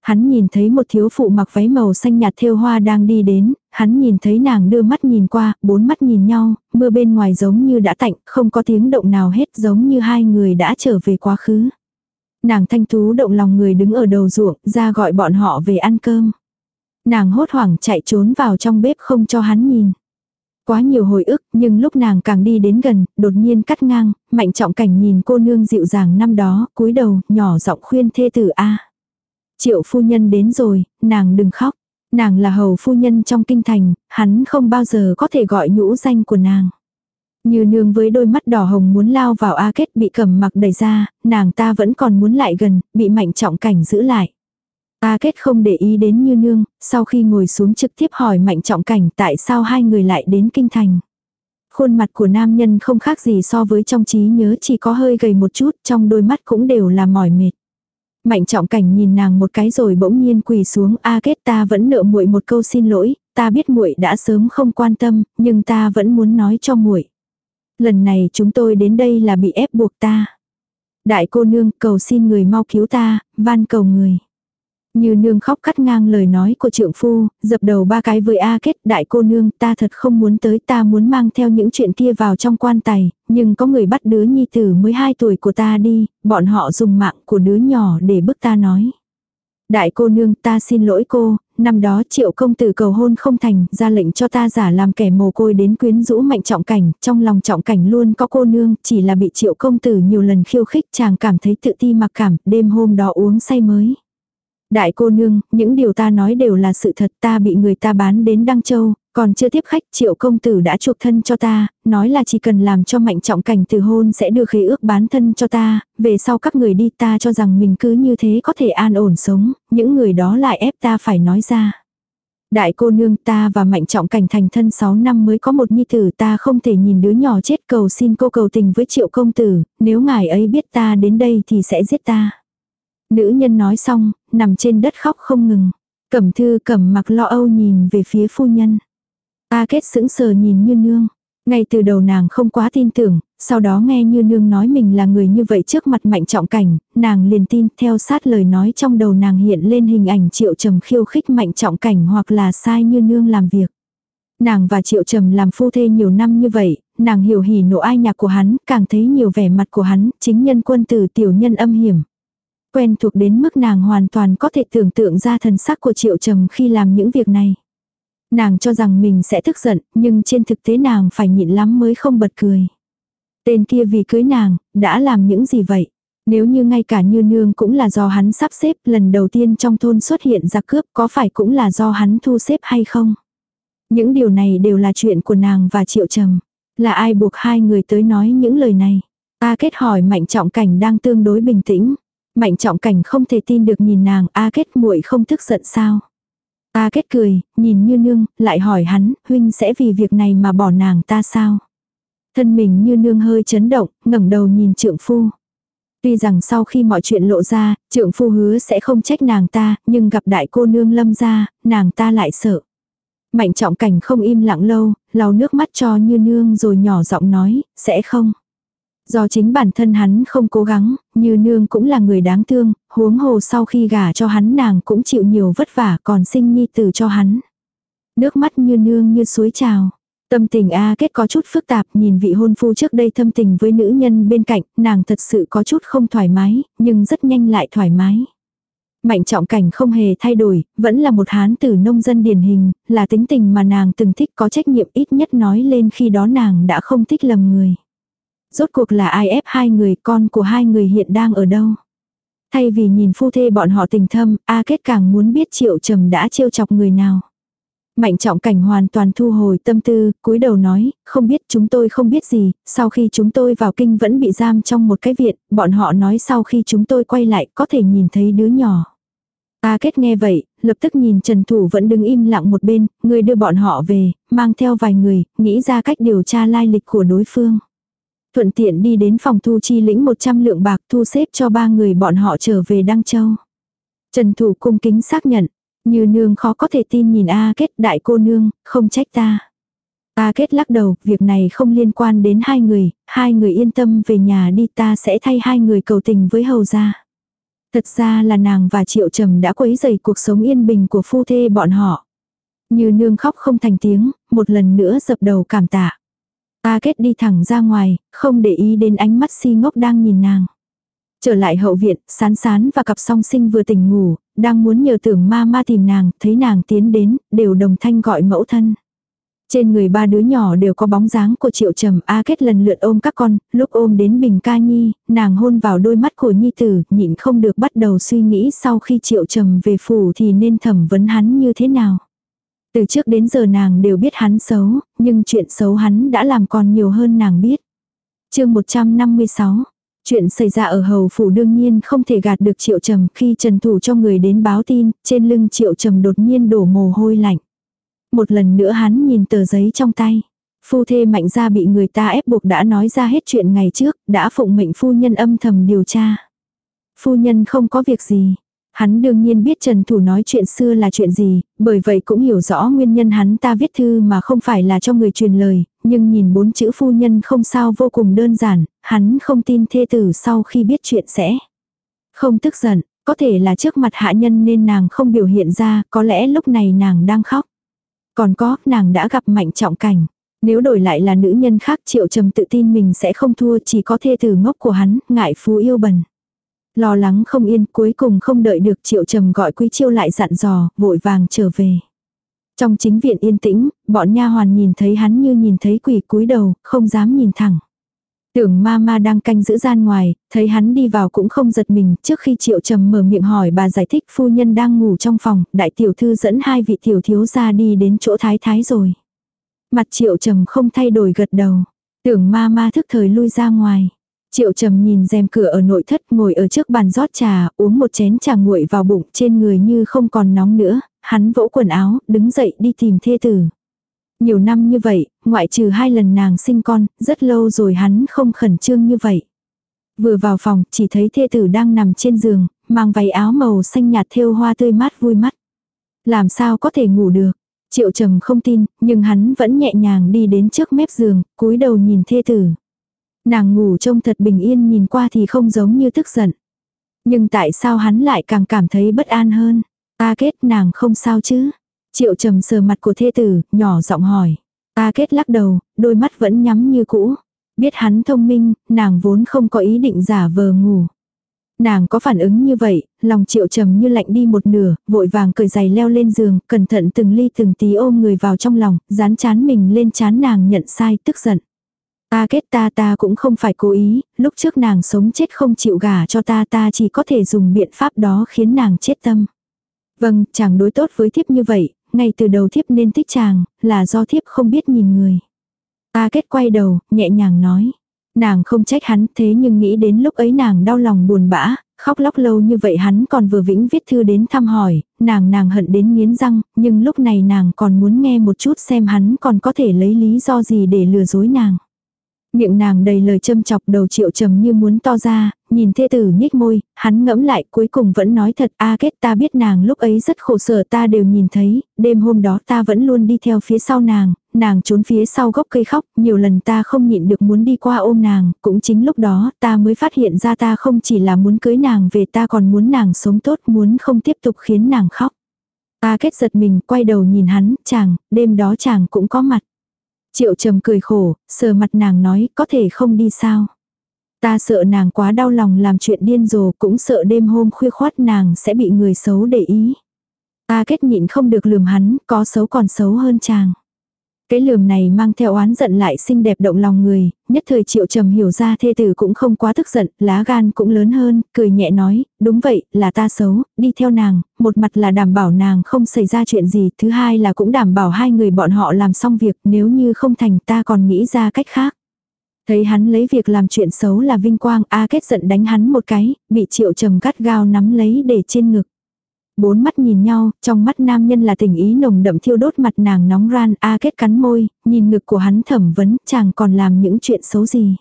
Hắn nhìn thấy một thiếu phụ mặc váy màu xanh nhạt thêu hoa đang đi đến, hắn nhìn thấy nàng đưa mắt nhìn qua, bốn mắt nhìn nhau, mưa bên ngoài giống như đã tạnh, không có tiếng động nào hết giống như hai người đã trở về quá khứ. Nàng thanh thú động lòng người đứng ở đầu ruộng, ra gọi bọn họ về ăn cơm. Nàng hốt hoảng chạy trốn vào trong bếp không cho hắn nhìn. Quá nhiều hồi ức, nhưng lúc nàng càng đi đến gần, đột nhiên cắt ngang, mạnh trọng cảnh nhìn cô nương dịu dàng năm đó, cúi đầu, nhỏ giọng khuyên thê tử A. Triệu phu nhân đến rồi, nàng đừng khóc. Nàng là hầu phu nhân trong kinh thành, hắn không bao giờ có thể gọi nhũ danh của nàng. Như nương với đôi mắt đỏ hồng muốn lao vào A kết bị cầm mặc đẩy ra, nàng ta vẫn còn muốn lại gần, bị mạnh trọng cảnh giữ lại. A kết không để ý đến như nương, sau khi ngồi xuống trực tiếp hỏi mạnh trọng cảnh tại sao hai người lại đến kinh thành. Khuôn mặt của nam nhân không khác gì so với trong trí nhớ chỉ có hơi gầy một chút, trong đôi mắt cũng đều là mỏi mệt. Mạnh trọng cảnh nhìn nàng một cái rồi bỗng nhiên quỳ xuống a kết ta vẫn nợ muội một câu xin lỗi, ta biết muội đã sớm không quan tâm, nhưng ta vẫn muốn nói cho muội. Lần này chúng tôi đến đây là bị ép buộc ta. Đại cô nương cầu xin người mau cứu ta, van cầu người. Như nương khóc cắt ngang lời nói của trượng phu, dập đầu ba cái với A kết đại cô nương ta thật không muốn tới ta muốn mang theo những chuyện kia vào trong quan tài, nhưng có người bắt đứa nhi tử mới 2 tuổi của ta đi, bọn họ dùng mạng của đứa nhỏ để bức ta nói. Đại cô nương ta xin lỗi cô, năm đó triệu công tử cầu hôn không thành, ra lệnh cho ta giả làm kẻ mồ côi đến quyến rũ mạnh trọng cảnh, trong lòng trọng cảnh luôn có cô nương, chỉ là bị triệu công tử nhiều lần khiêu khích chàng cảm thấy tự ti mặc cảm, đêm hôm đó uống say mới. Đại cô nương, những điều ta nói đều là sự thật ta bị người ta bán đến Đăng Châu, còn chưa tiếp khách triệu công tử đã chuộc thân cho ta, nói là chỉ cần làm cho mạnh trọng cảnh từ hôn sẽ đưa khế ước bán thân cho ta, về sau các người đi ta cho rằng mình cứ như thế có thể an ổn sống, những người đó lại ép ta phải nói ra. Đại cô nương ta và mạnh trọng cảnh thành thân 6 năm mới có một nhi tử ta không thể nhìn đứa nhỏ chết cầu xin cô cầu tình với triệu công tử, nếu ngài ấy biết ta đến đây thì sẽ giết ta. Nữ nhân nói xong, nằm trên đất khóc không ngừng. Cẩm thư cẩm mặc lo âu nhìn về phía phu nhân. A kết sững sờ nhìn như nương. Ngay từ đầu nàng không quá tin tưởng, sau đó nghe như nương nói mình là người như vậy trước mặt mạnh trọng cảnh, nàng liền tin theo sát lời nói trong đầu nàng hiện lên hình ảnh triệu trầm khiêu khích mạnh trọng cảnh hoặc là sai như nương làm việc. Nàng và triệu trầm làm phu thê nhiều năm như vậy, nàng hiểu hỉ nộ ai nhạc của hắn, càng thấy nhiều vẻ mặt của hắn, chính nhân quân tử tiểu nhân âm hiểm. Quen thuộc đến mức nàng hoàn toàn có thể tưởng tượng ra thần sắc của triệu trầm khi làm những việc này. Nàng cho rằng mình sẽ tức giận, nhưng trên thực tế nàng phải nhịn lắm mới không bật cười. Tên kia vì cưới nàng, đã làm những gì vậy? Nếu như ngay cả như nương cũng là do hắn sắp xếp lần đầu tiên trong thôn xuất hiện ra cướp có phải cũng là do hắn thu xếp hay không? Những điều này đều là chuyện của nàng và triệu trầm. Là ai buộc hai người tới nói những lời này? Ta kết hỏi mạnh trọng cảnh đang tương đối bình tĩnh. Mạnh trọng cảnh không thể tin được nhìn nàng A kết muội không tức giận sao. A kết cười, nhìn như nương, lại hỏi hắn, huynh sẽ vì việc này mà bỏ nàng ta sao? Thân mình như nương hơi chấn động, ngẩng đầu nhìn trượng phu. Tuy rằng sau khi mọi chuyện lộ ra, trượng phu hứa sẽ không trách nàng ta, nhưng gặp đại cô nương lâm ra, nàng ta lại sợ. Mạnh trọng cảnh không im lặng lâu, lau nước mắt cho như nương rồi nhỏ giọng nói, sẽ không. Do chính bản thân hắn không cố gắng, như nương cũng là người đáng thương, huống hồ sau khi gả cho hắn nàng cũng chịu nhiều vất vả còn sinh nhi tử cho hắn. Nước mắt như nương như suối trào. Tâm tình A kết có chút phức tạp, nhìn vị hôn phu trước đây thâm tình với nữ nhân bên cạnh, nàng thật sự có chút không thoải mái, nhưng rất nhanh lại thoải mái. Mạnh trọng cảnh không hề thay đổi, vẫn là một hán tử nông dân điển hình, là tính tình mà nàng từng thích có trách nhiệm ít nhất nói lên khi đó nàng đã không thích lầm người. Rốt cuộc là ai ép hai người con của hai người hiện đang ở đâu. Thay vì nhìn phu thê bọn họ tình thâm, A kết càng muốn biết triệu trầm đã trêu chọc người nào. Mạnh trọng cảnh hoàn toàn thu hồi tâm tư, cúi đầu nói, không biết chúng tôi không biết gì, sau khi chúng tôi vào kinh vẫn bị giam trong một cái viện, bọn họ nói sau khi chúng tôi quay lại có thể nhìn thấy đứa nhỏ. A kết nghe vậy, lập tức nhìn Trần Thủ vẫn đứng im lặng một bên, người đưa bọn họ về, mang theo vài người, nghĩ ra cách điều tra lai lịch của đối phương. Thuận tiện đi đến phòng thu chi lĩnh 100 lượng bạc thu xếp cho ba người bọn họ trở về Đăng Châu. Trần Thủ cung kính xác nhận, như nương khó có thể tin nhìn A kết đại cô nương, không trách ta. A kết lắc đầu, việc này không liên quan đến hai người, hai người yên tâm về nhà đi ta sẽ thay hai người cầu tình với hầu gia. Thật ra là nàng và Triệu Trầm đã quấy rầy cuộc sống yên bình của phu thê bọn họ. Như nương khóc không thành tiếng, một lần nữa dập đầu cảm tạ. A kết đi thẳng ra ngoài, không để ý đến ánh mắt si ngốc đang nhìn nàng. Trở lại hậu viện, sán sán và cặp song sinh vừa tỉnh ngủ, đang muốn nhờ tưởng ma ma tìm nàng, thấy nàng tiến đến, đều đồng thanh gọi mẫu thân. Trên người ba đứa nhỏ đều có bóng dáng của triệu trầm A kết lần lượt ôm các con, lúc ôm đến bình ca nhi, nàng hôn vào đôi mắt của nhi tử, nhịn không được bắt đầu suy nghĩ sau khi triệu trầm về phủ thì nên thẩm vấn hắn như thế nào. Từ trước đến giờ nàng đều biết hắn xấu, nhưng chuyện xấu hắn đã làm còn nhiều hơn nàng biết. chương 156 Chuyện xảy ra ở hầu phủ đương nhiên không thể gạt được triệu trầm khi trần thủ cho người đến báo tin, trên lưng triệu trầm đột nhiên đổ mồ hôi lạnh. Một lần nữa hắn nhìn tờ giấy trong tay. Phu thê mạnh ra bị người ta ép buộc đã nói ra hết chuyện ngày trước, đã phụng mệnh phu nhân âm thầm điều tra. Phu nhân không có việc gì. Hắn đương nhiên biết Trần Thủ nói chuyện xưa là chuyện gì, bởi vậy cũng hiểu rõ nguyên nhân hắn ta viết thư mà không phải là cho người truyền lời, nhưng nhìn bốn chữ phu nhân không sao vô cùng đơn giản, hắn không tin thê tử sau khi biết chuyện sẽ. Không tức giận, có thể là trước mặt hạ nhân nên nàng không biểu hiện ra, có lẽ lúc này nàng đang khóc. Còn có, nàng đã gặp mạnh trọng cảnh. Nếu đổi lại là nữ nhân khác triệu trầm tự tin mình sẽ không thua chỉ có thê tử ngốc của hắn, ngại phú yêu bần. Lo lắng không yên cuối cùng không đợi được triệu trầm gọi quý chiêu lại dặn dò, vội vàng trở về. Trong chính viện yên tĩnh, bọn nha hoàn nhìn thấy hắn như nhìn thấy quỷ cúi đầu, không dám nhìn thẳng. Tưởng ma ma đang canh giữ gian ngoài, thấy hắn đi vào cũng không giật mình, trước khi triệu trầm mở miệng hỏi bà giải thích phu nhân đang ngủ trong phòng, đại tiểu thư dẫn hai vị tiểu thiếu ra đi đến chỗ thái thái rồi. Mặt triệu trầm không thay đổi gật đầu, tưởng ma ma thức thời lui ra ngoài. Triệu trầm nhìn rèm cửa ở nội thất ngồi ở trước bàn rót trà, uống một chén trà nguội vào bụng trên người như không còn nóng nữa, hắn vỗ quần áo, đứng dậy đi tìm thê tử. Nhiều năm như vậy, ngoại trừ hai lần nàng sinh con, rất lâu rồi hắn không khẩn trương như vậy. Vừa vào phòng, chỉ thấy thê tử đang nằm trên giường, mang váy áo màu xanh nhạt thêu hoa tươi mát vui mắt. Làm sao có thể ngủ được? Triệu trầm không tin, nhưng hắn vẫn nhẹ nhàng đi đến trước mép giường, cúi đầu nhìn thê tử. Nàng ngủ trông thật bình yên nhìn qua thì không giống như tức giận. Nhưng tại sao hắn lại càng cảm thấy bất an hơn? Ta kết nàng không sao chứ? Triệu trầm sờ mặt của thê tử, nhỏ giọng hỏi. Ta kết lắc đầu, đôi mắt vẫn nhắm như cũ. Biết hắn thông minh, nàng vốn không có ý định giả vờ ngủ. Nàng có phản ứng như vậy, lòng triệu trầm như lạnh đi một nửa, vội vàng cởi giày leo lên giường, cẩn thận từng ly từng tí ôm người vào trong lòng, dán chán mình lên chán nàng nhận sai, tức giận. Ta kết ta ta cũng không phải cố ý, lúc trước nàng sống chết không chịu gả cho ta ta chỉ có thể dùng biện pháp đó khiến nàng chết tâm. Vâng, chàng đối tốt với thiếp như vậy, ngay từ đầu thiếp nên thích chàng, là do thiếp không biết nhìn người. Ta kết quay đầu, nhẹ nhàng nói. Nàng không trách hắn thế nhưng nghĩ đến lúc ấy nàng đau lòng buồn bã, khóc lóc lâu như vậy hắn còn vừa vĩnh viết thư đến thăm hỏi, nàng nàng hận đến nghiến răng, nhưng lúc này nàng còn muốn nghe một chút xem hắn còn có thể lấy lý do gì để lừa dối nàng. Miệng nàng đầy lời châm chọc đầu triệu trầm như muốn to ra, nhìn thê tử nhếch môi, hắn ngẫm lại cuối cùng vẫn nói thật a kết ta biết nàng lúc ấy rất khổ sở ta đều nhìn thấy, đêm hôm đó ta vẫn luôn đi theo phía sau nàng, nàng trốn phía sau gốc cây khóc, nhiều lần ta không nhịn được muốn đi qua ôm nàng, cũng chính lúc đó ta mới phát hiện ra ta không chỉ là muốn cưới nàng về ta còn muốn nàng sống tốt, muốn không tiếp tục khiến nàng khóc. Ta kết giật mình, quay đầu nhìn hắn, chàng, đêm đó chàng cũng có mặt. Triệu trầm cười khổ, sờ mặt nàng nói, có thể không đi sao. Ta sợ nàng quá đau lòng làm chuyện điên rồ, cũng sợ đêm hôm khuya khoát nàng sẽ bị người xấu để ý. Ta kết nhịn không được lườm hắn, có xấu còn xấu hơn chàng. Cái lườm này mang theo oán giận lại xinh đẹp động lòng người, nhất thời triệu trầm hiểu ra thê tử cũng không quá tức giận, lá gan cũng lớn hơn, cười nhẹ nói, đúng vậy, là ta xấu, đi theo nàng, một mặt là đảm bảo nàng không xảy ra chuyện gì, thứ hai là cũng đảm bảo hai người bọn họ làm xong việc, nếu như không thành ta còn nghĩ ra cách khác. Thấy hắn lấy việc làm chuyện xấu là vinh quang, A kết giận đánh hắn một cái, bị triệu trầm gắt gao nắm lấy để trên ngực. Bốn mắt nhìn nhau, trong mắt nam nhân là tình ý nồng đậm thiêu đốt mặt nàng nóng ran, A kết cắn môi, nhìn ngực của hắn thẩm vấn, chàng còn làm những chuyện xấu gì.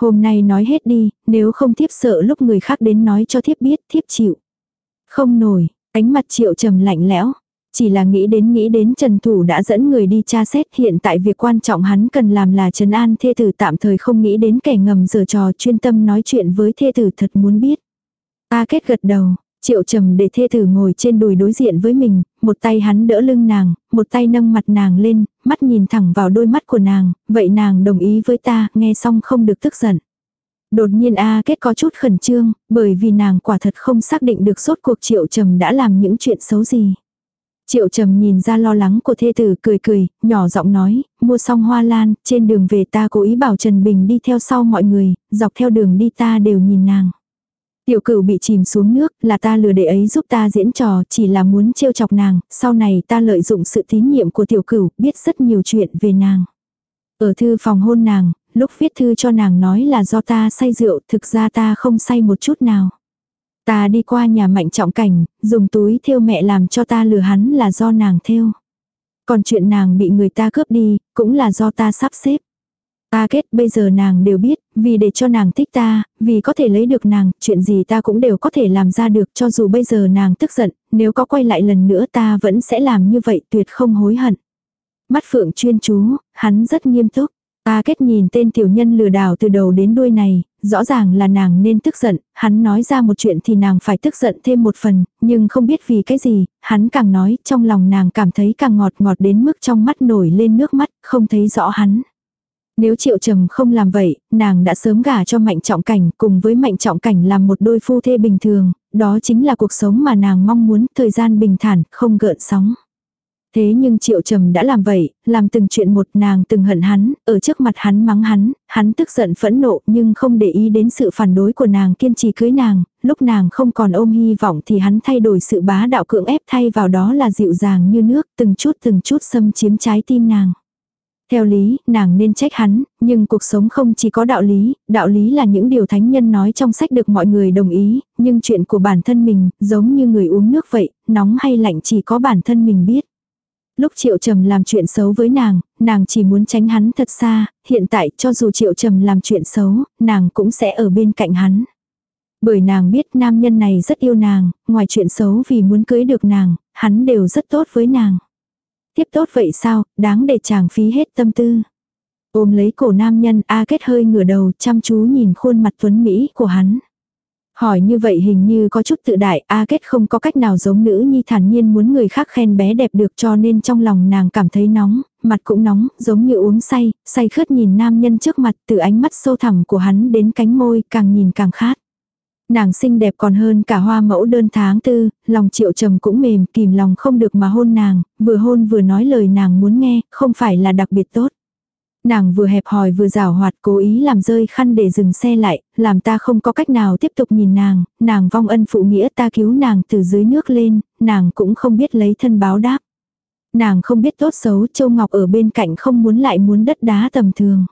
Hôm nay nói hết đi, nếu không thiếp sợ lúc người khác đến nói cho thiếp biết, thiếp chịu. Không nổi, ánh mặt triệu trầm lạnh lẽo. Chỉ là nghĩ đến nghĩ đến Trần Thủ đã dẫn người đi tra xét hiện tại việc quan trọng hắn cần làm là Trần An thê tử tạm thời không nghĩ đến kẻ ngầm giờ trò chuyên tâm nói chuyện với thê tử thật muốn biết. A kết gật đầu, Triệu trầm để thê tử ngồi trên đùi đối diện với mình, một tay hắn đỡ lưng nàng, một tay nâng mặt nàng lên, mắt nhìn thẳng vào đôi mắt của nàng, vậy nàng đồng ý với ta, nghe xong không được tức giận. Đột nhiên A kết có chút khẩn trương, bởi vì nàng quả thật không xác định được suốt cuộc triệu trầm đã làm những chuyện xấu gì. Triệu trầm nhìn ra lo lắng của thê tử cười cười, nhỏ giọng nói, mua xong hoa lan, trên đường về ta cố ý bảo Trần Bình đi theo sau mọi người, dọc theo đường đi ta đều nhìn nàng. Tiểu cửu bị chìm xuống nước, là ta lừa đệ ấy giúp ta diễn trò, chỉ là muốn trêu chọc nàng, sau này ta lợi dụng sự tín nhiệm của tiểu cửu, biết rất nhiều chuyện về nàng. Ở thư phòng hôn nàng, lúc viết thư cho nàng nói là do ta say rượu, thực ra ta không say một chút nào. Ta đi qua nhà mạnh trọng cảnh, dùng túi theo mẹ làm cho ta lừa hắn là do nàng theo. Còn chuyện nàng bị người ta cướp đi, cũng là do ta sắp xếp. Ta kết bây giờ nàng đều biết, vì để cho nàng thích ta, vì có thể lấy được nàng, chuyện gì ta cũng đều có thể làm ra được cho dù bây giờ nàng tức giận, nếu có quay lại lần nữa ta vẫn sẽ làm như vậy tuyệt không hối hận. Mắt phượng chuyên chú, hắn rất nghiêm túc. Ta kết nhìn tên tiểu nhân lừa đảo từ đầu đến đuôi này, rõ ràng là nàng nên tức giận, hắn nói ra một chuyện thì nàng phải tức giận thêm một phần, nhưng không biết vì cái gì, hắn càng nói, trong lòng nàng cảm thấy càng ngọt ngọt đến mức trong mắt nổi lên nước mắt, không thấy rõ hắn. Nếu triệu trầm không làm vậy, nàng đã sớm gả cho mạnh trọng cảnh cùng với mạnh trọng cảnh làm một đôi phu thê bình thường, đó chính là cuộc sống mà nàng mong muốn, thời gian bình thản, không gợn sóng. Thế nhưng triệu trầm đã làm vậy, làm từng chuyện một nàng từng hận hắn, ở trước mặt hắn mắng hắn, hắn tức giận phẫn nộ nhưng không để ý đến sự phản đối của nàng kiên trì cưới nàng, lúc nàng không còn ôm hy vọng thì hắn thay đổi sự bá đạo cưỡng ép thay vào đó là dịu dàng như nước, từng chút từng chút xâm chiếm trái tim nàng. Theo lý, nàng nên trách hắn, nhưng cuộc sống không chỉ có đạo lý, đạo lý là những điều thánh nhân nói trong sách được mọi người đồng ý, nhưng chuyện của bản thân mình, giống như người uống nước vậy, nóng hay lạnh chỉ có bản thân mình biết. Lúc Triệu Trầm làm chuyện xấu với nàng, nàng chỉ muốn tránh hắn thật xa, hiện tại cho dù Triệu Trầm làm chuyện xấu, nàng cũng sẽ ở bên cạnh hắn. Bởi nàng biết nam nhân này rất yêu nàng, ngoài chuyện xấu vì muốn cưới được nàng, hắn đều rất tốt với nàng. Tiếp tốt vậy sao, đáng để chàng phí hết tâm tư. Ôm lấy cổ nam nhân A kết hơi ngửa đầu chăm chú nhìn khuôn mặt tuấn Mỹ của hắn. Hỏi như vậy hình như có chút tự đại, A Kết không có cách nào giống nữ nhi thản nhiên muốn người khác khen bé đẹp được cho nên trong lòng nàng cảm thấy nóng, mặt cũng nóng, giống như uống say, say khớt nhìn nam nhân trước mặt từ ánh mắt sâu thẳm của hắn đến cánh môi càng nhìn càng khát. Nàng xinh đẹp còn hơn cả hoa mẫu đơn tháng tư, lòng triệu trầm cũng mềm, kìm lòng không được mà hôn nàng, vừa hôn vừa nói lời nàng muốn nghe, không phải là đặc biệt tốt. Nàng vừa hẹp hòi vừa rào hoạt cố ý làm rơi khăn để dừng xe lại, làm ta không có cách nào tiếp tục nhìn nàng, nàng vong ân phụ nghĩa ta cứu nàng từ dưới nước lên, nàng cũng không biết lấy thân báo đáp. Nàng không biết tốt xấu, Châu Ngọc ở bên cạnh không muốn lại muốn đất đá tầm thường.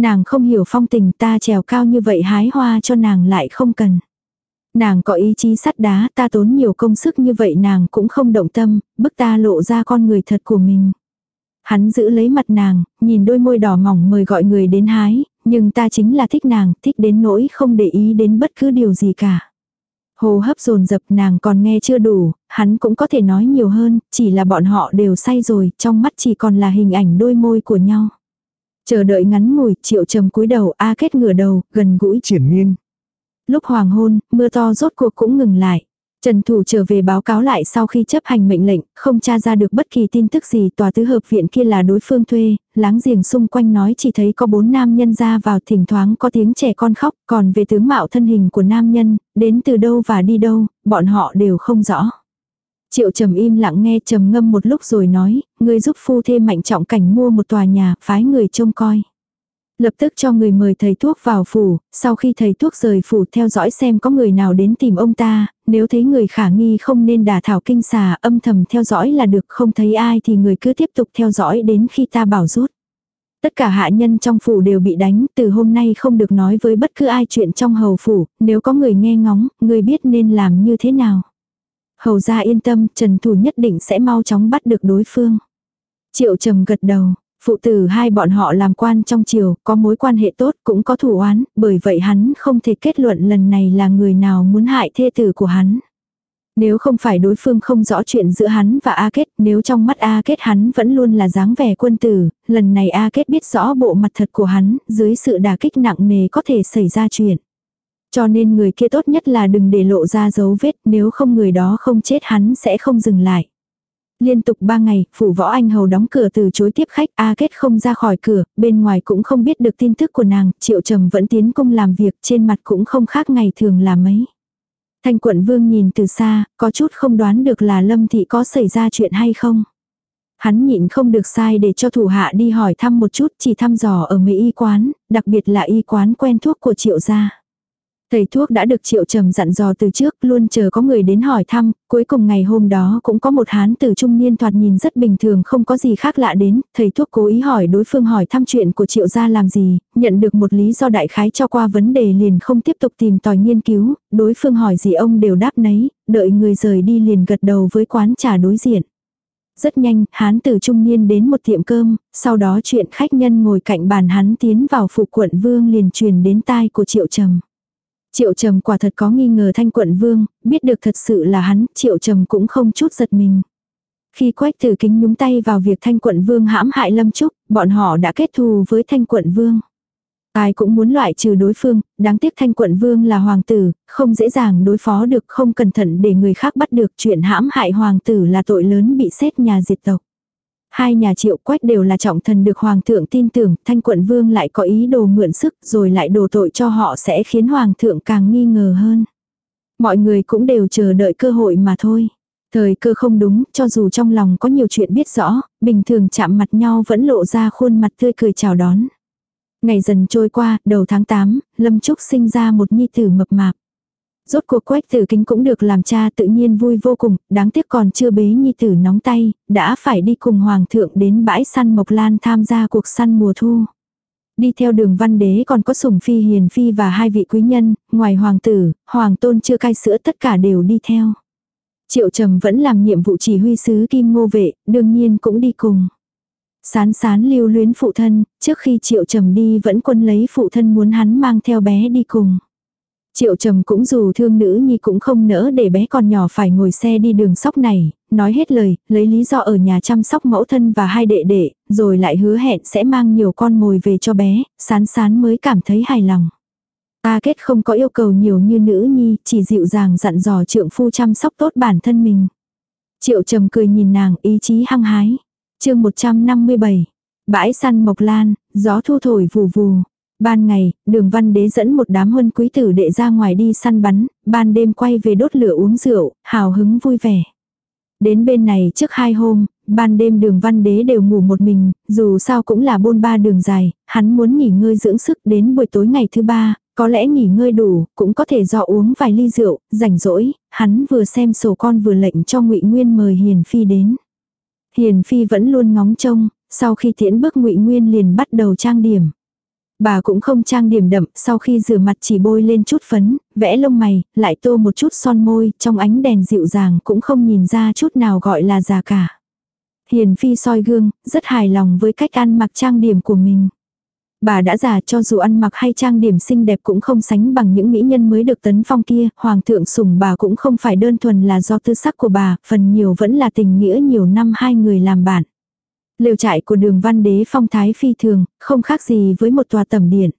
Nàng không hiểu phong tình ta trèo cao như vậy hái hoa cho nàng lại không cần. Nàng có ý chí sắt đá ta tốn nhiều công sức như vậy nàng cũng không động tâm, bức ta lộ ra con người thật của mình. Hắn giữ lấy mặt nàng, nhìn đôi môi đỏ mỏng mời gọi người đến hái, nhưng ta chính là thích nàng, thích đến nỗi không để ý đến bất cứ điều gì cả. Hồ hấp dồn dập nàng còn nghe chưa đủ, hắn cũng có thể nói nhiều hơn, chỉ là bọn họ đều say rồi, trong mắt chỉ còn là hình ảnh đôi môi của nhau. Chờ đợi ngắn ngủi, triệu trầm cúi đầu, A kết ngửa đầu, gần gũi. Triển miên. Lúc hoàng hôn, mưa to rốt cuộc cũng ngừng lại. Trần Thủ trở về báo cáo lại sau khi chấp hành mệnh lệnh, không tra ra được bất kỳ tin tức gì tòa tứ hợp viện kia là đối phương thuê, láng giềng xung quanh nói chỉ thấy có bốn nam nhân ra vào thỉnh thoảng có tiếng trẻ con khóc, còn về tướng mạo thân hình của nam nhân, đến từ đâu và đi đâu, bọn họ đều không rõ. Triệu trầm im lặng nghe trầm ngâm một lúc rồi nói, người giúp phu thê mạnh trọng cảnh mua một tòa nhà, phái người trông coi. Lập tức cho người mời thầy thuốc vào phủ, sau khi thầy thuốc rời phủ theo dõi xem có người nào đến tìm ông ta, nếu thấy người khả nghi không nên đả thảo kinh xà âm thầm theo dõi là được không thấy ai thì người cứ tiếp tục theo dõi đến khi ta bảo rút. Tất cả hạ nhân trong phủ đều bị đánh, từ hôm nay không được nói với bất cứ ai chuyện trong hầu phủ, nếu có người nghe ngóng, người biết nên làm như thế nào. Hầu ra yên tâm, Trần Thủ nhất định sẽ mau chóng bắt được đối phương. Triệu trầm gật đầu, phụ tử hai bọn họ làm quan trong triều, có mối quan hệ tốt cũng có thủ oán, bởi vậy hắn không thể kết luận lần này là người nào muốn hại thê tử của hắn. Nếu không phải đối phương không rõ chuyện giữa hắn và A Kết, nếu trong mắt A Kết hắn vẫn luôn là dáng vẻ quân tử, lần này A Kết biết rõ bộ mặt thật của hắn, dưới sự đả kích nặng nề có thể xảy ra chuyện. Cho nên người kia tốt nhất là đừng để lộ ra dấu vết, nếu không người đó không chết hắn sẽ không dừng lại. Liên tục 3 ngày, phủ võ anh hầu đóng cửa từ chối tiếp khách, A Kết không ra khỏi cửa, bên ngoài cũng không biết được tin tức của nàng, triệu trầm vẫn tiến công làm việc, trên mặt cũng không khác ngày thường là mấy. Thanh quận vương nhìn từ xa, có chút không đoán được là lâm thị có xảy ra chuyện hay không. Hắn nhịn không được sai để cho thủ hạ đi hỏi thăm một chút chỉ thăm dò ở mấy y quán, đặc biệt là y quán quen thuốc của triệu gia. Thầy thuốc đã được triệu trầm dặn dò từ trước, luôn chờ có người đến hỏi thăm, cuối cùng ngày hôm đó cũng có một hán tử trung niên thoạt nhìn rất bình thường không có gì khác lạ đến, thầy thuốc cố ý hỏi đối phương hỏi thăm chuyện của triệu gia làm gì, nhận được một lý do đại khái cho qua vấn đề liền không tiếp tục tìm tòi nghiên cứu, đối phương hỏi gì ông đều đáp nấy, đợi người rời đi liền gật đầu với quán trà đối diện. Rất nhanh, hán tử trung niên đến một tiệm cơm, sau đó chuyện khách nhân ngồi cạnh bàn hắn tiến vào phụ quận vương liền truyền đến tai của triệu trầm. Triệu trầm quả thật có nghi ngờ thanh quận vương, biết được thật sự là hắn, triệu trầm cũng không chút giật mình. Khi quách tử kính nhúng tay vào việc thanh quận vương hãm hại lâm trúc, bọn họ đã kết thù với thanh quận vương. Ai cũng muốn loại trừ đối phương, đáng tiếc thanh quận vương là hoàng tử, không dễ dàng đối phó được không cẩn thận để người khác bắt được chuyện hãm hại hoàng tử là tội lớn bị xét nhà diệt tộc. Hai nhà triệu quách đều là trọng thần được hoàng thượng tin tưởng, thanh quận vương lại có ý đồ mượn sức rồi lại đổ tội cho họ sẽ khiến hoàng thượng càng nghi ngờ hơn. Mọi người cũng đều chờ đợi cơ hội mà thôi. Thời cơ không đúng, cho dù trong lòng có nhiều chuyện biết rõ, bình thường chạm mặt nhau vẫn lộ ra khuôn mặt tươi cười chào đón. Ngày dần trôi qua, đầu tháng 8, Lâm Trúc sinh ra một nhi tử mập mạp. Rốt cuộc quách tử kính cũng được làm cha tự nhiên vui vô cùng, đáng tiếc còn chưa bế nhi tử nóng tay, đã phải đi cùng hoàng thượng đến bãi săn Mộc Lan tham gia cuộc săn mùa thu. Đi theo đường văn đế còn có sủng phi hiền phi và hai vị quý nhân, ngoài hoàng tử, hoàng tôn chưa cai sữa tất cả đều đi theo. Triệu trầm vẫn làm nhiệm vụ chỉ huy sứ kim ngô vệ, đương nhiên cũng đi cùng. Sán sán lưu luyến phụ thân, trước khi triệu trầm đi vẫn quân lấy phụ thân muốn hắn mang theo bé đi cùng. Triệu trầm cũng dù thương nữ nhi cũng không nỡ để bé còn nhỏ phải ngồi xe đi đường sóc này, nói hết lời, lấy lý do ở nhà chăm sóc mẫu thân và hai đệ đệ, rồi lại hứa hẹn sẽ mang nhiều con mồi về cho bé, sán sán mới cảm thấy hài lòng. Ta kết không có yêu cầu nhiều như nữ nhi, chỉ dịu dàng dặn dò trượng phu chăm sóc tốt bản thân mình. Triệu trầm cười nhìn nàng ý chí hăng hái. chương 157. Bãi săn mộc lan, gió thu thổi vù vù. Ban ngày, đường văn đế dẫn một đám huân quý tử đệ ra ngoài đi săn bắn, ban đêm quay về đốt lửa uống rượu, hào hứng vui vẻ. Đến bên này trước hai hôm, ban đêm đường văn đế đều ngủ một mình, dù sao cũng là bôn ba đường dài, hắn muốn nghỉ ngơi dưỡng sức đến buổi tối ngày thứ ba, có lẽ nghỉ ngơi đủ, cũng có thể do uống vài ly rượu, rảnh rỗi, hắn vừa xem sổ con vừa lệnh cho ngụy Nguyên mời Hiền Phi đến. Hiền Phi vẫn luôn ngóng trông, sau khi tiễn bước ngụy Nguyên liền bắt đầu trang điểm. Bà cũng không trang điểm đậm, sau khi rửa mặt chỉ bôi lên chút phấn, vẽ lông mày, lại tô một chút son môi, trong ánh đèn dịu dàng cũng không nhìn ra chút nào gọi là già cả. Hiền Phi soi gương, rất hài lòng với cách ăn mặc trang điểm của mình. Bà đã già cho dù ăn mặc hay trang điểm xinh đẹp cũng không sánh bằng những mỹ nhân mới được tấn phong kia, hoàng thượng sủng bà cũng không phải đơn thuần là do tư sắc của bà, phần nhiều vẫn là tình nghĩa nhiều năm hai người làm bạn. Lều trại của đường văn đế phong thái phi thường, không khác gì với một tòa tẩm điện.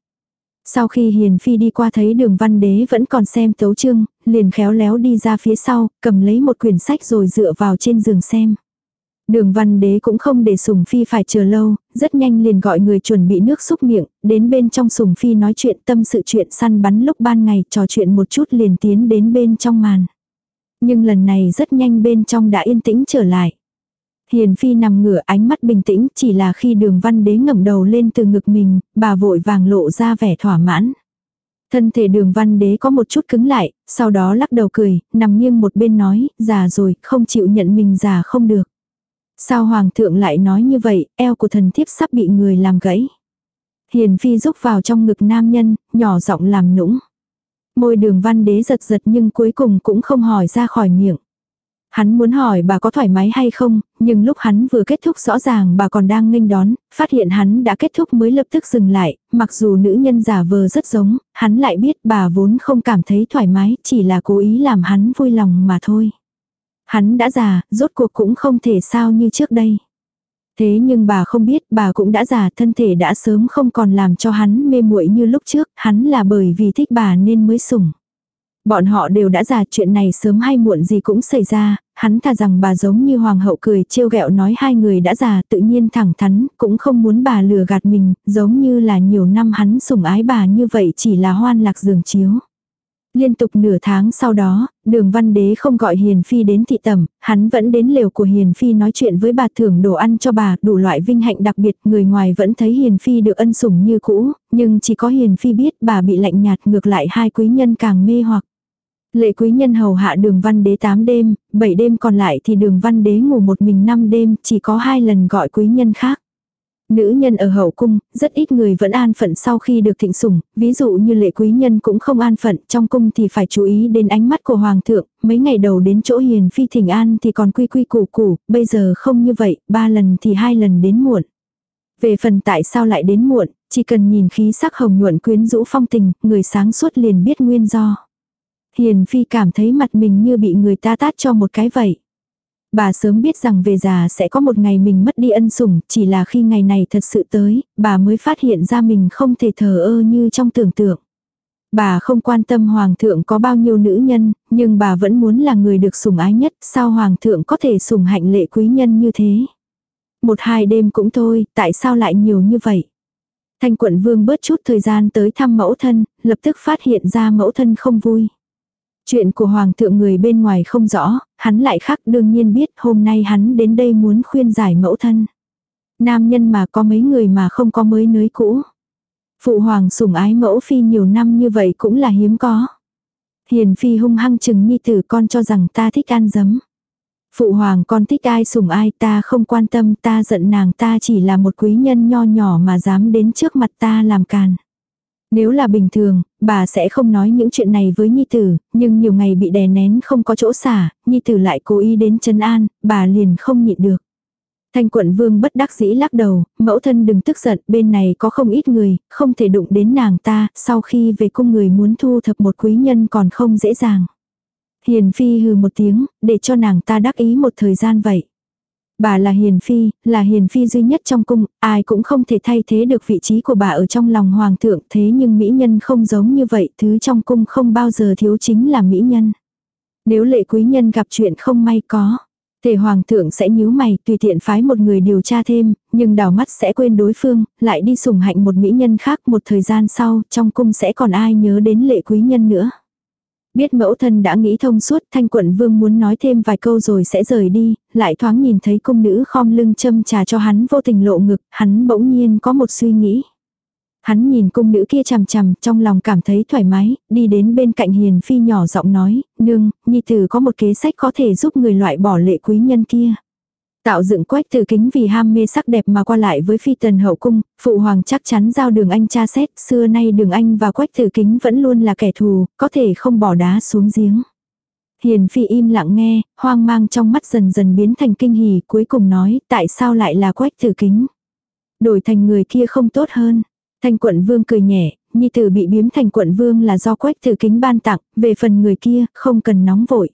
Sau khi Hiền Phi đi qua thấy đường văn đế vẫn còn xem tấu chương, liền khéo léo đi ra phía sau, cầm lấy một quyển sách rồi dựa vào trên giường xem. Đường văn đế cũng không để sùng phi phải chờ lâu, rất nhanh liền gọi người chuẩn bị nước xúc miệng, đến bên trong sùng phi nói chuyện tâm sự chuyện săn bắn lúc ban ngày trò chuyện một chút liền tiến đến bên trong màn. Nhưng lần này rất nhanh bên trong đã yên tĩnh trở lại. Hiền phi nằm ngửa ánh mắt bình tĩnh chỉ là khi đường văn đế ngẩng đầu lên từ ngực mình, bà vội vàng lộ ra vẻ thỏa mãn. Thân thể đường văn đế có một chút cứng lại, sau đó lắc đầu cười, nằm nghiêng một bên nói, già rồi, không chịu nhận mình già không được. Sao hoàng thượng lại nói như vậy, eo của thần thiếp sắp bị người làm gãy. Hiền phi rúc vào trong ngực nam nhân, nhỏ giọng làm nũng. Môi đường văn đế giật giật nhưng cuối cùng cũng không hỏi ra khỏi miệng. Hắn muốn hỏi bà có thoải mái hay không, nhưng lúc hắn vừa kết thúc rõ ràng bà còn đang nghênh đón, phát hiện hắn đã kết thúc mới lập tức dừng lại, mặc dù nữ nhân giả vờ rất giống, hắn lại biết bà vốn không cảm thấy thoải mái, chỉ là cố ý làm hắn vui lòng mà thôi. Hắn đã già, rốt cuộc cũng không thể sao như trước đây. Thế nhưng bà không biết bà cũng đã già thân thể đã sớm không còn làm cho hắn mê muội như lúc trước, hắn là bởi vì thích bà nên mới sủng. Bọn họ đều đã già chuyện này sớm hay muộn gì cũng xảy ra, hắn thà rằng bà giống như hoàng hậu cười trêu ghẹo nói hai người đã già tự nhiên thẳng thắn, cũng không muốn bà lừa gạt mình, giống như là nhiều năm hắn sủng ái bà như vậy chỉ là hoan lạc giường chiếu. Liên tục nửa tháng sau đó, đường văn đế không gọi Hiền Phi đến thị tẩm, hắn vẫn đến lều của Hiền Phi nói chuyện với bà thưởng đồ ăn cho bà, đủ loại vinh hạnh đặc biệt, người ngoài vẫn thấy Hiền Phi được ân sủng như cũ, nhưng chỉ có Hiền Phi biết bà bị lạnh nhạt ngược lại hai quý nhân càng mê hoặc. Lệ quý nhân hầu hạ đường văn đế 8 đêm, 7 đêm còn lại thì đường văn đế ngủ một mình 5 đêm, chỉ có hai lần gọi quý nhân khác. Nữ nhân ở hậu cung, rất ít người vẫn an phận sau khi được thịnh sủng, ví dụ như lệ quý nhân cũng không an phận, trong cung thì phải chú ý đến ánh mắt của hoàng thượng, mấy ngày đầu đến chỗ hiền phi thỉnh an thì còn quy quy củ củ, bây giờ không như vậy, ba lần thì hai lần đến muộn. Về phần tại sao lại đến muộn, chỉ cần nhìn khí sắc hồng nhuận quyến rũ phong tình, người sáng suốt liền biết nguyên do. Hiền phi cảm thấy mặt mình như bị người ta tát cho một cái vậy. Bà sớm biết rằng về già sẽ có một ngày mình mất đi ân sủng, chỉ là khi ngày này thật sự tới, bà mới phát hiện ra mình không thể thờ ơ như trong tưởng tượng. Bà không quan tâm hoàng thượng có bao nhiêu nữ nhân, nhưng bà vẫn muốn là người được sủng ái nhất, sao hoàng thượng có thể sủng hạnh lệ quý nhân như thế. Một hai đêm cũng thôi, tại sao lại nhiều như vậy? Thanh quận vương bớt chút thời gian tới thăm mẫu thân, lập tức phát hiện ra mẫu thân không vui. Chuyện của hoàng thượng người bên ngoài không rõ, hắn lại khác đương nhiên biết hôm nay hắn đến đây muốn khuyên giải mẫu thân. Nam nhân mà có mấy người mà không có mới nới cũ. Phụ hoàng sủng ái mẫu phi nhiều năm như vậy cũng là hiếm có. Hiền phi hung hăng chừng nhi tử con cho rằng ta thích ăn dấm. Phụ hoàng con thích ai sủng ai ta không quan tâm ta giận nàng ta chỉ là một quý nhân nho nhỏ mà dám đến trước mặt ta làm càn. Nếu là bình thường, bà sẽ không nói những chuyện này với Nhi Tử, nhưng nhiều ngày bị đè nén không có chỗ xả, Nhi Tử lại cố ý đến chân an, bà liền không nhịn được. Thanh quận vương bất đắc dĩ lắc đầu, mẫu thân đừng tức giận, bên này có không ít người, không thể đụng đến nàng ta, sau khi về cung người muốn thu thập một quý nhân còn không dễ dàng. Hiền phi hừ một tiếng, để cho nàng ta đắc ý một thời gian vậy. Bà là hiền phi, là hiền phi duy nhất trong cung, ai cũng không thể thay thế được vị trí của bà ở trong lòng hoàng thượng, thế nhưng mỹ nhân không giống như vậy, thứ trong cung không bao giờ thiếu chính là mỹ nhân. Nếu lệ quý nhân gặp chuyện không may có, thể hoàng thượng sẽ nhíu mày, tùy tiện phái một người điều tra thêm, nhưng đào mắt sẽ quên đối phương, lại đi sủng hạnh một mỹ nhân khác một thời gian sau, trong cung sẽ còn ai nhớ đến lệ quý nhân nữa. Biết mẫu thân đã nghĩ thông suốt thanh quận vương muốn nói thêm vài câu rồi sẽ rời đi, lại thoáng nhìn thấy cung nữ khom lưng châm trà cho hắn vô tình lộ ngực, hắn bỗng nhiên có một suy nghĩ. Hắn nhìn cung nữ kia chằm chằm, trong lòng cảm thấy thoải mái, đi đến bên cạnh hiền phi nhỏ giọng nói, nương, nhi tử có một kế sách có thể giúp người loại bỏ lệ quý nhân kia. Tạo dựng quách từ kính vì ham mê sắc đẹp mà qua lại với phi tần hậu cung, phụ hoàng chắc chắn giao đường anh cha xét, xưa nay đường anh và quách từ kính vẫn luôn là kẻ thù, có thể không bỏ đá xuống giếng. Hiền phi im lặng nghe, hoang mang trong mắt dần dần biến thành kinh hỉ, cuối cùng nói, tại sao lại là quách từ kính. Đổi thành người kia không tốt hơn. Thanh quận vương cười nhẹ, nhi tử bị biếm thành quận vương là do quách từ kính ban tặng, về phần người kia, không cần nóng vội.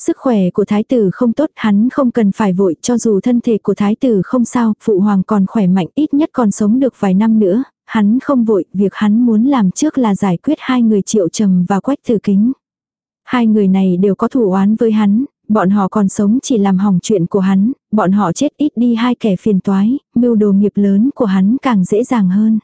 Sức khỏe của thái tử không tốt, hắn không cần phải vội, cho dù thân thể của thái tử không sao, phụ hoàng còn khỏe mạnh, ít nhất còn sống được vài năm nữa, hắn không vội, việc hắn muốn làm trước là giải quyết hai người triệu trầm và quách tử kính. Hai người này đều có thủ oán với hắn, bọn họ còn sống chỉ làm hỏng chuyện của hắn, bọn họ chết ít đi hai kẻ phiền toái, mưu đồ nghiệp lớn của hắn càng dễ dàng hơn.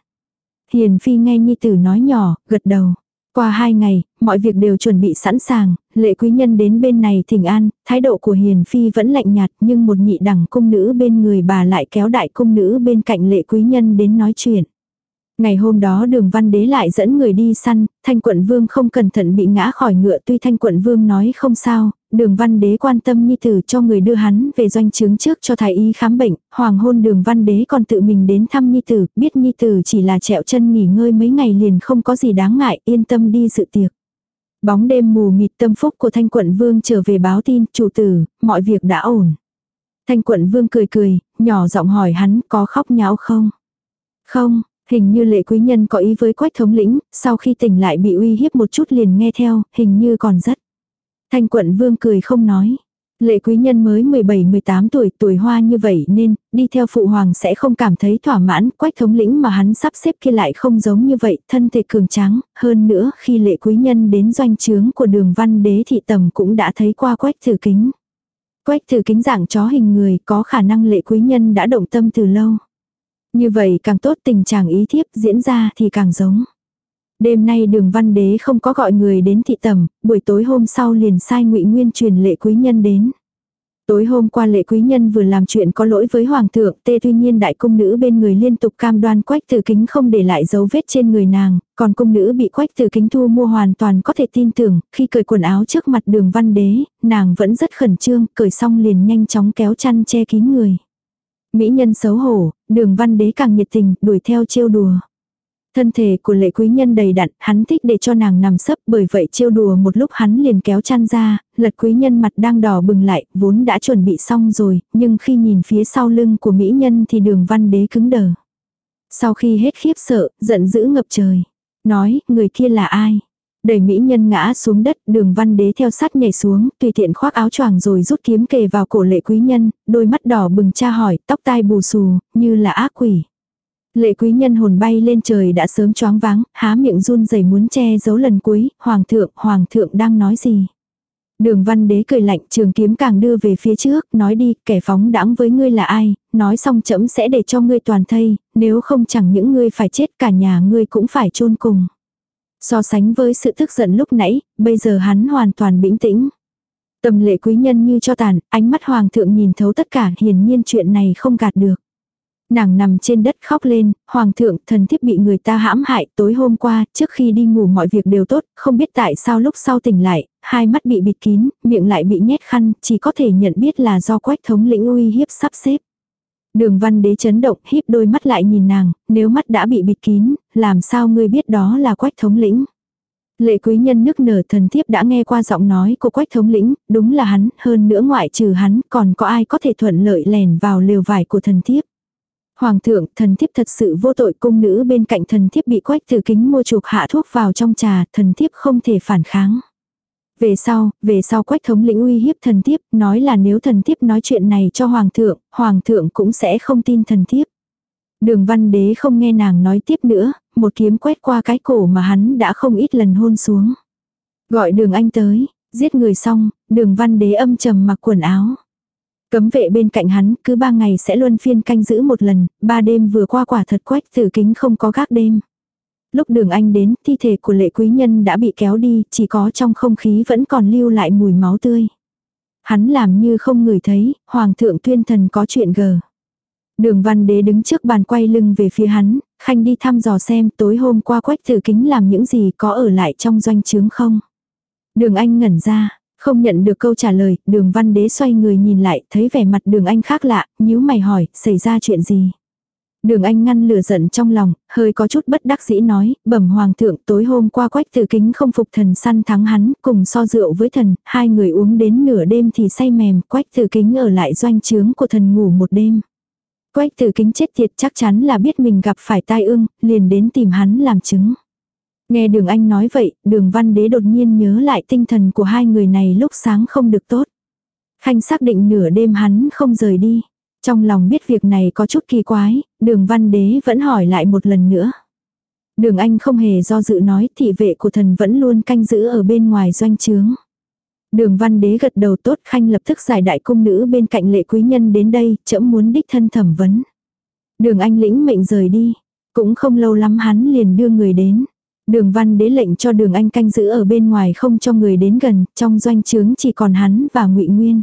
Hiền Phi nghe Nhi Tử nói nhỏ, gật đầu. Qua hai ngày, mọi việc đều chuẩn bị sẵn sàng, lệ quý nhân đến bên này thỉnh an, thái độ của Hiền Phi vẫn lạnh nhạt nhưng một nhị đẳng cung nữ bên người bà lại kéo đại cung nữ bên cạnh lệ quý nhân đến nói chuyện. Ngày hôm đó đường văn đế lại dẫn người đi săn, thanh quận vương không cẩn thận bị ngã khỏi ngựa tuy thanh quận vương nói không sao, đường văn đế quan tâm nhi tử cho người đưa hắn về doanh trướng trước cho thái y khám bệnh, hoàng hôn đường văn đế còn tự mình đến thăm nhi tử, biết nhi tử chỉ là trẹo chân nghỉ ngơi mấy ngày liền không có gì đáng ngại, yên tâm đi dự tiệc. Bóng đêm mù mịt tâm phúc của thanh quận vương trở về báo tin, chủ tử, mọi việc đã ổn. Thanh quận vương cười cười, nhỏ giọng hỏi hắn có khóc nháo không? Không, Hình như lệ quý nhân có ý với quách thống lĩnh, sau khi tỉnh lại bị uy hiếp một chút liền nghe theo, hình như còn rất. Thanh quận vương cười không nói. Lệ quý nhân mới 17-18 tuổi, tuổi hoa như vậy nên, đi theo phụ hoàng sẽ không cảm thấy thỏa mãn, quách thống lĩnh mà hắn sắp xếp kia lại không giống như vậy, thân thể cường tráng, hơn nữa khi lệ quý nhân đến doanh trướng của đường văn đế thị tầm cũng đã thấy qua quách thử kính. Quách thử kính dạng chó hình người có khả năng lệ quý nhân đã động tâm từ lâu. Như vậy càng tốt tình trạng ý thiếp diễn ra thì càng giống. Đêm nay đường văn đế không có gọi người đến thị tầm, buổi tối hôm sau liền sai ngụy Nguyên truyền lệ quý nhân đến. Tối hôm qua lệ quý nhân vừa làm chuyện có lỗi với hoàng thượng, tê tuy nhiên đại cung nữ bên người liên tục cam đoan quách tử kính không để lại dấu vết trên người nàng, còn cung nữ bị quách tử kính thu mua hoàn toàn có thể tin tưởng, khi cởi quần áo trước mặt đường văn đế, nàng vẫn rất khẩn trương, cởi xong liền nhanh chóng kéo chăn che kín người. Mỹ nhân xấu hổ, đường văn đế càng nhiệt tình, đuổi theo trêu đùa. Thân thể của lệ quý nhân đầy đặn, hắn thích để cho nàng nằm sấp bởi vậy trêu đùa một lúc hắn liền kéo chăn ra, lật quý nhân mặt đang đỏ bừng lại, vốn đã chuẩn bị xong rồi, nhưng khi nhìn phía sau lưng của mỹ nhân thì đường văn đế cứng đờ. Sau khi hết khiếp sợ, giận dữ ngập trời. Nói, người kia là ai? Đẩy mỹ nhân ngã xuống đất, đường văn đế theo sát nhảy xuống, tùy tiện khoác áo choàng rồi rút kiếm kề vào cổ lệ quý nhân, đôi mắt đỏ bừng tra hỏi, tóc tai bù xù, như là ác quỷ. Lệ quý nhân hồn bay lên trời đã sớm choáng váng, há miệng run rẩy muốn che giấu lần cuối, hoàng thượng, hoàng thượng đang nói gì. Đường văn đế cười lạnh trường kiếm càng đưa về phía trước, nói đi, kẻ phóng đãng với ngươi là ai, nói xong chấm sẽ để cho ngươi toàn thây, nếu không chẳng những ngươi phải chết cả nhà ngươi cũng phải chôn cùng. So sánh với sự tức giận lúc nãy, bây giờ hắn hoàn toàn bình tĩnh. Tâm lệ quý nhân như cho tàn, ánh mắt hoàng thượng nhìn thấu tất cả hiển nhiên chuyện này không gạt được. Nàng nằm trên đất khóc lên, hoàng thượng thần thiếp bị người ta hãm hại tối hôm qua, trước khi đi ngủ mọi việc đều tốt, không biết tại sao lúc sau tỉnh lại, hai mắt bị bịt kín, miệng lại bị nhét khăn, chỉ có thể nhận biết là do quách thống lĩnh uy hiếp sắp xếp. Đường văn đế chấn động, híp đôi mắt lại nhìn nàng, nếu mắt đã bị bịt kín, làm sao ngươi biết đó là quách thống lĩnh. Lệ quý nhân nức nở thần thiếp đã nghe qua giọng nói của quách thống lĩnh, đúng là hắn, hơn nữa ngoại trừ hắn, còn có ai có thể thuận lợi lèn vào lều vải của thần thiếp. Hoàng thượng, thần thiếp thật sự vô tội cung nữ bên cạnh thần thiếp bị quách từ kính mua chuộc hạ thuốc vào trong trà, thần thiếp không thể phản kháng. Về sau, về sau quách thống lĩnh uy hiếp thần thiếp, nói là nếu thần thiếp nói chuyện này cho hoàng thượng, hoàng thượng cũng sẽ không tin thần thiếp. Đường văn đế không nghe nàng nói tiếp nữa, một kiếm quét qua cái cổ mà hắn đã không ít lần hôn xuống. Gọi đường anh tới, giết người xong, đường văn đế âm trầm mặc quần áo. Cấm vệ bên cạnh hắn cứ ba ngày sẽ luân phiên canh giữ một lần, ba đêm vừa qua quả thật quách tử kính không có gác đêm. Lúc đường anh đến, thi thể của lệ quý nhân đã bị kéo đi, chỉ có trong không khí vẫn còn lưu lại mùi máu tươi. Hắn làm như không ngửi thấy, hoàng thượng tuyên thần có chuyện gờ. Đường văn đế đứng trước bàn quay lưng về phía hắn, khanh đi thăm dò xem tối hôm qua quách tử kính làm những gì có ở lại trong doanh trướng không. Đường anh ngẩn ra, không nhận được câu trả lời, đường văn đế xoay người nhìn lại, thấy vẻ mặt đường anh khác lạ, nhíu mày hỏi, xảy ra chuyện gì. Đường Anh ngăn lửa giận trong lòng, hơi có chút bất đắc dĩ nói, bẩm hoàng thượng tối hôm qua quách tử kính không phục thần săn thắng hắn, cùng so rượu với thần, hai người uống đến nửa đêm thì say mềm, quách tử kính ở lại doanh trướng của thần ngủ một đêm. Quách tử kính chết tiệt chắc chắn là biết mình gặp phải tai ương, liền đến tìm hắn làm chứng. Nghe đường anh nói vậy, đường văn đế đột nhiên nhớ lại tinh thần của hai người này lúc sáng không được tốt. Khanh xác định nửa đêm hắn không rời đi. Trong lòng biết việc này có chút kỳ quái, đường văn đế vẫn hỏi lại một lần nữa. Đường anh không hề do dự nói thị vệ của thần vẫn luôn canh giữ ở bên ngoài doanh trướng. Đường văn đế gật đầu tốt khanh lập tức giải đại cung nữ bên cạnh lệ quý nhân đến đây, chậm muốn đích thân thẩm vấn. Đường anh lĩnh mệnh rời đi, cũng không lâu lắm hắn liền đưa người đến. Đường văn đế lệnh cho đường anh canh giữ ở bên ngoài không cho người đến gần, trong doanh trướng chỉ còn hắn và ngụy Nguyên.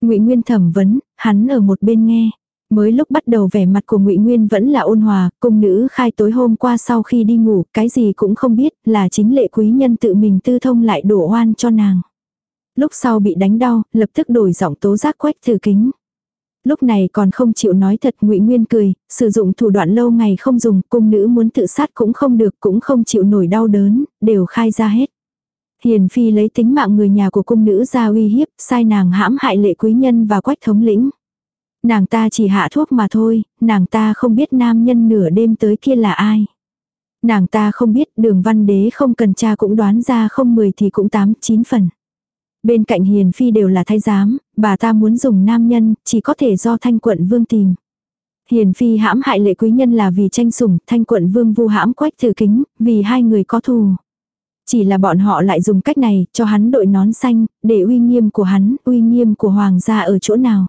ngụy Nguyên thẩm vấn, hắn ở một bên nghe. Mới lúc bắt đầu vẻ mặt của ngụy Nguyên vẫn là ôn hòa, cung nữ khai tối hôm qua sau khi đi ngủ, cái gì cũng không biết, là chính lệ quý nhân tự mình tư thông lại đổ oan cho nàng. Lúc sau bị đánh đau, lập tức đổi giọng tố giác quách thử kính. Lúc này còn không chịu nói thật ngụy Nguyên cười, sử dụng thủ đoạn lâu ngày không dùng, cung nữ muốn tự sát cũng không được, cũng không chịu nổi đau đớn, đều khai ra hết. Hiền phi lấy tính mạng người nhà của cung nữ ra uy hiếp, sai nàng hãm hại lệ quý nhân và quách thống lĩnh. Nàng ta chỉ hạ thuốc mà thôi, nàng ta không biết nam nhân nửa đêm tới kia là ai. Nàng ta không biết đường văn đế không cần cha cũng đoán ra không 10 thì cũng 8, 9 phần. Bên cạnh hiền phi đều là thái giám, bà ta muốn dùng nam nhân, chỉ có thể do thanh quận vương tìm. Hiền phi hãm hại lệ quý nhân là vì tranh sủng, thanh quận vương vu hãm quách thử kính, vì hai người có thù. Chỉ là bọn họ lại dùng cách này, cho hắn đội nón xanh, để uy nghiêm của hắn, uy nghiêm của hoàng gia ở chỗ nào.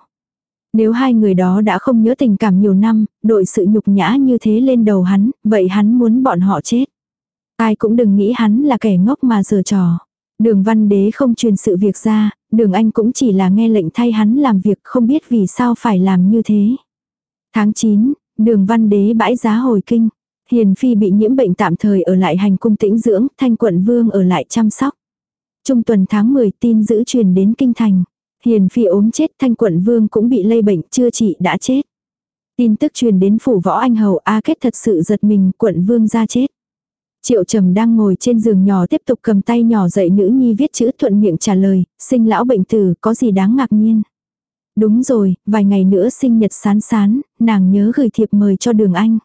Nếu hai người đó đã không nhớ tình cảm nhiều năm, đội sự nhục nhã như thế lên đầu hắn, vậy hắn muốn bọn họ chết. Ai cũng đừng nghĩ hắn là kẻ ngốc mà giở trò. Đường văn đế không truyền sự việc ra, đường anh cũng chỉ là nghe lệnh thay hắn làm việc không biết vì sao phải làm như thế. Tháng 9, đường văn đế bãi giá hồi kinh. Hiền phi bị nhiễm bệnh tạm thời ở lại hành cung tĩnh dưỡng, thanh quận vương ở lại chăm sóc. Trung tuần tháng 10 tin giữ truyền đến kinh thành. Hiền phi ốm chết thanh quận vương cũng bị lây bệnh chưa trị đã chết. Tin tức truyền đến phủ võ anh hầu A kết thật sự giật mình quận vương ra chết. Triệu trầm đang ngồi trên giường nhỏ tiếp tục cầm tay nhỏ dậy nữ nhi viết chữ thuận miệng trả lời, sinh lão bệnh tử có gì đáng ngạc nhiên. Đúng rồi, vài ngày nữa sinh nhật sán sán, nàng nhớ gửi thiệp mời cho đường anh.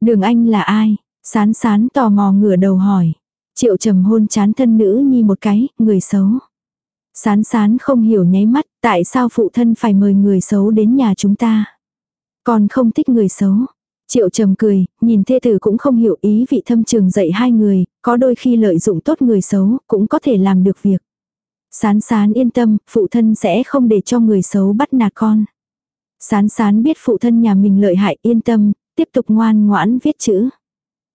Đường anh là ai? Sán sán tò mò ngửa đầu hỏi. Triệu trầm hôn chán thân nữ nhi một cái, người xấu. Sán sán không hiểu nháy mắt, tại sao phụ thân phải mời người xấu đến nhà chúng ta. Còn không thích người xấu. Triệu trầm cười, nhìn thê tử cũng không hiểu ý vị thâm trường dạy hai người, có đôi khi lợi dụng tốt người xấu, cũng có thể làm được việc. Sán sán yên tâm, phụ thân sẽ không để cho người xấu bắt nạt con. Sán sán biết phụ thân nhà mình lợi hại yên tâm, tiếp tục ngoan ngoãn viết chữ.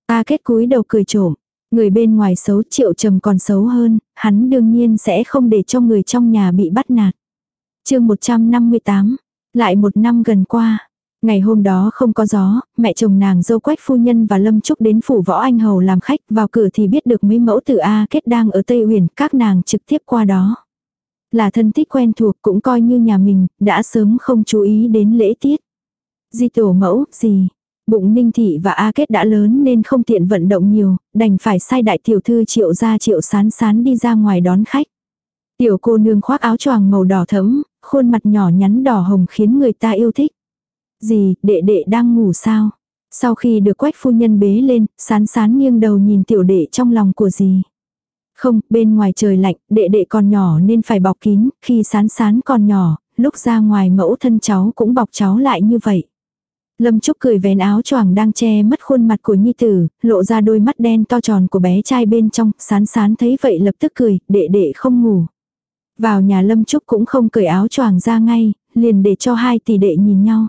Ta kết cúi đầu cười trộm, người bên ngoài xấu triệu trầm còn xấu hơn, hắn đương nhiên sẽ không để cho người trong nhà bị bắt nạt. chương 158, lại một năm gần qua, Ngày hôm đó không có gió, mẹ chồng nàng dâu quách phu nhân và Lâm Trúc đến phủ võ anh hầu làm khách vào cửa thì biết được mấy mẫu tử A kết đang ở Tây Huyền, các nàng trực tiếp qua đó. Là thân thích quen thuộc cũng coi như nhà mình, đã sớm không chú ý đến lễ tiết. Di tổ mẫu, gì? Bụng ninh thị và A kết đã lớn nên không tiện vận động nhiều, đành phải sai đại tiểu thư triệu ra triệu sán sán đi ra ngoài đón khách. Tiểu cô nương khoác áo choàng màu đỏ thẫm, khuôn mặt nhỏ nhắn đỏ hồng khiến người ta yêu thích. Gì, đệ đệ đang ngủ sao? Sau khi được quách phu nhân bế lên, sán sán nghiêng đầu nhìn tiểu đệ trong lòng của gì. Không, bên ngoài trời lạnh, đệ đệ còn nhỏ nên phải bọc kín, khi sán sán còn nhỏ, lúc ra ngoài mẫu thân cháu cũng bọc cháu lại như vậy. Lâm Trúc cười vén áo choàng đang che mất khuôn mặt của Nhi Tử, lộ ra đôi mắt đen to tròn của bé trai bên trong, sán sán thấy vậy lập tức cười, đệ đệ không ngủ. Vào nhà Lâm Trúc cũng không cởi áo choàng ra ngay, liền để cho hai tỷ đệ nhìn nhau.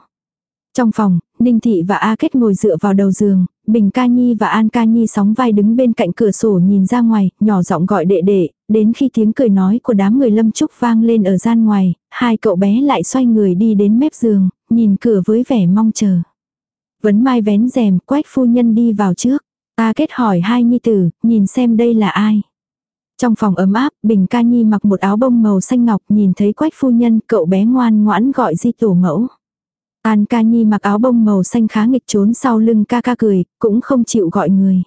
Trong phòng, Ninh Thị và A Kết ngồi dựa vào đầu giường, Bình Ca Nhi và An Ca Nhi sóng vai đứng bên cạnh cửa sổ nhìn ra ngoài, nhỏ giọng gọi đệ đệ, đến khi tiếng cười nói của đám người lâm trúc vang lên ở gian ngoài, hai cậu bé lại xoay người đi đến mép giường, nhìn cửa với vẻ mong chờ. Vấn mai vén rèm, quách phu nhân đi vào trước. A Kết hỏi hai nhi tử, nhìn xem đây là ai. Trong phòng ấm áp, Bình Ca Nhi mặc một áo bông màu xanh ngọc nhìn thấy quách phu nhân, cậu bé ngoan ngoãn gọi di tổ mẫu. An ca nhi mặc áo bông màu xanh khá nghịch trốn sau lưng ca ca cười, cũng không chịu gọi người.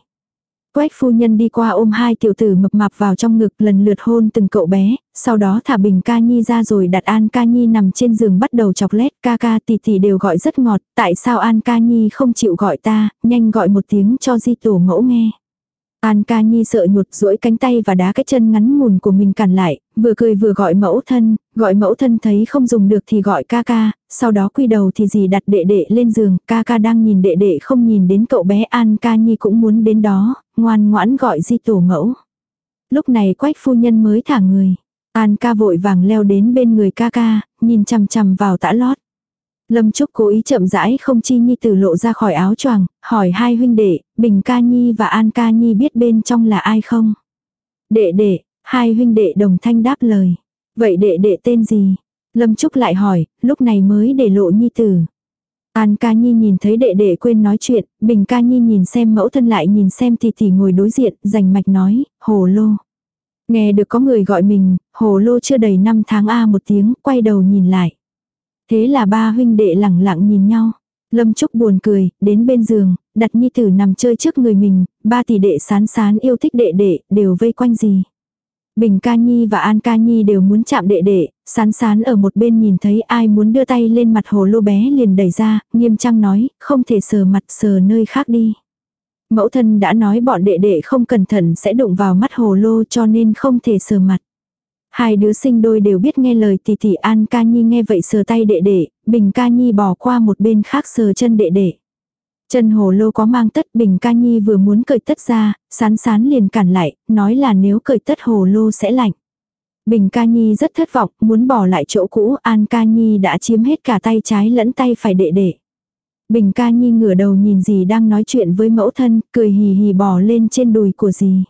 Quách phu nhân đi qua ôm hai tiểu tử mập mạp vào trong ngực lần lượt hôn từng cậu bé, sau đó thả bình ca nhi ra rồi đặt An ca nhi nằm trên giường bắt đầu chọc lét ca ca tỷ tỷ đều gọi rất ngọt, tại sao An ca nhi không chịu gọi ta, nhanh gọi một tiếng cho di tổ mẫu nghe. An ca nhi sợ nhụt duỗi cánh tay và đá cái chân ngắn mùn của mình cản lại, vừa cười vừa gọi mẫu thân, gọi mẫu thân thấy không dùng được thì gọi ca ca, sau đó quy đầu thì dì đặt đệ đệ lên giường, ca ca đang nhìn đệ đệ không nhìn đến cậu bé An ca nhi cũng muốn đến đó, ngoan ngoãn gọi di tổ mẫu. Lúc này quách phu nhân mới thả người. An ca vội vàng leo đến bên người ca ca, nhìn chằm chằm vào tã lót. Lâm Trúc cố ý chậm rãi không chi nhi tử lộ ra khỏi áo choàng, hỏi hai huynh đệ, Bình ca nhi và An ca nhi biết bên trong là ai không? Đệ đệ, hai huynh đệ đồng thanh đáp lời. Vậy đệ đệ tên gì? Lâm Trúc lại hỏi, lúc này mới để lộ nhi tử. An ca nhi nhìn thấy đệ đệ quên nói chuyện, Bình ca nhi nhìn xem mẫu thân lại nhìn xem thì thì ngồi đối diện, rành mạch nói, hồ lô. Nghe được có người gọi mình, hồ lô chưa đầy 5 tháng A một tiếng, quay đầu nhìn lại. Thế là ba huynh đệ lẳng lặng nhìn nhau. Lâm Trúc buồn cười, đến bên giường, đặt nhi tử nằm chơi trước người mình, ba tỷ đệ sán sán yêu thích đệ đệ, đều vây quanh gì. Bình ca nhi và An ca nhi đều muốn chạm đệ đệ, sán sán ở một bên nhìn thấy ai muốn đưa tay lên mặt hồ lô bé liền đẩy ra, nghiêm trang nói, không thể sờ mặt sờ nơi khác đi. Mẫu thân đã nói bọn đệ đệ không cẩn thận sẽ đụng vào mắt hồ lô cho nên không thể sờ mặt. Hai đứa sinh đôi đều biết nghe lời tỷ tỷ An ca nhi nghe vậy sờ tay đệ đệ, Bình ca nhi bỏ qua một bên khác sờ chân đệ đệ. Chân hồ lô có mang tất Bình ca nhi vừa muốn cởi tất ra, sán sán liền cản lại, nói là nếu cởi tất hồ lô sẽ lạnh. Bình ca nhi rất thất vọng, muốn bỏ lại chỗ cũ, An ca nhi đã chiếm hết cả tay trái lẫn tay phải đệ đệ. Bình ca nhi ngửa đầu nhìn dì đang nói chuyện với mẫu thân, cười hì hì bỏ lên trên đùi của dì.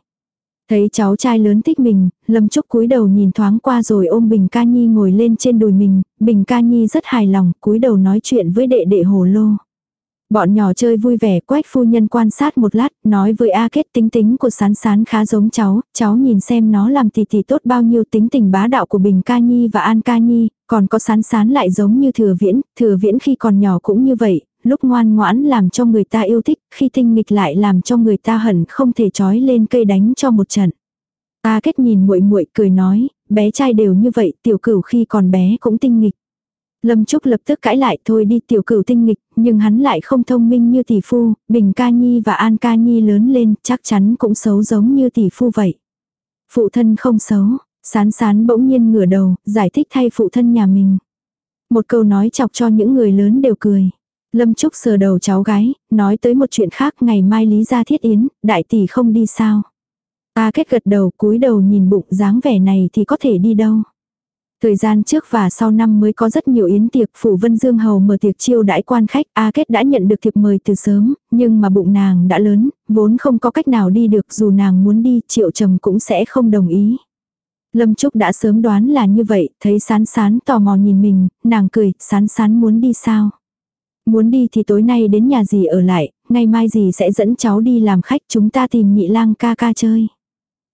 Thấy cháu trai lớn thích mình, Lâm Trúc cúi đầu nhìn thoáng qua rồi ôm Bình Ca Nhi ngồi lên trên đùi mình, Bình Ca Nhi rất hài lòng, cúi đầu nói chuyện với đệ đệ hồ lô. Bọn nhỏ chơi vui vẻ, quách phu nhân quan sát một lát, nói với A Kết tính tính của sán sán khá giống cháu, cháu nhìn xem nó làm tỷ tỷ tốt bao nhiêu tính tình bá đạo của Bình Ca Nhi và An Ca Nhi, còn có sán sán lại giống như thừa viễn, thừa viễn khi còn nhỏ cũng như vậy, lúc ngoan ngoãn làm cho người ta yêu thích, khi tinh nghịch lại làm cho người ta hận không thể trói lên cây đánh cho một trận. A Kết nhìn muội muội cười nói, bé trai đều như vậy, tiểu cửu khi còn bé cũng tinh nghịch. Lâm Trúc lập tức cãi lại thôi đi tiểu cửu tinh nghịch, nhưng hắn lại không thông minh như tỷ phu, Bình Ca Nhi và An Ca Nhi lớn lên chắc chắn cũng xấu giống như tỷ phu vậy. Phụ thân không xấu, sán sán bỗng nhiên ngửa đầu, giải thích thay phụ thân nhà mình. Một câu nói chọc cho những người lớn đều cười. Lâm Trúc sờ đầu cháu gái, nói tới một chuyện khác ngày mai Lý gia thiết yến, đại tỷ không đi sao. Ta kết gật đầu cúi đầu nhìn bụng dáng vẻ này thì có thể đi đâu. Thời gian trước và sau năm mới có rất nhiều yến tiệc phủ Vân Dương Hầu mở tiệc chiêu đãi quan khách. A Kết đã nhận được thiệp mời từ sớm, nhưng mà bụng nàng đã lớn, vốn không có cách nào đi được dù nàng muốn đi triệu trầm cũng sẽ không đồng ý. Lâm Trúc đã sớm đoán là như vậy, thấy sán sán tò mò nhìn mình, nàng cười, sán sán muốn đi sao? Muốn đi thì tối nay đến nhà dì ở lại, ngày mai dì sẽ dẫn cháu đi làm khách chúng ta tìm nhị lang ca ca chơi.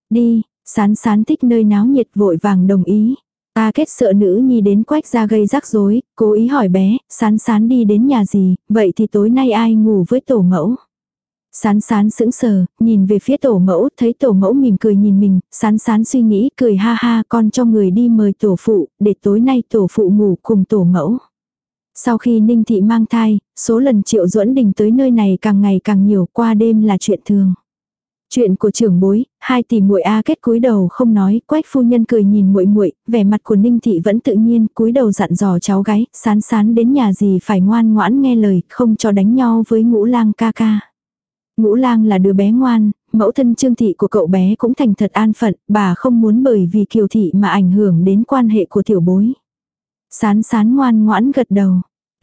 Đi, sán sán thích nơi náo nhiệt vội vàng đồng ý. Ta kết sợ nữ nhi đến quách ra gây rắc rối, cố ý hỏi bé, sán sán đi đến nhà gì, vậy thì tối nay ai ngủ với tổ mẫu. Sán sán sững sờ, nhìn về phía tổ mẫu, thấy tổ mẫu mỉm cười nhìn mình, sán sán suy nghĩ, cười ha ha, con cho người đi mời tổ phụ, để tối nay tổ phụ ngủ cùng tổ mẫu. Sau khi Ninh Thị mang thai, số lần Triệu Duẫn Đình tới nơi này càng ngày càng nhiều qua đêm là chuyện thường. Chuyện của trưởng bối, hai tỷ muội A kết cúi đầu không nói, Quách phu nhân cười nhìn muội muội, vẻ mặt của Ninh thị vẫn tự nhiên, cúi đầu dặn dò cháu gái, sán sán đến nhà gì phải ngoan ngoãn nghe lời, không cho đánh nhau với Ngũ Lang ca ca. Ngũ Lang là đứa bé ngoan, mẫu thân Trương thị của cậu bé cũng thành thật an phận, bà không muốn bởi vì Kiều thị mà ảnh hưởng đến quan hệ của tiểu bối. Sán sán ngoan ngoãn gật đầu.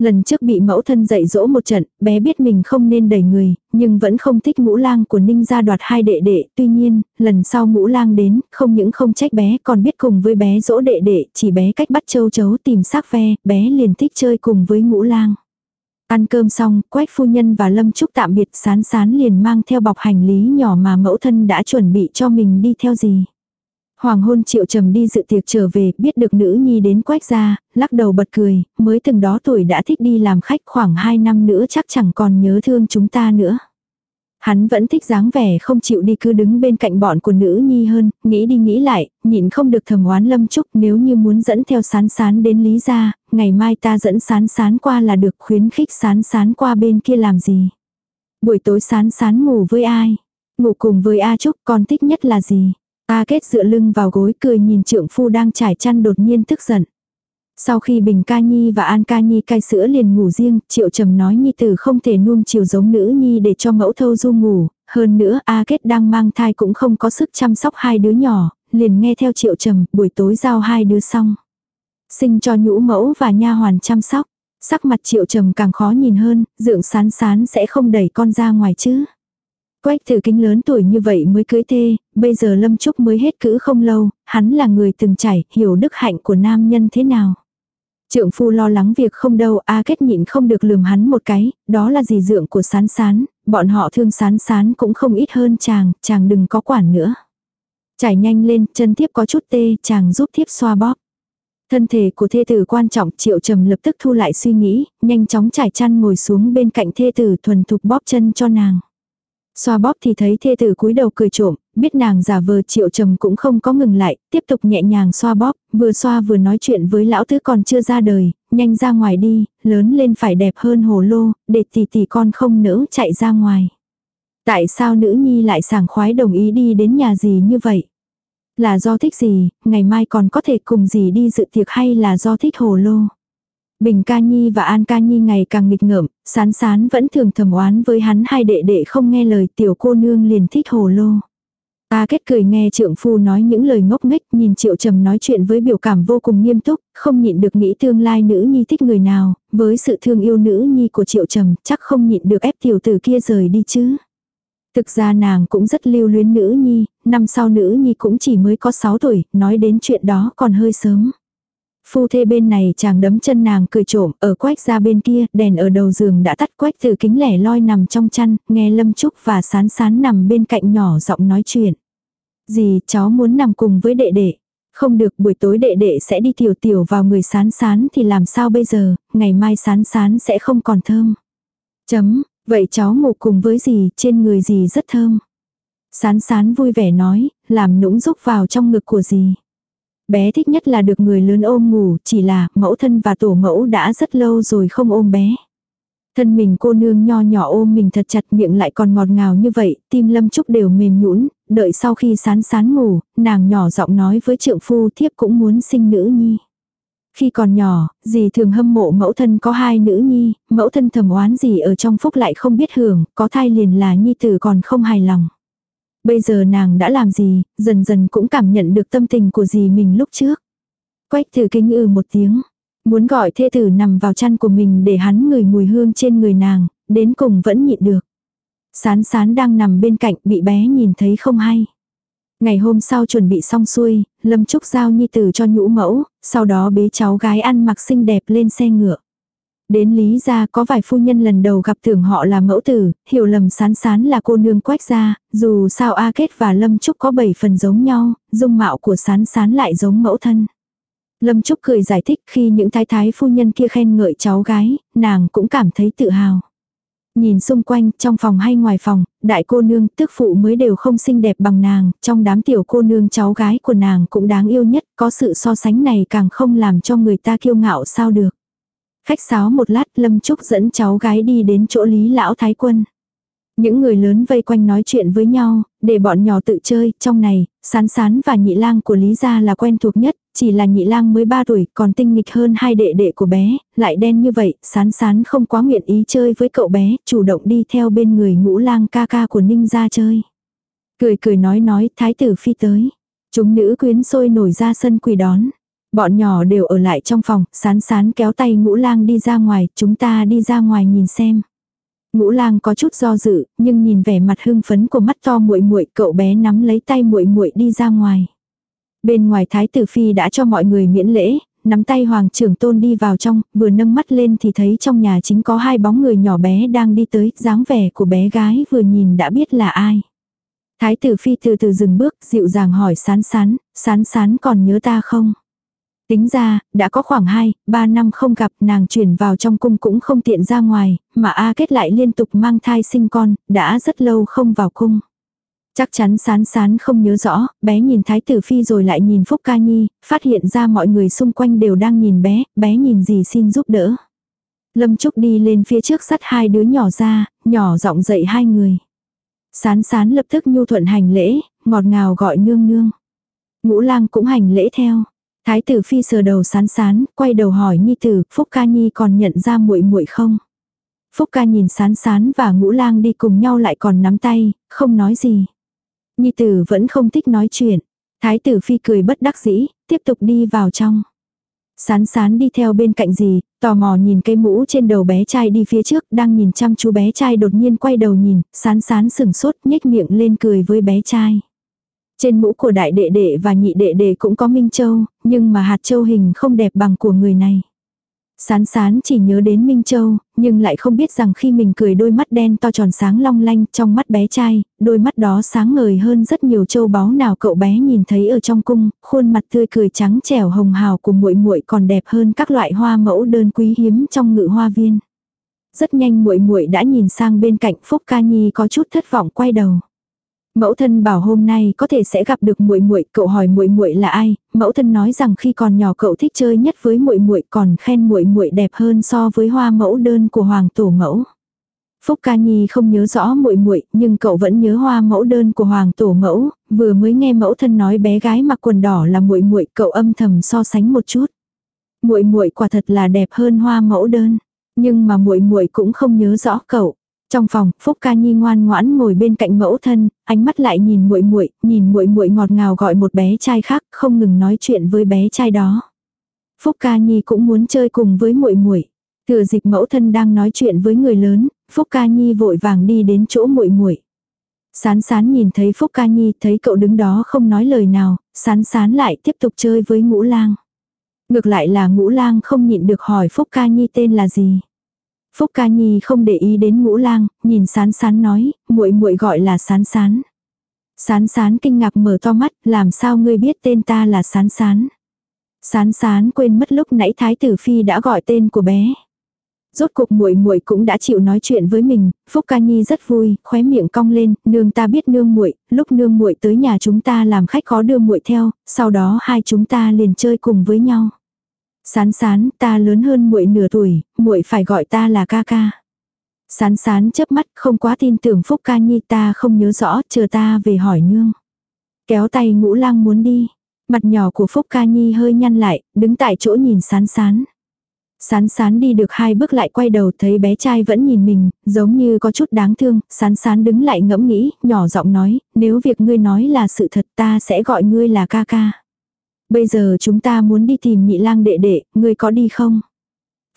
Lần trước bị mẫu thân dạy dỗ một trận, bé biết mình không nên đẩy người, nhưng vẫn không thích ngũ lang của ninh gia đoạt hai đệ đệ. Tuy nhiên, lần sau ngũ lang đến, không những không trách bé còn biết cùng với bé dỗ đệ đệ, chỉ bé cách bắt châu chấu tìm xác ve, bé liền thích chơi cùng với ngũ lang. Ăn cơm xong, Quách phu nhân và Lâm Trúc tạm biệt sán sán liền mang theo bọc hành lý nhỏ mà mẫu thân đã chuẩn bị cho mình đi theo gì. Hoàng hôn triệu trầm đi dự tiệc trở về, biết được nữ nhi đến quách gia, lắc đầu bật cười, mới từng đó tuổi đã thích đi làm khách khoảng 2 năm nữa chắc chẳng còn nhớ thương chúng ta nữa. Hắn vẫn thích dáng vẻ không chịu đi cứ đứng bên cạnh bọn của nữ nhi hơn, nghĩ đi nghĩ lại, nhịn không được thầm oán lâm trúc nếu như muốn dẫn theo sán sán đến lý gia, ngày mai ta dẫn sán sán qua là được khuyến khích sán sán qua bên kia làm gì. Buổi tối sán sán ngủ với ai? Ngủ cùng với A Trúc con thích nhất là gì? A kết dựa lưng vào gối cười nhìn trượng phu đang trải chăn đột nhiên tức giận. Sau khi Bình Ca Nhi và An Ca Nhi cai sữa liền ngủ riêng, Triệu Trầm nói Nhi tử không thể nuông chiều giống nữ Nhi để cho mẫu thâu du ngủ, hơn nữa A Kết đang mang thai cũng không có sức chăm sóc hai đứa nhỏ, liền nghe theo Triệu Trầm, buổi tối giao hai đứa xong. Sinh cho nhũ mẫu và nha hoàn chăm sóc. Sắc mặt Triệu Trầm càng khó nhìn hơn, Dưỡng sán sán sẽ không đẩy con ra ngoài chứ. Quách tử kính lớn tuổi như vậy mới cưới thê, bây giờ Lâm Trúc mới hết cữ không lâu, hắn là người từng trải, hiểu đức hạnh của nam nhân thế nào. Trượng phu lo lắng việc không đâu, A Kết nhịn không được lườm hắn một cái, đó là gì dượng của sán sán, bọn họ thương sán sán cũng không ít hơn chàng, chàng đừng có quản nữa. Trải nhanh lên, chân thiếp có chút tê, chàng giúp thiếp xoa bóp. Thân thể của thê tử quan trọng, triệu trầm lập tức thu lại suy nghĩ, nhanh chóng trải chăn ngồi xuống bên cạnh thê tử thuần thục bóp chân cho nàng. Xoa bóp thì thấy thê tử cúi đầu cười trộm, biết nàng giả vờ triệu trầm cũng không có ngừng lại, tiếp tục nhẹ nhàng xoa bóp, vừa xoa vừa nói chuyện với lão tứ còn chưa ra đời, nhanh ra ngoài đi, lớn lên phải đẹp hơn hồ lô, để tỷ tỷ con không nỡ chạy ra ngoài. Tại sao nữ nhi lại sảng khoái đồng ý đi đến nhà gì như vậy? Là do thích gì, ngày mai còn có thể cùng gì đi dự tiệc hay là do thích hồ lô? Bình ca nhi và an ca nhi ngày càng nghịch ngợm, sán sán vẫn thường thầm oán với hắn hai đệ đệ không nghe lời tiểu cô nương liền thích hồ lô. Ta kết cười nghe trượng phu nói những lời ngốc nghếch nhìn triệu trầm nói chuyện với biểu cảm vô cùng nghiêm túc, không nhịn được nghĩ tương lai nữ nhi thích người nào, với sự thương yêu nữ nhi của triệu trầm chắc không nhịn được ép tiểu tử kia rời đi chứ. Thực ra nàng cũng rất lưu luyến nữ nhi, năm sau nữ nhi cũng chỉ mới có 6 tuổi, nói đến chuyện đó còn hơi sớm. Phu thê bên này chàng đấm chân nàng cười trộm, ở quách ra bên kia, đèn ở đầu giường đã tắt quách từ kính lẻ loi nằm trong chăn, nghe Lâm Trúc và sán sán nằm bên cạnh nhỏ giọng nói chuyện. Gì, cháu muốn nằm cùng với đệ đệ. Không được buổi tối đệ đệ sẽ đi tiểu tiểu vào người sán sán thì làm sao bây giờ, ngày mai sán sán sẽ không còn thơm. Chấm, vậy cháu ngủ cùng với gì, trên người gì rất thơm. Sán sán vui vẻ nói, làm nũng rúc vào trong ngực của gì. Bé thích nhất là được người lớn ôm ngủ, chỉ là mẫu thân và tổ mẫu đã rất lâu rồi không ôm bé. Thân mình cô nương nho nhỏ ôm mình thật chặt miệng lại còn ngọt ngào như vậy, tim lâm trúc đều mềm nhũn đợi sau khi sán sán ngủ, nàng nhỏ giọng nói với trượng phu thiếp cũng muốn sinh nữ nhi. Khi còn nhỏ, dì thường hâm mộ mẫu thân có hai nữ nhi, mẫu thân thầm oán gì ở trong phúc lại không biết hưởng, có thai liền là nhi tử còn không hài lòng. Bây giờ nàng đã làm gì, dần dần cũng cảm nhận được tâm tình của dì mình lúc trước. Quách thử kinh ư ừ một tiếng. Muốn gọi thê tử nằm vào chăn của mình để hắn ngửi mùi hương trên người nàng, đến cùng vẫn nhịn được. Sán sán đang nằm bên cạnh bị bé nhìn thấy không hay. Ngày hôm sau chuẩn bị xong xuôi, Lâm Trúc giao nhi tử cho nhũ mẫu, sau đó bế cháu gái ăn mặc xinh đẹp lên xe ngựa. Đến Lý gia có vài phu nhân lần đầu gặp tưởng họ là mẫu tử, hiểu lầm sán sán là cô nương quách gia, dù sao A Kết và Lâm Trúc có bảy phần giống nhau, dung mạo của sán sán lại giống mẫu thân. Lâm Trúc cười giải thích khi những thái thái phu nhân kia khen ngợi cháu gái, nàng cũng cảm thấy tự hào. Nhìn xung quanh, trong phòng hay ngoài phòng, đại cô nương, tức phụ mới đều không xinh đẹp bằng nàng, trong đám tiểu cô nương cháu gái của nàng cũng đáng yêu nhất, có sự so sánh này càng không làm cho người ta kiêu ngạo sao được. Khách sáo một lát Lâm Trúc dẫn cháu gái đi đến chỗ Lý Lão Thái Quân. Những người lớn vây quanh nói chuyện với nhau, để bọn nhỏ tự chơi, trong này, sán sán và nhị lang của Lý gia là quen thuộc nhất, chỉ là nhị lang mới 3 tuổi, còn tinh nghịch hơn hai đệ đệ của bé, lại đen như vậy, sán sán không quá nguyện ý chơi với cậu bé, chủ động đi theo bên người ngũ lang ca ca của Ninh gia chơi. Cười cười nói nói, thái tử phi tới. Chúng nữ quyến sôi nổi ra sân quỳ đón. Bọn nhỏ đều ở lại trong phòng, sán sán kéo tay ngũ lang đi ra ngoài, chúng ta đi ra ngoài nhìn xem. Ngũ lang có chút do dự, nhưng nhìn vẻ mặt hưng phấn của mắt to muội muội, cậu bé nắm lấy tay muội muội đi ra ngoài. Bên ngoài thái tử phi đã cho mọi người miễn lễ, nắm tay hoàng trưởng tôn đi vào trong, vừa nâng mắt lên thì thấy trong nhà chính có hai bóng người nhỏ bé đang đi tới, dáng vẻ của bé gái vừa nhìn đã biết là ai. Thái tử phi từ từ dừng bước, dịu dàng hỏi sán sán, sán sán còn nhớ ta không? Tính ra, đã có khoảng 2, 3 năm không gặp nàng chuyển vào trong cung cũng không tiện ra ngoài, mà A kết lại liên tục mang thai sinh con, đã rất lâu không vào cung. Chắc chắn sán sán không nhớ rõ, bé nhìn Thái tử Phi rồi lại nhìn Phúc Ca Nhi, phát hiện ra mọi người xung quanh đều đang nhìn bé, bé nhìn gì xin giúp đỡ. Lâm Trúc đi lên phía trước sắt hai đứa nhỏ ra, nhỏ giọng dậy hai người. Sán sán lập tức nhu thuận hành lễ, ngọt ngào gọi nương nương. Ngũ lang cũng hành lễ theo. Thái tử phi sờ đầu sán sán, quay đầu hỏi nhi tử, Phúc ca nhi còn nhận ra muội muội không? Phúc ca nhìn sán sán và ngũ lang đi cùng nhau lại còn nắm tay, không nói gì. Nhi tử vẫn không thích nói chuyện. Thái tử phi cười bất đắc dĩ, tiếp tục đi vào trong. Sán sán đi theo bên cạnh gì, tò mò nhìn cây mũ trên đầu bé trai đi phía trước, đang nhìn chăm chú bé trai đột nhiên quay đầu nhìn, sán sán sừng sốt, nhếch miệng lên cười với bé trai. Trên mũ của đại đệ đệ và nhị đệ đệ cũng có Minh Châu, nhưng mà hạt châu hình không đẹp bằng của người này. Sán sán chỉ nhớ đến Minh Châu, nhưng lại không biết rằng khi mình cười đôi mắt đen to tròn sáng long lanh trong mắt bé trai, đôi mắt đó sáng ngời hơn rất nhiều châu báu nào cậu bé nhìn thấy ở trong cung, khuôn mặt tươi cười trắng trẻo hồng hào của muội muội còn đẹp hơn các loại hoa mẫu đơn quý hiếm trong ngự hoa viên. Rất nhanh muội muội đã nhìn sang bên cạnh Phúc Ca Nhi có chút thất vọng quay đầu. Mẫu thân bảo hôm nay có thể sẽ gặp được muội muội, cậu hỏi muội muội là ai? Mẫu thân nói rằng khi còn nhỏ cậu thích chơi nhất với muội muội, còn khen muội muội đẹp hơn so với hoa mẫu đơn của hoàng tổ mẫu. Phúc Ca Nhi không nhớ rõ muội muội, nhưng cậu vẫn nhớ hoa mẫu đơn của hoàng tổ mẫu, vừa mới nghe mẫu thân nói bé gái mặc quần đỏ là muội muội, cậu âm thầm so sánh một chút. Muội muội quả thật là đẹp hơn hoa mẫu đơn, nhưng mà muội muội cũng không nhớ rõ cậu. Trong phòng, Phúc Ca Nhi ngoan ngoãn ngồi bên cạnh mẫu thân, ánh mắt lại nhìn muội muội, nhìn muội muội ngọt ngào gọi một bé trai khác, không ngừng nói chuyện với bé trai đó. Phúc Ca Nhi cũng muốn chơi cùng với muội muội. Thừa dịp mẫu thân đang nói chuyện với người lớn, Phúc Ca Nhi vội vàng đi đến chỗ muội muội. Sán sán nhìn thấy Phúc Ca Nhi, thấy cậu đứng đó không nói lời nào, sán sán lại tiếp tục chơi với ngũ lang. Ngược lại là ngũ lang không nhịn được hỏi Phúc Ca Nhi tên là gì. Phúc Ca Nhi không để ý đến ngũ lang, nhìn sán sán nói, muội muội gọi là sán sán. Sán sán kinh ngạc mở to mắt, làm sao ngươi biết tên ta là sán sán. Sán sán quên mất lúc nãy Thái tử Phi đã gọi tên của bé. Rốt cuộc muội muội cũng đã chịu nói chuyện với mình, Phúc Ca Nhi rất vui, khóe miệng cong lên, nương ta biết nương muội, lúc nương muội tới nhà chúng ta làm khách có đưa muội theo, sau đó hai chúng ta liền chơi cùng với nhau. Sán sán, ta lớn hơn muội nửa tuổi, muội phải gọi ta là ca ca. Sán sán chớp mắt, không quá tin tưởng Phúc ca nhi ta không nhớ rõ, chờ ta về hỏi nương. Kéo tay ngũ lang muốn đi. Mặt nhỏ của Phúc ca nhi hơi nhăn lại, đứng tại chỗ nhìn sán sán. Sán sán đi được hai bước lại quay đầu thấy bé trai vẫn nhìn mình, giống như có chút đáng thương, sán sán đứng lại ngẫm nghĩ, nhỏ giọng nói, nếu việc ngươi nói là sự thật ta sẽ gọi ngươi là ca ca. Bây giờ chúng ta muốn đi tìm nhị lang đệ đệ, ngươi có đi không?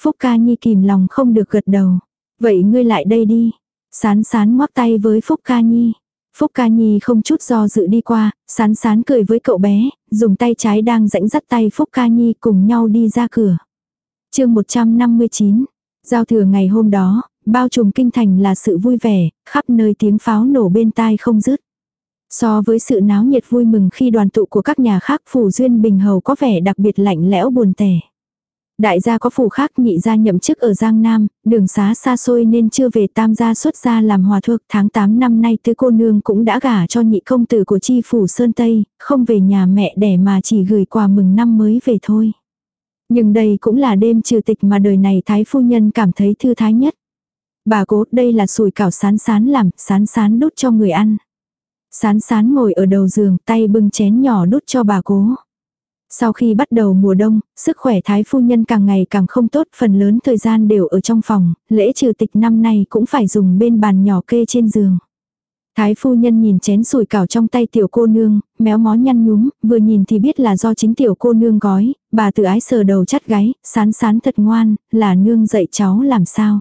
Phúc ca nhi kìm lòng không được gật đầu. Vậy ngươi lại đây đi. Sán sán ngoắc tay với Phúc ca nhi. Phúc ca nhi không chút do dự đi qua, sán sán cười với cậu bé, dùng tay trái đang rãnh dắt tay Phúc ca nhi cùng nhau đi ra cửa. chương 159, giao thừa ngày hôm đó, bao trùm kinh thành là sự vui vẻ, khắp nơi tiếng pháo nổ bên tai không dứt. So với sự náo nhiệt vui mừng khi đoàn tụ của các nhà khác phủ duyên bình hầu có vẻ đặc biệt lạnh lẽo buồn tẻ. Đại gia có phủ khác nhị gia nhậm chức ở Giang Nam, đường xá xa xôi nên chưa về tam gia xuất gia làm hòa thượng Tháng 8 năm nay tứ cô nương cũng đã gả cho nhị công tử của chi phủ Sơn Tây, không về nhà mẹ đẻ mà chỉ gửi quà mừng năm mới về thôi. Nhưng đây cũng là đêm trừ tịch mà đời này thái phu nhân cảm thấy thư thái nhất. Bà cố đây là sùi cảo sán sán làm, sán sán đốt cho người ăn. Sán sán ngồi ở đầu giường, tay bưng chén nhỏ đút cho bà cố. Sau khi bắt đầu mùa đông, sức khỏe thái phu nhân càng ngày càng không tốt, phần lớn thời gian đều ở trong phòng, lễ trừ tịch năm nay cũng phải dùng bên bàn nhỏ kê trên giường. Thái phu nhân nhìn chén sùi cảo trong tay tiểu cô nương, méo mó nhăn nhúm, vừa nhìn thì biết là do chính tiểu cô nương gói, bà tự ái sờ đầu chắt gáy, sán sán thật ngoan, là nương dạy cháu làm sao.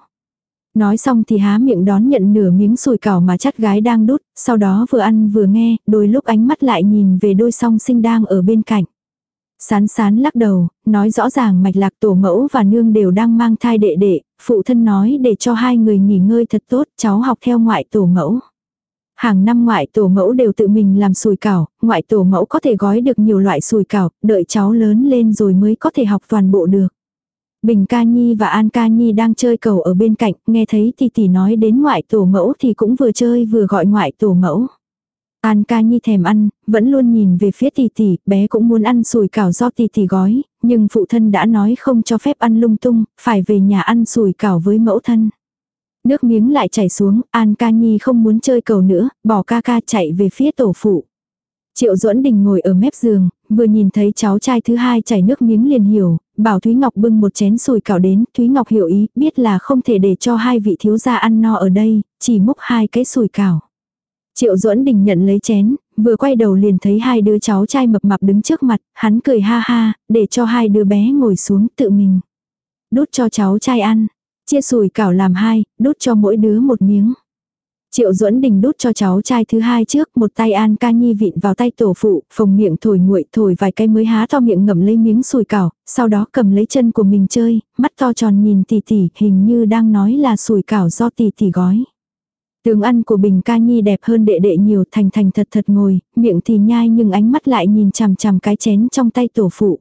Nói xong thì há miệng đón nhận nửa miếng sùi cảo mà chắt gái đang đút, sau đó vừa ăn vừa nghe, đôi lúc ánh mắt lại nhìn về đôi song sinh đang ở bên cạnh. Sán sán lắc đầu, nói rõ ràng mạch lạc tổ mẫu và nương đều đang mang thai đệ đệ, phụ thân nói để cho hai người nghỉ ngơi thật tốt, cháu học theo ngoại tổ mẫu. Hàng năm ngoại tổ mẫu đều tự mình làm sùi cảo, ngoại tổ mẫu có thể gói được nhiều loại sùi cảo, đợi cháu lớn lên rồi mới có thể học toàn bộ được. Bình ca nhi và An ca nhi đang chơi cầu ở bên cạnh, nghe thấy tỷ tỷ nói đến ngoại tổ mẫu thì cũng vừa chơi vừa gọi ngoại tổ mẫu. An ca nhi thèm ăn, vẫn luôn nhìn về phía tỷ tỷ, bé cũng muốn ăn sùi cảo do tỷ tỷ gói, nhưng phụ thân đã nói không cho phép ăn lung tung, phải về nhà ăn sùi cảo với mẫu thân. Nước miếng lại chảy xuống, An ca nhi không muốn chơi cầu nữa, bỏ ca ca chạy về phía tổ phụ. Triệu duẫn đình ngồi ở mép giường, vừa nhìn thấy cháu trai thứ hai chảy nước miếng liền hiểu, bảo Thúy Ngọc bưng một chén sùi cảo đến, Thúy Ngọc hiểu ý, biết là không thể để cho hai vị thiếu gia ăn no ở đây, chỉ múc hai cái sùi cảo. Triệu duẫn đình nhận lấy chén, vừa quay đầu liền thấy hai đứa cháu trai mập mạp đứng trước mặt, hắn cười ha ha, để cho hai đứa bé ngồi xuống tự mình. Đút cho cháu trai ăn, chia sùi cảo làm hai, đút cho mỗi đứa một miếng. Triệu duẫn đình đút cho cháu trai thứ hai trước, một tay An ca nhi vịn vào tay tổ phụ, phồng miệng thổi nguội thổi vài cái mới há to miệng ngậm lấy miếng sùi cảo, sau đó cầm lấy chân của mình chơi, mắt to tròn nhìn tỷ tỷ, hình như đang nói là sùi cảo do tỷ tỷ gói. Tướng ăn của Bình ca nhi đẹp hơn đệ đệ nhiều thành thành thật thật ngồi, miệng thì nhai nhưng ánh mắt lại nhìn chằm chằm cái chén trong tay tổ phụ.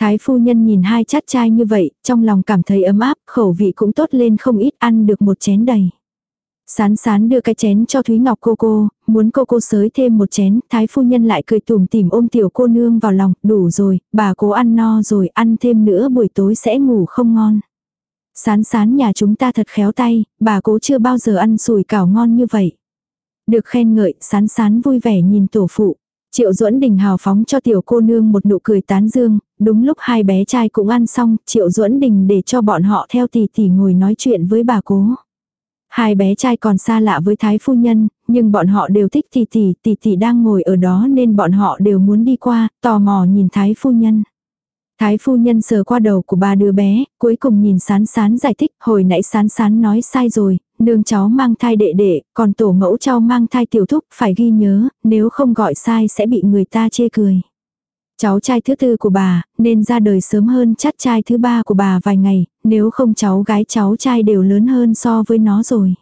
Thái phu nhân nhìn hai chát trai như vậy, trong lòng cảm thấy ấm áp, khẩu vị cũng tốt lên không ít ăn được một chén đầy. Sán sán đưa cái chén cho Thúy Ngọc cô cô, muốn cô cô sới thêm một chén, thái phu nhân lại cười tủm tỉm ôm tiểu cô nương vào lòng, đủ rồi, bà cố ăn no rồi, ăn thêm nữa buổi tối sẽ ngủ không ngon. Sán sán nhà chúng ta thật khéo tay, bà cố chưa bao giờ ăn sùi cảo ngon như vậy. Được khen ngợi, sán sán vui vẻ nhìn tổ phụ. Triệu duẫn đình hào phóng cho tiểu cô nương một nụ cười tán dương, đúng lúc hai bé trai cũng ăn xong, triệu duẫn đình để cho bọn họ theo tỷ tỷ ngồi nói chuyện với bà cố. Hai bé trai còn xa lạ với thái phu nhân, nhưng bọn họ đều thích tỷ tỷ, tỷ tỷ đang ngồi ở đó nên bọn họ đều muốn đi qua, tò mò nhìn thái phu nhân. Thái phu nhân sờ qua đầu của ba đứa bé, cuối cùng nhìn sán sán giải thích, hồi nãy sán sán nói sai rồi, nương cháu mang thai đệ đệ, còn tổ mẫu cháu mang thai tiểu thúc, phải ghi nhớ, nếu không gọi sai sẽ bị người ta chê cười. Cháu trai thứ tư của bà, nên ra đời sớm hơn chắt trai thứ ba của bà vài ngày, nếu không cháu gái cháu trai đều lớn hơn so với nó rồi.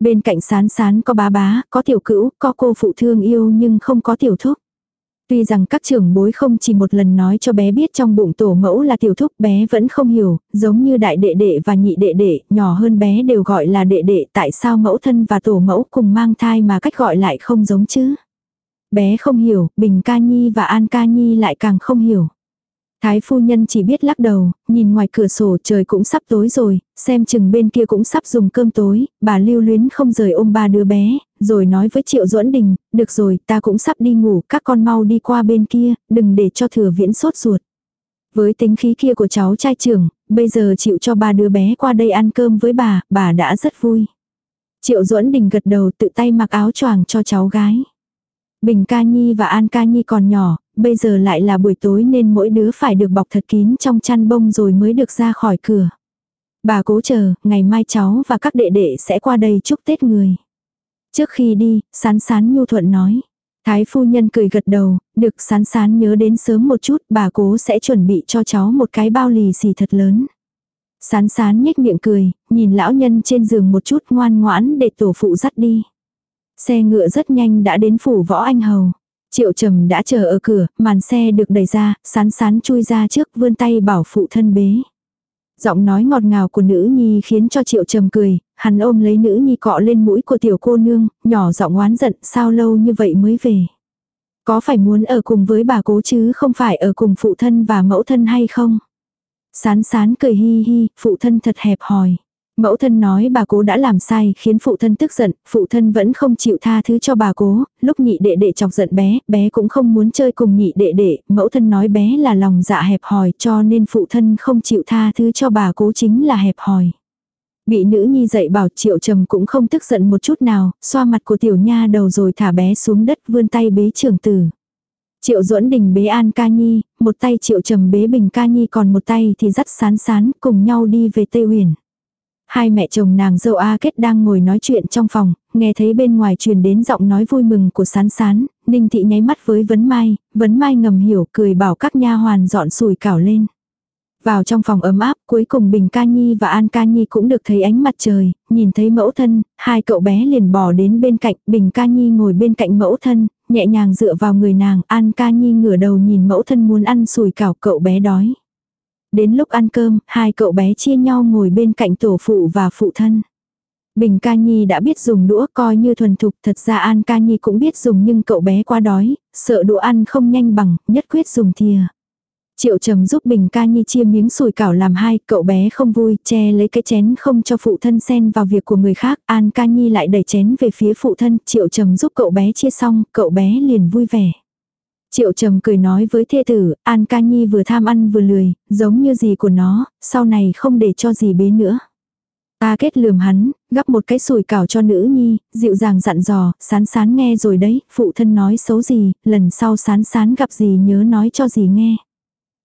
Bên cạnh sán sán có bá bá, có tiểu cữu, có cô phụ thương yêu nhưng không có tiểu thúc. Tuy rằng các trưởng bối không chỉ một lần nói cho bé biết trong bụng tổ mẫu là tiểu thúc bé vẫn không hiểu, giống như đại đệ đệ và nhị đệ đệ, nhỏ hơn bé đều gọi là đệ đệ tại sao mẫu thân và tổ mẫu cùng mang thai mà cách gọi lại không giống chứ. Bé không hiểu, Bình Ca Nhi và An Ca Nhi lại càng không hiểu. Thái phu nhân chỉ biết lắc đầu, nhìn ngoài cửa sổ trời cũng sắp tối rồi, xem chừng bên kia cũng sắp dùng cơm tối, bà lưu luyến không rời ôm ba đứa bé, rồi nói với Triệu Duẫn Đình, được rồi, ta cũng sắp đi ngủ, các con mau đi qua bên kia, đừng để cho thừa viễn sốt ruột. Với tính khí kia của cháu trai trưởng, bây giờ chịu cho ba đứa bé qua đây ăn cơm với bà, bà đã rất vui. Triệu Duẫn Đình gật đầu tự tay mặc áo choàng cho cháu gái. Bình ca nhi và An ca nhi còn nhỏ, bây giờ lại là buổi tối nên mỗi đứa phải được bọc thật kín trong chăn bông rồi mới được ra khỏi cửa. Bà cố chờ, ngày mai cháu và các đệ đệ sẽ qua đây chúc Tết người. Trước khi đi, sán sán nhu thuận nói. Thái phu nhân cười gật đầu, được sán sán nhớ đến sớm một chút, bà cố sẽ chuẩn bị cho cháu một cái bao lì xì thật lớn. Sán sán nhếch miệng cười, nhìn lão nhân trên giường một chút ngoan ngoãn để tổ phụ dắt đi. Xe ngựa rất nhanh đã đến phủ võ anh hầu. Triệu trầm đã chờ ở cửa, màn xe được đẩy ra, sán sán chui ra trước vươn tay bảo phụ thân bế. Giọng nói ngọt ngào của nữ nhi khiến cho triệu trầm cười, hắn ôm lấy nữ nhi cọ lên mũi của tiểu cô nương, nhỏ giọng oán giận sao lâu như vậy mới về. Có phải muốn ở cùng với bà cố chứ không phải ở cùng phụ thân và mẫu thân hay không? Sán sán cười hi hi, phụ thân thật hẹp hòi. Mẫu thân nói bà cố đã làm sai khiến phụ thân tức giận, phụ thân vẫn không chịu tha thứ cho bà cố, lúc nhị đệ đệ chọc giận bé, bé cũng không muốn chơi cùng nhị đệ đệ, mẫu thân nói bé là lòng dạ hẹp hòi cho nên phụ thân không chịu tha thứ cho bà cố chính là hẹp hòi. Bị nữ nhi dạy bảo triệu trầm cũng không tức giận một chút nào, xoa mặt của tiểu nha đầu rồi thả bé xuống đất vươn tay bế trưởng tử. Triệu duẫn đình bế an ca nhi, một tay triệu trầm bế bình ca nhi còn một tay thì dắt sán sán cùng nhau đi về Tây Huyền. Hai mẹ chồng nàng dâu A Kết đang ngồi nói chuyện trong phòng, nghe thấy bên ngoài truyền đến giọng nói vui mừng của sán sán, Ninh Thị nháy mắt với Vấn Mai, Vấn Mai ngầm hiểu cười bảo các nha hoàn dọn sùi cảo lên. Vào trong phòng ấm áp, cuối cùng Bình Ca Nhi và An Ca Nhi cũng được thấy ánh mặt trời, nhìn thấy mẫu thân, hai cậu bé liền bỏ đến bên cạnh, Bình Ca Nhi ngồi bên cạnh mẫu thân, nhẹ nhàng dựa vào người nàng, An Ca Nhi ngửa đầu nhìn mẫu thân muốn ăn sùi cảo cậu bé đói. Đến lúc ăn cơm, hai cậu bé chia nhau ngồi bên cạnh tổ phụ và phụ thân. Bình ca nhi đã biết dùng đũa coi như thuần thục, thật ra An ca nhi cũng biết dùng nhưng cậu bé quá đói, sợ đũa ăn không nhanh bằng, nhất quyết dùng thìa. Triệu trầm giúp Bình ca nhi chia miếng sùi cảo làm hai, cậu bé không vui, che lấy cái chén không cho phụ thân xen vào việc của người khác, An ca nhi lại đẩy chén về phía phụ thân, triệu trầm giúp cậu bé chia xong, cậu bé liền vui vẻ. Triệu trầm cười nói với thê tử, An ca nhi vừa tham ăn vừa lười, giống như gì của nó, sau này không để cho gì bế nữa. Ta kết lườm hắn, gắp một cái sùi cảo cho nữ nhi, dịu dàng dặn dò, sán sán nghe rồi đấy, phụ thân nói xấu gì, lần sau sán sán gặp gì nhớ nói cho gì nghe.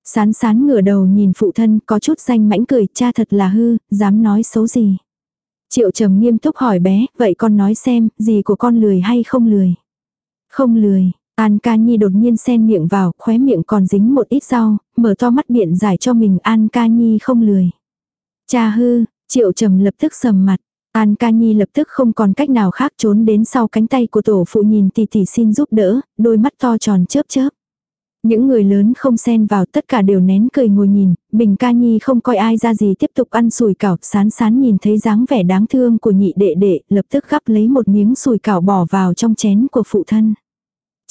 Sán sán ngửa đầu nhìn phụ thân có chút danh mãnh cười, cha thật là hư, dám nói xấu gì. Triệu trầm nghiêm túc hỏi bé, vậy con nói xem, gì của con lười hay không lười? Không lười, An ca nhi đột nhiên xen miệng vào, khóe miệng còn dính một ít rau, mở to mắt biện giải cho mình An ca nhi không lười. Cha hư, triệu trầm lập tức sầm mặt. An ca nhi lập tức không còn cách nào khác trốn đến sau cánh tay của tổ phụ nhìn tỷ tỷ xin giúp đỡ, đôi mắt to tròn chớp chớp. Những người lớn không xen vào tất cả đều nén cười ngồi nhìn, Bình ca nhi không coi ai ra gì tiếp tục ăn sùi cảo, sán sán nhìn thấy dáng vẻ đáng thương của nhị đệ đệ, lập tức gắp lấy một miếng sùi cảo bỏ vào trong chén của phụ thân.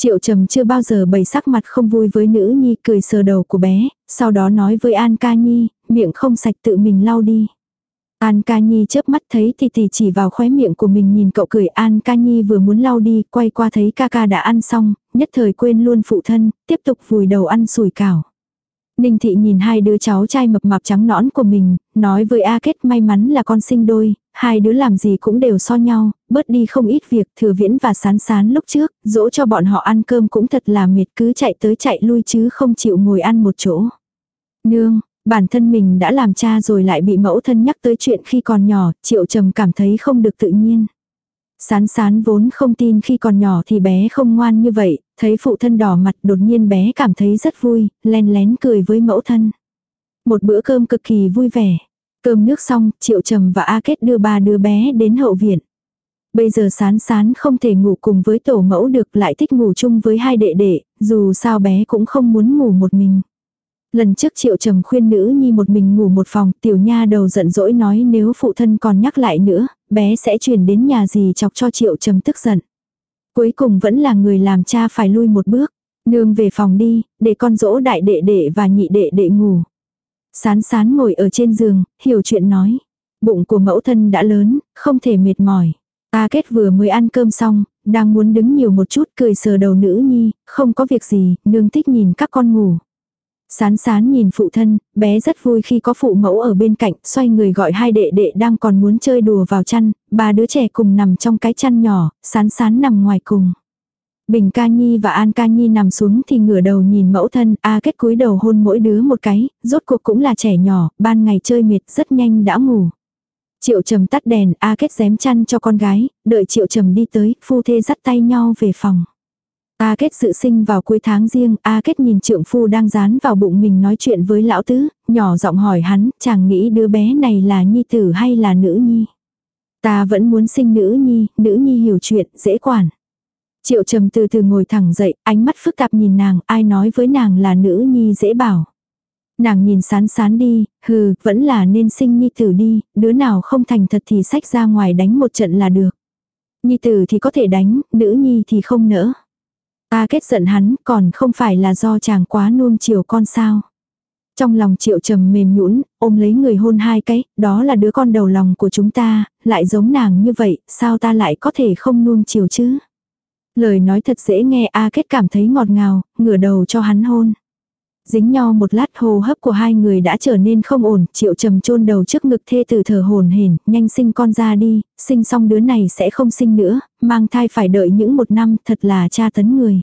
Triệu trầm chưa bao giờ bày sắc mặt không vui với nữ nhi cười sờ đầu của bé, sau đó nói với An ca nhi, miệng không sạch tự mình lau đi. An ca nhi chớp mắt thấy thì thì chỉ vào khóe miệng của mình nhìn cậu cười An ca nhi vừa muốn lau đi, quay qua thấy ca ca đã ăn xong, nhất thời quên luôn phụ thân, tiếp tục vùi đầu ăn sủi cảo. Ninh thị nhìn hai đứa cháu trai mập mạp trắng nõn của mình, nói với A Kết may mắn là con sinh đôi, hai đứa làm gì cũng đều so nhau, bớt đi không ít việc thừa viễn và sán sán lúc trước, dỗ cho bọn họ ăn cơm cũng thật là mệt cứ chạy tới chạy lui chứ không chịu ngồi ăn một chỗ. Nương, bản thân mình đã làm cha rồi lại bị mẫu thân nhắc tới chuyện khi còn nhỏ, triệu trầm cảm thấy không được tự nhiên. Sán sán vốn không tin khi còn nhỏ thì bé không ngoan như vậy, thấy phụ thân đỏ mặt đột nhiên bé cảm thấy rất vui, len lén cười với mẫu thân. Một bữa cơm cực kỳ vui vẻ. Cơm nước xong, Triệu Trầm và A Kết đưa ba đứa bé đến hậu viện. Bây giờ sán sán không thể ngủ cùng với tổ mẫu được lại thích ngủ chung với hai đệ đệ, dù sao bé cũng không muốn ngủ một mình. Lần trước triệu trầm khuyên nữ nhi một mình ngủ một phòng, tiểu nha đầu giận dỗi nói nếu phụ thân còn nhắc lại nữa, bé sẽ chuyển đến nhà gì chọc cho triệu trầm tức giận. Cuối cùng vẫn là người làm cha phải lui một bước. Nương về phòng đi, để con dỗ đại đệ đệ và nhị đệ đệ ngủ. Sán sán ngồi ở trên giường, hiểu chuyện nói. Bụng của mẫu thân đã lớn, không thể mệt mỏi. Ta kết vừa mới ăn cơm xong, đang muốn đứng nhiều một chút cười sờ đầu nữ nhi, không có việc gì, nương thích nhìn các con ngủ. Sán sán nhìn phụ thân, bé rất vui khi có phụ mẫu ở bên cạnh, xoay người gọi hai đệ đệ đang còn muốn chơi đùa vào chăn, ba đứa trẻ cùng nằm trong cái chăn nhỏ, sán sán nằm ngoài cùng. Bình ca nhi và An ca nhi nằm xuống thì ngửa đầu nhìn mẫu thân, A kết cúi đầu hôn mỗi đứa một cái, rốt cuộc cũng là trẻ nhỏ, ban ngày chơi mệt rất nhanh đã ngủ. Triệu trầm tắt đèn, A kết dém chăn cho con gái, đợi triệu trầm đi tới, phu thê dắt tay nhau về phòng. A Kết sự sinh vào cuối tháng riêng, A Kết nhìn trượng phu đang dán vào bụng mình nói chuyện với lão tứ, nhỏ giọng hỏi hắn, chàng nghĩ đứa bé này là nhi tử hay là nữ nhi. Ta vẫn muốn sinh nữ nhi, nữ nhi hiểu chuyện, dễ quản. Triệu trầm từ từ ngồi thẳng dậy, ánh mắt phức tạp nhìn nàng, ai nói với nàng là nữ nhi dễ bảo. Nàng nhìn sán sán đi, hừ, vẫn là nên sinh nhi tử đi, đứa nào không thành thật thì sách ra ngoài đánh một trận là được. Nhi tử thì có thể đánh, nữ nhi thì không nỡ. Ta kết giận hắn còn không phải là do chàng quá nuông chiều con sao. Trong lòng triệu trầm mềm nhũn ôm lấy người hôn hai cái, đó là đứa con đầu lòng của chúng ta, lại giống nàng như vậy, sao ta lại có thể không nuông chiều chứ. Lời nói thật dễ nghe A kết cảm thấy ngọt ngào, ngửa đầu cho hắn hôn. Dính nhau một lát hô hấp của hai người đã trở nên không ổn, triệu trầm chôn đầu trước ngực thê tử thở hồn hển, nhanh sinh con ra đi, sinh xong đứa này sẽ không sinh nữa, mang thai phải đợi những một năm thật là cha tấn người.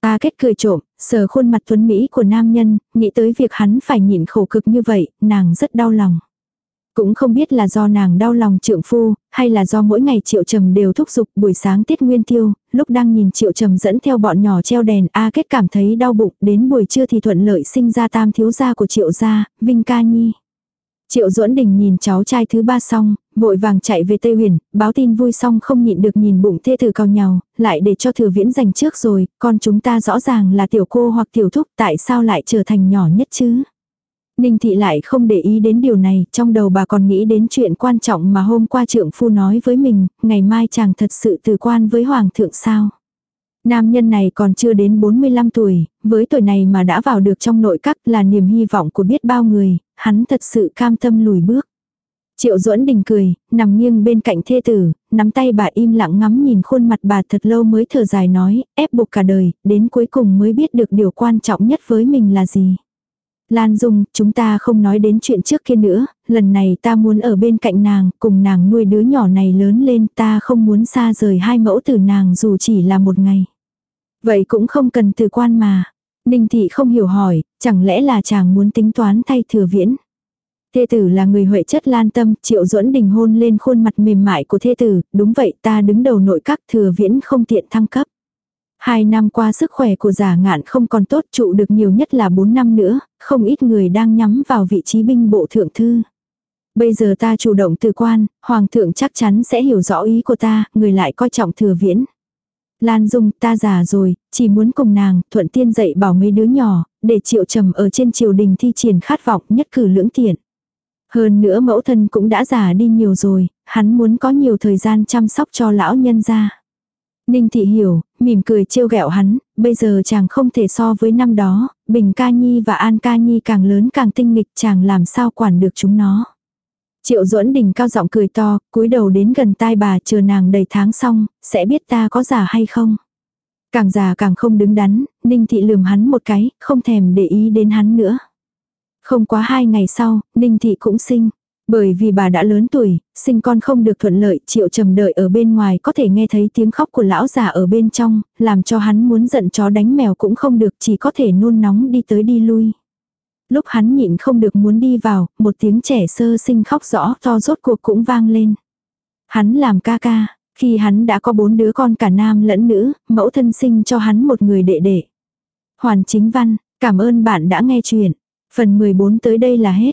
Ta kết cười trộm, sờ khuôn mặt tuấn Mỹ của nam nhân, nghĩ tới việc hắn phải nhịn khổ cực như vậy, nàng rất đau lòng. Cũng không biết là do nàng đau lòng trượng phu, hay là do mỗi ngày triệu trầm đều thúc giục buổi sáng tiết nguyên tiêu, lúc đang nhìn triệu trầm dẫn theo bọn nhỏ treo đèn A kết cảm thấy đau bụng, đến buổi trưa thì thuận lợi sinh ra tam thiếu gia của triệu gia, Vinh Ca Nhi. Triệu duẫn đình nhìn cháu trai thứ ba xong, vội vàng chạy về Tây Huyền, báo tin vui xong không nhịn được nhìn bụng thê tử cao nhào, lại để cho thừa viễn giành trước rồi, con chúng ta rõ ràng là tiểu cô hoặc tiểu thúc tại sao lại trở thành nhỏ nhất chứ. Ninh thị lại không để ý đến điều này, trong đầu bà còn nghĩ đến chuyện quan trọng mà hôm qua trượng phu nói với mình, ngày mai chàng thật sự từ quan với hoàng thượng sao. Nam nhân này còn chưa đến 45 tuổi, với tuổi này mà đã vào được trong nội các là niềm hy vọng của biết bao người, hắn thật sự cam tâm lùi bước. Triệu duẫn đình cười, nằm nghiêng bên cạnh thê tử, nắm tay bà im lặng ngắm nhìn khuôn mặt bà thật lâu mới thở dài nói, ép buộc cả đời, đến cuối cùng mới biết được điều quan trọng nhất với mình là gì. Lan Dung, chúng ta không nói đến chuyện trước kia nữa, lần này ta muốn ở bên cạnh nàng, cùng nàng nuôi đứa nhỏ này lớn lên, ta không muốn xa rời hai mẫu từ nàng dù chỉ là một ngày. Vậy cũng không cần từ quan mà. Ninh thị không hiểu hỏi, chẳng lẽ là chàng muốn tính toán thay thừa viễn. Thê tử là người huệ chất lan tâm, triệu duẫn đình hôn lên khuôn mặt mềm mại của thê tử, đúng vậy ta đứng đầu nội các thừa viễn không tiện thăng cấp. Hai năm qua sức khỏe của giả ngạn không còn tốt trụ được nhiều nhất là bốn năm nữa, không ít người đang nhắm vào vị trí binh bộ thượng thư. Bây giờ ta chủ động từ quan, hoàng thượng chắc chắn sẽ hiểu rõ ý của ta, người lại coi trọng thừa viễn. Lan Dung ta già rồi, chỉ muốn cùng nàng, thuận tiên dạy bảo mấy đứa nhỏ, để triệu trầm ở trên triều đình thi triển khát vọng nhất cử lưỡng tiện. Hơn nữa mẫu thân cũng đã già đi nhiều rồi, hắn muốn có nhiều thời gian chăm sóc cho lão nhân gia. Ninh thị hiểu, mỉm cười trêu ghẹo hắn, bây giờ chàng không thể so với năm đó, Bình ca nhi và An ca nhi càng lớn càng tinh nghịch chàng làm sao quản được chúng nó. Triệu duẫn đình cao giọng cười to, cúi đầu đến gần tai bà chờ nàng đầy tháng xong, sẽ biết ta có già hay không. Càng già càng không đứng đắn, Ninh thị lườm hắn một cái, không thèm để ý đến hắn nữa. Không quá hai ngày sau, Ninh thị cũng sinh. Bởi vì bà đã lớn tuổi, sinh con không được thuận lợi, triệu trầm đợi ở bên ngoài có thể nghe thấy tiếng khóc của lão già ở bên trong, làm cho hắn muốn giận chó đánh mèo cũng không được, chỉ có thể nôn nóng đi tới đi lui. Lúc hắn nhịn không được muốn đi vào, một tiếng trẻ sơ sinh khóc rõ to rốt cuộc cũng vang lên. Hắn làm ca ca, khi hắn đã có bốn đứa con cả nam lẫn nữ, mẫu thân sinh cho hắn một người đệ đệ. Hoàn chính văn, cảm ơn bạn đã nghe chuyện. Phần 14 tới đây là hết.